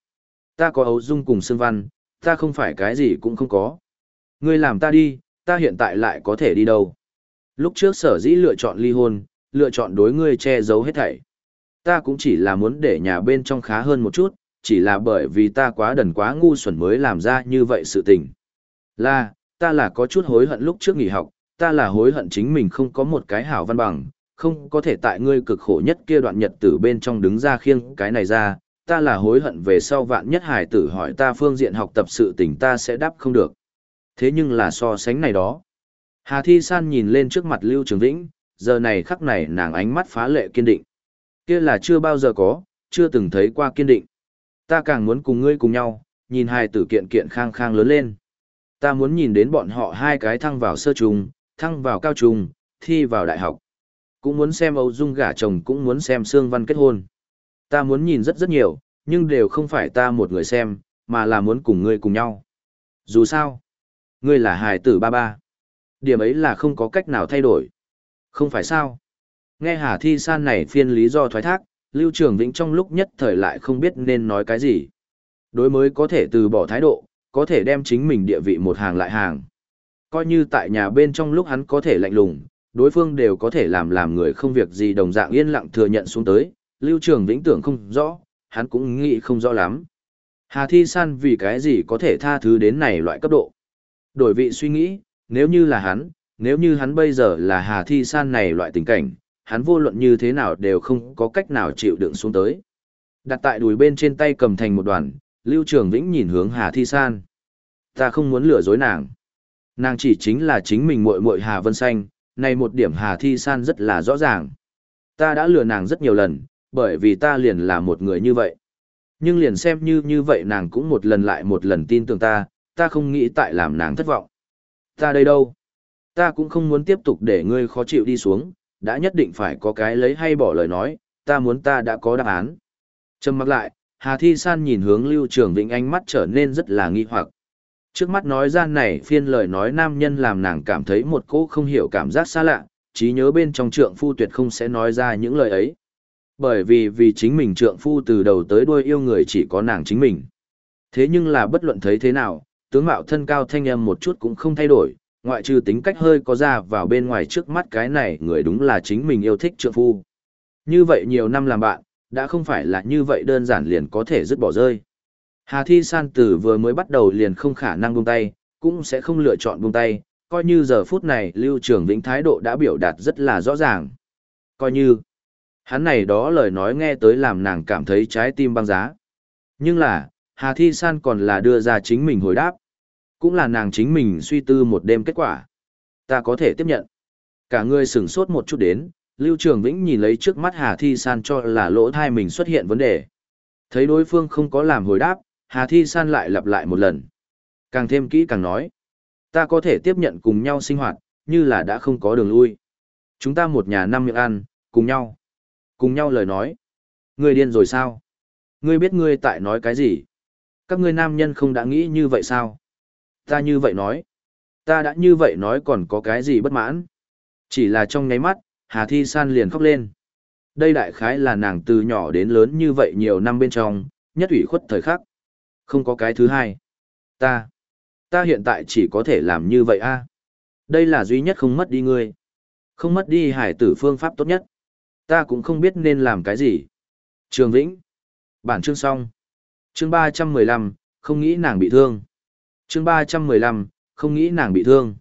Ta có ấu dung cùng xương văn, ta không phải cái gì cũng không có. Ngươi làm ta đi, ta hiện tại lại có thể đi đâu. Lúc trước sở dĩ lựa chọn ly hôn, lựa chọn đối ngươi che giấu hết thảy. Ta cũng chỉ là muốn để nhà bên trong khá hơn một chút, chỉ là bởi vì ta quá đần quá ngu xuẩn mới làm ra như vậy sự tình. Là, ta là có chút hối hận lúc trước nghỉ học, ta là hối hận chính mình không có một cái hảo văn bằng, không có thể tại ngươi cực khổ nhất kia đoạn nhật tử bên trong đứng ra khiêng cái này ra, ta là hối hận về sau vạn nhất hải tử hỏi ta phương diện học tập sự tình ta sẽ đáp không được. Thế nhưng là so sánh này đó. Hà Thi San nhìn lên trước mặt Lưu Trường Vĩnh, giờ này khắc này nàng ánh mắt phá lệ kiên định. Kia là chưa bao giờ có, chưa từng thấy qua kiên định. Ta càng muốn cùng ngươi cùng nhau, nhìn hai tử kiện kiện khang khang lớn lên. Ta muốn nhìn đến bọn họ hai cái thăng vào sơ trùng, thăng vào cao trùng, thi vào đại học. Cũng muốn xem Âu Dung gả chồng cũng muốn xem Sương Văn kết hôn. Ta muốn nhìn rất rất nhiều, nhưng đều không phải ta một người xem, mà là muốn cùng ngươi cùng nhau. Dù sao, ngươi là hài tử ba ba. Điểm ấy là không có cách nào thay đổi. Không phải sao? Nghe Hà Thi San này phiên lý do thoái thác, Lưu Trường Vĩnh trong lúc nhất thời lại không biết nên nói cái gì. Đối mới có thể từ bỏ thái độ, có thể đem chính mình địa vị một hàng lại hàng. Coi như tại nhà bên trong lúc hắn có thể lạnh lùng, đối phương đều có thể làm làm người không việc gì đồng dạng yên lặng thừa nhận xuống tới, Lưu Trường Vĩnh tưởng không rõ, hắn cũng nghĩ không rõ lắm. Hà Thi San vì cái gì có thể tha thứ đến này loại cấp độ. Đổi vị suy nghĩ, nếu như là hắn, nếu như hắn bây giờ là Hà Thi San này loại tình cảnh, hắn vô luận như thế nào đều không có cách nào chịu đựng xuống tới. Đặt tại đùi bên trên tay cầm thành một đoàn, Lưu Trường Vĩnh nhìn hướng Hà Thi San. Ta không muốn lừa dối nàng. Nàng chỉ chính là chính mình muội muội Hà Vân Xanh, này một điểm Hà Thi San rất là rõ ràng. Ta đã lừa nàng rất nhiều lần, bởi vì ta liền là một người như vậy. Nhưng liền xem như như vậy nàng cũng một lần lại một lần tin tưởng ta, ta không nghĩ tại làm nàng thất vọng. Ta đây đâu? Ta cũng không muốn tiếp tục để ngươi khó chịu đi xuống, đã nhất định phải có cái lấy hay bỏ lời nói, ta muốn ta đã có đáp án. Trầm mặc lại, Hà Thi San nhìn hướng Lưu Trường Vĩnh ánh mắt trở nên rất là nghi hoặc. Trước mắt nói ra này phiên lời nói nam nhân làm nàng cảm thấy một cô không hiểu cảm giác xa lạ, trí nhớ bên trong trượng phu tuyệt không sẽ nói ra những lời ấy. Bởi vì vì chính mình trượng phu từ đầu tới đuôi yêu người chỉ có nàng chính mình. Thế nhưng là bất luận thấy thế nào, tướng mạo thân cao thanh âm một chút cũng không thay đổi, ngoại trừ tính cách hơi có ra vào bên ngoài trước mắt cái này người đúng là chính mình yêu thích trượng phu. Như vậy nhiều năm làm bạn, đã không phải là như vậy đơn giản liền có thể dứt bỏ rơi. Hà Thi San từ vừa mới bắt đầu liền không khả năng buông tay, cũng sẽ không lựa chọn buông tay, coi như giờ phút này Lưu Trường Vĩnh thái độ đã biểu đạt rất là rõ ràng. Coi như, hắn này đó lời nói nghe tới làm nàng cảm thấy trái tim băng giá. Nhưng là, Hà Thi San còn là đưa ra chính mình hồi đáp. Cũng là nàng chính mình suy tư một đêm kết quả. Ta có thể tiếp nhận. Cả người sửng sốt một chút đến, Lưu Trường Vĩnh nhìn lấy trước mắt Hà Thi San cho là lỗ thai mình xuất hiện vấn đề. Thấy đối phương không có làm hồi đáp, Hà Thi San lại lặp lại một lần. Càng thêm kỹ càng nói. Ta có thể tiếp nhận cùng nhau sinh hoạt, như là đã không có đường lui. Chúng ta một nhà năm miệng ăn, cùng nhau. Cùng nhau lời nói. Ngươi điên rồi sao? Ngươi biết ngươi tại nói cái gì? Các ngươi nam nhân không đã nghĩ như vậy sao? Ta như vậy nói. Ta đã như vậy nói còn có cái gì bất mãn? Chỉ là trong nháy mắt, Hà Thi San liền khóc lên. Đây đại khái là nàng từ nhỏ đến lớn như vậy nhiều năm bên trong, nhất ủy khuất thời khắc. Không có cái thứ hai. Ta, ta hiện tại chỉ có thể làm như vậy a. Đây là duy nhất không mất đi ngươi. Không mất đi hải tử phương pháp tốt nhất. Ta cũng không biết nên làm cái gì. Trường Vĩnh. Bản chương xong. Chương ba trăm mười lăm, không nghĩ nàng bị thương. Chương ba trăm mười lăm, không nghĩ nàng bị thương.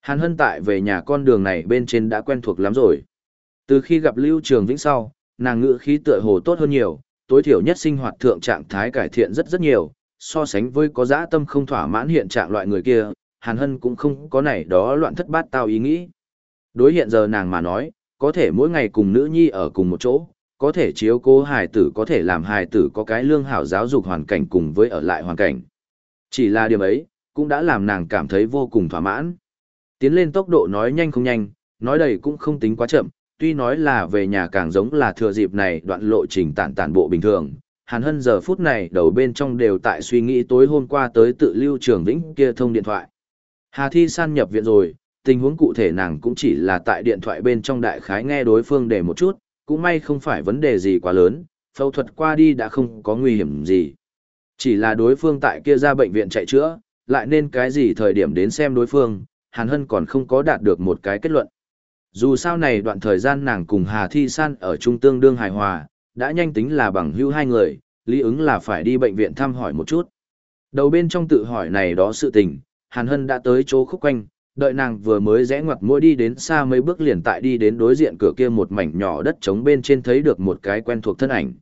Hàn Hân tại về nhà con đường này bên trên đã quen thuộc lắm rồi. Từ khi gặp Lưu Trường Vĩnh sau, nàng ngữ khí tựa hồ tốt hơn nhiều, tối thiểu nhất sinh hoạt thượng trạng thái cải thiện rất rất nhiều, so sánh với có dã tâm không thỏa mãn hiện trạng loại người kia, Hàn Hân cũng không có này đó loạn thất bát tao ý nghĩ. Đối hiện giờ nàng mà nói, có thể mỗi ngày cùng nữ nhi ở cùng một chỗ, có thể chiếu cố hài tử có thể làm hài tử có cái lương hảo giáo dục hoàn cảnh cùng với ở lại hoàn cảnh. Chỉ là điểm ấy, cũng đã làm nàng cảm thấy vô cùng thỏa mãn. Tiến lên tốc độ nói nhanh không nhanh, nói đầy cũng không tính quá chậm, tuy nói là về nhà càng giống là thừa dịp này đoạn lộ trình tản tản bộ bình thường. Hàn Hân giờ phút này đầu bên trong đều tại suy nghĩ tối hôm qua tới tự lưu trường vĩnh kia thông điện thoại. Hà Thi san nhập viện rồi, tình huống cụ thể nàng cũng chỉ là tại điện thoại bên trong đại khái nghe đối phương để một chút, cũng may không phải vấn đề gì quá lớn, phẫu thuật qua đi đã không có nguy hiểm gì. Chỉ là đối phương tại kia ra bệnh viện chạy chữa, lại nên cái gì thời điểm đến xem đối phương, Hàn Hân còn không có đạt được một cái kết luận. Dù sao này đoạn thời gian nàng cùng Hà Thi San ở trung tương đương hài hòa, đã nhanh tính là bằng hữu hai người, lý ứng là phải đi bệnh viện thăm hỏi một chút. Đầu bên trong tự hỏi này đó sự tình, Hàn Hân đã tới chỗ khúc quanh, đợi nàng vừa mới rẽ ngoặt mỗi đi đến xa mấy bước liền tại đi đến đối diện cửa kia một mảnh nhỏ đất trống bên trên thấy được một cái quen thuộc thân ảnh.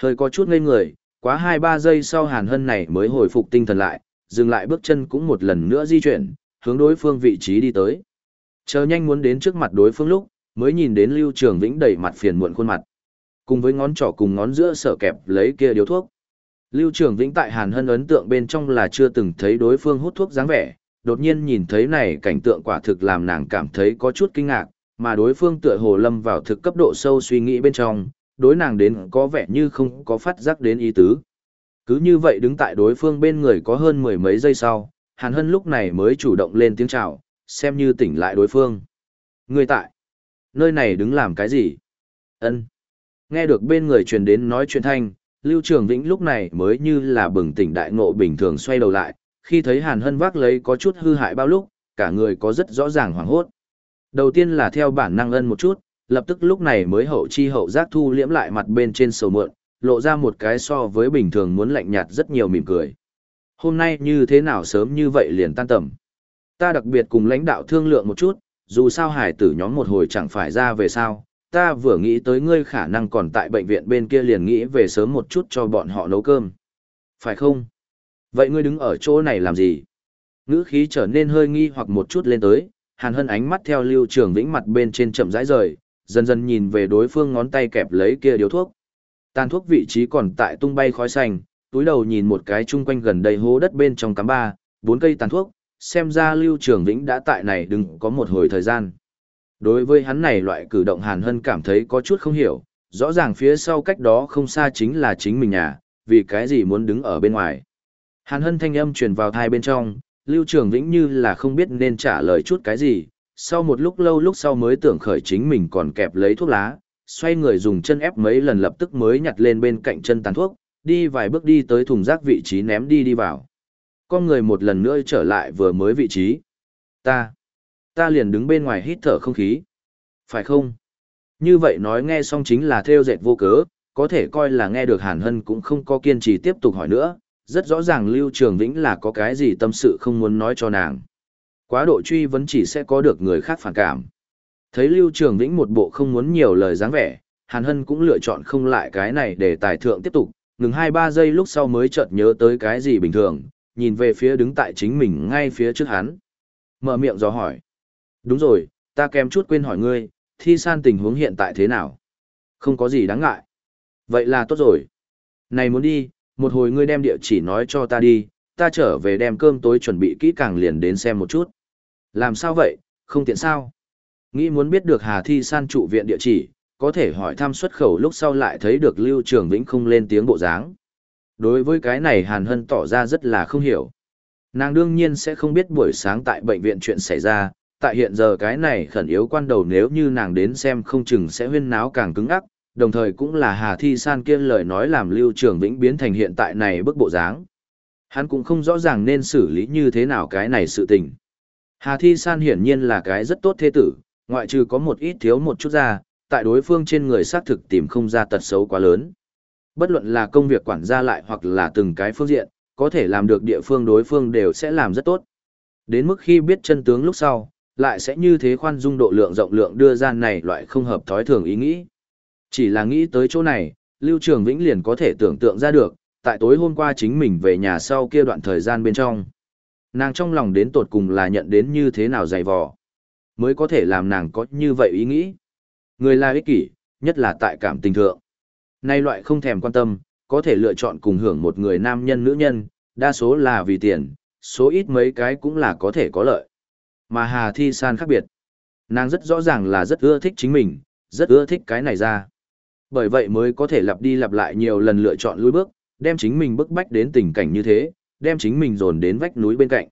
Hơi có chút ngây người, quá hai ba giây sau Hàn Hân này mới hồi phục tinh thần lại, dừng lại bước chân cũng một lần nữa di chuyển, hướng đối phương vị trí đi tới. Chờ nhanh muốn đến trước mặt đối phương lúc, mới nhìn đến Lưu Trường Vĩnh đầy mặt phiền muộn khuôn mặt. Cùng với ngón trỏ cùng ngón giữa sở kẹp lấy kia điếu thuốc. Lưu Trường Vĩnh tại Hàn Hân ấn tượng bên trong là chưa từng thấy đối phương hút thuốc dáng vẻ, đột nhiên nhìn thấy này cảnh tượng quả thực làm nàng cảm thấy có chút kinh ngạc, mà đối phương tựa hồ lâm vào thực cấp độ sâu suy nghĩ bên trong, đối nàng đến có vẻ như không có phát giác đến ý tứ. Cứ như vậy đứng tại đối phương bên người có hơn mười mấy giây sau, Hàn Hân lúc này mới chủ động lên tiếng chào, xem như tỉnh lại đối phương. Người tại, nơi này đứng làm cái gì? Ân. Nghe được bên người truyền đến nói chuyện thanh, Lưu Trường Vĩnh lúc này mới như là bừng tỉnh đại ngộ bình thường xoay đầu lại, khi thấy Hàn Hân vác lấy có chút hư hại bao lúc, cả người có rất rõ ràng hoảng hốt. Đầu tiên là theo bản năng ân một chút, lập tức lúc này mới hậu chi hậu giác thu liễm lại mặt bên trên sầu mượn, lộ ra một cái so với bình thường muốn lạnh nhạt rất nhiều mỉm cười. Hôm nay như thế nào sớm như vậy liền tan tầm. Ta đặc biệt cùng lãnh đạo thương lượng một chút, dù sao hải tử nhóm một hồi chẳng phải ra về sao, ta vừa nghĩ tới ngươi khả năng còn tại bệnh viện bên kia liền nghĩ về sớm một chút cho bọn họ nấu cơm. Phải không? Vậy ngươi đứng ở chỗ này làm gì? Ngữ khí trở nên hơi nghi hoặc một chút lên tới, hàn hân ánh mắt theo lưu trường vĩnh mặt bên trên chậm rãi rời, dần dần nhìn về đối phương ngón tay kẹp lấy kia điếu thuốc. Tàn thuốc vị trí còn tại tung bay khói xanh, túi đầu nhìn một cái chung quanh gần đầy hố đất bên trong cắm ba, bốn cây tàn thuốc, xem ra Lưu Trường Vĩnh đã tại này đừng có một hồi thời gian. Đối với hắn này loại cử động Hàn Hân cảm thấy có chút không hiểu, rõ ràng phía sau cách đó không xa chính là chính mình nhà, vì cái gì muốn đứng ở bên ngoài. Hàn Hân thanh âm truyền vào thai bên trong, Lưu Trường Vĩnh như là không biết nên trả lời chút cái gì, sau một lúc lâu lúc sau mới tưởng khởi chính mình còn kẹp lấy thuốc lá, xoay người dùng chân ép mấy lần lập tức mới nhặt lên bên cạnh chân tàn thuốc, đi vài bước đi tới thùng rác vị trí ném đi đi vào. Con người một lần nữa trở lại vừa mới vị trí. Ta, ta liền đứng bên ngoài hít thở không khí. Phải không? Như vậy nói nghe xong chính là theo dệt vô cớ, có thể coi là nghe được Hàn Hân cũng không có kiên trì tiếp tục hỏi nữa, rất rõ ràng Lưu Trường Vĩnh là có cái gì tâm sự không muốn nói cho nàng. quá độ truy vấn chỉ sẽ có được người khác phản cảm. Thấy Lưu Trường Vĩnh một bộ không muốn nhiều lời dáng vẻ, Hàn Hân cũng lựa chọn không lại cái này để tài thượng tiếp tục, ngừng 2-3 giây lúc sau mới chợt nhớ tới cái gì bình thường, nhìn về phía đứng tại chính mình ngay phía trước hắn. Mở miệng do hỏi. Đúng rồi, ta kém chút quên hỏi ngươi, thi san tình huống hiện tại thế nào? Không có gì đáng ngại. Vậy là tốt rồi. Này muốn đi, một hồi ngươi đem địa chỉ nói cho ta đi, ta trở về đem cơm tối chuẩn bị kỹ càng liền đến xem một chút. Làm sao vậy, không tiện sao? Nghĩ muốn biết được Hà Thi San trụ viện địa chỉ, có thể hỏi thăm xuất khẩu lúc sau lại thấy được Lưu Trường Vĩnh không lên tiếng bộ dáng. Đối với cái này Hàn Hân tỏ ra rất là không hiểu. Nàng đương nhiên sẽ không biết buổi sáng tại bệnh viện chuyện xảy ra, tại hiện giờ cái này khẩn yếu quan đầu nếu như nàng đến xem không chừng sẽ huyên náo càng cứng ắc, đồng thời cũng là Hà Thi San kia lời nói làm Lưu Trường Vĩnh biến thành hiện tại này bức bộ dáng. Hắn cũng không rõ ràng nên xử lý như thế nào cái này sự tình. Hà Thi San hiển nhiên là cái rất tốt thế tử, ngoại trừ có một ít thiếu một chút ra, tại đối phương trên người xác thực tìm không ra tật xấu quá lớn. Bất luận là công việc quản gia lại hoặc là từng cái phương diện, có thể làm được địa phương đối phương đều sẽ làm rất tốt. Đến mức khi biết chân tướng lúc sau, lại sẽ như thế khoan dung độ lượng rộng lượng đưa ra này loại không hợp thói thường ý nghĩ. Chỉ là nghĩ tới chỗ này, Lưu Trường Vĩnh liền có thể tưởng tượng ra được, tại tối hôm qua chính mình về nhà sau kia đoạn thời gian bên trong. Nàng trong lòng đến tột cùng là nhận đến như thế nào dày vò, mới có thể làm nàng có như vậy ý nghĩ. Người là ích kỷ, nhất là tại cảm tình thượng. Nay loại không thèm quan tâm, có thể lựa chọn cùng hưởng một người nam nhân nữ nhân, đa số là vì tiền, số ít mấy cái cũng là có thể có lợi. Mà Hà Thi San khác biệt. Nàng rất rõ ràng là rất ưa thích chính mình, rất ưa thích cái này ra. Bởi vậy mới có thể lặp đi lặp lại nhiều lần lựa chọn lối bước, đem chính mình bức bách đến tình cảnh như thế, đem chính mình dồn đến vách núi bên cạnh.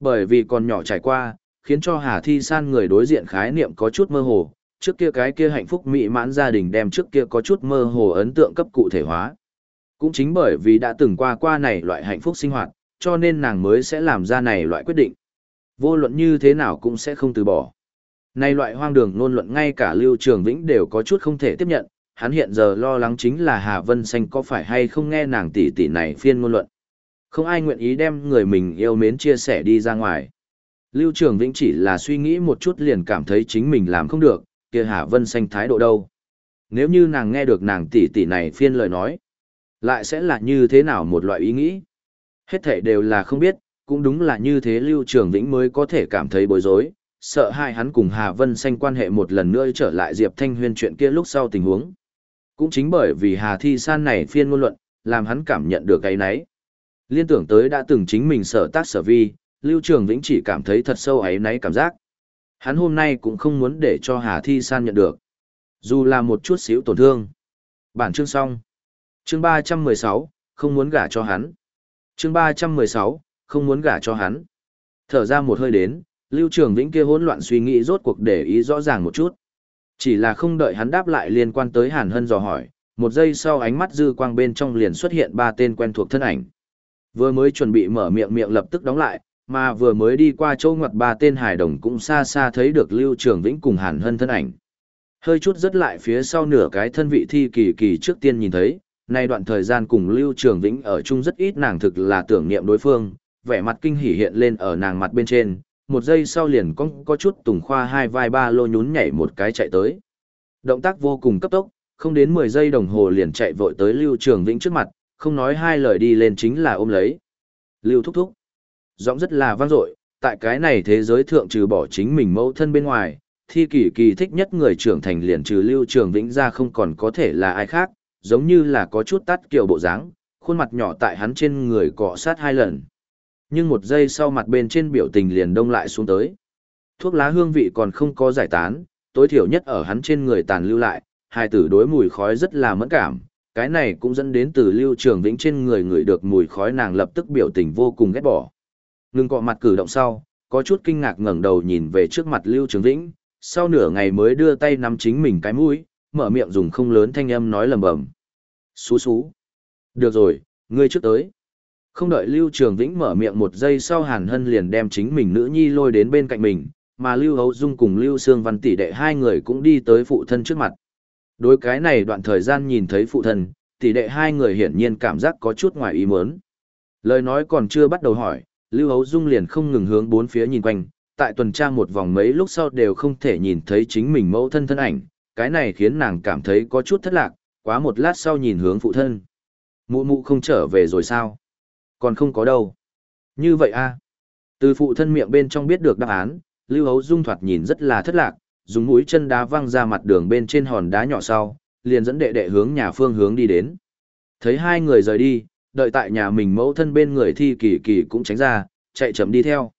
Bởi vì còn nhỏ trải qua, khiến cho Hà Thi San người đối diện khái niệm có chút mơ hồ, trước kia cái kia hạnh phúc mỹ mãn gia đình đem trước kia có chút mơ hồ ấn tượng cấp cụ thể hóa. Cũng chính bởi vì đã từng qua qua này loại hạnh phúc sinh hoạt, cho nên nàng mới sẽ làm ra này loại quyết định. Vô luận như thế nào cũng sẽ không từ bỏ. Này loại hoang đường nôn luận ngay cả Lưu Trường Vĩnh đều có chút không thể tiếp nhận, hắn hiện giờ lo lắng chính là Hà Vân Xanh có phải hay không nghe nàng tỷ tỷ này phiên ngôn luận. Không ai nguyện ý đem người mình yêu mến chia sẻ đi ra ngoài. Lưu Trường Vĩnh chỉ là suy nghĩ một chút liền cảm thấy chính mình làm không được, kia Hà Vân Xanh thái độ đâu. Nếu như nàng nghe được nàng tỷ tỷ này phiên lời nói, lại sẽ là như thế nào một loại ý nghĩ. Hết thể đều là không biết, cũng đúng là như thế Lưu Trường Vĩnh mới có thể cảm thấy bối rối, sợ hai hắn cùng Hà Vân Xanh quan hệ một lần nữa trở lại Diệp Thanh Huyên chuyện kia lúc sau tình huống. Cũng chính bởi vì Hà Thi San này phiên ngôn luận, làm hắn cảm nhận được cái nấy. Liên tưởng tới đã từng chính mình sở tác sở vi, Lưu Trường Vĩnh chỉ cảm thấy thật sâu ấy nấy cảm giác. Hắn hôm nay cũng không muốn để cho Hà Thi San nhận được. Dù là một chút xíu tổn thương. Bản chương xong. Chương 316, không muốn gả cho hắn. Chương 316, không muốn gả cho hắn. Thở ra một hơi đến, Lưu Trường Vĩnh kia hỗn loạn suy nghĩ rốt cuộc để ý rõ ràng một chút. Chỉ là không đợi hắn đáp lại liên quan tới Hàn Hân dò hỏi, một giây sau ánh mắt dư quang bên trong liền xuất hiện ba tên quen thuộc thân ảnh. Vừa mới chuẩn bị mở miệng miệng lập tức đóng lại, mà vừa mới đi qua chỗ ngoặt ba tên hải đồng cũng xa xa thấy được Lưu Trường Vĩnh cùng Hàn Hân thân ảnh. Hơi chút rất lại phía sau nửa cái thân vị thi kỳ kỳ trước tiên nhìn thấy, nay đoạn thời gian cùng Lưu Trường Vĩnh ở chung rất ít nàng thực là tưởng niệm đối phương, vẻ mặt kinh hỉ hiện lên ở nàng mặt bên trên, một giây sau liền có, có chút tùng khoa hai vai ba lô nhún nhảy một cái chạy tới. Động tác vô cùng cấp tốc, không đến 10 giây đồng hồ liền chạy vội tới Lưu Trường Vĩnh trước mặt, không nói hai lời đi lên chính là ôm lấy. Lưu thúc thúc. Giọng rất là vang dội, tại cái này thế giới thượng trừ bỏ chính mình mẫu thân bên ngoài, thi kỳ kỳ thích nhất người trưởng thành liền trừ Lưu Trường Vĩnh ra không còn có thể là ai khác, giống như là có chút tắt kiểu bộ dáng, khuôn mặt nhỏ tại hắn trên người cọ sát hai lần nhưng một giây sau mặt bên trên biểu tình liền đông lại xuống tới. Thuốc lá hương vị còn không có giải tán, tối thiểu nhất ở hắn trên người tàn lưu lại, hai tử đối mùi khói rất là mẫn cảm, cái này cũng dẫn đến từ lưu trường vĩnh trên người người được mùi khói nàng lập tức biểu tình vô cùng ghét bỏ. Ngừng cọ mặt cử động sau, có chút kinh ngạc ngẩng đầu nhìn về trước mặt lưu trường vĩnh, sau nửa ngày mới đưa tay nắm chính mình cái mũi, mở miệng dùng không lớn thanh âm nói lầm bầm. Xú xú. Được rồi, ngươi trước tới. Không đợi Lưu Trường Vĩnh mở miệng một giây sau Hàn Hân liền đem chính mình nữ nhi lôi đến bên cạnh mình, mà Lưu Hấu Dung cùng Lưu Sương Văn tỷ đệ hai người cũng đi tới phụ thân trước mặt. Đối cái này đoạn thời gian nhìn thấy phụ thân, tỷ đệ hai người hiển nhiên cảm giác có chút ngoài ý muốn. Lời nói còn chưa bắt đầu hỏi, Lưu Hấu Dung liền không ngừng hướng bốn phía nhìn quanh, tại tuần tra một vòng mấy lúc sau đều không thể nhìn thấy chính mình mẫu thân thân ảnh, cái này khiến nàng cảm thấy có chút thất lạc, quá một lát sau nhìn hướng phụ thân. Mụ mụ không trở về rồi sao? Còn không có đâu. Như vậy a Từ phụ thân miệng bên trong biết được đáp án, Lưu Hấu Dung thoạt nhìn rất là thất lạc, dùng mũi chân đá văng ra mặt đường bên trên hòn đá nhỏ sau, liền dẫn đệ đệ hướng nhà phương hướng đi đến. Thấy hai người rời đi, đợi tại nhà mình mẫu thân bên người thi kỳ kỳ cũng tránh ra, chạy chậm đi theo.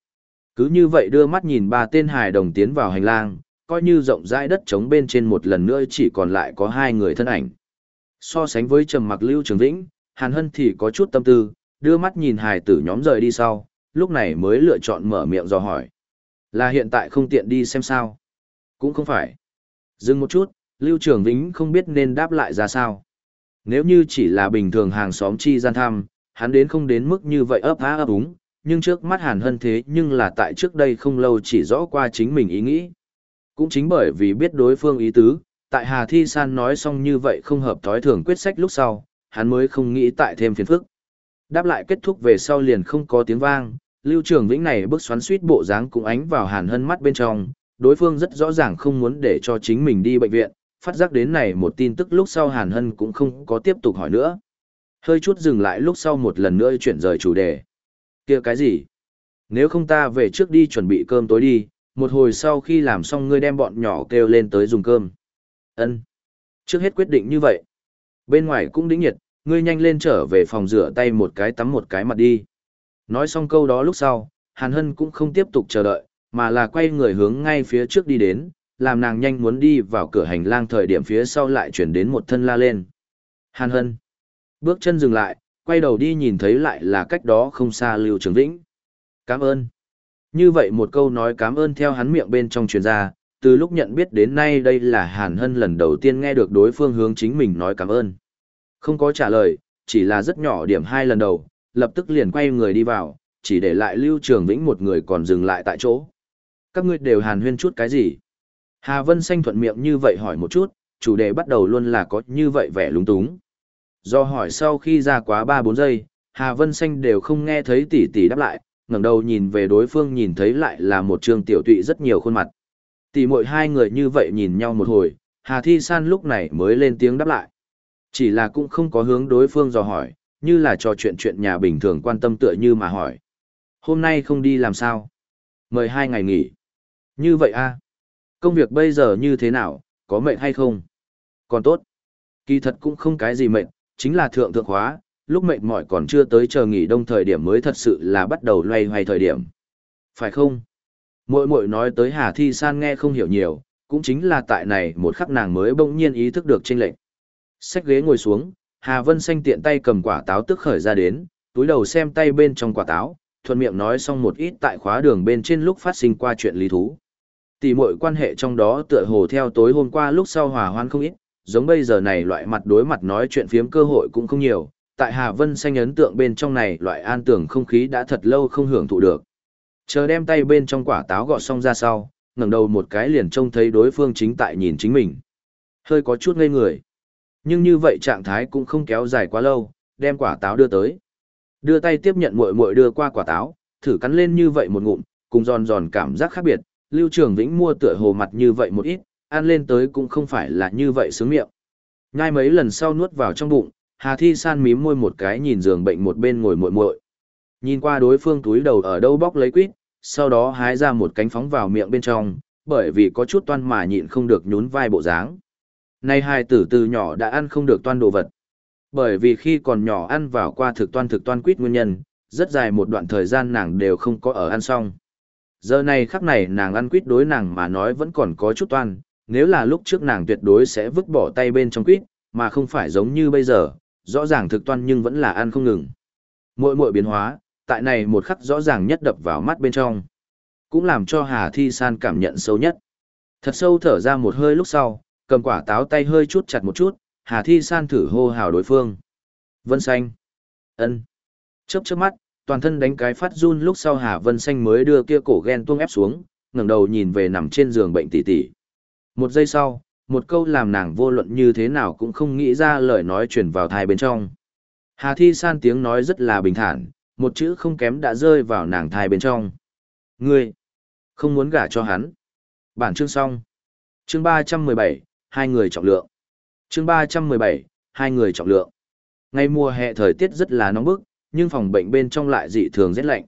Cứ như vậy đưa mắt nhìn ba tên hài đồng tiến vào hành lang, coi như rộng rãi đất trống bên trên một lần nữa chỉ còn lại có hai người thân ảnh. So sánh với trầm mặc Lưu Trường Vĩnh, Hàn Hân thì có chút tâm tư, đưa mắt nhìn hài tử nhóm rời đi sau, lúc này mới lựa chọn mở miệng dò hỏi. Là hiện tại không tiện đi xem sao? Cũng không phải. Dừng một chút, Lưu Trường Vĩnh không biết nên đáp lại ra sao. Nếu như chỉ là bình thường hàng xóm chi gian thăm, hắn đến không đến mức như vậy ấp á ấp úng, nhưng trước mắt Hàn Hân thế nhưng là tại trước đây không lâu chỉ rõ qua chính mình ý nghĩ. Cũng chính bởi vì biết đối phương ý tứ, tại Hà Thi San nói xong như vậy không hợp thói thường quyết sách lúc sau, hắn mới không nghĩ tại thêm phiền phức. Đáp lại kết thúc về sau liền không có tiếng vang, Lưu Trường Vĩnh này bước xoắn suýt bộ dáng cũng ánh vào Hàn Hân mắt bên trong, đối phương rất rõ ràng không muốn để cho chính mình đi bệnh viện, phát giác đến này một tin tức lúc sau Hàn Hân cũng không có tiếp tục hỏi nữa. Hơi chút dừng lại lúc sau một lần nữa chuyển rời chủ đề. kia cái gì? Nếu không ta về trước đi chuẩn bị cơm tối đi, một hồi sau khi làm xong ngươi đem bọn nhỏ kêu lên tới dùng cơm. Ân. Trước hết quyết định như vậy. Bên ngoài cũng đĩnh nhiệt, ngươi nhanh lên trở về phòng rửa tay một cái tắm một cái mặt đi. Nói xong câu đó lúc sau, Hàn Hân cũng không tiếp tục chờ đợi, mà là quay người hướng ngay phía trước đi đến, làm nàng nhanh muốn đi vào cửa hành lang thời điểm phía sau lại chuyển đến một thân la lên. Hàn Hân. Bước chân dừng lại, quay đầu đi nhìn thấy lại là cách đó không xa Lưu Trường Vĩnh. Cảm ơn. Như vậy một câu nói cảm ơn theo hắn miệng bên trong truyền ra, từ lúc nhận biết đến nay đây là Hàn Hân lần đầu tiên nghe được đối phương hướng chính mình nói cảm ơn. Không có trả lời, chỉ là rất nhỏ điểm hai lần đầu, lập tức liền quay người đi vào, chỉ để lại Lưu Trường Vĩnh một người còn dừng lại tại chỗ. Các ngươi đều hàn huyên chút cái gì? Hà Vân Xanh thuận miệng như vậy hỏi một chút, chủ đề bắt đầu luôn là có như vậy vẻ lúng túng. Do hỏi sau khi ra quá 3-4 giây, Hà Vân Xanh đều không nghe thấy tỷ tỷ đáp lại, ngẩng đầu nhìn về đối phương nhìn thấy lại là một trường tiểu tụy rất nhiều khuôn mặt. Tỷ muội hai người như vậy nhìn nhau một hồi, Hà Thi San lúc này mới lên tiếng đáp lại. Chỉ là cũng không có hướng đối phương dò hỏi, như là trò chuyện chuyện nhà bình thường quan tâm tựa như mà hỏi. Hôm nay không đi làm sao? Mời hai ngày nghỉ. Như vậy a Công việc bây giờ như thế nào, có mệnh hay không? Còn tốt. Kỳ thật cũng không cái gì mệnh, chính là thượng thượng hóa, lúc mệnh mỏi còn chưa tới chờ nghỉ đông thời điểm mới thật sự là bắt đầu loay hoay thời điểm. Phải không? Mội mội nói tới Hà Thi San nghe không hiểu nhiều, cũng chính là tại này một khắc nàng mới bỗng nhiên ý thức được chênh lệnh. Xách ghế ngồi xuống, Hà Vân Xanh tiện tay cầm quả táo tức khởi ra đến, túi đầu xem tay bên trong quả táo, thuận miệng nói xong một ít tại khóa đường bên trên lúc phát sinh qua chuyện lý thú. Tỷ muội quan hệ trong đó tựa hồ theo tối hôm qua lúc sau hòa hoan không ít, giống bây giờ này loại mặt đối mặt nói chuyện phiếm cơ hội cũng không nhiều, tại Hà Vân Xanh ấn tượng bên trong này loại an tưởng không khí đã thật lâu không hưởng thụ được. Chờ đem tay bên trong quả táo gọt xong ra sau, ngẩng đầu một cái liền trông thấy đối phương chính tại nhìn chính mình. Hơi có chút ngây người. Nhưng như vậy trạng thái cũng không kéo dài quá lâu, đem quả táo đưa tới. Đưa tay tiếp nhận muội muội đưa qua quả táo, thử cắn lên như vậy một ngụm, cùng giòn giòn cảm giác khác biệt, Lưu Trường Vĩnh mua tựa hồ mặt như vậy một ít, ăn lên tới cũng không phải là như vậy sướng miệng. Ngay mấy lần sau nuốt vào trong bụng, Hà Thi San mím môi một cái nhìn giường bệnh một bên ngồi muội muội. Nhìn qua đối phương túi đầu ở đâu bóc lấy quýt, sau đó hái ra một cánh phóng vào miệng bên trong, bởi vì có chút toan mà nhịn không được nhún vai bộ dáng. Nay hai tử từ nhỏ đã ăn không được toan đồ vật. Bởi vì khi còn nhỏ ăn vào qua thực toan thực toan quýt nguyên nhân, rất dài một đoạn thời gian nàng đều không có ở ăn xong. Giờ này khắc này nàng ăn quýt đối nàng mà nói vẫn còn có chút toan, nếu là lúc trước nàng tuyệt đối sẽ vứt bỏ tay bên trong quýt, mà không phải giống như bây giờ, rõ ràng thực toan nhưng vẫn là ăn không ngừng. Mỗi mỗi biến hóa, tại này một khắc rõ ràng nhất đập vào mắt bên trong. Cũng làm cho Hà Thi San cảm nhận sâu nhất. Thật sâu thở ra một hơi lúc sau, cầm quả táo tay hơi chút chặt một chút, Hà Thi San thử hô hào đối phương. Vân Xanh. ân Chớp chớp mắt, toàn thân đánh cái phát run lúc sau Hà Vân Xanh mới đưa kia cổ ghen tuông ép xuống, ngẩng đầu nhìn về nằm trên giường bệnh tỷ tỷ. Một giây sau, một câu làm nàng vô luận như thế nào cũng không nghĩ ra lời nói truyền vào thai bên trong. Hà Thi San tiếng nói rất là bình thản, một chữ không kém đã rơi vào nàng thai bên trong. Ngươi, Không muốn gả cho hắn. Bản chương xong. Chương 317, hai người trọng lượng. Chương 317, hai người trọng lượng. Ngày mùa hè thời tiết rất là nóng bức, nhưng phòng bệnh bên trong lại dị thường rét lạnh.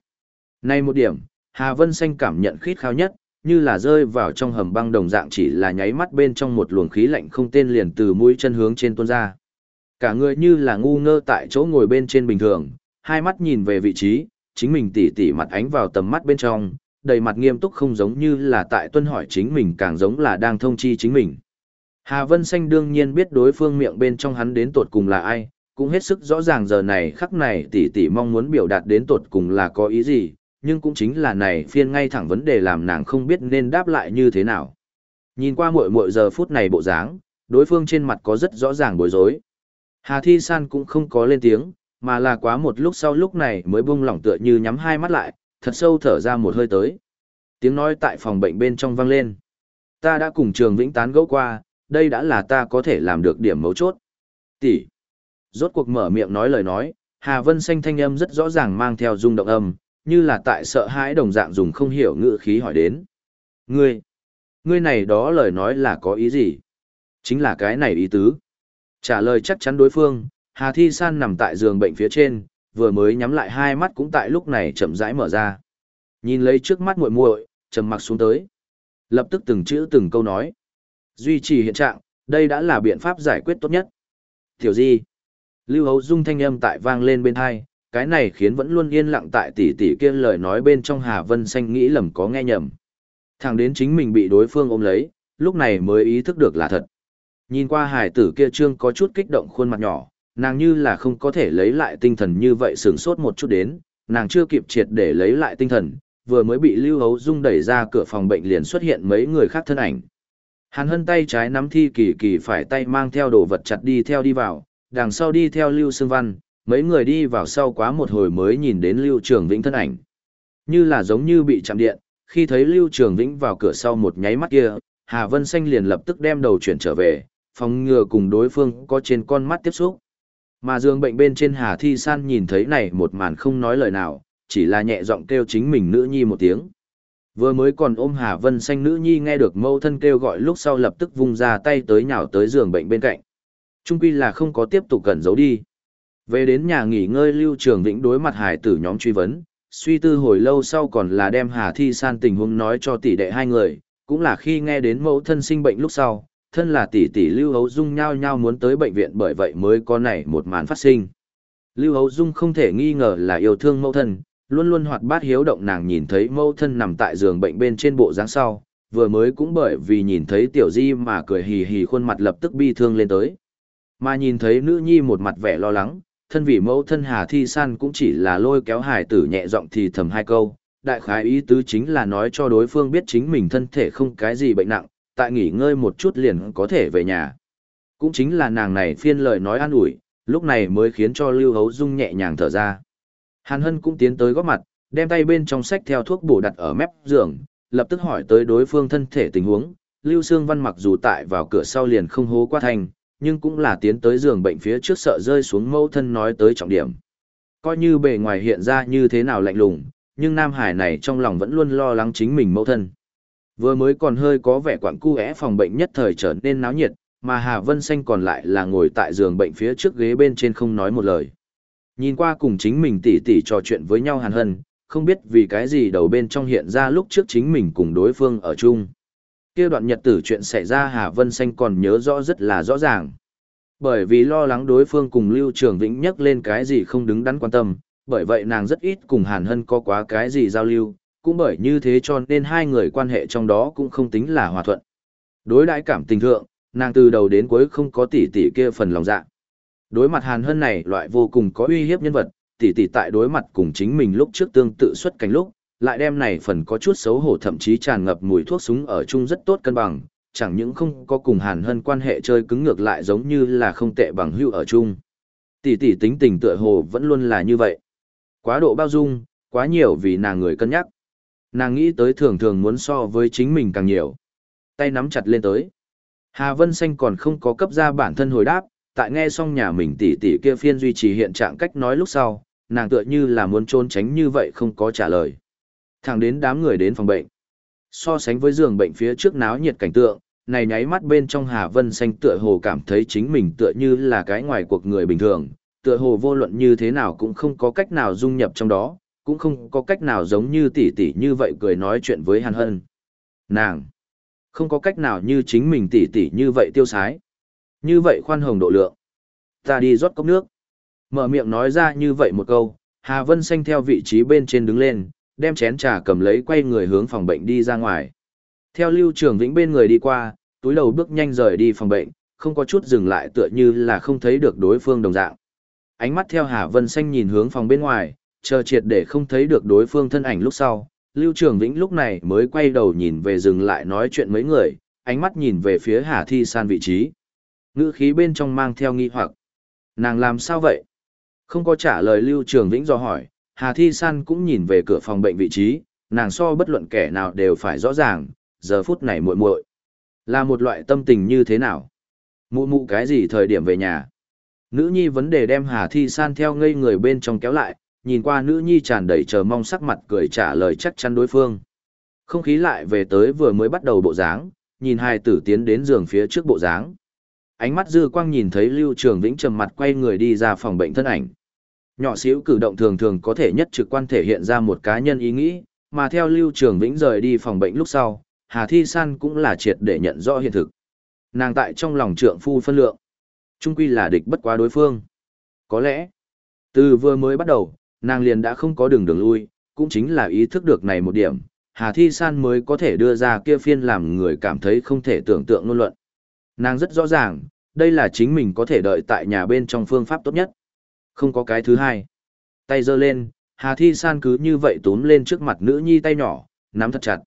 Nay một điểm, Hà Vân Xanh cảm nhận khít khao nhất, như là rơi vào trong hầm băng đồng dạng chỉ là nháy mắt bên trong một luồng khí lạnh không tên liền từ mũi chân hướng trên tuôn ra. Cả người như là ngu ngơ tại chỗ ngồi bên trên bình thường, hai mắt nhìn về vị trí, chính mình tỉ tỉ mặt ánh vào tầm mắt bên trong, đầy mặt nghiêm túc không giống như là tại tuân hỏi chính mình càng giống là đang thông chi chính mình. Hà Vân Xanh đương nhiên biết đối phương miệng bên trong hắn đến tột cùng là ai, cũng hết sức rõ ràng giờ này khắc này tỷ tỷ mong muốn biểu đạt đến tột cùng là có ý gì, nhưng cũng chính là này phiên ngay thẳng vấn đề làm nàng không biết nên đáp lại như thế nào. Nhìn qua muội muội giờ phút này bộ dáng, đối phương trên mặt có rất rõ ràng bối rối. Hà Thi San cũng không có lên tiếng, mà là quá một lúc sau lúc này mới buông lỏng tựa như nhắm hai mắt lại, thật sâu thở ra một hơi tới. Tiếng nói tại phòng bệnh bên trong vang lên. Ta đã cùng trường vĩnh tán gẫu qua, đây đã là ta có thể làm được điểm mấu chốt. Tỷ. Rốt cuộc mở miệng nói lời nói, Hà Vân Xanh thanh âm rất rõ ràng mang theo rung động âm, như là tại sợ hãi đồng dạng dùng không hiểu ngữ khí hỏi đến. Ngươi, ngươi này đó lời nói là có ý gì? Chính là cái này ý tứ. Trả lời chắc chắn đối phương, Hà Thi San nằm tại giường bệnh phía trên, vừa mới nhắm lại hai mắt cũng tại lúc này chậm rãi mở ra. Nhìn lấy trước mắt muội muội, trầm mặc xuống tới. Lập tức từng chữ từng câu nói. Duy trì hiện trạng, đây đã là biện pháp giải quyết tốt nhất. Tiểu Di. Lưu Hấu Dung thanh âm tại vang lên bên hai, cái này khiến vẫn luôn yên lặng tại tỷ tỷ kia lời nói bên trong Hà Vân Xanh nghĩ lầm có nghe nhầm. Thẳng đến chính mình bị đối phương ôm lấy, lúc này mới ý thức được là thật. Nhìn qua hải tử kia trương có chút kích động khuôn mặt nhỏ, nàng như là không có thể lấy lại tinh thần như vậy sửng sốt một chút đến, nàng chưa kịp triệt để lấy lại tinh thần, vừa mới bị Lưu Hấu Dung đẩy ra cửa phòng bệnh liền xuất hiện mấy người khác thân ảnh. Hàn hân tay trái nắm thi kỳ kỳ phải tay mang theo đồ vật chặt đi theo đi vào, đằng sau đi theo Lưu Sương Văn, mấy người đi vào sau quá một hồi mới nhìn đến Lưu Trường Vĩnh thân ảnh. Như là giống như bị chạm điện, khi thấy Lưu Trường Vĩnh vào cửa sau một nháy mắt kia, Hà Vân Xanh liền lập tức đem đầu chuyển trở về, phòng ngừa cùng đối phương có trên con mắt tiếp xúc. Mà giường bệnh bên trên Hà Thi San nhìn thấy này một màn không nói lời nào, chỉ là nhẹ giọng kêu chính mình nữ nhi một tiếng. Vừa mới còn ôm Hà Vân Xanh nữ nhi nghe được mâu thân kêu gọi lúc sau lập tức vung ra tay tới nhào tới giường bệnh bên cạnh. Trung quy là không có tiếp tục cẩn giấu đi. Về đến nhà nghỉ ngơi Lưu Trường Vĩnh đối mặt hải tử nhóm truy vấn, suy tư hồi lâu sau còn là đem Hà Thi San tình huống nói cho tỷ đệ hai người, cũng là khi nghe đến mẫu thân sinh bệnh lúc sau, thân là tỷ tỷ Lưu Hấu Dung nhao nhao muốn tới bệnh viện bởi vậy mới có này một màn phát sinh. Lưu Hấu Dung không thể nghi ngờ là yêu thương mẫu thân, luôn luôn hoạt bát hiếu động nàng nhìn thấy mẫu thân nằm tại giường bệnh bên trên bộ dáng sau, vừa mới cũng bởi vì nhìn thấy tiểu di mà cười hì hì khuôn mặt lập tức bi thương lên tới. Mà nhìn thấy nữ nhi một mặt vẻ lo lắng, thân vị mẫu thân Hà Thi San cũng chỉ là lôi kéo Hải tử nhẹ giọng thì thầm hai câu, đại khái ý tứ chính là nói cho đối phương biết chính mình thân thể không cái gì bệnh nặng, tại nghỉ ngơi một chút liền có thể về nhà. Cũng chính là nàng này phiên lời nói an ủi, lúc này mới khiến cho Lưu Hấu Dung nhẹ nhàng thở ra. Hàn Hân cũng tiến tới góp mặt, đem tay bên trong sách theo thuốc bổ đặt ở mép giường, lập tức hỏi tới đối phương thân thể tình huống. Lưu Sương Văn mặc dù tại vào cửa sau liền không hố qua thành, nhưng cũng là tiến tới giường bệnh phía trước sợ rơi xuống mâu thân nói tới trọng điểm. Coi như bề ngoài hiện ra như thế nào lạnh lùng, nhưng Nam Hải này trong lòng vẫn luôn lo lắng chính mình mâu thân. Vừa mới còn hơi có vẻ quặng cu é phòng bệnh nhất thời trở nên náo nhiệt, mà Hà Vân Xanh còn lại là ngồi tại giường bệnh phía trước ghế bên trên không nói một lời. Nhìn qua cùng chính mình tỉ tỉ trò chuyện với nhau hàn hân, không biết vì cái gì đầu bên trong hiện ra lúc trước chính mình cùng đối phương ở chung. Kia đoạn nhật tử chuyện xảy ra Hà Vân Xanh còn nhớ rõ rất là rõ ràng. Bởi vì lo lắng đối phương cùng Lưu Trường Vĩnh nhắc lên cái gì không đứng đắn quan tâm, bởi vậy nàng rất ít cùng Hàn Hân có quá cái gì giao lưu, cũng bởi như thế cho nên hai người quan hệ trong đó cũng không tính là hòa thuận. Đối đãi cảm tình thượng, nàng từ đầu đến cuối không có tỷ tỷ kia phần lòng dạ. Đối mặt Hàn Hân này loại vô cùng có uy hiếp nhân vật, tỷ tỷ tại đối mặt cùng chính mình lúc trước tương tự xuất cảnh lúc, lại đem này phần có chút xấu hổ thậm chí tràn ngập mùi thuốc súng ở chung rất tốt cân bằng, chẳng những không có cùng Hàn Hân quan hệ chơi cứng ngược lại giống như là không tệ bằng hữu ở chung. Tỷ tỷ tính tình tựa hồ vẫn luôn là như vậy. Quá độ bao dung, quá nhiều vì nàng người cân nhắc. Nàng nghĩ tới thường thường muốn so với chính mình càng nhiều. Tay nắm chặt lên tới. Hà Vân Xanh còn không có cấp ra bản thân hồi đáp, tại nghe xong nhà mình tỷ tỷ kia phiên duy trì hiện trạng cách nói lúc sau, nàng tựa như là muốn trốn tránh như vậy không có trả lời. Thẳng đến đám người đến phòng bệnh. So sánh với giường bệnh phía trước náo nhiệt cảnh tượng, này nháy mắt bên trong Hà Vân Xanh tựa hồ cảm thấy chính mình tựa như là cái ngoài cuộc người bình thường, tựa hồ vô luận như thế nào cũng không có cách nào dung nhập trong đó, cũng không có cách nào giống như tỷ tỷ như vậy cười nói chuyện với Hàn Hân. Nàng, không có cách nào như chính mình tỷ tỷ như vậy tiêu sái. Như vậy khoan hồng độ lượng. Ta đi rót cốc nước. Mở miệng nói ra như vậy một câu, Hà Vân Xanh theo vị trí bên trên đứng lên, đem chén trà cầm lấy quay người hướng phòng bệnh đi ra ngoài. Theo Lưu Trường Vĩnh bên người đi qua, túi đầu bước nhanh rời đi phòng bệnh, không có chút dừng lại tựa như là không thấy được đối phương đồng dạng. Ánh mắt theo Hà Vân Xanh nhìn hướng phòng bên ngoài, chờ triệt để không thấy được đối phương thân ảnh lúc sau. Lưu Trường Vĩnh lúc này mới quay đầu nhìn về dừng lại nói chuyện mấy người, ánh mắt nhìn về phía Hà Thi San vị trí. Ngữ khí bên trong mang theo nghi hoặc. Nàng làm sao vậy? Không có trả lời Lưu Trường Vĩnh do hỏi, Hà Thi San cũng nhìn về cửa phòng bệnh vị trí, nàng so bất luận kẻ nào đều phải rõ ràng, giờ phút này muội muội là một loại tâm tình như thế nào? Mụ mụ cái gì thời điểm về nhà? Nữ nhi vấn đề đem Hà Thi San theo ngây người bên trong kéo lại, nhìn qua nữ nhi tràn đầy chờ mong sắc mặt cười trả lời chắc chắn đối phương. Không khí lại về tới vừa mới bắt đầu bộ dáng, nhìn hai tử tiến đến giường phía trước bộ dáng. Ánh mắt dư quang nhìn thấy Lưu Trường Vĩnh trầm mặt quay người đi ra phòng bệnh thân ảnh. Nhỏ xíu cử động thường thường có thể nhất trực quan thể hiện ra một cá nhân ý nghĩ, mà theo Lưu Trường Vĩnh rời đi phòng bệnh lúc sau, Hà Thi San cũng là triệt để nhận rõ hiện thực. Nàng tại trong lòng trượng phu phân lượng, trung quy là địch bất quá đối phương. Có lẽ, từ vừa mới bắt đầu, nàng liền đã không có đường đường lui, cũng chính là ý thức được này một điểm, Hà Thi San mới có thể đưa ra kia phiên làm người cảm thấy không thể tưởng tượng luôn luận. Nàng rất rõ ràng, đây là chính mình có thể đợi tại nhà bên trong phương pháp tốt nhất. Không có cái thứ hai. Tay giơ lên, Hà Thi San cứ như vậy túm lên trước mặt nữ nhi tay nhỏ, nắm thật chặt.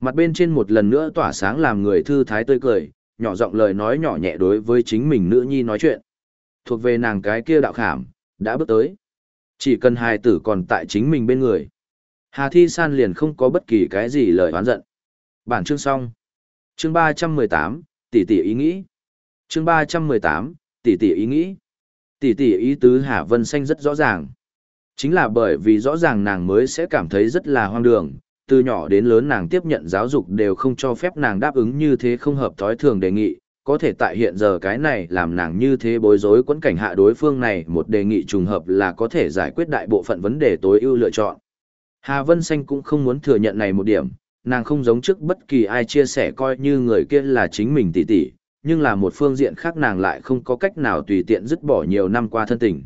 Mặt bên trên một lần nữa tỏa sáng làm người thư thái tươi cười, nhỏ giọng lời nói nhỏ nhẹ đối với chính mình nữ nhi nói chuyện. Thuộc về nàng cái kia đạo khảm, đã bước tới. Chỉ cần hài tử còn tại chính mình bên người. Hà Thi San liền không có bất kỳ cái gì lời oán giận. Bản chương xong. Chương 318, tỷ tỷ ý nghĩ. Chương 318, tỷ tỷ ý nghĩ. Tỷ tỷ ý tứ Hà Vân Xanh rất rõ ràng. Chính là bởi vì rõ ràng nàng mới sẽ cảm thấy rất là hoang đường, từ nhỏ đến lớn nàng tiếp nhận giáo dục đều không cho phép nàng đáp ứng như thế không hợp thói thường đề nghị, có thể tại hiện giờ cái này làm nàng như thế bối rối quẫn cảnh hạ đối phương này một đề nghị trùng hợp là có thể giải quyết đại bộ phận vấn đề tối ưu lựa chọn. Hà Vân Xanh cũng không muốn thừa nhận này một điểm, nàng không giống trước bất kỳ ai chia sẻ coi như người kia là chính mình tỷ tỷ, nhưng là một phương diện khác nàng lại không có cách nào tùy tiện dứt bỏ nhiều năm qua thân tình.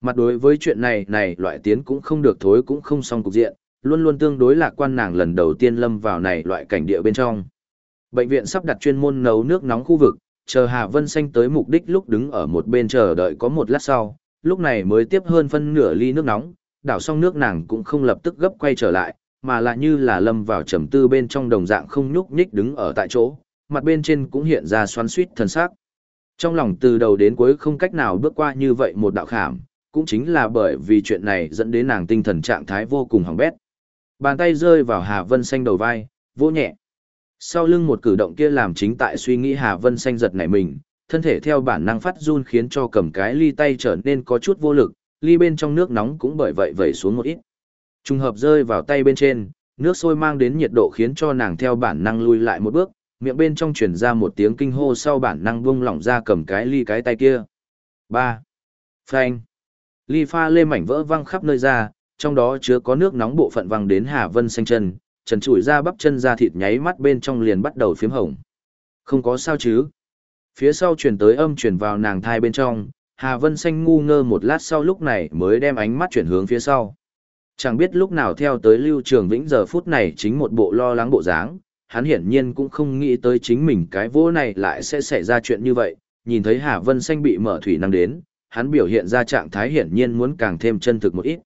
Mặt đối với chuyện này này loại tiến cũng không được thối cũng không xong cục diện, luôn luôn tương đối lạc quan nàng lần đầu tiên lâm vào này loại cảnh địa bên trong. Bệnh viện sắp đặt chuyên môn nấu nước nóng khu vực, chờ Hà Vân Xanh tới mục đích lúc đứng ở một bên chờ đợi có một lát sau, lúc này mới tiếp hơn phân nửa ly nước nóng, đảo xong nước nàng cũng không lập tức gấp quay trở lại, mà là như là lâm vào trầm tư bên trong đồng dạng không nhúc nhích đứng ở tại chỗ, mặt bên trên cũng hiện ra xoắn suýt thần sắc. Trong lòng từ đầu đến cuối không cách nào bước qua như vậy một đạo khảm, cũng chính là bởi vì chuyện này dẫn đến nàng tinh thần trạng thái vô cùng hỏng bét. Bàn tay rơi vào Hà Vân Xanh đầu vai, vô nhẹ. Sau lưng một cử động kia làm chính tại suy nghĩ Hà Vân Xanh giật nảy mình, thân thể theo bản năng phát run khiến cho cầm cái ly tay trở nên có chút vô lực, ly bên trong nước nóng cũng bởi vậy vẩy xuống một ít. Trùng hợp rơi vào tay bên trên, nước sôi mang đến nhiệt độ khiến cho nàng theo bản năng lui lại một bước, miệng bên trong truyền ra một tiếng kinh hô sau bản năng buông lỏng ra cầm cái ly cái tay kia. 3. Phanh. Ly pha lê mảnh vỡ văng khắp nơi ra, trong đó chứa có nước nóng bộ phận văng đến Hà Vân xanh chân, trần trụi ra bắp chân ra thịt nháy mắt bên trong liền bắt đầu phiếm hồng. Không có sao chứ. Phía sau truyền tới âm truyền vào nàng thai bên trong, Hà Vân xanh ngu ngơ một lát sau lúc này mới đem ánh mắt chuyển hướng phía sau. Chẳng biết lúc nào theo tới Lưu Trường Vĩnh giờ phút này chính một bộ lo lắng bộ dáng, hắn hiển nhiên cũng không nghĩ tới chính mình cái vỗ này lại sẽ xảy ra chuyện như vậy, nhìn thấy Hà Vân xanh bị mở thủy năng đến, hắn biểu hiện ra trạng thái hiển nhiên muốn càng thêm chân thực một ít.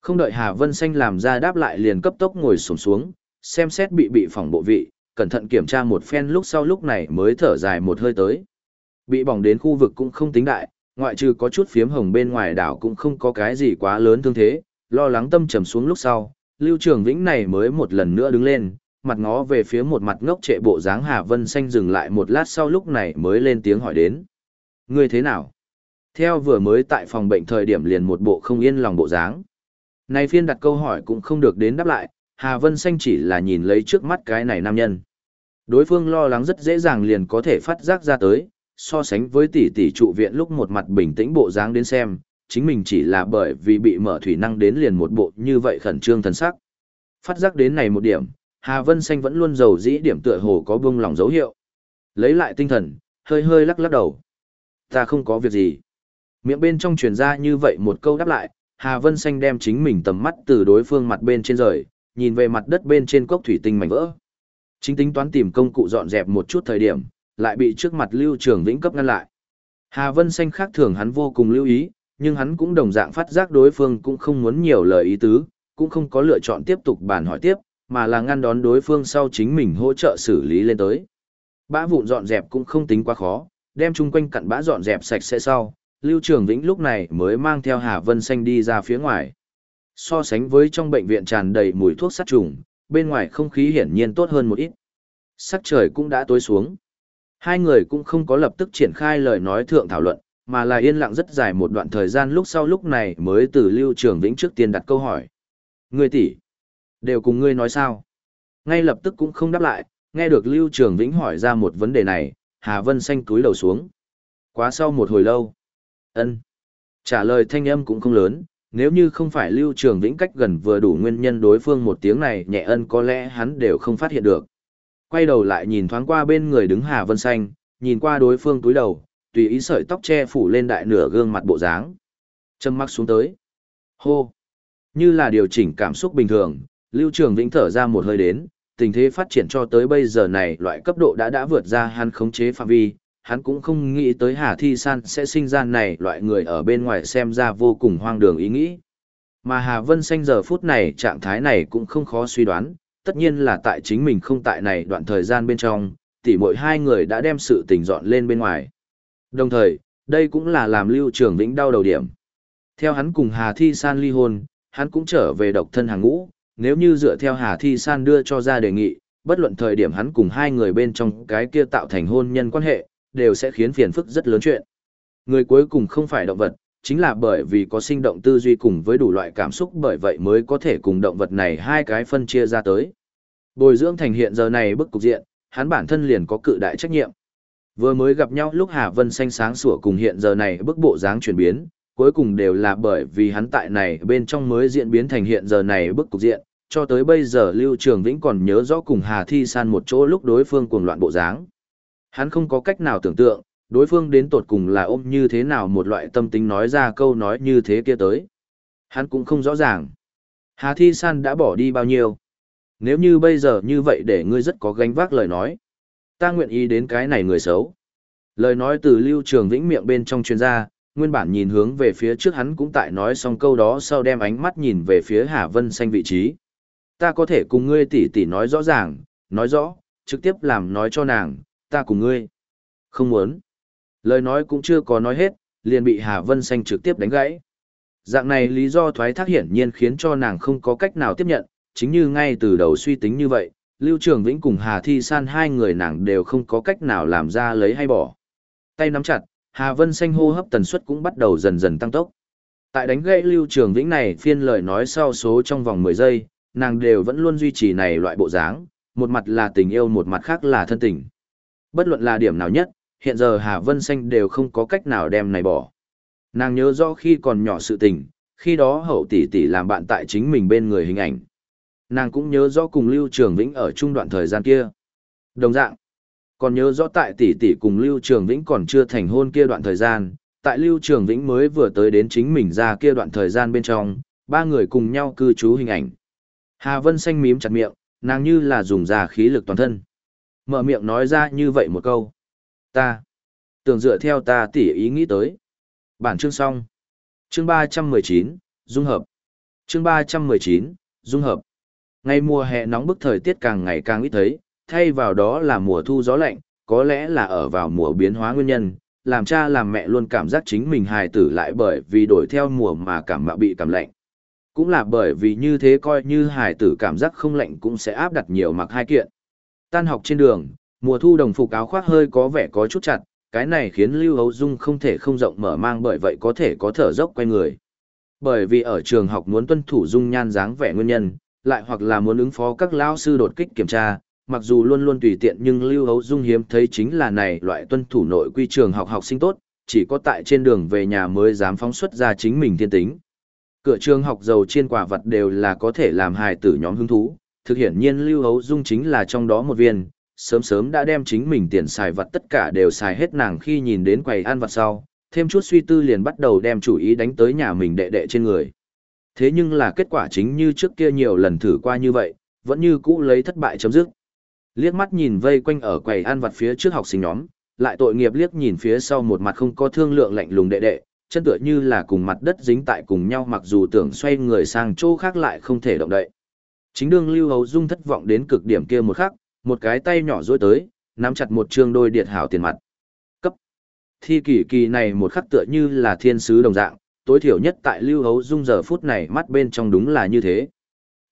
Không đợi Hà Vân Xanh làm ra đáp lại liền cấp tốc ngồi xổm xuống, xem xét bị bị phỏng bộ vị, cẩn thận kiểm tra một phen lúc sau lúc này mới thở dài một hơi tới. Bị bỏng đến khu vực cũng không tính đại, ngoại trừ có chút phiếm hồng bên ngoài đảo cũng không có cái gì quá lớn thương thế, lo lắng tâm trầm xuống lúc sau, Lưu Trường Vĩnh này mới một lần nữa đứng lên, mặt ngó về phía một mặt ngốc trệ bộ dáng Hà Vân Xanh dừng lại một lát sau lúc này mới lên tiếng hỏi đến. Ngươi thế nào? Theo vừa mới tại phòng bệnh thời điểm liền một bộ không yên lòng bộ dáng. Này phiên đặt câu hỏi cũng không được đến đáp lại, Hà Vân Xanh chỉ là nhìn lấy trước mắt cái này nam nhân. Đối phương lo lắng rất dễ dàng liền có thể phát giác ra tới, so sánh với tỷ tỷ trụ viện lúc một mặt bình tĩnh bộ dáng đến xem, chính mình chỉ là bởi vì bị mở thủy năng đến liền một bộ như vậy khẩn trương thần sắc. Phát giác đến này một điểm, Hà Vân Xanh vẫn luôn giàu dĩ điểm tựa hồ có buông lòng dấu hiệu. Lấy lại tinh thần, hơi hơi lắc lắc đầu. Ta không có việc gì. Miệng bên trong truyền ra như vậy một câu đáp lại, Hà Vân Xanh đem chính mình tầm mắt từ đối phương mặt bên trên rời, nhìn về mặt đất bên trên cốc thủy tinh mảnh vỡ. Chính tính toán tìm công cụ dọn dẹp một chút thời điểm, lại bị trước mặt Lưu Trường Vĩnh cấp ngăn lại. Hà Vân Xanh khác thường hắn vô cùng lưu ý, nhưng hắn cũng đồng dạng phát giác đối phương cũng không muốn nhiều lời ý tứ, cũng không có lựa chọn tiếp tục bàn hỏi tiếp, mà là ngăn đón đối phương sau chính mình hỗ trợ xử lý lên tới. Bã vụn dọn dẹp cũng không tính quá khó, đem chung quanh cặn bã dọn dẹp sạch sẽ sau, Lưu Trường Vĩnh lúc này mới mang theo Hà Vân Xanh đi ra phía ngoài. So sánh với trong bệnh viện tràn đầy mùi thuốc sát trùng, bên ngoài không khí hiển nhiên tốt hơn một ít. Sắc trời cũng đã tối xuống. Hai người cũng không có lập tức triển khai lời nói thượng thảo luận, mà là yên lặng rất dài một đoạn thời gian lúc sau lúc này mới từ Lưu Trường Vĩnh trước tiên đặt câu hỏi. người tỷ, đều cùng ngươi nói sao? Ngay lập tức cũng không đáp lại, nghe được Lưu Trường Vĩnh hỏi ra một vấn đề này, Hà Vân xanh túi đầu xuống. Quá sau một hồi lâu. ân Trả lời thanh âm cũng không lớn, nếu như không phải Lưu Trường Vĩnh cách gần vừa đủ nguyên nhân đối phương một tiếng này nhẹ ân có lẽ hắn đều không phát hiện được. Quay đầu lại nhìn thoáng qua bên người đứng Hà Vân Xanh, nhìn qua đối phương túi đầu, tùy ý sợi tóc che phủ lên đại nửa gương mặt bộ dáng. Châm mắt xuống tới. Hô. Như là điều chỉnh cảm xúc bình thường, Lưu Trường Vĩnh thở ra một hơi đến, tình thế phát triển cho tới bây giờ này loại cấp độ đã đã vượt ra hắn khống chế phạm vi, hắn cũng không nghĩ tới Hà Thi San sẽ sinh ra này loại người ở bên ngoài xem ra vô cùng hoang đường ý nghĩ. Mà Hà Vân Xanh giờ phút này trạng thái này cũng không khó suy đoán, tất nhiên là tại chính mình không tại này đoạn thời gian bên trong, tỉ mỗi hai người đã đem sự tình dọn lên bên ngoài. Đồng thời, đây cũng là làm Lưu Trường Vĩnh đau đầu điểm. Theo hắn cùng Hà Thi San ly hôn, hắn cũng trở về độc thân hàng ngũ, nếu như dựa theo Hà Thi San đưa cho ra đề nghị, bất luận thời điểm hắn cùng hai người bên trong cái kia tạo thành hôn nhân quan hệ, đều sẽ khiến phiền phức rất lớn chuyện. Người cuối cùng không phải động vật, chính là bởi vì có sinh động tư duy cùng với đủ loại cảm xúc bởi vậy mới có thể cùng động vật này hai cái phân chia ra tới. Bồi dưỡng thành hiện giờ này bức cục diện, hắn bản thân liền có cự đại trách nhiệm. Vừa mới gặp nhau lúc Hà Vân xanh sáng sủa cùng hiện giờ này bức bộ dáng chuyển biến, cuối cùng đều là bởi vì hắn tại này bên trong mới diễn biến thành hiện giờ này bức cục diện, cho tới bây giờ Lưu Trường Vĩnh còn nhớ rõ cùng Hà Thi San một chỗ lúc đối phương cuồng loạn bộ dáng. Hắn không có cách nào tưởng tượng, đối phương đến tột cùng là ôm như thế nào một loại tâm tính nói ra câu nói như thế kia tới. Hắn cũng không rõ ràng. Hà Thi San đã bỏ đi bao nhiêu. Nếu như bây giờ như vậy để ngươi rất có gánh vác lời nói. Ta nguyện ý đến cái này người xấu. Lời nói từ Lưu Trường Vĩnh miệng bên trong chuyên gia, nguyên bản nhìn hướng về phía trước hắn cũng tại nói xong câu đó sau đem ánh mắt nhìn về phía Hà Vân xanh vị trí. Ta có thể cùng ngươi tỉ tỉ nói rõ ràng, nói rõ, trực tiếp làm nói cho nàng, ta cùng ngươi. Không muốn. Lời nói cũng chưa có nói hết, liền bị Hà Vân Xanh trực tiếp đánh gãy. Dạng này lý do thoái thác hiển nhiên khiến cho nàng không có cách nào tiếp nhận, chính như ngay từ đầu suy tính như vậy, Lưu Trường Vĩnh cùng Hà Thi San hai người nàng đều không có cách nào làm ra lấy hay bỏ. Tay nắm chặt, Hà Vân Xanh hô hấp tần suất cũng bắt đầu dần dần tăng tốc. Tại đánh gãy Lưu Trường Vĩnh này phiên lời nói sau số trong vòng 10 giây, nàng đều vẫn luôn duy trì này loại bộ dáng, một mặt là tình yêu một mặt khác là thân tình. Bất luận là điểm nào nhất, hiện giờ Hà Vân Xanh đều không có cách nào đem này bỏ. Nàng nhớ rõ khi còn nhỏ sự tình, khi đó hậu tỷ tỷ làm bạn tại chính mình bên người hình ảnh. Nàng cũng nhớ rõ cùng Lưu Trường Vĩnh ở trung đoạn thời gian kia. Đồng dạng, còn nhớ rõ tại tỷ tỷ cùng Lưu Trường Vĩnh còn chưa thành hôn kia đoạn thời gian, tại Lưu Trường Vĩnh mới vừa tới đến chính mình ra kia đoạn thời gian bên trong, ba người cùng nhau cư trú hình ảnh. Hà Vân xanh mím chặt miệng, nàng như là dùng ra khí lực toàn thân. Mở miệng nói ra như vậy một câu. Ta. Tưởng dựa theo ta tỉ ý nghĩ tới. Bản chương xong. Chương 319, Dung hợp. Chương 319, Dung hợp. Ngày mùa hè nóng bức thời tiết càng ngày càng ít thấy, thay vào đó là mùa thu gió lạnh, có lẽ là ở vào mùa biến hóa nguyên nhân, làm cha làm mẹ luôn cảm giác chính mình hài tử lại bởi vì đổi theo mùa mà cảm mạo bị cảm lạnh. Cũng là bởi vì như thế coi như hài tử cảm giác không lạnh cũng sẽ áp đặt nhiều mặc hai kiện. Tan học trên đường, mùa thu đồng phục áo khoác hơi có vẻ có chút chặt, cái này khiến Lưu Hấu Dung không thể không rộng mở mang bởi vậy có thể có thở dốc quay người. Bởi vì ở trường học muốn tuân thủ dung nhan dáng vẻ nguyên nhân, lại hoặc là muốn ứng phó các lao sư đột kích kiểm tra, mặc dù luôn luôn tùy tiện nhưng Lưu Hấu Dung hiếm thấy chính là này loại tuân thủ nội quy trường học học sinh tốt, chỉ có tại trên đường về nhà mới dám phóng xuất ra chính mình thiên tính. Cửa trường học giàu chiên quả vật đều là có thể làm hài tử nhóm hứng thú, thực hiện nhiên Lưu Hấu Dung chính là trong đó một viên, sớm sớm đã đem chính mình tiền xài vật tất cả đều xài hết nàng khi nhìn đến quầy ăn vặt sau, thêm chút suy tư liền bắt đầu đem chủ ý đánh tới nhà mình đệ đệ trên người. Thế nhưng là kết quả chính như trước kia nhiều lần thử qua như vậy, vẫn như cũ lấy thất bại chấm dứt. Liếc mắt nhìn vây quanh ở quầy ăn vặt phía trước học sinh nhóm, lại tội nghiệp liếc nhìn phía sau một mặt không có thương lượng lạnh lùng đệ đệ, chân tựa như là cùng mặt đất dính tại cùng nhau mặc dù tưởng xoay người sang chỗ khác lại không thể động đậy. Chính đương Lưu hầu Dung thất vọng đến cực điểm kia một khắc, một cái tay nhỏ duỗi tới, nắm chặt một trương đôi điện hảo tiền mặt. Cấp. Thi kỳ kỳ này một khắc tựa như là thiên sứ đồng dạng, tối thiểu nhất tại Lưu hầu Dung giờ phút này mắt bên trong đúng là như thế.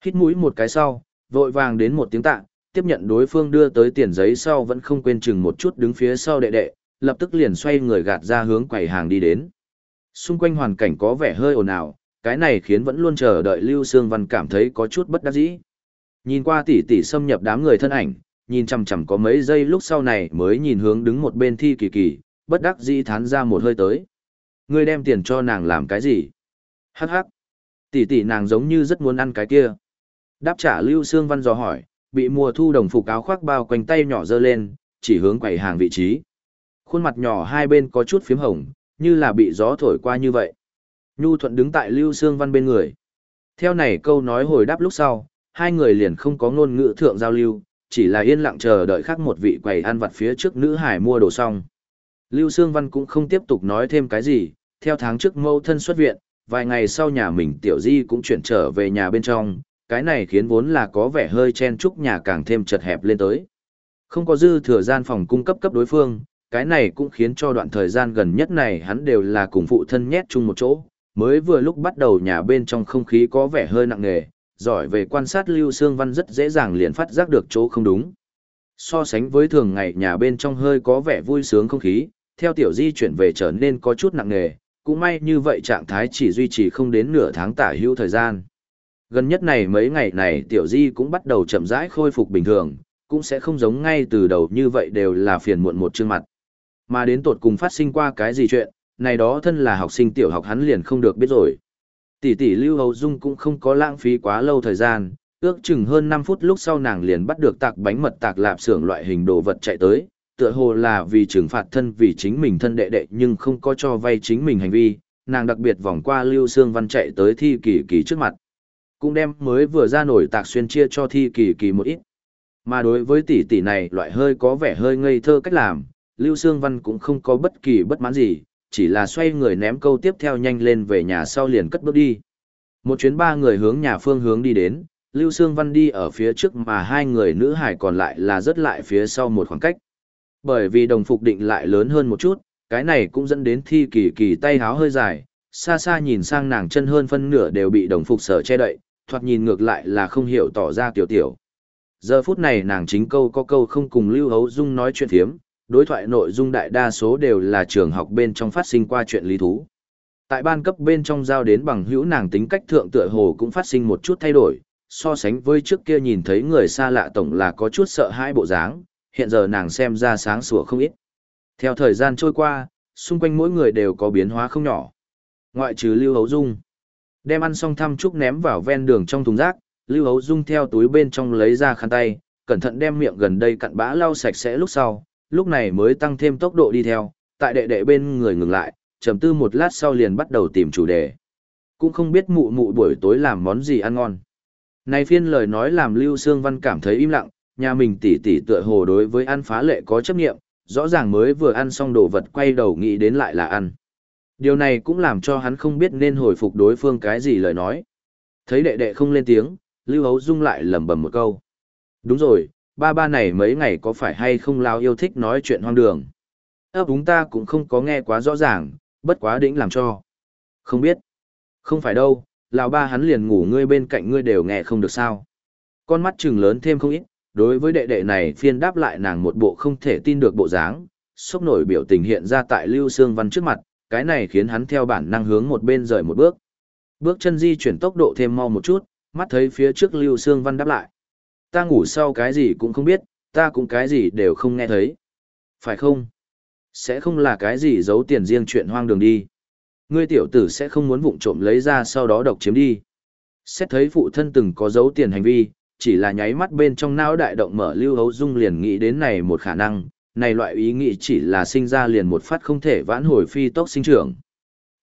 Hít mũi một cái sau, vội vàng đến một tiếng tạ, tiếp nhận đối phương đưa tới tiền giấy sau vẫn không quên chừng một chút đứng phía sau đệ đệ, lập tức liền xoay người gạt ra hướng quầy hàng đi đến. Xung quanh hoàn cảnh có vẻ hơi ồn ào, cái này khiến vẫn luôn chờ đợi Lưu Sương Văn cảm thấy có chút bất đắc dĩ. Nhìn qua tỉ tỉ xâm nhập đám người thân ảnh, nhìn chằm chằm có mấy giây lúc sau này mới nhìn hướng đứng một bên thi kỳ kỳ, bất đắc dĩ thán ra một hơi tới. Ngươi đem tiền cho nàng làm cái gì? Hắc hắc. Tỷ tỷ nàng giống như rất muốn ăn cái kia. Đáp trả Lưu Sương Văn dò hỏi, bị mùa thu đồng phục áo khoác bao quanh tay nhỏ dơ lên, chỉ hướng quầy hàng vị trí. Khuôn mặt nhỏ hai bên có chút phím hồng, như là bị gió thổi qua như vậy. Nhu thuận đứng tại Lưu Sương Văn bên người. Theo này câu nói hồi đáp lúc sau, hai người liền không có ngôn ngữ thượng giao lưu, chỉ là yên lặng chờ đợi khác một vị quầy ăn vặt phía trước nữ hải mua đồ xong. Lưu Sương Văn cũng không tiếp tục nói thêm cái gì, theo tháng trước mâu thân xuất viện, vài ngày sau nhà mình tiểu di cũng chuyển trở về nhà bên trong, cái này khiến vốn là có vẻ hơi chen chúc nhà càng thêm chật hẹp lên tới. Không có dư thừa gian phòng cung cấp cấp đối phương, cái này cũng khiến cho đoạn thời gian gần nhất này hắn đều là cùng phụ thân nhét chung một chỗ, mới vừa lúc bắt đầu nhà bên trong không khí có vẻ hơi nặng nề, giỏi về quan sát Lưu Sương Văn rất dễ dàng liền phát giác được chỗ không đúng. So sánh với thường ngày nhà bên trong hơi có vẻ vui sướng không khí, theo tiểu di chuyển về trở nên có chút nặng nề, cũng may như vậy trạng thái chỉ duy trì không đến nửa tháng tả hữu thời gian. Gần nhất này mấy ngày này tiểu di cũng bắt đầu chậm rãi khôi phục bình thường, cũng sẽ không giống ngay từ đầu như vậy đều là phiền muộn một chương mặt. Mà đến tột cùng phát sinh qua cái gì chuyện, này đó thân là học sinh tiểu học hắn liền không được biết rồi. Tỷ tỷ Lưu Hầu Dung cũng không có lãng phí quá lâu thời gian, ước chừng hơn 5 phút lúc sau nàng liền bắt được tạc bánh mật tạc lạp xưởng loại hình đồ vật chạy tới, tựa hồ là vì trừng phạt thân vì chính mình thân đệ đệ nhưng không có cho vay chính mình hành vi, nàng đặc biệt vòng qua Lưu Sương Văn chạy tới thi kỳ kỳ trước mặt. Cũng đem mới vừa ra nổi tạc xuyên chia cho thi kỳ kỳ một ít. Mà đối với tỷ tỷ này loại hơi có vẻ hơi ngây thơ cách làm, Lưu Sương Văn cũng không có bất kỳ bất mãn gì, chỉ là xoay người ném câu tiếp theo nhanh lên về nhà sau liền cất bước đi. Một chuyến ba người hướng nhà phương hướng đi đến, Lưu Sương Văn đi ở phía trước mà hai người nữ hải còn lại là rất lại phía sau một khoảng cách. Bởi vì đồng phục định lại lớn hơn một chút, cái này cũng dẫn đến thi kỳ kỳ tay háo hơi dài, xa xa nhìn sang nàng chân hơn phân nửa đều bị đồng phục sở che đậy, thoạt nhìn ngược lại là không hiểu tỏ ra tiểu tiểu. Giờ phút này nàng chính câu có câu không cùng Lưu Hấu Dung nói chuyện thiếm, đối thoại nội dung đại đa số đều là trường học bên trong phát sinh qua chuyện lý thú. Tại ban cấp bên trong giao đến bằng hữu nàng tính cách thượng tựa hồ cũng phát sinh một chút thay đổi, so sánh với trước kia nhìn thấy người xa lạ tổng là có chút sợ hãi bộ dáng, hiện giờ nàng xem ra sáng sủa không ít. Theo thời gian trôi qua, xung quanh mỗi người đều có biến hóa không nhỏ. Ngoại trừ Lưu Hấu Dung. Đem ăn xong thăm chúc ném vào ven đường trong thùng rác, Lưu Hấu Dung theo túi bên trong lấy ra khăn tay, cẩn thận đem miệng gần đây cặn bã lau sạch sẽ lúc sau, lúc này mới tăng thêm tốc độ đi theo, tại đệ đệ bên người ngừng lại, trầm tư một lát sau liền bắt đầu tìm chủ đề. Cũng không biết mụ mụ buổi tối làm món gì ăn ngon. Này phiên lời nói làm Lưu Sương Văn cảm thấy im lặng, nhà mình tỉ tỉ tựa hồ đối với ăn phá lệ có chấp nghiệm, rõ ràng mới vừa ăn xong đồ vật quay đầu nghĩ đến lại là ăn. Điều này cũng làm cho hắn không biết nên hồi phục đối phương cái gì lời nói. Thấy đệ đệ không lên tiếng, Lưu Hấu Dung lại lẩm bẩm một câu. Đúng rồi, ba ba này mấy ngày có phải hay không lao yêu thích nói chuyện hoang đường. ấp đúng ta cũng không có nghe quá rõ ràng, bất quá đỉnh làm cho. Không biết. Không phải đâu, lão ba hắn liền ngủ ngươi bên cạnh ngươi đều nghe không được sao. Con mắt trừng lớn thêm không ít, đối với đệ đệ này phiên đáp lại nàng một bộ không thể tin được bộ dáng, sốc nổi biểu tình hiện ra tại Lưu Sương Văn trước mặt, cái này khiến hắn theo bản năng hướng một bên rời một bước. Bước chân di chuyển tốc độ thêm mau một chút, Mắt thấy phía trước Lưu Sương Văn đáp lại. Ta ngủ sau cái gì cũng không biết, ta cũng cái gì đều không nghe thấy. Phải không? Sẽ không là cái gì giấu tiền riêng chuyện hoang đường đi. Ngươi tiểu tử sẽ không muốn vụng trộm lấy ra sau đó độc chiếm đi. Xét thấy phụ thân từng có giấu tiền hành vi, chỉ là nháy mắt bên trong não đại động mở Lưu Hấu Dung liền nghĩ đến này một khả năng, này loại ý nghĩ chỉ là sinh ra liền một phát không thể vãn hồi phi tốc sinh trưởng.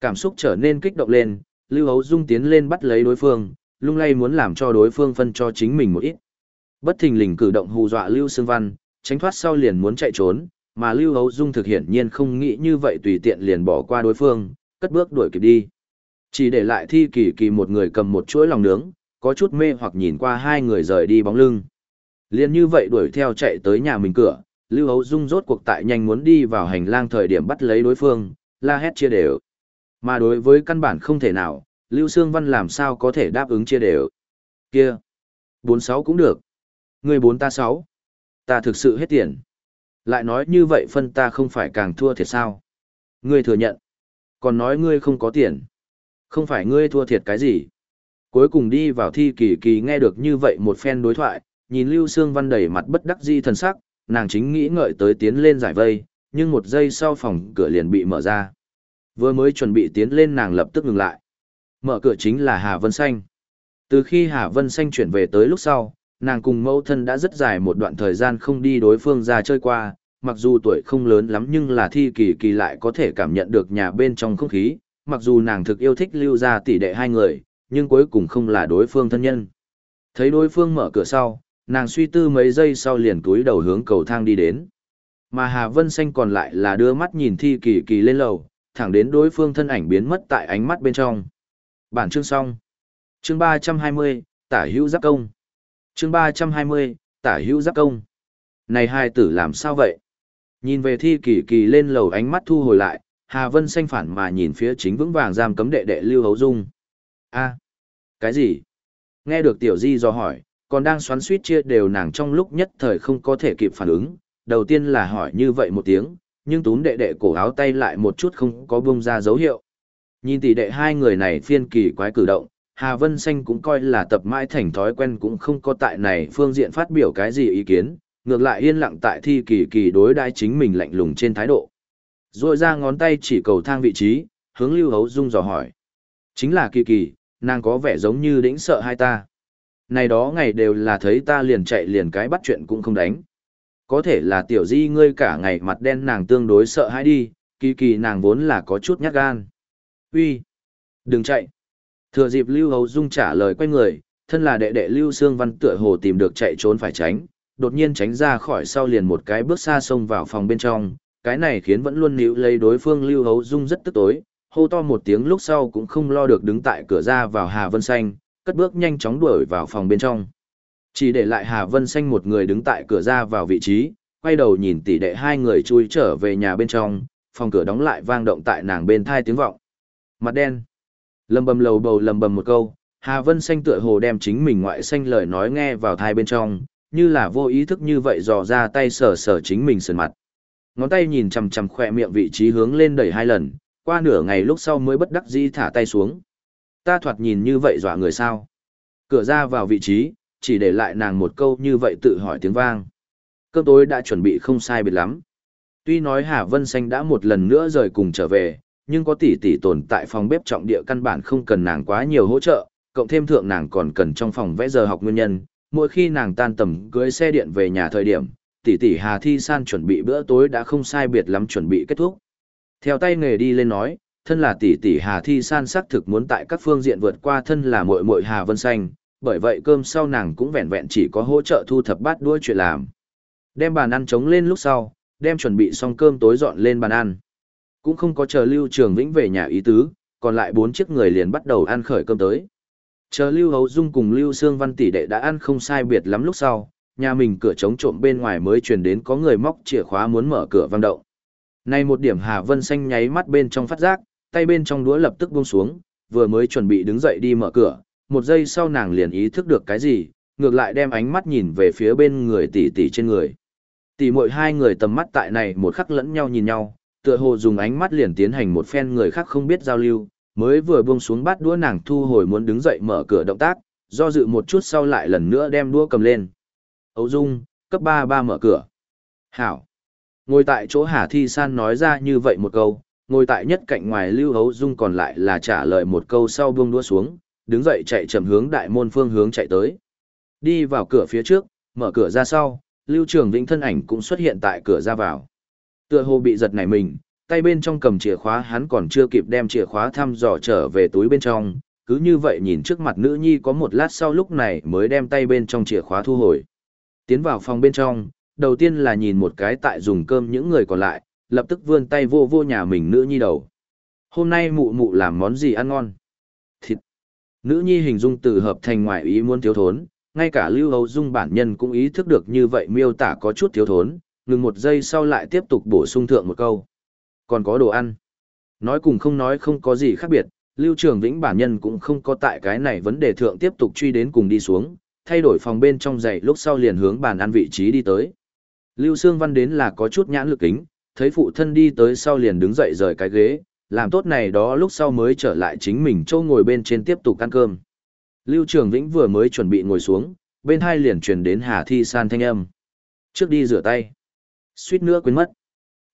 Cảm xúc trở nên kích động lên, Lưu Hấu Dung tiến lên bắt lấy đối phương, lung lay muốn làm cho đối phương phân cho chính mình một ít. Bất thình lình cử động hù dọa Lưu Sương Văn, tránh thoát sau liền muốn chạy trốn, mà Lưu Hấu Dung thực hiện nhiên không nghĩ như vậy tùy tiện liền bỏ qua đối phương, cất bước đuổi kịp đi. Chỉ để lại thi kỳ kỳ một người cầm một chuỗi lòng nướng, có chút mê hoặc nhìn qua hai người rời đi bóng lưng. Liên như vậy đuổi theo chạy tới nhà mình cửa, Lưu Hấu Dung rốt cuộc tại nhanh muốn đi vào hành lang thời điểm bắt lấy đối phương, la hét chia đều. Mà đối với căn bản không thể nào, Lưu Sương Văn làm sao có thể đáp ứng chia đều. Kia, bốn sáu cũng được. Người bốn ta sáu. Ta thực sự hết tiền. Lại nói như vậy phân ta không phải càng thua thiệt sao. Ngươi thừa nhận. Còn nói ngươi không có tiền. Không phải ngươi thua thiệt cái gì. Cuối cùng đi vào thi kỳ kỳ nghe được như vậy một phen đối thoại, nhìn Lưu Sương Văn đầy mặt bất đắc di thần sắc, nàng chính nghĩ ngợi tới tiến lên giải vây, nhưng một giây sau phòng cửa liền bị mở ra. Vừa mới chuẩn bị tiến lên nàng lập tức ngừng lại. Mở cửa chính là Hà Vân Xanh. Từ khi Hà Vân Xanh chuyển về tới lúc sau, nàng cùng mẫu thân đã rất dài một đoạn thời gian không đi đối phương ra chơi qua, mặc dù tuổi không lớn lắm nhưng là thi kỳ kỳ lại có thể cảm nhận được nhà bên trong không khí, mặc dù nàng thực yêu thích lưu ra tỷ đệ hai người, nhưng cuối cùng không là đối phương thân nhân. Thấy đối phương mở cửa sau, nàng suy tư mấy giây sau liền túi đầu hướng cầu thang đi đến. Mà Hà Vân Xanh còn lại là đưa mắt nhìn thi kỳ kỳ lên lầu, thẳng đến đối phương thân ảnh biến mất tại ánh mắt bên trong. Bản chương xong. Chương 320, tả hữu giáp công. Chương 320, tả hữu giáp công. Này hai tử làm sao vậy? Nhìn về thi kỳ kỳ lên lầu ánh mắt thu hồi lại, Hà Vân xanh phản mà nhìn phía chính vững vàng giam cấm đệ đệ Lưu Hấu Dung. a cái gì? Nghe được tiểu di do hỏi, còn đang xoắn suýt chia đều nàng trong lúc nhất thời không có thể kịp phản ứng, đầu tiên là hỏi như vậy một tiếng, nhưng tún đệ đệ cổ áo tay lại một chút không có bông ra dấu hiệu. Nhìn tỷ đệ hai người này phiên kỳ quái cử động, Hà Vân Xanh cũng coi là tập mãi thành thói quen cũng không có tại này phương diện phát biểu cái gì ý kiến, ngược lại yên lặng tại thi kỳ kỳ đối đãi chính mình lạnh lùng trên thái độ. Rồi ra ngón tay chỉ cầu thang vị trí, hướng Lưu Hấu Dung dò hỏi. Chính là kỳ kỳ, nàng có vẻ giống như đĩnh sợ hai ta. Này đó ngày đều là thấy ta liền chạy liền cái bắt chuyện cũng không đánh. Có thể là tiểu di ngươi cả ngày mặt đen nàng tương đối sợ hãi đi, kỳ kỳ nàng vốn là có chút nhát gan. Uy, Đừng chạy! Thừa dịp Lưu Hấu Dung trả lời quay người, thân là đệ đệ Lưu Sương Văn tựa hồ tìm được chạy trốn phải tránh, đột nhiên tránh ra khỏi sau liền một cái bước xa xông vào phòng bên trong, cái này khiến vẫn luôn níu lấy đối phương Lưu Hấu Dung rất tức tối, hô to một tiếng lúc sau cũng không lo được đứng tại cửa ra vào Hà Vân Xanh, cất bước nhanh chóng đuổi vào phòng bên trong. Chỉ để lại Hà Vân Xanh một người đứng tại cửa ra vào vị trí, quay đầu nhìn tỷ đệ hai người chui trở về nhà bên trong, phòng cửa đóng lại vang động tại nàng bên thai tiếng vọng. Mặt đen. Lầm bầm lầu bầu lầm bầm một câu, Hà Vân Xanh tựa hồ đem chính mình ngoại xanh lời nói nghe vào thai bên trong, như là vô ý thức như vậy dò ra tay sờ sờ chính mình sườn mặt. Ngón tay nhìn chằm chằm khỏe miệng vị trí hướng lên đẩy hai lần, qua nửa ngày lúc sau mới bất đắc dĩ thả tay xuống. Ta thoạt nhìn như vậy dọa người sao? Cửa ra vào vị trí, chỉ để lại nàng một câu như vậy tự hỏi tiếng vang. Cơm tối đã chuẩn bị không sai biệt lắm. Tuy nói Hà Vân Xanh đã một lần nữa rời cùng trở về, nhưng có tỷ tỷ tồn tại phòng bếp trọng địa căn bản không cần nàng quá nhiều hỗ trợ, cộng thêm thượng nàng còn cần trong phòng vẽ giờ học nguyên nhân, mỗi khi nàng tan tầm cưới xe điện về nhà thời điểm, tỷ tỷ Hà Thi San chuẩn bị bữa tối đã không sai biệt lắm chuẩn bị kết thúc. Theo tay nghề đi lên nói, thân là tỷ tỷ Hà Thi San xác thực muốn tại các phương diện vượt qua thân là muội muội Hà Vân Xanh, bởi vậy cơm sau nàng cũng vẹn vẹn chỉ có hỗ trợ thu thập bát đuôi chuyện làm. Đem bàn ăn trống lên lúc sau, đem chuẩn bị xong cơm tối dọn lên bàn ăn. Cũng không có chờ Lưu Trường Vĩnh về nhà ý tứ, còn lại bốn chiếc người liền bắt đầu ăn khởi cơm tới. Chờ Lưu Hấu Dung cùng Lưu Sương Văn tỷ đệ đã ăn không sai biệt lắm lúc sau, nhà mình cửa chống trộm bên ngoài mới truyền đến có người móc chìa khóa muốn mở cửa vang động. Này một điểm Hà Vân xanh nháy mắt bên trong phát giác, tay bên trong đũa lập tức buông xuống, vừa mới chuẩn bị đứng dậy đi mở cửa, một giây sau nàng liền ý thức được cái gì, ngược lại đem ánh mắt nhìn về phía bên người tỷ tỷ trên người. Tỷ muội hai người tầm mắt tại này một khắc lẫn nhau nhìn nhau, tựa hồ dùng ánh mắt liền tiến hành một phen người khác không biết giao lưu, mới vừa buông xuống bát đũa nàng thu hồi muốn đứng dậy mở cửa động tác, do dự một chút sau lại lần nữa đem đũa cầm lên. Âu Dung, cấp 33 mở cửa. Hảo. Ngồi tại chỗ Hà Thi San nói ra như vậy một câu, ngồi tại nhất cạnh ngoài Lưu Hấu Dung còn lại là trả lời một câu sau buông đua xuống, đứng dậy chạy chậm hướng đại môn phương hướng chạy tới. Đi vào cửa phía trước, mở cửa ra sau, Lưu Trường Vĩnh thân ảnh cũng xuất hiện tại cửa ra vào. Tựa hồ bị giật nảy mình, tay bên trong cầm chìa khóa hắn còn chưa kịp đem chìa khóa thăm dò trở về túi bên trong, cứ như vậy nhìn trước mặt nữ nhi có một lát sau lúc này mới đem tay bên trong chìa khóa thu hồi. Tiến vào phòng bên trong, đầu tiên là nhìn một cái tại dùng cơm những người còn lại, lập tức vươn tay vô vô nhà mình nữ nhi đầu. Hôm nay mụ mụ làm món gì ăn ngon? Thịt. Nữ nhi hình dung từ hợp thành ngoại ý muốn thiếu thốn, ngay cả Lưu Hầu Dung bản nhân cũng ý thức được như vậy miêu tả có chút thiếu thốn, ngừng một giây sau lại tiếp tục bổ sung thượng một câu. Còn có đồ ăn. Nói cùng không nói không có gì khác biệt, Lưu Trường Vĩnh bản nhân cũng không có tại cái này vấn đề thượng tiếp tục truy đến cùng đi xuống, thay đổi phòng bên trong giày lúc sau liền hướng bàn ăn vị trí đi tới. Lưu Sương Văn đến là có chút nhãn lực kính, thấy phụ thân đi tới sau liền đứng dậy rời cái ghế, làm tốt này đó lúc sau mới trở lại chính mình châu ngồi bên trên tiếp tục ăn cơm. Lưu Trường Vĩnh vừa mới chuẩn bị ngồi xuống, bên hai liền truyền đến Hà Thi San thanh âm. Trước đi rửa tay. Suýt nữa quên mất.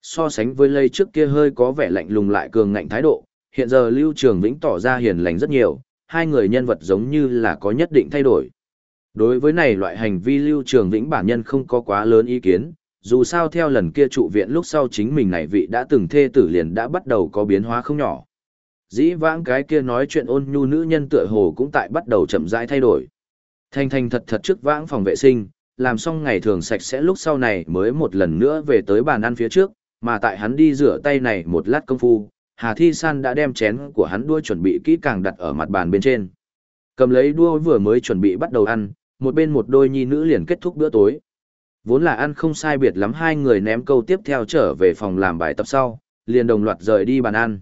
So sánh với lây trước kia hơi có vẻ lạnh lùng lại cường ngạnh thái độ, hiện giờ Lưu Trường Vĩnh tỏ ra hiền lành rất nhiều, hai người nhân vật giống như là có nhất định thay đổi. Đối với này loại hành vi Lưu Trường Vĩnh bản nhân không có quá lớn ý kiến, dù sao theo lần kia trụ viện lúc sau chính mình này vị đã từng thê tử liền đã bắt đầu có biến hóa không nhỏ. Dĩ vãng cái kia nói chuyện ôn nhu nữ nhân tựa hồ cũng tại bắt đầu chậm rãi thay đổi. Thanh thanh thật thật trước vãng phòng vệ sinh, làm xong ngày thường sạch sẽ lúc sau này mới một lần nữa về tới bàn ăn phía trước, mà tại hắn đi rửa tay này một lát công phu, Hà Thi San đã đem chén của hắn đua chuẩn bị kỹ càng đặt ở mặt bàn bên trên. Cầm lấy đua vừa mới chuẩn bị bắt đầu ăn, một bên một đôi nhi nữ liền kết thúc bữa tối. Vốn là ăn không sai biệt lắm hai người ném câu tiếp theo trở về phòng làm bài tập sau, liền đồng loạt rời đi bàn ăn.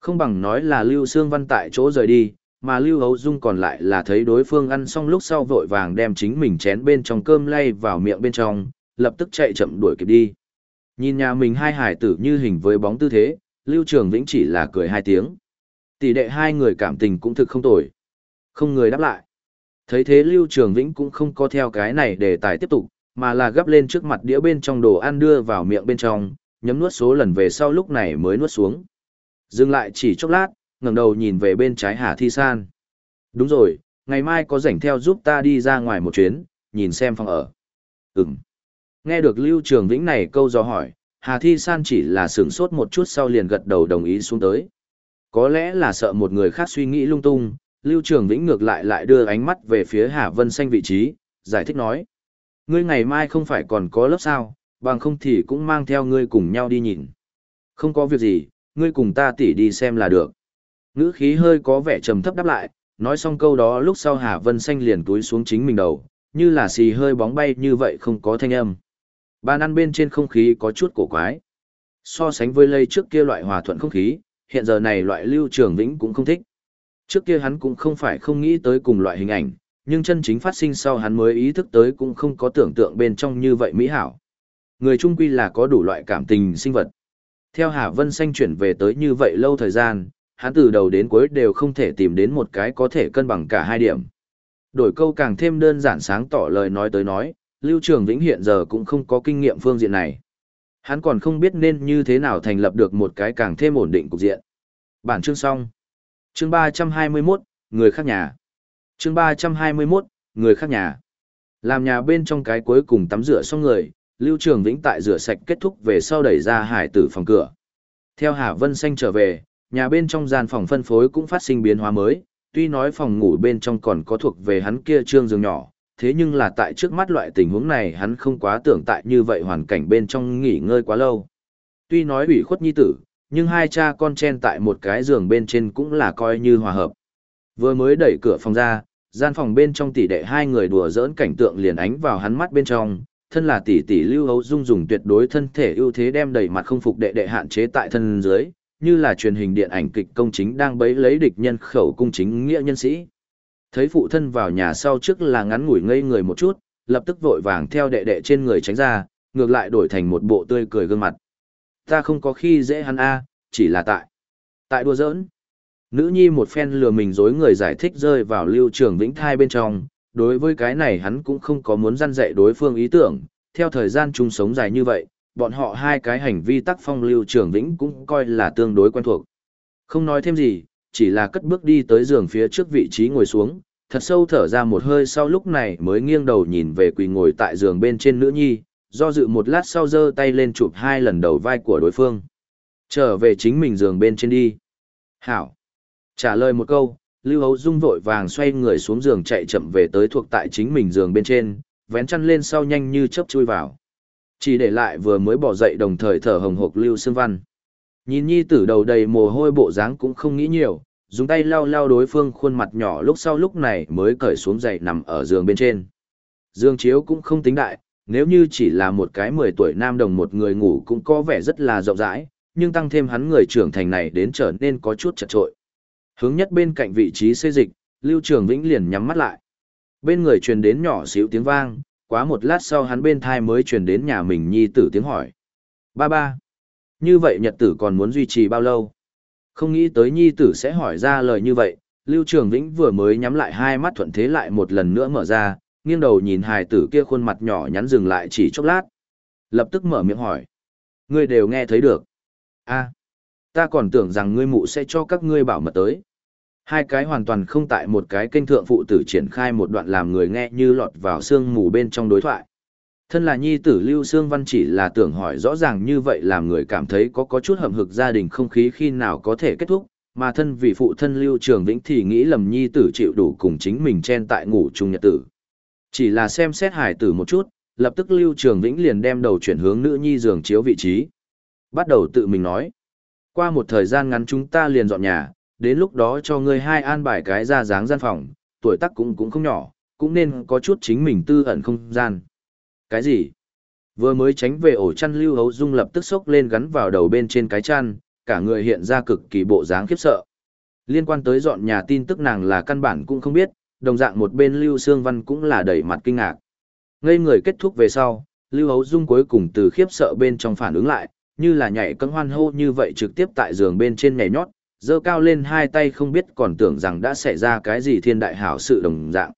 Không bằng nói là Lưu Sương Văn tại chỗ rời đi, mà Lưu Hấu Dung còn lại là thấy đối phương ăn xong lúc sau vội vàng đem chính mình chén bên trong cơm lay vào miệng bên trong, lập tức chạy chậm đuổi kịp đi. Nhìn nhà mình hai hải tử như hình với bóng tư thế, Lưu Trường Vĩnh chỉ là cười hai tiếng. Tỷ đệ hai người cảm tình cũng thực không tồi. Không người đáp lại. Thấy thế Lưu Trường Vĩnh cũng không có theo cái này để tài tiếp tục, mà là gấp lên trước mặt đĩa bên trong đồ ăn đưa vào miệng bên trong, nhấm nuốt số lần về sau lúc này mới nuốt xuống. Dừng lại chỉ chốc lát, ngẩng đầu nhìn về bên trái Hà Thi San. Đúng rồi, ngày mai có rảnh theo giúp ta đi ra ngoài một chuyến, nhìn xem phòng ở. Ừm. Nghe được Lưu Trường Vĩnh này câu do hỏi, Hà Thi San chỉ là sửng sốt một chút sau liền gật đầu đồng ý xuống tới. Có lẽ là sợ một người khác suy nghĩ lung tung, Lưu Trường Vĩnh ngược lại lại đưa ánh mắt về phía Hà Vân Xanh vị trí, giải thích nói. Ngươi ngày mai không phải còn có lớp sao, bằng không thì cũng mang theo ngươi cùng nhau đi nhìn. Không có việc gì, ngươi cùng ta tỉ đi xem là được. Ngữ khí hơi có vẻ trầm thấp đáp lại, nói xong câu đó lúc sau Hà Vân Xanh liền túi xuống chính mình đầu, như là xì hơi bóng bay như vậy không có thanh âm. Bàn ăn bên trên không khí có chút cổ quái. So sánh với lây trước kia loại hòa thuận không khí, hiện giờ này loại lưu trường vĩnh cũng không thích. Trước kia hắn cũng không phải không nghĩ tới cùng loại hình ảnh, nhưng chân chính phát sinh sau hắn mới ý thức tới cũng không có tưởng tượng bên trong như vậy mỹ hảo. Người trung quy là có đủ loại cảm tình sinh vật. Theo Hà Vân Xanh chuyển về tới như vậy lâu thời gian, hắn từ đầu đến cuối đều không thể tìm đến một cái có thể cân bằng cả hai điểm. Đổi câu càng thêm đơn giản sáng tỏ lời nói tới nói, Lưu Trường Vĩnh hiện giờ cũng không có kinh nghiệm phương diện này. Hắn còn không biết nên như thế nào thành lập được một cái càng thêm ổn định cục diện. Bản chương xong. Chương 321, người khác nhà. Chương 321, người khác nhà. Làm nhà bên trong cái cuối cùng tắm rửa xong người, Lưu Trường Vĩnh tại rửa sạch kết thúc về sau đẩy ra hải tử phòng cửa. Theo Hà Vân Xanh trở về, nhà bên trong gian phòng phân phối cũng phát sinh biến hóa mới, tuy nói phòng ngủ bên trong còn có thuộc về hắn kia trương giường nhỏ, thế nhưng là tại trước mắt loại tình huống này hắn không quá tưởng tại như vậy hoàn cảnh bên trong nghỉ ngơi quá lâu. Tuy nói ủy khuất nhi tử, nhưng hai cha con chen tại một cái giường bên trên cũng là coi như hòa hợp. Vừa mới đẩy cửa phòng ra, gian phòng bên trong tỷ đệ hai người đùa giỡn cảnh tượng liền ánh vào hắn mắt bên trong, thân là tỷ tỷ Lưu Hấu Dung dùng tuyệt đối thân thể ưu thế đem đầy mặt không phục đệ đệ hạn chế tại thân dưới, như là truyền hình điện ảnh kịch công chính đang bấy lấy địch nhân khẩu cung chính nghĩa nhân sĩ. Thấy phụ thân vào nhà sau trước là ngắn ngủi ngây người một chút, lập tức vội vàng theo đệ đệ trên người tránh ra, ngược lại đổi thành một bộ tươi cười gương mặt. Ta không có khi dễ hắn a, chỉ là tại. Tại đùa giỡn. Nữ nhi một phen lừa mình dối người giải thích rơi vào lưu trường vĩnh thai bên trong, đối với cái này hắn cũng không có muốn răn dạy đối phương ý tưởng, theo thời gian chung sống dài như vậy, bọn họ hai cái hành vi tác phong lưu trường vĩnh cũng coi là tương đối quen thuộc. Không nói thêm gì, chỉ là cất bước đi tới giường phía trước vị trí ngồi xuống, thật sâu thở ra một hơi sau lúc này mới nghiêng đầu nhìn về quỳ ngồi tại giường bên trên nữ nhi, do dự một lát sau giơ tay lên chụp hai lần đầu vai của đối phương. Trở về chính mình giường bên trên đi. Hảo. Trả lời một câu, Lưu Hấu Dung vội vàng xoay người xuống giường chạy chậm về tới thuộc tại chính mình giường bên trên, vén chăn lên sau nhanh như chớp chui vào. Chỉ để lại vừa mới bỏ dậy đồng thời thở hồng hộc Lưu Sương Văn. Nhìn nhi tử đầu đầy mồ hôi bộ dáng cũng không nghĩ nhiều, dùng tay lau lau đối phương khuôn mặt nhỏ lúc sau lúc này mới cởi xuống giày nằm ở giường bên trên. Dương chiếu cũng không tính đại, nếu như chỉ là một cái 10 tuổi nam đồng một người ngủ cũng có vẻ rất là rộng rãi, nhưng tăng thêm hắn người trưởng thành này đến trở nên có chút chật trội. Hướng nhất bên cạnh vị trí xê dịch, Lưu Trường Vĩnh liền nhắm mắt lại. Bên người truyền đến nhỏ xíu tiếng vang, quá một lát sau hắn bên thai mới truyền đến nhà mình nhi tử tiếng hỏi. Ba ba. Như vậy nhật tử còn muốn duy trì bao lâu? Không nghĩ tới nhi tử sẽ hỏi ra lời như vậy, Lưu Trường Vĩnh vừa mới nhắm lại hai mắt thuận thế lại một lần nữa mở ra, nghiêng đầu nhìn hài tử kia khuôn mặt nhỏ nhắn dừng lại chỉ chốc lát. Lập tức mở miệng hỏi. Ngươi đều nghe thấy được. a ta còn tưởng rằng ngươi mụ sẽ cho các ngươi bảo mật tới. Hai cái hoàn toàn không tại một cái kênh thượng phụ tử triển khai một đoạn làm người nghe như lọt vào xương mù bên trong đối thoại. Thân là nhi tử Lưu Sương Văn chỉ là tưởng hỏi rõ ràng như vậy làm người cảm thấy có có chút hậm hực gia đình không khí khi nào có thể kết thúc, mà thân vì phụ thân Lưu Trường Vĩnh thì nghĩ lầm nhi tử chịu đủ cùng chính mình chen tại ngủ chung nhật tử. Chỉ là xem xét hải tử một chút, lập tức Lưu Trường Vĩnh liền đem đầu chuyển hướng nữ nhi giường chiếu vị trí. Bắt đầu tự mình nói. Qua một thời gian ngắn chúng ta liền dọn nhà, đến lúc đó cho ngươi hai an bài cái ra dáng gian phòng, tuổi tác cũng cũng không nhỏ, cũng nên có chút chính mình tư ẩn không gian. Cái gì? Vừa mới tránh về ổ chăn Lưu Hấu Dung lập tức sốc lên gắn vào đầu bên trên cái chăn, cả người hiện ra cực kỳ bộ dáng khiếp sợ. Liên quan tới dọn nhà tin tức nàng là căn bản cũng không biết, đồng dạng một bên Lưu Sương Văn cũng là đầy mặt kinh ngạc. Ngây người kết thúc về sau, Lưu Hấu Dung cuối cùng từ khiếp sợ bên trong phản ứng lại, như là nhảy cân hoan hô như vậy trực tiếp tại giường bên trên nhảy nhót, giơ cao lên hai tay không biết còn tưởng rằng đã xảy ra cái gì thiên đại hảo sự đồng dạng.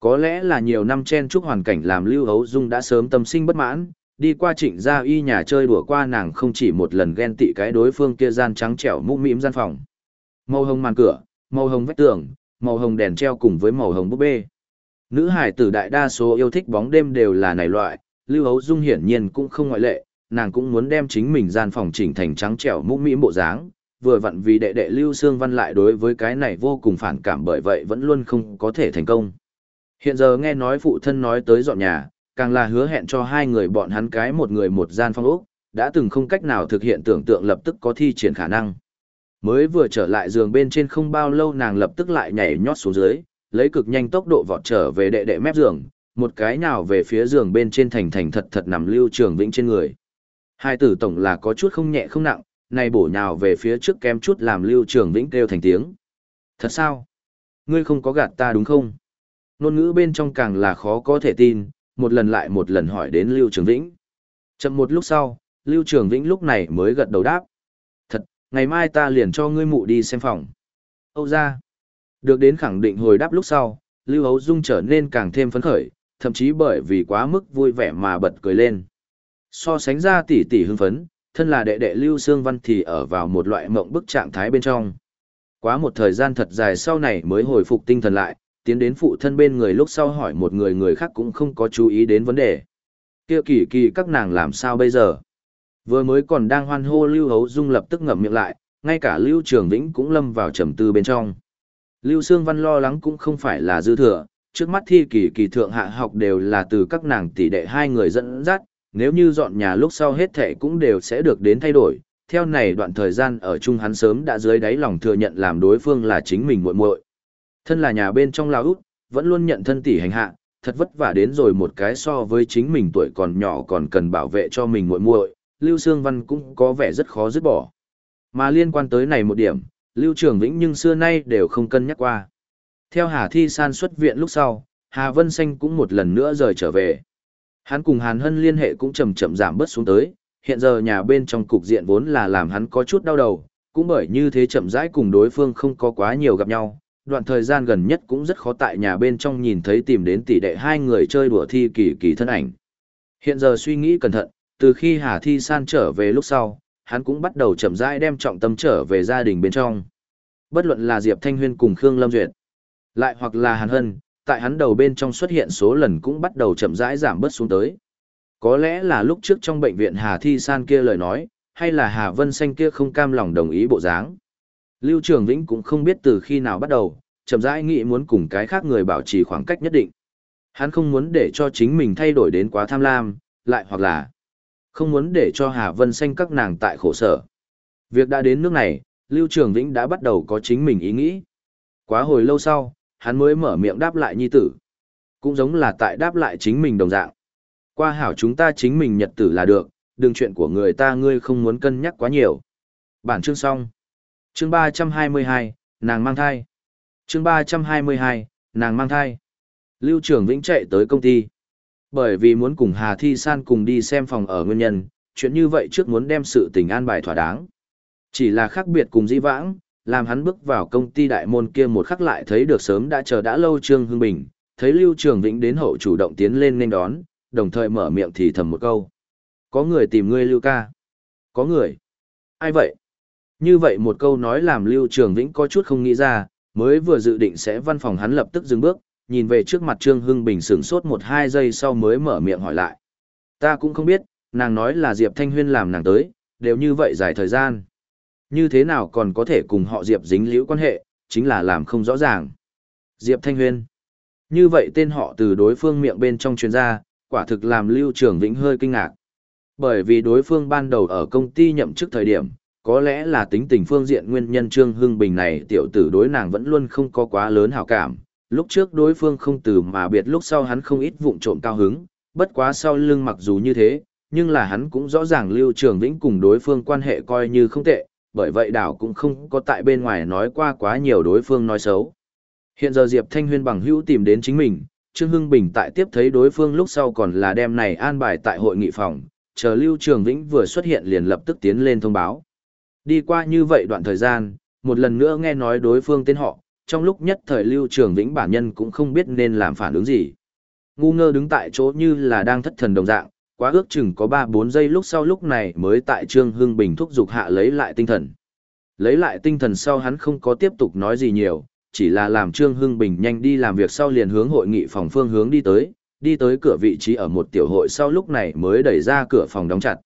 Có lẽ là nhiều năm chen chúc hoàn cảnh làm Lưu Hấu Dung đã sớm tâm sinh bất mãn, đi qua trịnh gia y nhà chơi đùa qua nàng không chỉ một lần ghen tị cái đối phương kia gian trắng trẻo mũm mĩm gian phòng. Màu hồng màn cửa, màu hồng vách tường, màu hồng đèn treo cùng với màu hồng búp bê. Nữ hải tử đại đa số yêu thích bóng đêm đều là này loại, Lưu Hấu Dung hiển nhiên cũng không ngoại lệ, nàng cũng muốn đem chính mình gian phòng chỉnh thành trắng trẻo mũm mĩm bộ dáng, vừa vặn vì đệ đệ Lưu Sương Văn lại đối với cái này vô cùng phản cảm bởi vậy vẫn luôn không có thể thành công. Hiện giờ nghe nói phụ thân nói tới dọn nhà, càng là hứa hẹn cho hai người bọn hắn cái một người một gian phong ốc, đã từng không cách nào thực hiện tưởng tượng lập tức có thi triển khả năng. Mới vừa trở lại giường bên trên không bao lâu nàng lập tức lại nhảy nhót xuống dưới, lấy cực nhanh tốc độ vọt trở về đệ đệ mép giường, một cái nào về phía giường bên trên thành thành thật thật nằm lưu trường vĩnh trên người. Hai tử tổng là có chút không nhẹ không nặng, này bổ nhào về phía trước kém chút làm lưu trường vĩnh kêu thành tiếng. Thật sao? Ngươi không có gạt ta đúng không? Nôn ngữ bên trong càng là khó có thể tin, một lần lại một lần hỏi đến lưu trường vĩnh. Chậm một lúc sau, lưu trường vĩnh lúc này mới gật đầu đáp. Thật, ngày mai ta liền cho ngươi mụ đi xem phòng. Âu ra. Được đến khẳng định hồi đáp lúc sau, lưu hấu dung trở nên càng thêm phấn khởi, thậm chí bởi vì quá mức vui vẻ mà bật cười lên. So sánh ra tỷ tỷ hưng phấn, thân là đệ đệ Lưu Sương Văn thì ở vào một loại mộng bức trạng thái bên trong. Quá một thời gian thật dài sau này mới hồi phục tinh thần lại, tiến đến phụ thân bên người lúc sau hỏi một người người khác cũng không có chú ý đến vấn đề. Kia kỳ kỳ các nàng làm sao bây giờ? Vừa mới còn đang hoan hô Lưu Hấu Dung lập tức ngậm miệng lại, ngay cả Lưu Trường Vĩnh cũng lâm vào trầm tư bên trong. Lưu Sương Văn lo lắng cũng không phải là dư thừa, trước mắt thi kỳ kỳ thượng hạ học đều là từ các nàng tỷ đệ hai người dẫn dắt, nếu như dọn nhà lúc sau hết thệ cũng đều sẽ được đến thay đổi. Theo này đoạn thời gian ở chung hắn sớm đã dưới đáy lòng thừa nhận làm đối phương là chính mình muội muội. Thân là nhà bên trong lao út, vẫn luôn nhận thân tỷ hành hạ, thật vất vả đến rồi một cái so với chính mình tuổi còn nhỏ còn cần bảo vệ cho mình muội muội, Lưu Sương Văn cũng có vẻ rất khó dứt bỏ. Mà liên quan tới này một điểm, Lưu Trường Vĩnh nhưng xưa nay đều không cân nhắc qua. Theo Hà Thi San xuất viện lúc sau, Hà Vân Xanh cũng một lần nữa rời trở về. Hắn cùng Hàn Hân liên hệ cũng chậm chậm giảm bớt xuống tới, hiện giờ nhà bên trong cục diện vốn là làm hắn có chút đau đầu, Cũng bởi như thế chậm rãi cùng đối phương không có quá nhiều gặp nhau, đoạn thời gian gần nhất cũng rất khó tại nhà bên trong nhìn thấy tìm đến tỷ đệ hai người chơi đùa thi kỳ kỳ thân ảnh. Hiện giờ suy nghĩ cẩn thận, từ khi Hà Thi San trở về lúc sau, hắn cũng bắt đầu chậm rãi đem trọng tâm trở về gia đình bên trong. Bất luận là Diệp Thanh Huyên cùng Khương Lâm Duyệt, lại hoặc là Hàn Hân, tại hắn đầu bên trong xuất hiện số lần cũng bắt đầu chậm rãi giảm bớt xuống tới. Có lẽ là lúc trước trong bệnh viện Hà Thi San kia lời nói, hay là Hà Vân Xanh kia không cam lòng đồng ý bộ dáng. Lưu Trường Vĩnh cũng không biết từ khi nào bắt đầu, chậm rãi nghĩ muốn cùng cái khác người bảo trì khoảng cách nhất định. Hắn không muốn để cho chính mình thay đổi đến quá tham lam, lại hoặc là không muốn để cho Hà Vân Xanh các nàng tại khổ sở. Việc đã đến nước này, Lưu Trường Vĩnh đã bắt đầu có chính mình ý nghĩ. Quá hồi lâu sau, hắn mới mở miệng đáp lại nhi tử. Cũng giống là tại đáp lại chính mình đồng dạng. Qua hảo chúng ta chính mình nhật tử là được, đừng chuyện của người ta ngươi không muốn cân nhắc quá nhiều. Bản chương xong. Chương 322, nàng mang thai. Chương 322, nàng mang thai. Lưu Trường Vĩnh chạy tới công ty. Bởi vì muốn cùng Hà Thi San cùng đi xem phòng ở nguyên nhân, chuyện như vậy trước muốn đem sự tình an bài thỏa đáng. Chỉ là khác biệt cùng di vãng, làm hắn bước vào công ty đại môn kia một khắc lại thấy được sớm đã chờ đã lâu Trương Hưng Bình, thấy Lưu Trường Vĩnh đến hậu chủ động tiến lên nên đón, đồng thời mở miệng thì thầm một câu. Có người tìm ngươi Lưu ca. Có người. Ai vậy? Như vậy một câu nói làm Lưu Trường Vĩnh có chút không nghĩ ra, mới vừa dự định sẽ văn phòng hắn lập tức dừng bước, nhìn về trước mặt Trương Hưng Bình sửng sốt một hai giây sau mới mở miệng hỏi lại. Ta cũng không biết, nàng nói là Diệp Thanh Huyên làm nàng tới, đều như vậy dài thời gian. Như thế nào còn có thể cùng họ Diệp dính liễu quan hệ, chính là làm không rõ ràng. Diệp Thanh Huyên. Như vậy tên họ từ đối phương miệng bên trong chuyên gia, quả thực làm Lưu Trường Vĩnh hơi kinh ngạc. Bởi vì đối phương ban đầu ở công ty nhậm chức thời điểm, có lẽ là tính tình phương diện nguyên nhân Trương Hưng Bình này tiểu tử đối nàng vẫn luôn không có quá lớn hảo cảm. Lúc trước đối phương không từ mà biệt lúc sau hắn không ít vụng trộm cao hứng, bất quá sau lưng mặc dù như thế, nhưng là hắn cũng rõ ràng Lưu Trường Vĩnh cùng đối phương quan hệ coi như không tệ, bởi vậy đảo cũng không có tại bên ngoài nói qua quá nhiều đối phương nói xấu. Hiện giờ Diệp Thanh Huyên bằng hữu tìm đến chính mình, Trương Hưng Bình tại tiếp thấy đối phương lúc sau còn là đem này an bài tại hội nghị phòng, chờ Lưu Trường Vĩnh vừa xuất hiện liền lập tức tiến lên thông báo. Đi qua như vậy đoạn thời gian, một lần nữa nghe nói đối phương tên họ, trong lúc nhất thời Lưu Trường Vĩnh bản nhân cũng không biết nên làm phản ứng gì. Ngu ngơ đứng tại chỗ như là đang thất thần đồng dạng, quá ước chừng có 3-4 giây lúc sau lúc này mới tại Trương Hưng Bình thúc giục hạ lấy lại tinh thần. Lấy lại tinh thần sau hắn không có tiếp tục nói gì nhiều, chỉ là làm Trương Hưng Bình nhanh đi làm việc sau liền hướng hội nghị phòng phương hướng đi tới, đi tới cửa vị trí ở một tiểu hội sau lúc này mới đẩy ra cửa phòng đóng chặt.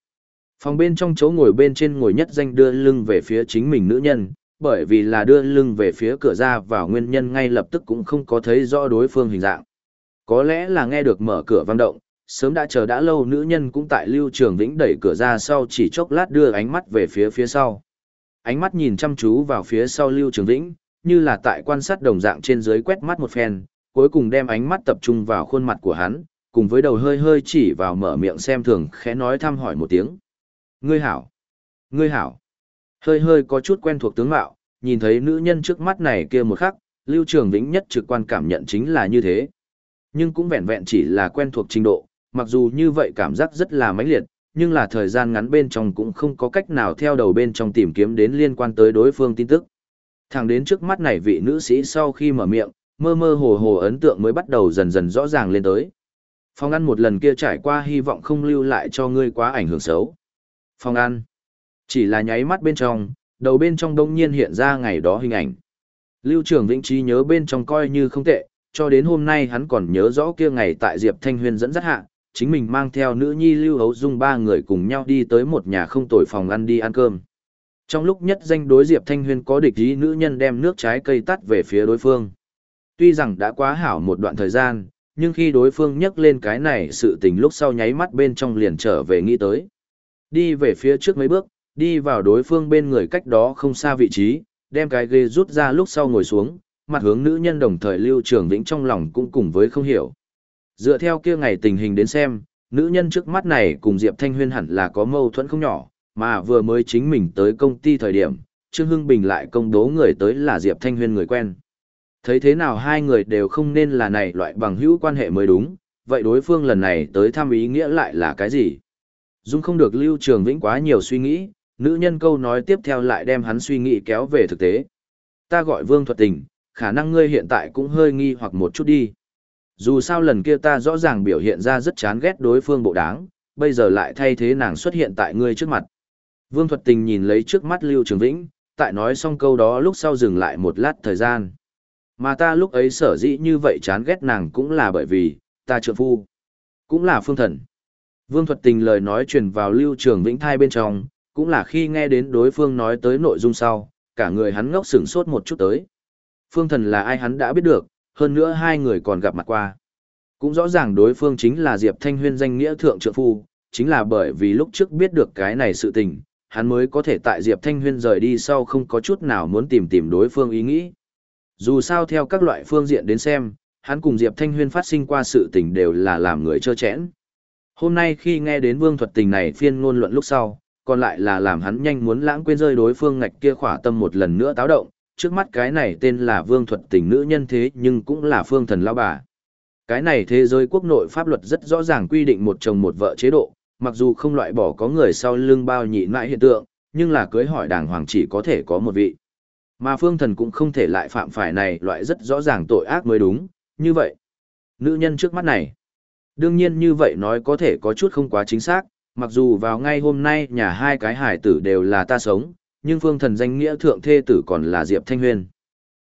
Phòng bên trong chỗ ngồi bên trên ngồi nhất danh đưa lưng về phía chính mình nữ nhân, bởi vì là đưa lưng về phía cửa ra vào nguyên nhân ngay lập tức cũng không có thấy rõ đối phương hình dạng. Có lẽ là nghe được mở cửa vang động, sớm đã chờ đã lâu nữ nhân cũng tại Lưu Trường Vĩnh đẩy cửa ra sau chỉ chốc lát đưa ánh mắt về phía phía sau. Ánh mắt nhìn chăm chú vào phía sau Lưu Trường Vĩnh, như là tại quan sát đồng dạng trên dưới quét mắt một phen, cuối cùng đem ánh mắt tập trung vào khuôn mặt của hắn, cùng với đầu hơi hơi chỉ vào mở miệng xem thường khẽ nói thăm hỏi một tiếng. Ngươi hảo! Ngươi hảo! Hơi hơi có chút quen thuộc tướng mạo, nhìn thấy nữ nhân trước mắt này kia một khắc, Lưu Trường Vĩnh nhất trực quan cảm nhận chính là như thế. Nhưng cũng vẹn vẹn chỉ là quen thuộc trình độ, mặc dù như vậy cảm giác rất là mãnh liệt, nhưng là thời gian ngắn bên trong cũng không có cách nào theo đầu bên trong tìm kiếm đến liên quan tới đối phương tin tức. Thẳng đến trước mắt này vị nữ sĩ sau khi mở miệng, mơ mơ hồ hồ ấn tượng mới bắt đầu dần dần rõ ràng lên tới. Phòng ăn một lần kia trải qua hy vọng không lưu lại cho ngươi quá ảnh hưởng xấu. Phòng ăn. Chỉ là nháy mắt bên trong, đầu bên trong đông nhiên hiện ra ngày đó hình ảnh. Lưu trưởng Vĩnh Trí nhớ bên trong coi như không tệ, cho đến hôm nay hắn còn nhớ rõ kia ngày tại Diệp Thanh Huyên dẫn dắt hạ, chính mình mang theo nữ nhi Lưu Hấu Dung ba người cùng nhau đi tới một nhà không tồi phòng ăn đi ăn cơm. Trong lúc nhất danh đối Diệp Thanh Huyên có địch ý nữ nhân đem nước trái cây tắt về phía đối phương. Tuy rằng đã quá hảo một đoạn thời gian, nhưng khi đối phương nhắc lên cái này sự tình lúc sau nháy mắt bên trong liền trở về nghĩ tới. Đi về phía trước mấy bước, đi vào đối phương bên người cách đó không xa vị trí, đem cái ghế rút ra lúc sau ngồi xuống, mặt hướng nữ nhân đồng thời lưu trường vĩnh trong lòng cũng cùng với không hiểu. Dựa theo kia ngày tình hình đến xem, nữ nhân trước mắt này cùng Diệp Thanh Huyên hẳn là có mâu thuẫn không nhỏ, mà vừa mới chính mình tới công ty thời điểm, Trương Hưng Bình lại công đố người tới là Diệp Thanh Huyên người quen. Thấy thế nào hai người đều không nên là này loại bằng hữu quan hệ mới đúng, vậy đối phương lần này tới thăm ý nghĩa lại là cái gì? Dung không được Lưu Trường Vĩnh quá nhiều suy nghĩ, Nữ nhân câu nói tiếp theo lại đem hắn suy nghĩ kéo về thực tế. Ta gọi Vương Thuật Tình, khả năng ngươi hiện tại cũng hơi nghi hoặc một chút đi. Dù sao lần kia ta rõ ràng biểu hiện ra rất chán ghét đối phương bộ đáng, bây giờ lại thay thế nàng xuất hiện tại ngươi trước mặt. Vương Thuật Tình nhìn lấy trước mắt Lưu Trường Vĩnh, tại nói xong câu đó lúc sau dừng lại một lát thời gian. Mà ta lúc ấy sở dĩ như vậy chán ghét nàng cũng là bởi vì, ta trượng phu, cũng là phương thần. Vương Thuật Tình lời nói truyền vào Lưu Trường Vĩnh thai bên trong, cũng là khi nghe đến đối phương nói tới nội dung sau, cả người hắn ngốc sửng sốt một chút tới. Phương thần là ai hắn đã biết được, hơn nữa hai người còn gặp mặt qua. Cũng rõ ràng đối phương chính là Diệp Thanh Huyên danh nghĩa thượng trượng phu, chính là bởi vì lúc trước biết được cái này sự tình, hắn mới có thể tại Diệp Thanh Huyên rời đi sau không có chút nào muốn tìm tìm đối phương ý nghĩ. Dù sao theo các loại phương diện đến xem, hắn cùng Diệp Thanh Huyên phát sinh qua sự tình đều là làm người trơ chẽn. Hôm nay khi nghe đến vương thuật tình này phiên ngôn luận lúc sau, còn lại là làm hắn nhanh muốn lãng quên rơi đối phương ngạch kia khỏa tâm một lần nữa táo động, trước mắt cái này tên là vương thuật tình nữ nhân thế nhưng cũng là phương thần lao bà. Cái này thế giới quốc nội pháp luật rất rõ ràng quy định một chồng một vợ chế độ, mặc dù không loại bỏ có người sau lưng bao nhị mãi hiện tượng, nhưng là cưới hỏi đàng hoàng chỉ có thể có một vị. Mà phương thần cũng không thể lại phạm phải này loại rất rõ ràng tội ác mới đúng, như vậy. Nữ nhân trước mắt này, đương nhiên như vậy nói có thể có chút không quá chính xác, mặc dù vào ngay hôm nay nhà hai cái hải tử đều là ta sống, nhưng phương thần danh nghĩa thượng thê tử còn là Diệp Thanh Huyên.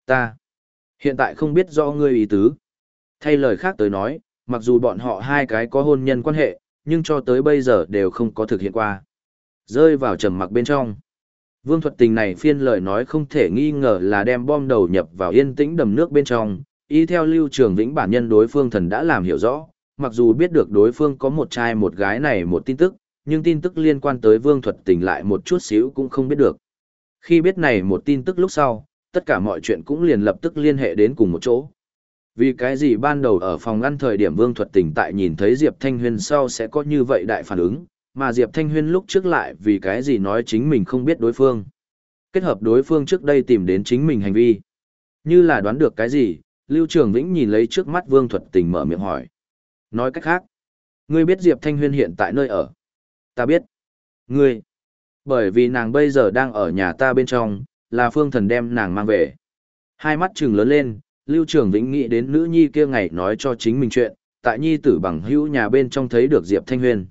Ta, hiện tại không biết rõ ngươi ý tứ. Thay lời khác tới nói, mặc dù bọn họ hai cái có hôn nhân quan hệ, nhưng cho tới bây giờ đều không có thực hiện qua. Rơi vào trầm mặc bên trong. Vương thuật tình này phiên lời nói không thể nghi ngờ là đem bom đầu nhập vào yên tĩnh đầm nước bên trong, y theo lưu trường vĩnh bản nhân đối phương thần đã làm hiểu rõ, mặc dù biết được đối phương có một trai một gái này một tin tức, nhưng tin tức liên quan tới vương thuật tình lại một chút xíu cũng không biết được. Khi biết này một tin tức lúc sau, tất cả mọi chuyện cũng liền lập tức liên hệ đến cùng một chỗ. Vì cái gì ban đầu ở phòng ngăn thời điểm Vương Thuật tỉnh tại nhìn thấy Diệp Thanh Huyên sau sẽ có như vậy đại phản ứng, mà Diệp Thanh Huyên lúc trước lại vì cái gì nói chính mình không biết đối phương. Kết hợp đối phương trước đây tìm đến chính mình hành vi. Như là đoán được cái gì, Lưu Trường Vĩnh nhìn lấy trước mắt Vương Thuật Tình mở miệng hỏi. Nói cách khác, ngươi biết Diệp Thanh Huyên hiện tại nơi ở. Ta biết. Ngươi. Bởi vì nàng bây giờ đang ở nhà ta bên trong, là phương thần đem nàng mang về. Hai mắt trừng lớn lên, Lưu Trường Vĩnh nghĩ đến nữ nhi kia ngày nói cho chính mình chuyện, tại nhi tử bằng hữu nhà bên trong thấy được Diệp Thanh Huyên.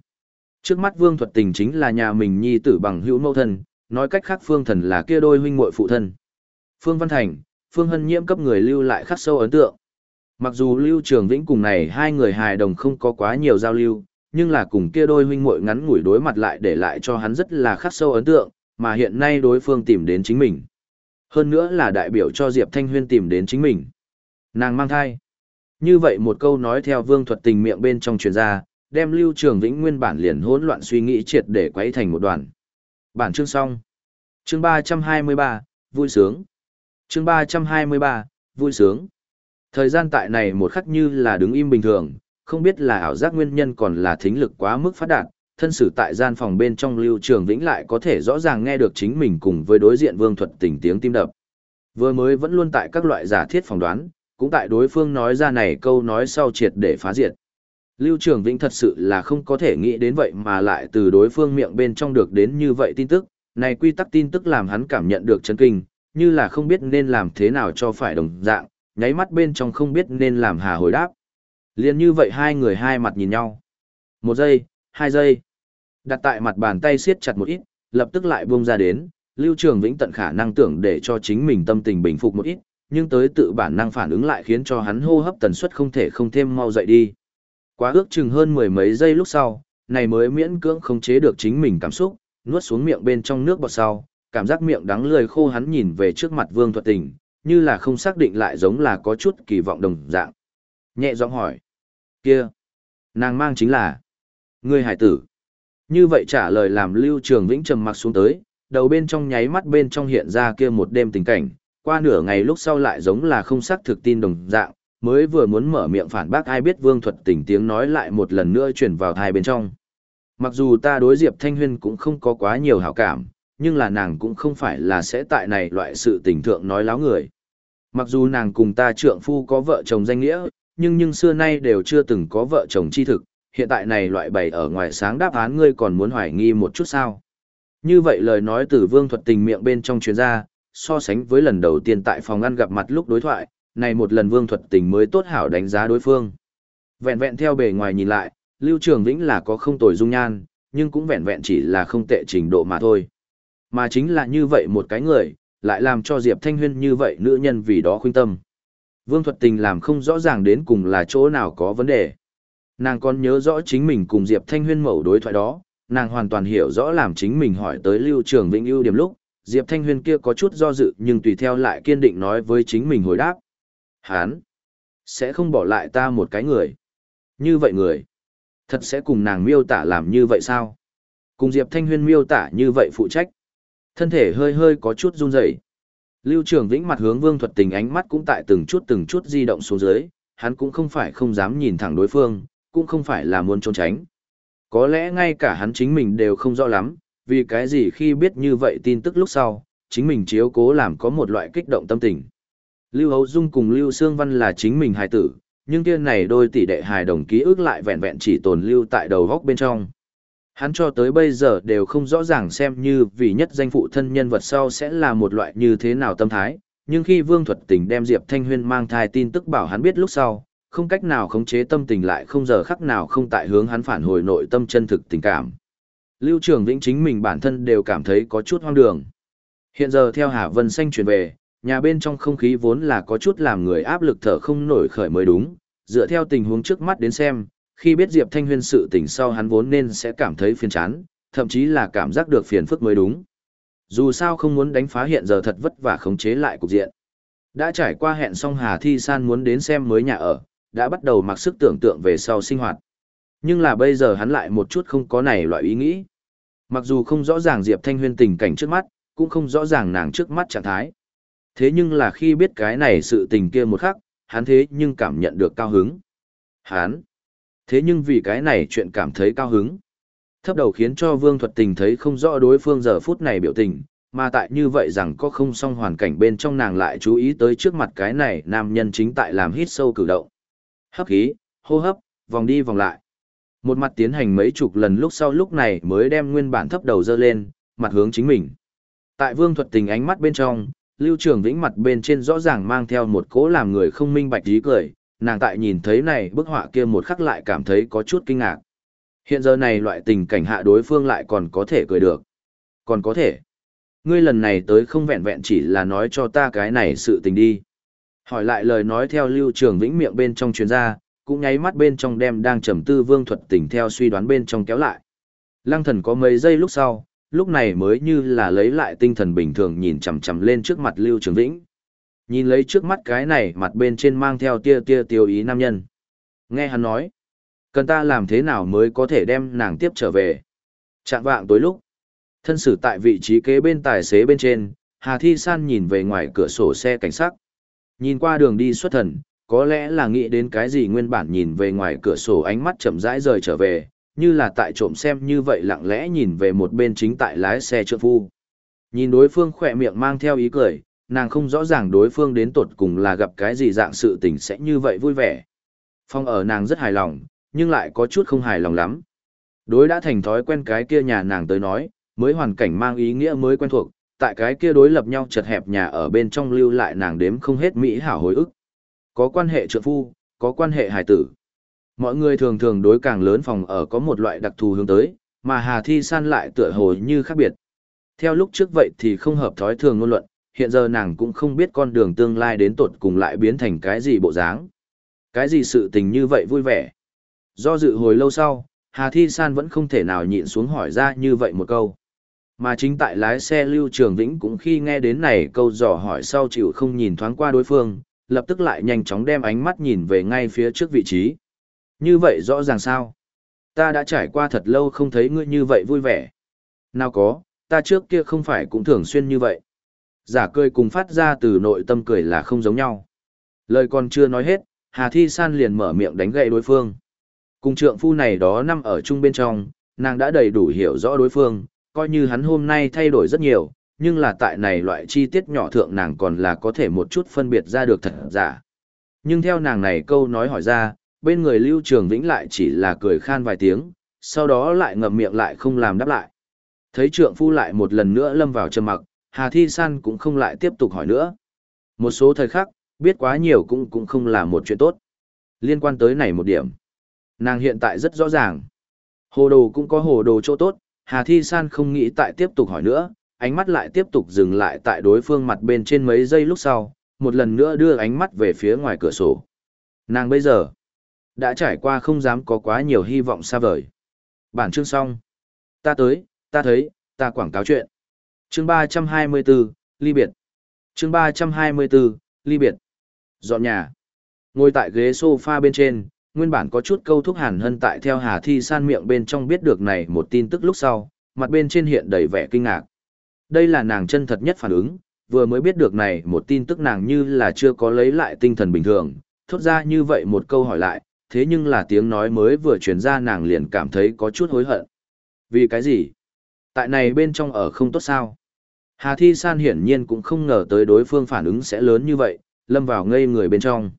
Trước mắt Vương Thuật Tình chính là nhà mình nhi tử bằng hữu mẫu thân, nói cách khác Phương Thần là kia đôi huynh muội phụ thân. Phương Văn Thành, Phương Hân Nhiễm cấp người lưu lại khắc sâu ấn tượng. Mặc dù Lưu Trường Vĩnh cùng này hai người hài đồng không có quá nhiều giao lưu, nhưng là cùng kia đôi huynh muội ngắn ngủi đối mặt lại để lại cho hắn rất là khắc sâu ấn tượng, mà hiện nay đối phương tìm đến chính mình. Hơn nữa là đại biểu cho Diệp Thanh Huyên tìm đến chính mình. Nàng mang thai. Như vậy một câu nói theo vương thuật tình miệng bên trong truyền ra, đem Lưu Trường Vĩnh nguyên bản liền hỗn loạn suy nghĩ triệt để quấy thành một đoàn. Bản chương xong. Chương 323, vui sướng. Chương 323, vui sướng. Thời gian tại này một khắc như là đứng im bình thường, không biết là ảo giác nguyên nhân còn là thính lực quá mức phát đạt, thân sử tại gian phòng bên trong Lưu Trường Vĩnh lại có thể rõ ràng nghe được chính mình cùng với đối diện Vương Thuật Tình tiếng tim đập. Vừa mới vẫn luôn tại các loại giả thiết phỏng đoán, cũng tại đối phương nói ra này câu nói sau triệt để phá diệt. Lưu Trường Vĩnh thật sự là không có thể nghĩ đến vậy mà lại từ đối phương miệng bên trong được đến như vậy tin tức, này quy tắc tin tức làm hắn cảm nhận được chấn kinh, như là không biết nên làm thế nào cho phải đồng dạng, nháy mắt bên trong không biết nên làm hà hồi đáp. Liên như vậy hai người hai mặt nhìn nhau. Một giây, hai giây. Đặt tại mặt bàn tay siết chặt một ít, lập tức lại buông ra đến, Lưu Trường Vĩnh tận khả năng tưởng để cho chính mình tâm tình bình phục một ít, nhưng tới tự bản năng phản ứng lại khiến cho hắn hô hấp tần suất không thể không thêm mau dậy đi. Quá ước chừng hơn mười mấy giây lúc sau, này mới miễn cưỡng không chế được chính mình cảm xúc, nuốt xuống miệng bên trong nước bọt sau, cảm giác miệng đắng lười khô hắn nhìn về trước mặt Vương Thuật Tình, như là không xác định lại giống là có chút kỳ vọng đồng dạng. Nhẹ giọng hỏi, kia, nàng mang chính là, người hải tử. Như vậy trả lời làm Lưu Trường Vĩnh trầm mặc xuống tới, đầu bên trong nháy mắt bên trong hiện ra kia một đêm tình cảnh, qua nửa ngày lúc sau lại giống là không xác thực tin đồng dạng, mới vừa muốn mở miệng phản bác ai biết Vương Thuật Tình tiếng nói lại một lần nữa chuyển vào hai bên trong. Mặc dù ta đối Diệp Thanh Huyên cũng không có quá nhiều hảo cảm, nhưng là nàng cũng không phải là sẽ tại này loại sự tình thượng nói láo người. Mặc dù nàng cùng ta trượng phu có vợ chồng danh nghĩa, nhưng nhưng xưa nay đều chưa từng có vợ chồng chi thực, hiện tại này loại bày ở ngoài sáng đáp án ngươi còn muốn hoài nghi một chút sao. Như vậy lời nói từ Vương Thuật Tình miệng bên trong truyền ra, so sánh với lần đầu tiên tại phòng ăn gặp mặt lúc đối thoại, này một lần Vương Thuật Tình mới tốt hảo đánh giá đối phương. Vẹn vẹn theo bề ngoài nhìn lại, Lưu Trường Vĩnh là có không tồi dung nhan, nhưng cũng vẹn vẹn chỉ là không tệ trình độ mà thôi. Mà chính là như vậy một cái người, lại làm cho Diệp Thanh Huyên như vậy nữ nhân vì đó khuyên tâm. Vương Thuật Tình làm không rõ ràng đến cùng là chỗ nào có vấn đề. Nàng còn nhớ rõ chính mình cùng Diệp Thanh Huyên mẫu đối thoại đó, nàng hoàn toàn hiểu rõ làm chính mình hỏi tới Lưu Trường Vĩnh ưu điểm lúc, Diệp Thanh Huyên kia có chút do dự nhưng tùy theo lại kiên định nói với chính mình hồi đáp. Hán! Sẽ không bỏ lại ta một cái người. Như vậy người. Thật sẽ cùng nàng miêu tả làm như vậy sao? Cùng Diệp Thanh Huyên miêu tả như vậy phụ trách. Thân thể hơi hơi có chút run rẩy. Lưu Trường Vĩnh mặt hướng Vương Thuật Tình ánh mắt cũng tại từng chút từng chút di động xuống dưới, hắn cũng không phải không dám nhìn thẳng đối phương, cũng không phải là muốn trốn tránh. Có lẽ ngay cả hắn chính mình đều không rõ lắm, vì cái gì khi biết như vậy tin tức lúc sau, chính mình chiếu cố làm có một loại kích động tâm tình. Lưu Hấu Dung cùng Lưu Sương Văn là chính mình hài tử, nhưng kia này đôi tỷ đệ hài đồng ký ức lại vẹn vẹn chỉ tồn lưu tại đầu góc bên trong. Hắn cho tới bây giờ đều không rõ ràng xem như vì nhất danh phụ thân nhân vật sau sẽ là một loại như thế nào tâm thái, nhưng khi Vương Thuật Tình đem Diệp Thanh Huyên mang thai tin tức bảo hắn biết lúc sau, không cách nào khống chế tâm tình lại không giờ khắc nào không tại hướng hắn phản hồi nội tâm chân thực tình cảm. Lưu Trường Vĩnh chính mình bản thân đều cảm thấy có chút hoang đường. Hiện giờ theo Hà Vân Xanh chuyển về, nhà bên trong không khí vốn là có chút làm người áp lực thở không nổi khởi mới đúng, dựa theo tình huống trước mắt đến xem, khi biết Diệp Thanh Huyên sự tình sau hắn vốn nên sẽ cảm thấy phiền chán, thậm chí là cảm giác được phiền phức mới đúng. Dù sao không muốn đánh phá hiện giờ thật vất vả khống chế lại cục diện. Đã trải qua hẹn xong Hà Thi San muốn đến xem mới nhà ở, đã bắt đầu mặc sức tưởng tượng về sau sinh hoạt. Nhưng là bây giờ hắn lại một chút không có này loại ý nghĩ. Mặc dù không rõ ràng Diệp Thanh Huyên tình cảnh trước mắt, cũng không rõ ràng nàng trước mắt trạng thái. Thế nhưng là khi biết cái này sự tình kia một khắc, hắn thế nhưng cảm nhận được cao hứng. Hắn. Thế nhưng vì cái này chuyện cảm thấy cao hứng. Thấp đầu khiến cho Vương Thuật Tình thấy không rõ đối phương giờ phút này biểu tình, mà tại như vậy rằng có không song hoàn cảnh bên trong nàng lại chú ý tới trước mặt cái này nam nhân chính tại làm hít sâu cử động. Hấp khí, hô hấp, vòng đi vòng lại. Một mặt tiến hành mấy chục lần lúc sau lúc này mới đem nguyên bản thấp đầu dơ lên, mặt hướng chính mình. Tại Vương Thuật Tình ánh mắt bên trong, Lưu Trường Vĩnh mặt bên trên rõ ràng mang theo một cỗ làm người không minh bạch ý cười, nàng tại nhìn thấy này bức họa kia một khắc lại cảm thấy có chút kinh ngạc. Hiện giờ này loại tình cảnh hạ đối phương lại còn có thể cười được. Còn có thể. Ngươi lần này tới không vẹn vẹn chỉ là nói cho ta cái này sự tình đi. Hỏi lại lời nói theo Lưu Trường Vĩnh miệng bên trong chuyên gia, cũng nháy mắt bên trong đem đang trầm tư vương thuật tình theo suy đoán bên trong kéo lại. Lăng thần có mấy giây lúc sau, lúc này mới như là lấy lại tinh thần bình thường nhìn chằm chằm lên trước mặt Lưu Trường Vĩnh. Nhìn lấy trước mắt cái này mặt bên trên mang theo tia tia tiêu ý nam nhân. Nghe hắn nói, cần ta làm thế nào mới có thể đem nàng tiếp trở về. Chạm vạng tối lúc, thân sử tại vị trí kế bên tài xế bên trên, Hà Thi San nhìn về ngoài cửa sổ xe cảnh sát. Nhìn qua đường đi xuất thần, có lẽ là nghĩ đến cái gì nguyên bản nhìn về ngoài cửa sổ ánh mắt chậm rãi rời trở về, như là tại trộm xem như vậy lặng lẽ nhìn về một bên chính tại lái xe trượt phu. Nhìn đối phương khỏe miệng mang theo ý cười, nàng không rõ ràng đối phương đến tột cùng là gặp cái gì dạng sự tình sẽ như vậy vui vẻ. Phong ở nàng rất hài lòng, nhưng lại có chút không hài lòng lắm. Đối đã thành thói quen cái kia nhà nàng tới nói, mới hoàn cảnh mang ý nghĩa mới quen thuộc, tại cái kia đối lập nhau chật hẹp nhà ở bên trong lưu lại nàng đếm không hết mỹ hảo hồi ức. Có quan hệ trượng phu, có quan hệ hài tử. Mọi người thường thường đối càng lớn phòng ở có một loại đặc thù hướng tới, mà Hà Thi San lại tựa hồ như khác biệt. Theo lúc trước vậy thì không hợp thói thường ngôn luận, hiện giờ nàng cũng không biết con đường tương lai đến tột cùng lại biến thành cái gì bộ dáng. Cái gì sự tình như vậy vui vẻ. Do dự hồi lâu sau, Hà Thi San vẫn không thể nào nhịn xuống hỏi ra như vậy một câu. Mà chính tại lái xe Lưu Trường Vĩnh cũng khi nghe đến này câu dò hỏi sau chịu không nhìn thoáng qua đối phương, lập tức lại nhanh chóng đem ánh mắt nhìn về ngay phía trước vị trí. Như vậy rõ ràng sao? Ta đã trải qua thật lâu không thấy ngươi như vậy vui vẻ. Nào có, ta trước kia không phải cũng thường xuyên như vậy. Giả cười cùng phát ra từ nội tâm cười là không giống nhau. Lời còn chưa nói hết, Hà Thi San liền mở miệng đánh gậy đối phương. Cùng trượng phu này đó nằm ở chung bên trong, nàng đã đầy đủ hiểu rõ đối phương, coi như hắn hôm nay thay đổi rất nhiều, nhưng là tại này loại chi tiết nhỏ thượng nàng còn là có thể một chút phân biệt ra được thật giả. Nhưng theo nàng này câu nói hỏi ra, bên người Lưu Trường Vĩnh lại chỉ là cười khan vài tiếng, sau đó lại ngậm miệng lại không làm đáp lại. Thấy trượng phu lại một lần nữa lâm vào trầm mặc, Hà Thi San cũng không lại tiếp tục hỏi nữa. Một số thời khắc, biết quá nhiều cũng cũng không là một chuyện tốt. Liên quan tới này một điểm, nàng hiện tại rất rõ ràng. Hồ đồ cũng có hồ đồ chỗ tốt, Hà Thi San không nghĩ tại tiếp tục hỏi nữa, ánh mắt lại tiếp tục dừng lại tại đối phương mặt bên trên mấy giây lúc sau, một lần nữa đưa ánh mắt về phía ngoài cửa sổ. Nàng bây giờ, đã trải qua không dám có quá nhiều hy vọng xa vời. Bản chương xong. Ta tới, ta thấy, ta quảng cáo chuyện. Chương 324, ly biệt. Chương 324, ly biệt. Dọn nhà. Ngồi tại ghế sofa bên trên, nguyên bản có chút câu thúc hàn hân tại theo Hà Thi San miệng bên trong biết được này một tin tức lúc sau, mặt bên trên hiện đầy vẻ kinh ngạc. Đây là nàng chân thật nhất phản ứng, vừa mới biết được này một tin tức nàng như là chưa có lấy lại tinh thần bình thường, thốt ra như vậy một câu hỏi lại, thế nhưng là tiếng nói mới vừa truyền ra nàng liền cảm thấy có chút hối hận. Vì cái gì? Tại này bên trong ở không tốt sao? Hà Thi San hiển nhiên cũng không ngờ tới đối phương phản ứng sẽ lớn như vậy, lâm vào ngây người bên trong.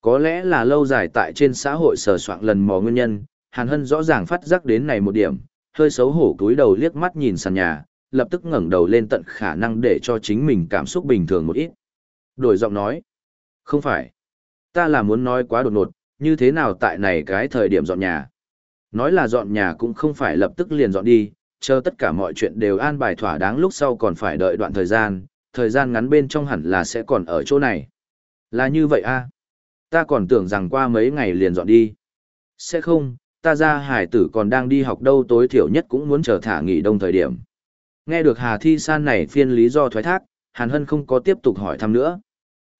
Có lẽ là lâu dài tại trên xã hội sờ soạn lần mò nguyên nhân, Hàn Hân rõ ràng phát giác đến này một điểm, hơi xấu hổ cúi đầu liếc mắt nhìn sàn nhà, lập tức ngẩng đầu lên tận khả năng để cho chính mình cảm xúc bình thường một ít. Đổi giọng nói, không phải, ta là muốn nói quá đột ngột, như thế nào tại này cái thời điểm dọn nhà. Nói là dọn nhà cũng không phải lập tức liền dọn đi, chờ tất cả mọi chuyện đều an bài thỏa đáng lúc sau còn phải đợi đoạn thời gian, thời gian ngắn bên trong hẳn là sẽ còn ở chỗ này. Là như vậy a à? Ta còn tưởng rằng qua mấy ngày liền dọn đi. Sẽ không, ta ra hải tử còn đang đi học đâu tối thiểu nhất cũng muốn chờ thả nghỉ đông thời điểm. Nghe được Hà Thi San này phiên lý do thoái thác, Hàn Hân không có tiếp tục hỏi thăm nữa.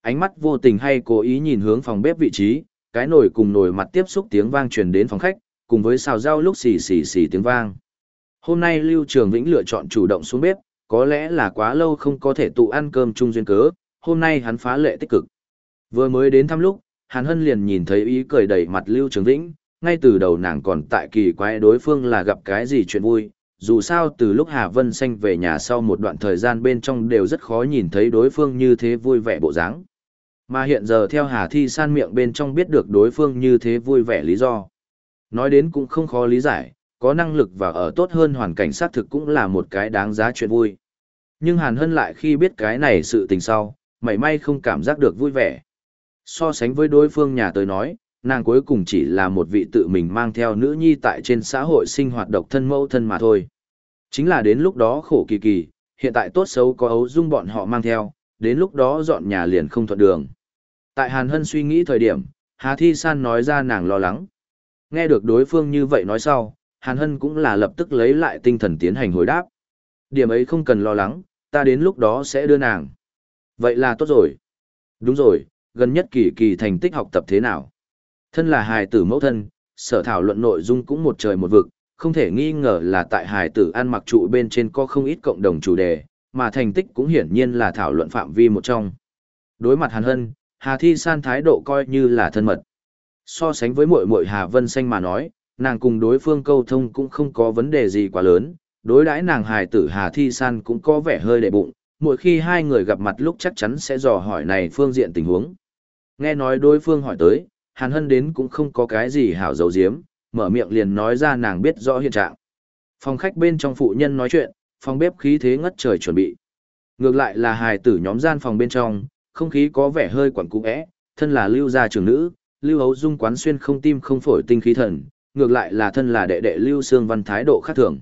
Ánh mắt vô tình hay cố ý nhìn hướng phòng bếp vị trí, cái nồi cùng nồi mặt tiếp xúc tiếng vang truyền đến phòng khách, cùng với xào rau lúc xì xì xì tiếng vang. Hôm nay Lưu Trường Vĩnh lựa chọn chủ động xuống bếp, có lẽ là quá lâu không có thể tụ ăn cơm chung duyên cớ, hôm nay hắn phá lệ tích cực. Vừa mới đến thăm lúc, Hàn Hân liền nhìn thấy ý cười đầy mặt Lưu Trường Vĩnh, ngay từ đầu nàng còn tại kỳ quái đối phương là gặp cái gì chuyện vui, dù sao từ lúc Hà Vân Xanh về nhà sau một đoạn thời gian bên trong đều rất khó nhìn thấy đối phương như thế vui vẻ bộ dáng. Mà hiện giờ theo Hà Thi San miệng bên trong biết được đối phương như thế vui vẻ lý do. Nói đến cũng không khó lý giải, có năng lực và ở tốt hơn hoàn cảnh xác thực cũng là một cái đáng giá chuyện vui. Nhưng Hàn Hân lại khi biết cái này sự tình sau, mảy may không cảm giác được vui vẻ. So sánh với đối phương nhà tới nói, nàng cuối cùng chỉ là một vị tự mình mang theo nữ nhi tại trên xã hội sinh hoạt độc thân mẫu thân mà thôi. Chính là đến lúc đó khổ kỳ kỳ, hiện tại tốt xấu có ấu dung bọn họ mang theo, đến lúc đó dọn nhà liền không thuận đường. Tại Hàn Hân suy nghĩ thời điểm, Hà Thi San nói ra nàng lo lắng. Nghe được đối phương như vậy nói sau, Hàn Hân cũng là lập tức lấy lại tinh thần tiến hành hồi đáp. Điểm ấy không cần lo lắng, ta đến lúc đó sẽ đưa nàng. Vậy là tốt rồi. Đúng rồi, gần nhất kỳ kỳ thành tích học tập thế nào? Thân là hài tử mẫu thân, sở thảo luận nội dung cũng một trời một vực, không thể nghi ngờ là tại hài tử ăn mặc trụ bên trên có không ít cộng đồng chủ đề, mà thành tích cũng hiển nhiên là thảo luận phạm vi một trong. Đối mặt Hàn Hân, Hà Thi San thái độ coi như là thân mật. So sánh với muội muội Hà Vân Xanh mà nói, nàng cùng đối phương câu thông cũng không có vấn đề gì quá lớn, đối đãi nàng hài tử Hà Thi San cũng có vẻ hơi đệ bụng, mỗi khi hai người gặp mặt lúc chắc chắn sẽ dò hỏi này phương diện tình huống. Nghe nói đối phương hỏi tới, Hàn Hân đến cũng không có cái gì hảo dấu diếm, mở miệng liền nói ra nàng biết rõ hiện trạng. Phòng khách bên trong phụ nhân nói chuyện, phòng bếp khí thế ngất trời chuẩn bị. Ngược lại là hài tử nhóm gian phòng bên trong, không khí có vẻ hơi quẩn cung ẽ, thân là lưu gia trưởng nữ, lưu hấu dung quán xuyên không tim không phổi tinh khí thần, ngược lại là thân là đệ đệ lưu xương văn thái độ khác thường.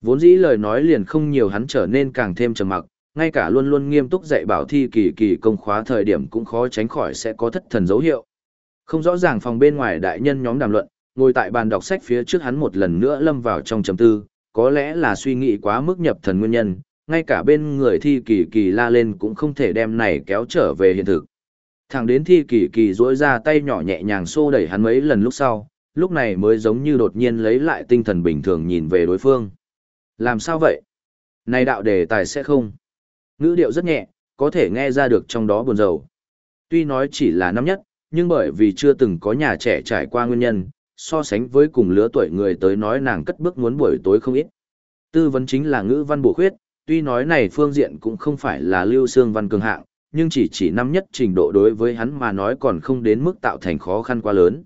Vốn dĩ lời nói liền không nhiều hắn trở nên càng thêm trầm mặc, ngay cả luôn luôn nghiêm túc dạy bảo thi kỳ kỳ công khóa thời điểm cũng khó tránh khỏi sẽ có thất thần dấu hiệu. Không rõ ràng phòng bên ngoài đại nhân nhóm đàm luận, ngồi tại bàn đọc sách phía trước hắn một lần nữa lâm vào trong trầm tư, có lẽ là suy nghĩ quá mức nhập thần nguyên nhân, ngay cả bên người thi kỳ kỳ la lên cũng không thể đem này kéo trở về hiện thực. Thẳng đến thi kỳ kỳ duỗi ra tay nhỏ nhẹ nhàng xô đẩy hắn mấy lần lúc sau, lúc này mới giống như đột nhiên lấy lại tinh thần bình thường nhìn về đối phương. Làm sao vậy? Này đạo đề tài sẽ không. Ngữ điệu rất nhẹ, có thể nghe ra được trong đó buồn rầu. Tuy nói chỉ là năm nhất, nhưng bởi vì chưa từng có nhà trẻ trải qua nguyên nhân, so sánh với cùng lứa tuổi người tới nói nàng cất bước muốn buổi tối không ít. Tư vấn chính là ngữ văn bổ khuyết, tuy nói này phương diện cũng không phải là lưu xương văn cường hạng, nhưng chỉ chỉ năm nhất trình độ đối với hắn mà nói còn không đến mức tạo thành khó khăn quá lớn.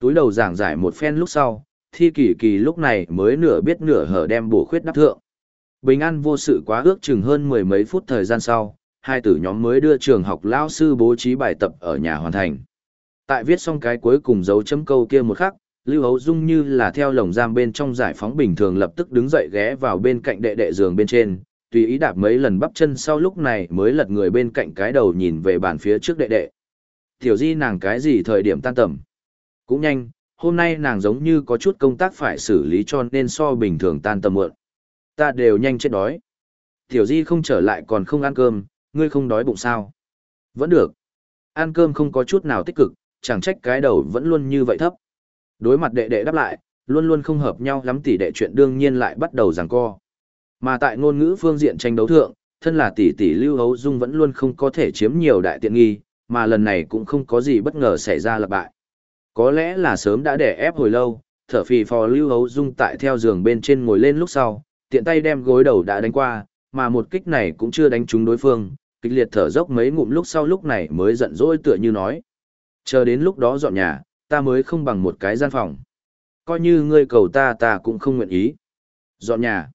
Túi đầu giảng giải một phen lúc sau, thi kỳ kỳ lúc này mới nửa biết nửa hở đem bổ khuyết đáp thượng. Bình an vô sự quá ước chừng hơn mười mấy phút thời gian sau, hai tử nhóm mới đưa trường học lao sư bố trí bài tập ở nhà hoàn thành. Tại viết xong cái cuối cùng dấu chấm câu kia một khắc, Lưu Hấu Dung như là theo lồng giam bên trong giải phóng bình thường lập tức đứng dậy ghé vào bên cạnh đệ đệ giường bên trên, tùy ý đạp mấy lần bắp chân sau lúc này mới lật người bên cạnh cái đầu nhìn về bàn phía trước đệ đệ. Tiểu di nàng cái gì thời điểm tan tầm? Cũng nhanh, hôm nay nàng giống như có chút công tác phải xử lý cho nên so bình thường tan tầm muộn. Ta đều nhanh chết đói. Tiểu di không trở lại còn không ăn cơm, ngươi không đói bụng sao? Vẫn được. Ăn cơm không có chút nào tích cực, chẳng trách cái đầu vẫn luôn như vậy thấp. Đối mặt đệ đệ đáp lại, luôn luôn không hợp nhau lắm tỷ đệ chuyện đương nhiên lại bắt đầu giằng co. Mà tại ngôn ngữ phương diện tranh đấu thượng, thân là tỷ tỷ Lưu Hấu Dung vẫn luôn không có thể chiếm nhiều đại tiện nghi, mà lần này cũng không có gì bất ngờ xảy ra là bại. Có lẽ là sớm đã để ép hồi lâu, thở phì phò Lưu Hấu Dung tại theo giường bên trên ngồi lên lúc sau, tiện tay đem gối đầu đã đánh qua, mà một kích này cũng chưa đánh trúng đối phương, kịch liệt thở dốc mấy ngụm lúc sau lúc này mới giận dỗi tựa như nói. Chờ đến lúc đó dọn nhà, ta mới không bằng một cái gian phòng. Coi như ngươi cầu ta ta cũng không nguyện ý. Dọn nhà.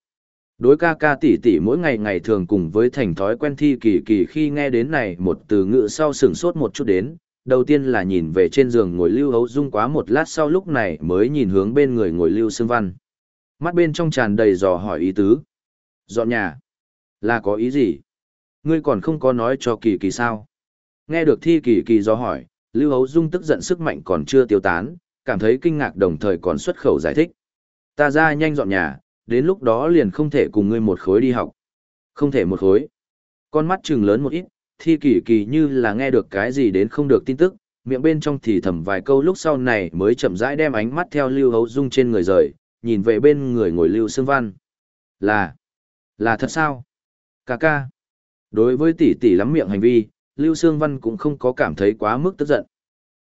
Đối ca ca tỷ tỷ mỗi ngày ngày thường cùng với thành thói quen thi kỳ kỳ khi nghe đến này một từ ngữ sau sừng sốt một chút đến, đầu tiên là nhìn về trên giường ngồi lưu hấu dung quá một lát sau lúc này mới nhìn hướng bên người ngồi lưu xương văn. Mắt bên trong tràn đầy dò hỏi ý tứ. Dọn nhà. Là có ý gì? Ngươi còn không có nói cho kỳ kỳ sao? Nghe được thi kỳ kỳ dò hỏi, lưu hấu dung tức giận sức mạnh còn chưa tiêu tán, cảm thấy kinh ngạc đồng thời còn xuất khẩu giải thích. Ta ra nhanh dọn nhà, đến lúc đó liền không thể cùng ngươi một khối đi học. Không thể một khối. Con mắt trừng lớn một ít, thi kỳ kỳ như là nghe được cái gì đến không được tin tức, miệng bên trong thì thầm vài câu lúc sau này mới chậm rãi đem ánh mắt theo Lưu Hấu Dung trên người rời, nhìn về bên người ngồi Lưu Sương Văn. Là, là thật sao? Cà ca. Đối với tỷ tỷ lắm miệng hành vi, Lưu Sương Văn cũng không có cảm thấy quá mức tức giận.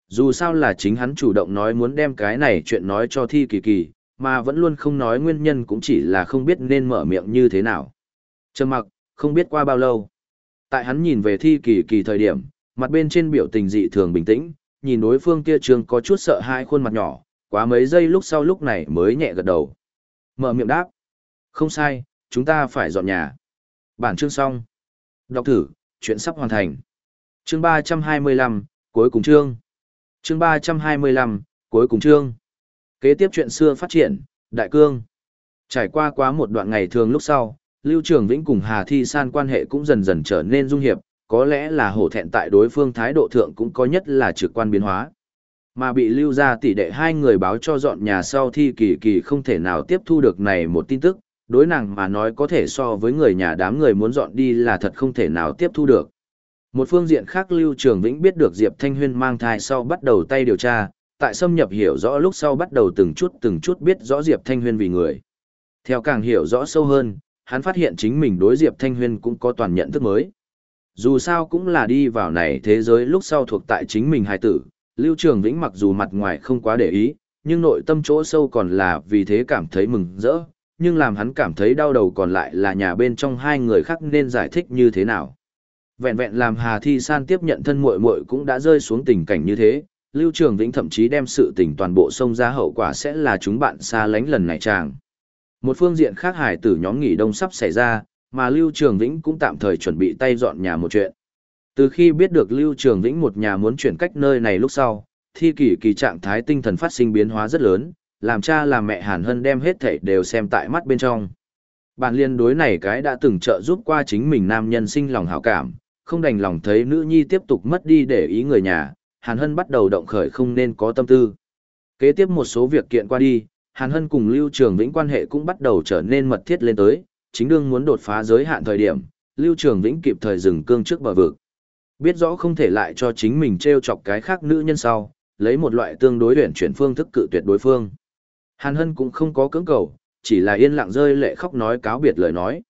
Dù sao là chính hắn chủ động nói muốn đem cái này chuyện nói cho thi kỳ kỳ, mà vẫn luôn không nói nguyên nhân cũng chỉ là không biết nên mở miệng như thế nào. Trầm mặc, không biết qua bao lâu. Tại hắn nhìn về thi kỳ kỳ thời điểm, mặt bên trên biểu tình dị thường bình tĩnh, nhìn đối phương kia trường có chút sợ hai khuôn mặt nhỏ, quá mấy giây lúc sau lúc này mới nhẹ gật đầu. Mở miệng đáp. Không sai, chúng ta phải dọn nhà. Bản chương xong. Đọc thử, chuyện sắp hoàn thành. Chương 325, cuối cùng chương. Chương 325, cuối cùng chương. Kế tiếp chuyện xưa phát triển, Đại Cương. Trải qua quá một đoạn ngày thường lúc sau, Lưu Trường Vĩnh cùng Hà Thi San quan hệ cũng dần dần trở nên dung hiệp, có lẽ là hổ thẹn tại đối phương thái độ thượng cũng có nhất là trực quan biến hóa. Mà bị lưu ra tỷ đệ hai người báo cho dọn nhà sau thi kỳ kỳ không thể nào tiếp thu được này một tin tức, đối nàng mà nói có thể so với người nhà đám người muốn dọn đi là thật không thể nào tiếp thu được. Một phương diện khác Lưu Trường Vĩnh biết được Diệp Thanh Huyên mang thai sau bắt đầu tay điều tra, tại xâm nhập hiểu rõ lúc sau bắt đầu từng chút từng chút biết rõ Diệp Thanh Huyên vì người. Theo càng hiểu rõ sâu hơn, hắn phát hiện chính mình đối Diệp Thanh Huyên cũng có toàn nhận thức mới. Dù sao cũng là đi vào này thế giới lúc sau thuộc tại chính mình hài tử, Lưu Trường Vĩnh mặc dù mặt ngoài không quá để ý, nhưng nội tâm chỗ sâu còn là vì thế cảm thấy mừng rỡ, nhưng làm hắn cảm thấy đau đầu còn lại là nhà bên trong hai người khác nên giải thích như thế nào. Vẹn vẹn làm Hà Thi San tiếp nhận thân muội muội cũng đã rơi xuống tình cảnh như thế, Lưu Trường Vĩnh thậm chí đem sự tình toàn bộ xông ra hậu quả sẽ là chúng bạn xa lánh lần này chàng. Một phương diện khác hải tử nhóm nghỉ đông sắp xảy ra, mà Lưu Trường Vĩnh cũng tạm thời chuẩn bị tay dọn nhà một chuyện. Từ khi biết được Lưu Trường Vĩnh một nhà muốn chuyển cách nơi này lúc sau, thi kỷ kỳ trạng thái tinh thần phát sinh biến hóa rất lớn, làm cha làm mẹ Hàn Hân đem hết thảy đều xem tại mắt bên trong. Bạn liên đối này cái đã từng trợ giúp qua chính mình nam nhân sinh lòng hảo cảm, không đành lòng thấy nữ nhi tiếp tục mất đi để ý người nhà, Hàn Hân bắt đầu động khởi không nên có tâm tư. Kế tiếp một số việc kiện qua đi, Hàn Hân cùng Lưu Trường Vĩnh quan hệ cũng bắt đầu trở nên mật thiết lên tới, chính đương muốn đột phá giới hạn thời điểm, Lưu Trường Vĩnh kịp thời dừng cương trước bờ vực. Biết rõ không thể lại cho chính mình treo chọc cái khác nữ nhân sau, lấy một loại tương đối luyện chuyển phương thức cự tuyệt đối phương. Hàn Hân cũng không có cưỡng cầu, chỉ là yên lặng rơi lệ khóc nói cáo biệt lời nói.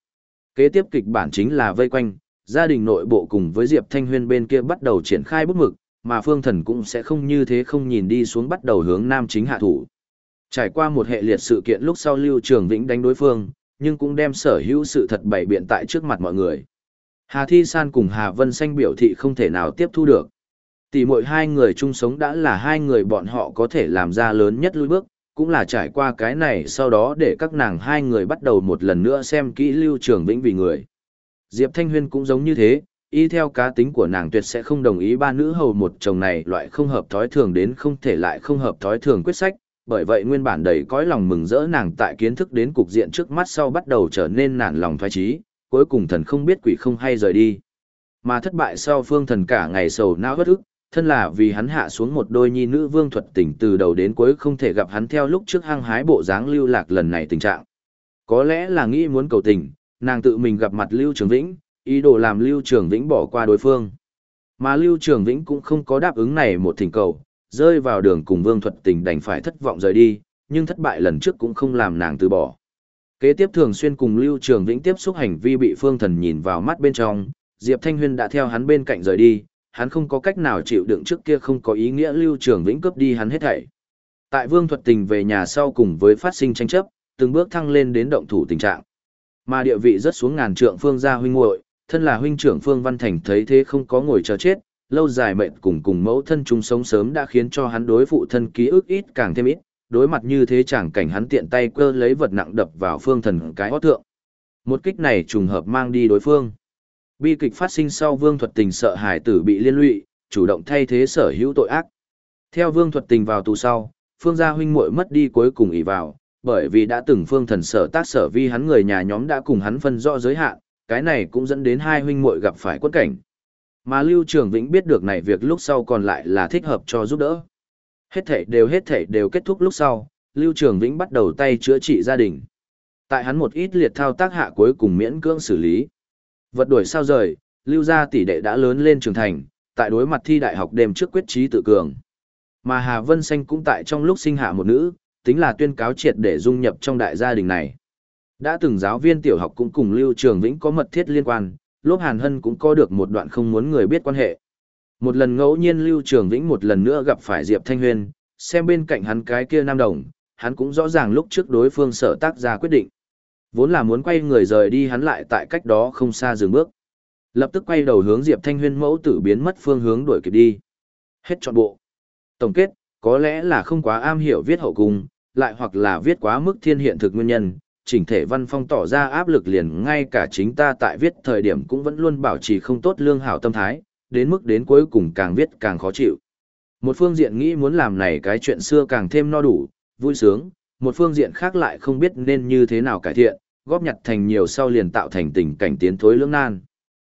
Kế tiếp kịch bản chính là vây quanh, gia đình nội bộ cùng với Diệp Thanh Huyên bên kia bắt đầu triển khai bút mực, mà phương thần cũng sẽ không như thế không nhìn đi xuống bắt đầu hướng nam chính hạ thủ. Trải qua một hệ liệt sự kiện lúc sau Lưu Trường Vĩnh đánh đối phương, nhưng cũng đem sở hữu sự thật bày biện tại trước mặt mọi người. Hà Thi San cùng Hà Vân Xanh biểu thị không thể nào tiếp thu được. Tỷ muội hai người chung sống đã là hai người bọn họ có thể làm ra lớn nhất lùi bước, cũng là trải qua cái này sau đó để các nàng hai người bắt đầu một lần nữa xem kỹ Lưu Trường Vĩnh vì người. Diệp Thanh Huyên cũng giống như thế, y theo cá tính của nàng tuyệt sẽ không đồng ý ba nữ hầu một chồng này loại không hợp thói thường đến không thể lại không hợp thói thường quyết sách, bởi vậy nguyên bản đầy cõi lòng mừng rỡ nàng tại kiến thức đến cục diện trước mắt sau bắt đầu trở nên nản lòng thoái trí, cuối cùng thần không biết quỷ không hay rời đi. Mà thất bại sau phương thần cả ngày sầu não bất ức, thân là vì hắn hạ xuống một đôi nhi nữ vương thuật tình từ đầu đến cuối không thể gặp hắn theo lúc trước hăng hái bộ dáng lưu lạc lần này tình trạng. Có lẽ là nghĩ muốn cầu tình, nàng tự mình gặp mặt Lưu Trường Vĩnh, ý đồ làm Lưu Trường Vĩnh bỏ qua đối phương. Mà Lưu Trường Vĩnh cũng không có đáp ứng này một thỉnh cầu, rơi vào đường cùng vương thuật tình đành phải thất vọng rời đi, nhưng thất bại lần trước cũng không làm nàng từ bỏ. Kế tiếp thường xuyên cùng Lưu Trường Vĩnh tiếp xúc hành vi bị phương thần nhìn vào mắt bên trong, Diệp Thanh Huyên đã theo hắn bên cạnh rời đi, hắn không có cách nào chịu đựng trước kia không có ý nghĩa Lưu Trường Vĩnh cướp đi hắn hết thảy. Tại Vương Thuật Tình về nhà sau cùng với phát sinh tranh chấp, từng bước thăng lên đến động thủ tình trạng. Mà địa vị rất xuống ngàn trượng phương gia huynh muội, thân là huynh trưởng Phương Văn Thành thấy thế không có ngồi chờ chết, lâu dài mệnh cùng cùng mẫu thân chung sống sớm đã khiến cho hắn đối phụ thân ký ức ít càng thêm ít, đối mặt như thế chẳng cảnh hắn tiện tay cơ lấy vật nặng đập vào phương thần cái hót thượng. Một kích này trùng hợp mang đi đối phương. Bi kịch phát sinh sau Vương Thuật Tình sợ hải tử bị liên lụy, chủ động thay thế sở hữu tội ác. Theo Vương Thuật Tình vào tù sau, Phương gia huynh muội mất đi cuối cùng ỷ vào, bởi vì đã từng Phương Thần sở tác sở vi hắn người nhà nhóm đã cùng hắn phân rõ giới hạn, cái này cũng dẫn đến hai huynh muội gặp phải quất cảnh. Mà Lưu Trường Vĩnh biết được này việc lúc sau còn lại là thích hợp cho giúp đỡ. Hết thảy đều hết thảy đều kết thúc lúc sau, Lưu Trường Vĩnh bắt đầu tay chữa trị gia đình. Tại hắn một ít liệt thao tác hạ cuối cùng miễn cưỡng xử lý. Vật đuổi sao rời, Lưu gia tỷ đệ đã lớn lên trưởng thành, tại đối mặt thi đại học đêm trước quyết trí tự cường. Mà Hà Vân Xanh cũng tại trong lúc sinh hạ một nữ, tính là tuyên cáo triệt để dung nhập trong đại gia đình này. Đã từng giáo viên tiểu học cũng cùng Lưu Trường Vĩnh có mật thiết liên quan, lốp Hàn Hân cũng có được một đoạn không muốn người biết quan hệ. Một lần ngẫu nhiên Lưu Trường Vĩnh một lần nữa gặp phải Diệp Thanh Huyên, xem bên cạnh hắn cái kia nam đồng, hắn cũng rõ ràng lúc trước đối phương sở tác ra quyết định. Vốn là muốn quay người rời đi hắn lại tại cách đó không xa dừng bước. Lập tức quay đầu hướng Diệp Thanh Huyên mẫu tử biến mất phương hướng đuổi kịp đi. Hết trọn bộ. Tổng kết, có lẽ là không quá am hiểu viết hậu cung, lại hoặc là viết quá mức thiên hiện thực nguyên nhân, chỉnh thể văn phong tỏ ra áp lực liền ngay cả chính ta tại viết thời điểm cũng vẫn luôn bảo trì không tốt lương hảo tâm thái, đến mức đến cuối cùng càng viết càng khó chịu. Một phương diện nghĩ muốn làm này cái chuyện xưa càng thêm no đủ, vui sướng, một phương diện khác lại không biết nên như thế nào cải thiện, góp nhặt thành nhiều sau liền tạo thành tình cảnh tiến thối lưỡng nan.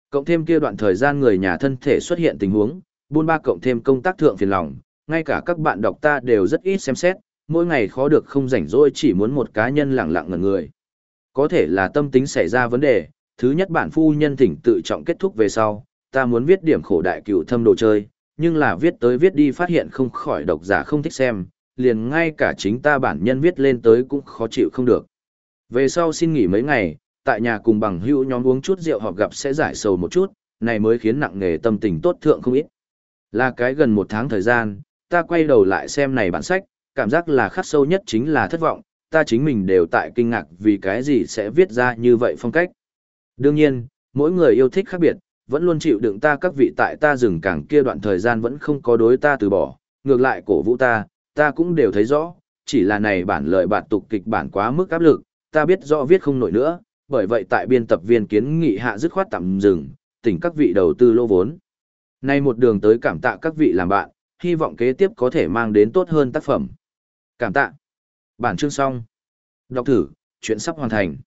Cộng thêm kia đoạn thời gian người nhà thân thể xuất hiện tình huống, buôn ba cộng thêm công tác thượng phiền lòng, ngay cả các bạn đọc ta đều rất ít xem xét, mỗi ngày khó được không rảnh rỗi chỉ muốn một cá nhân lặng lặng ngẩn người. Có thể là tâm tính xảy ra vấn đề, thứ nhất bản phu nhân thỉnh tự trọng kết thúc về sau, ta muốn viết điểm khổ đại cựu thâm đồ chơi, nhưng là viết tới viết đi phát hiện không khỏi độc giả không thích xem, liền ngay cả chính ta bản nhân viết lên tới cũng khó chịu không được. Về sau xin nghỉ mấy ngày, tại nhà cùng bằng hữu nhóm uống chút rượu họp gặp sẽ giải sầu một chút, này mới khiến nặng nghề tâm tình tốt thượng không ít. Là cái gần một tháng thời gian, ta quay đầu lại xem này bản sách, cảm giác là khắc sâu nhất chính là thất vọng, ta chính mình đều tại kinh ngạc vì cái gì sẽ viết ra như vậy phong cách. Đương nhiên, mỗi người yêu thích khác biệt, vẫn luôn chịu đựng ta các vị tại ta dừng càng kia đoạn thời gian vẫn không có đối ta từ bỏ, ngược lại cổ vũ ta, ta cũng đều thấy rõ, chỉ là này bản lợi bản tục kịch bản quá mức áp lực, ta biết rõ viết không nổi nữa, bởi vậy tại biên tập viên kiến nghị hạ dứt khoát tạm dừng, tỉnh các vị đầu tư lô vốn. Nay một đường tới cảm tạ các vị làm bạn, hy vọng kế tiếp có thể mang đến tốt hơn tác phẩm. Cảm tạ. Bản chương xong. Đọc thử, chuyện sắp hoàn thành.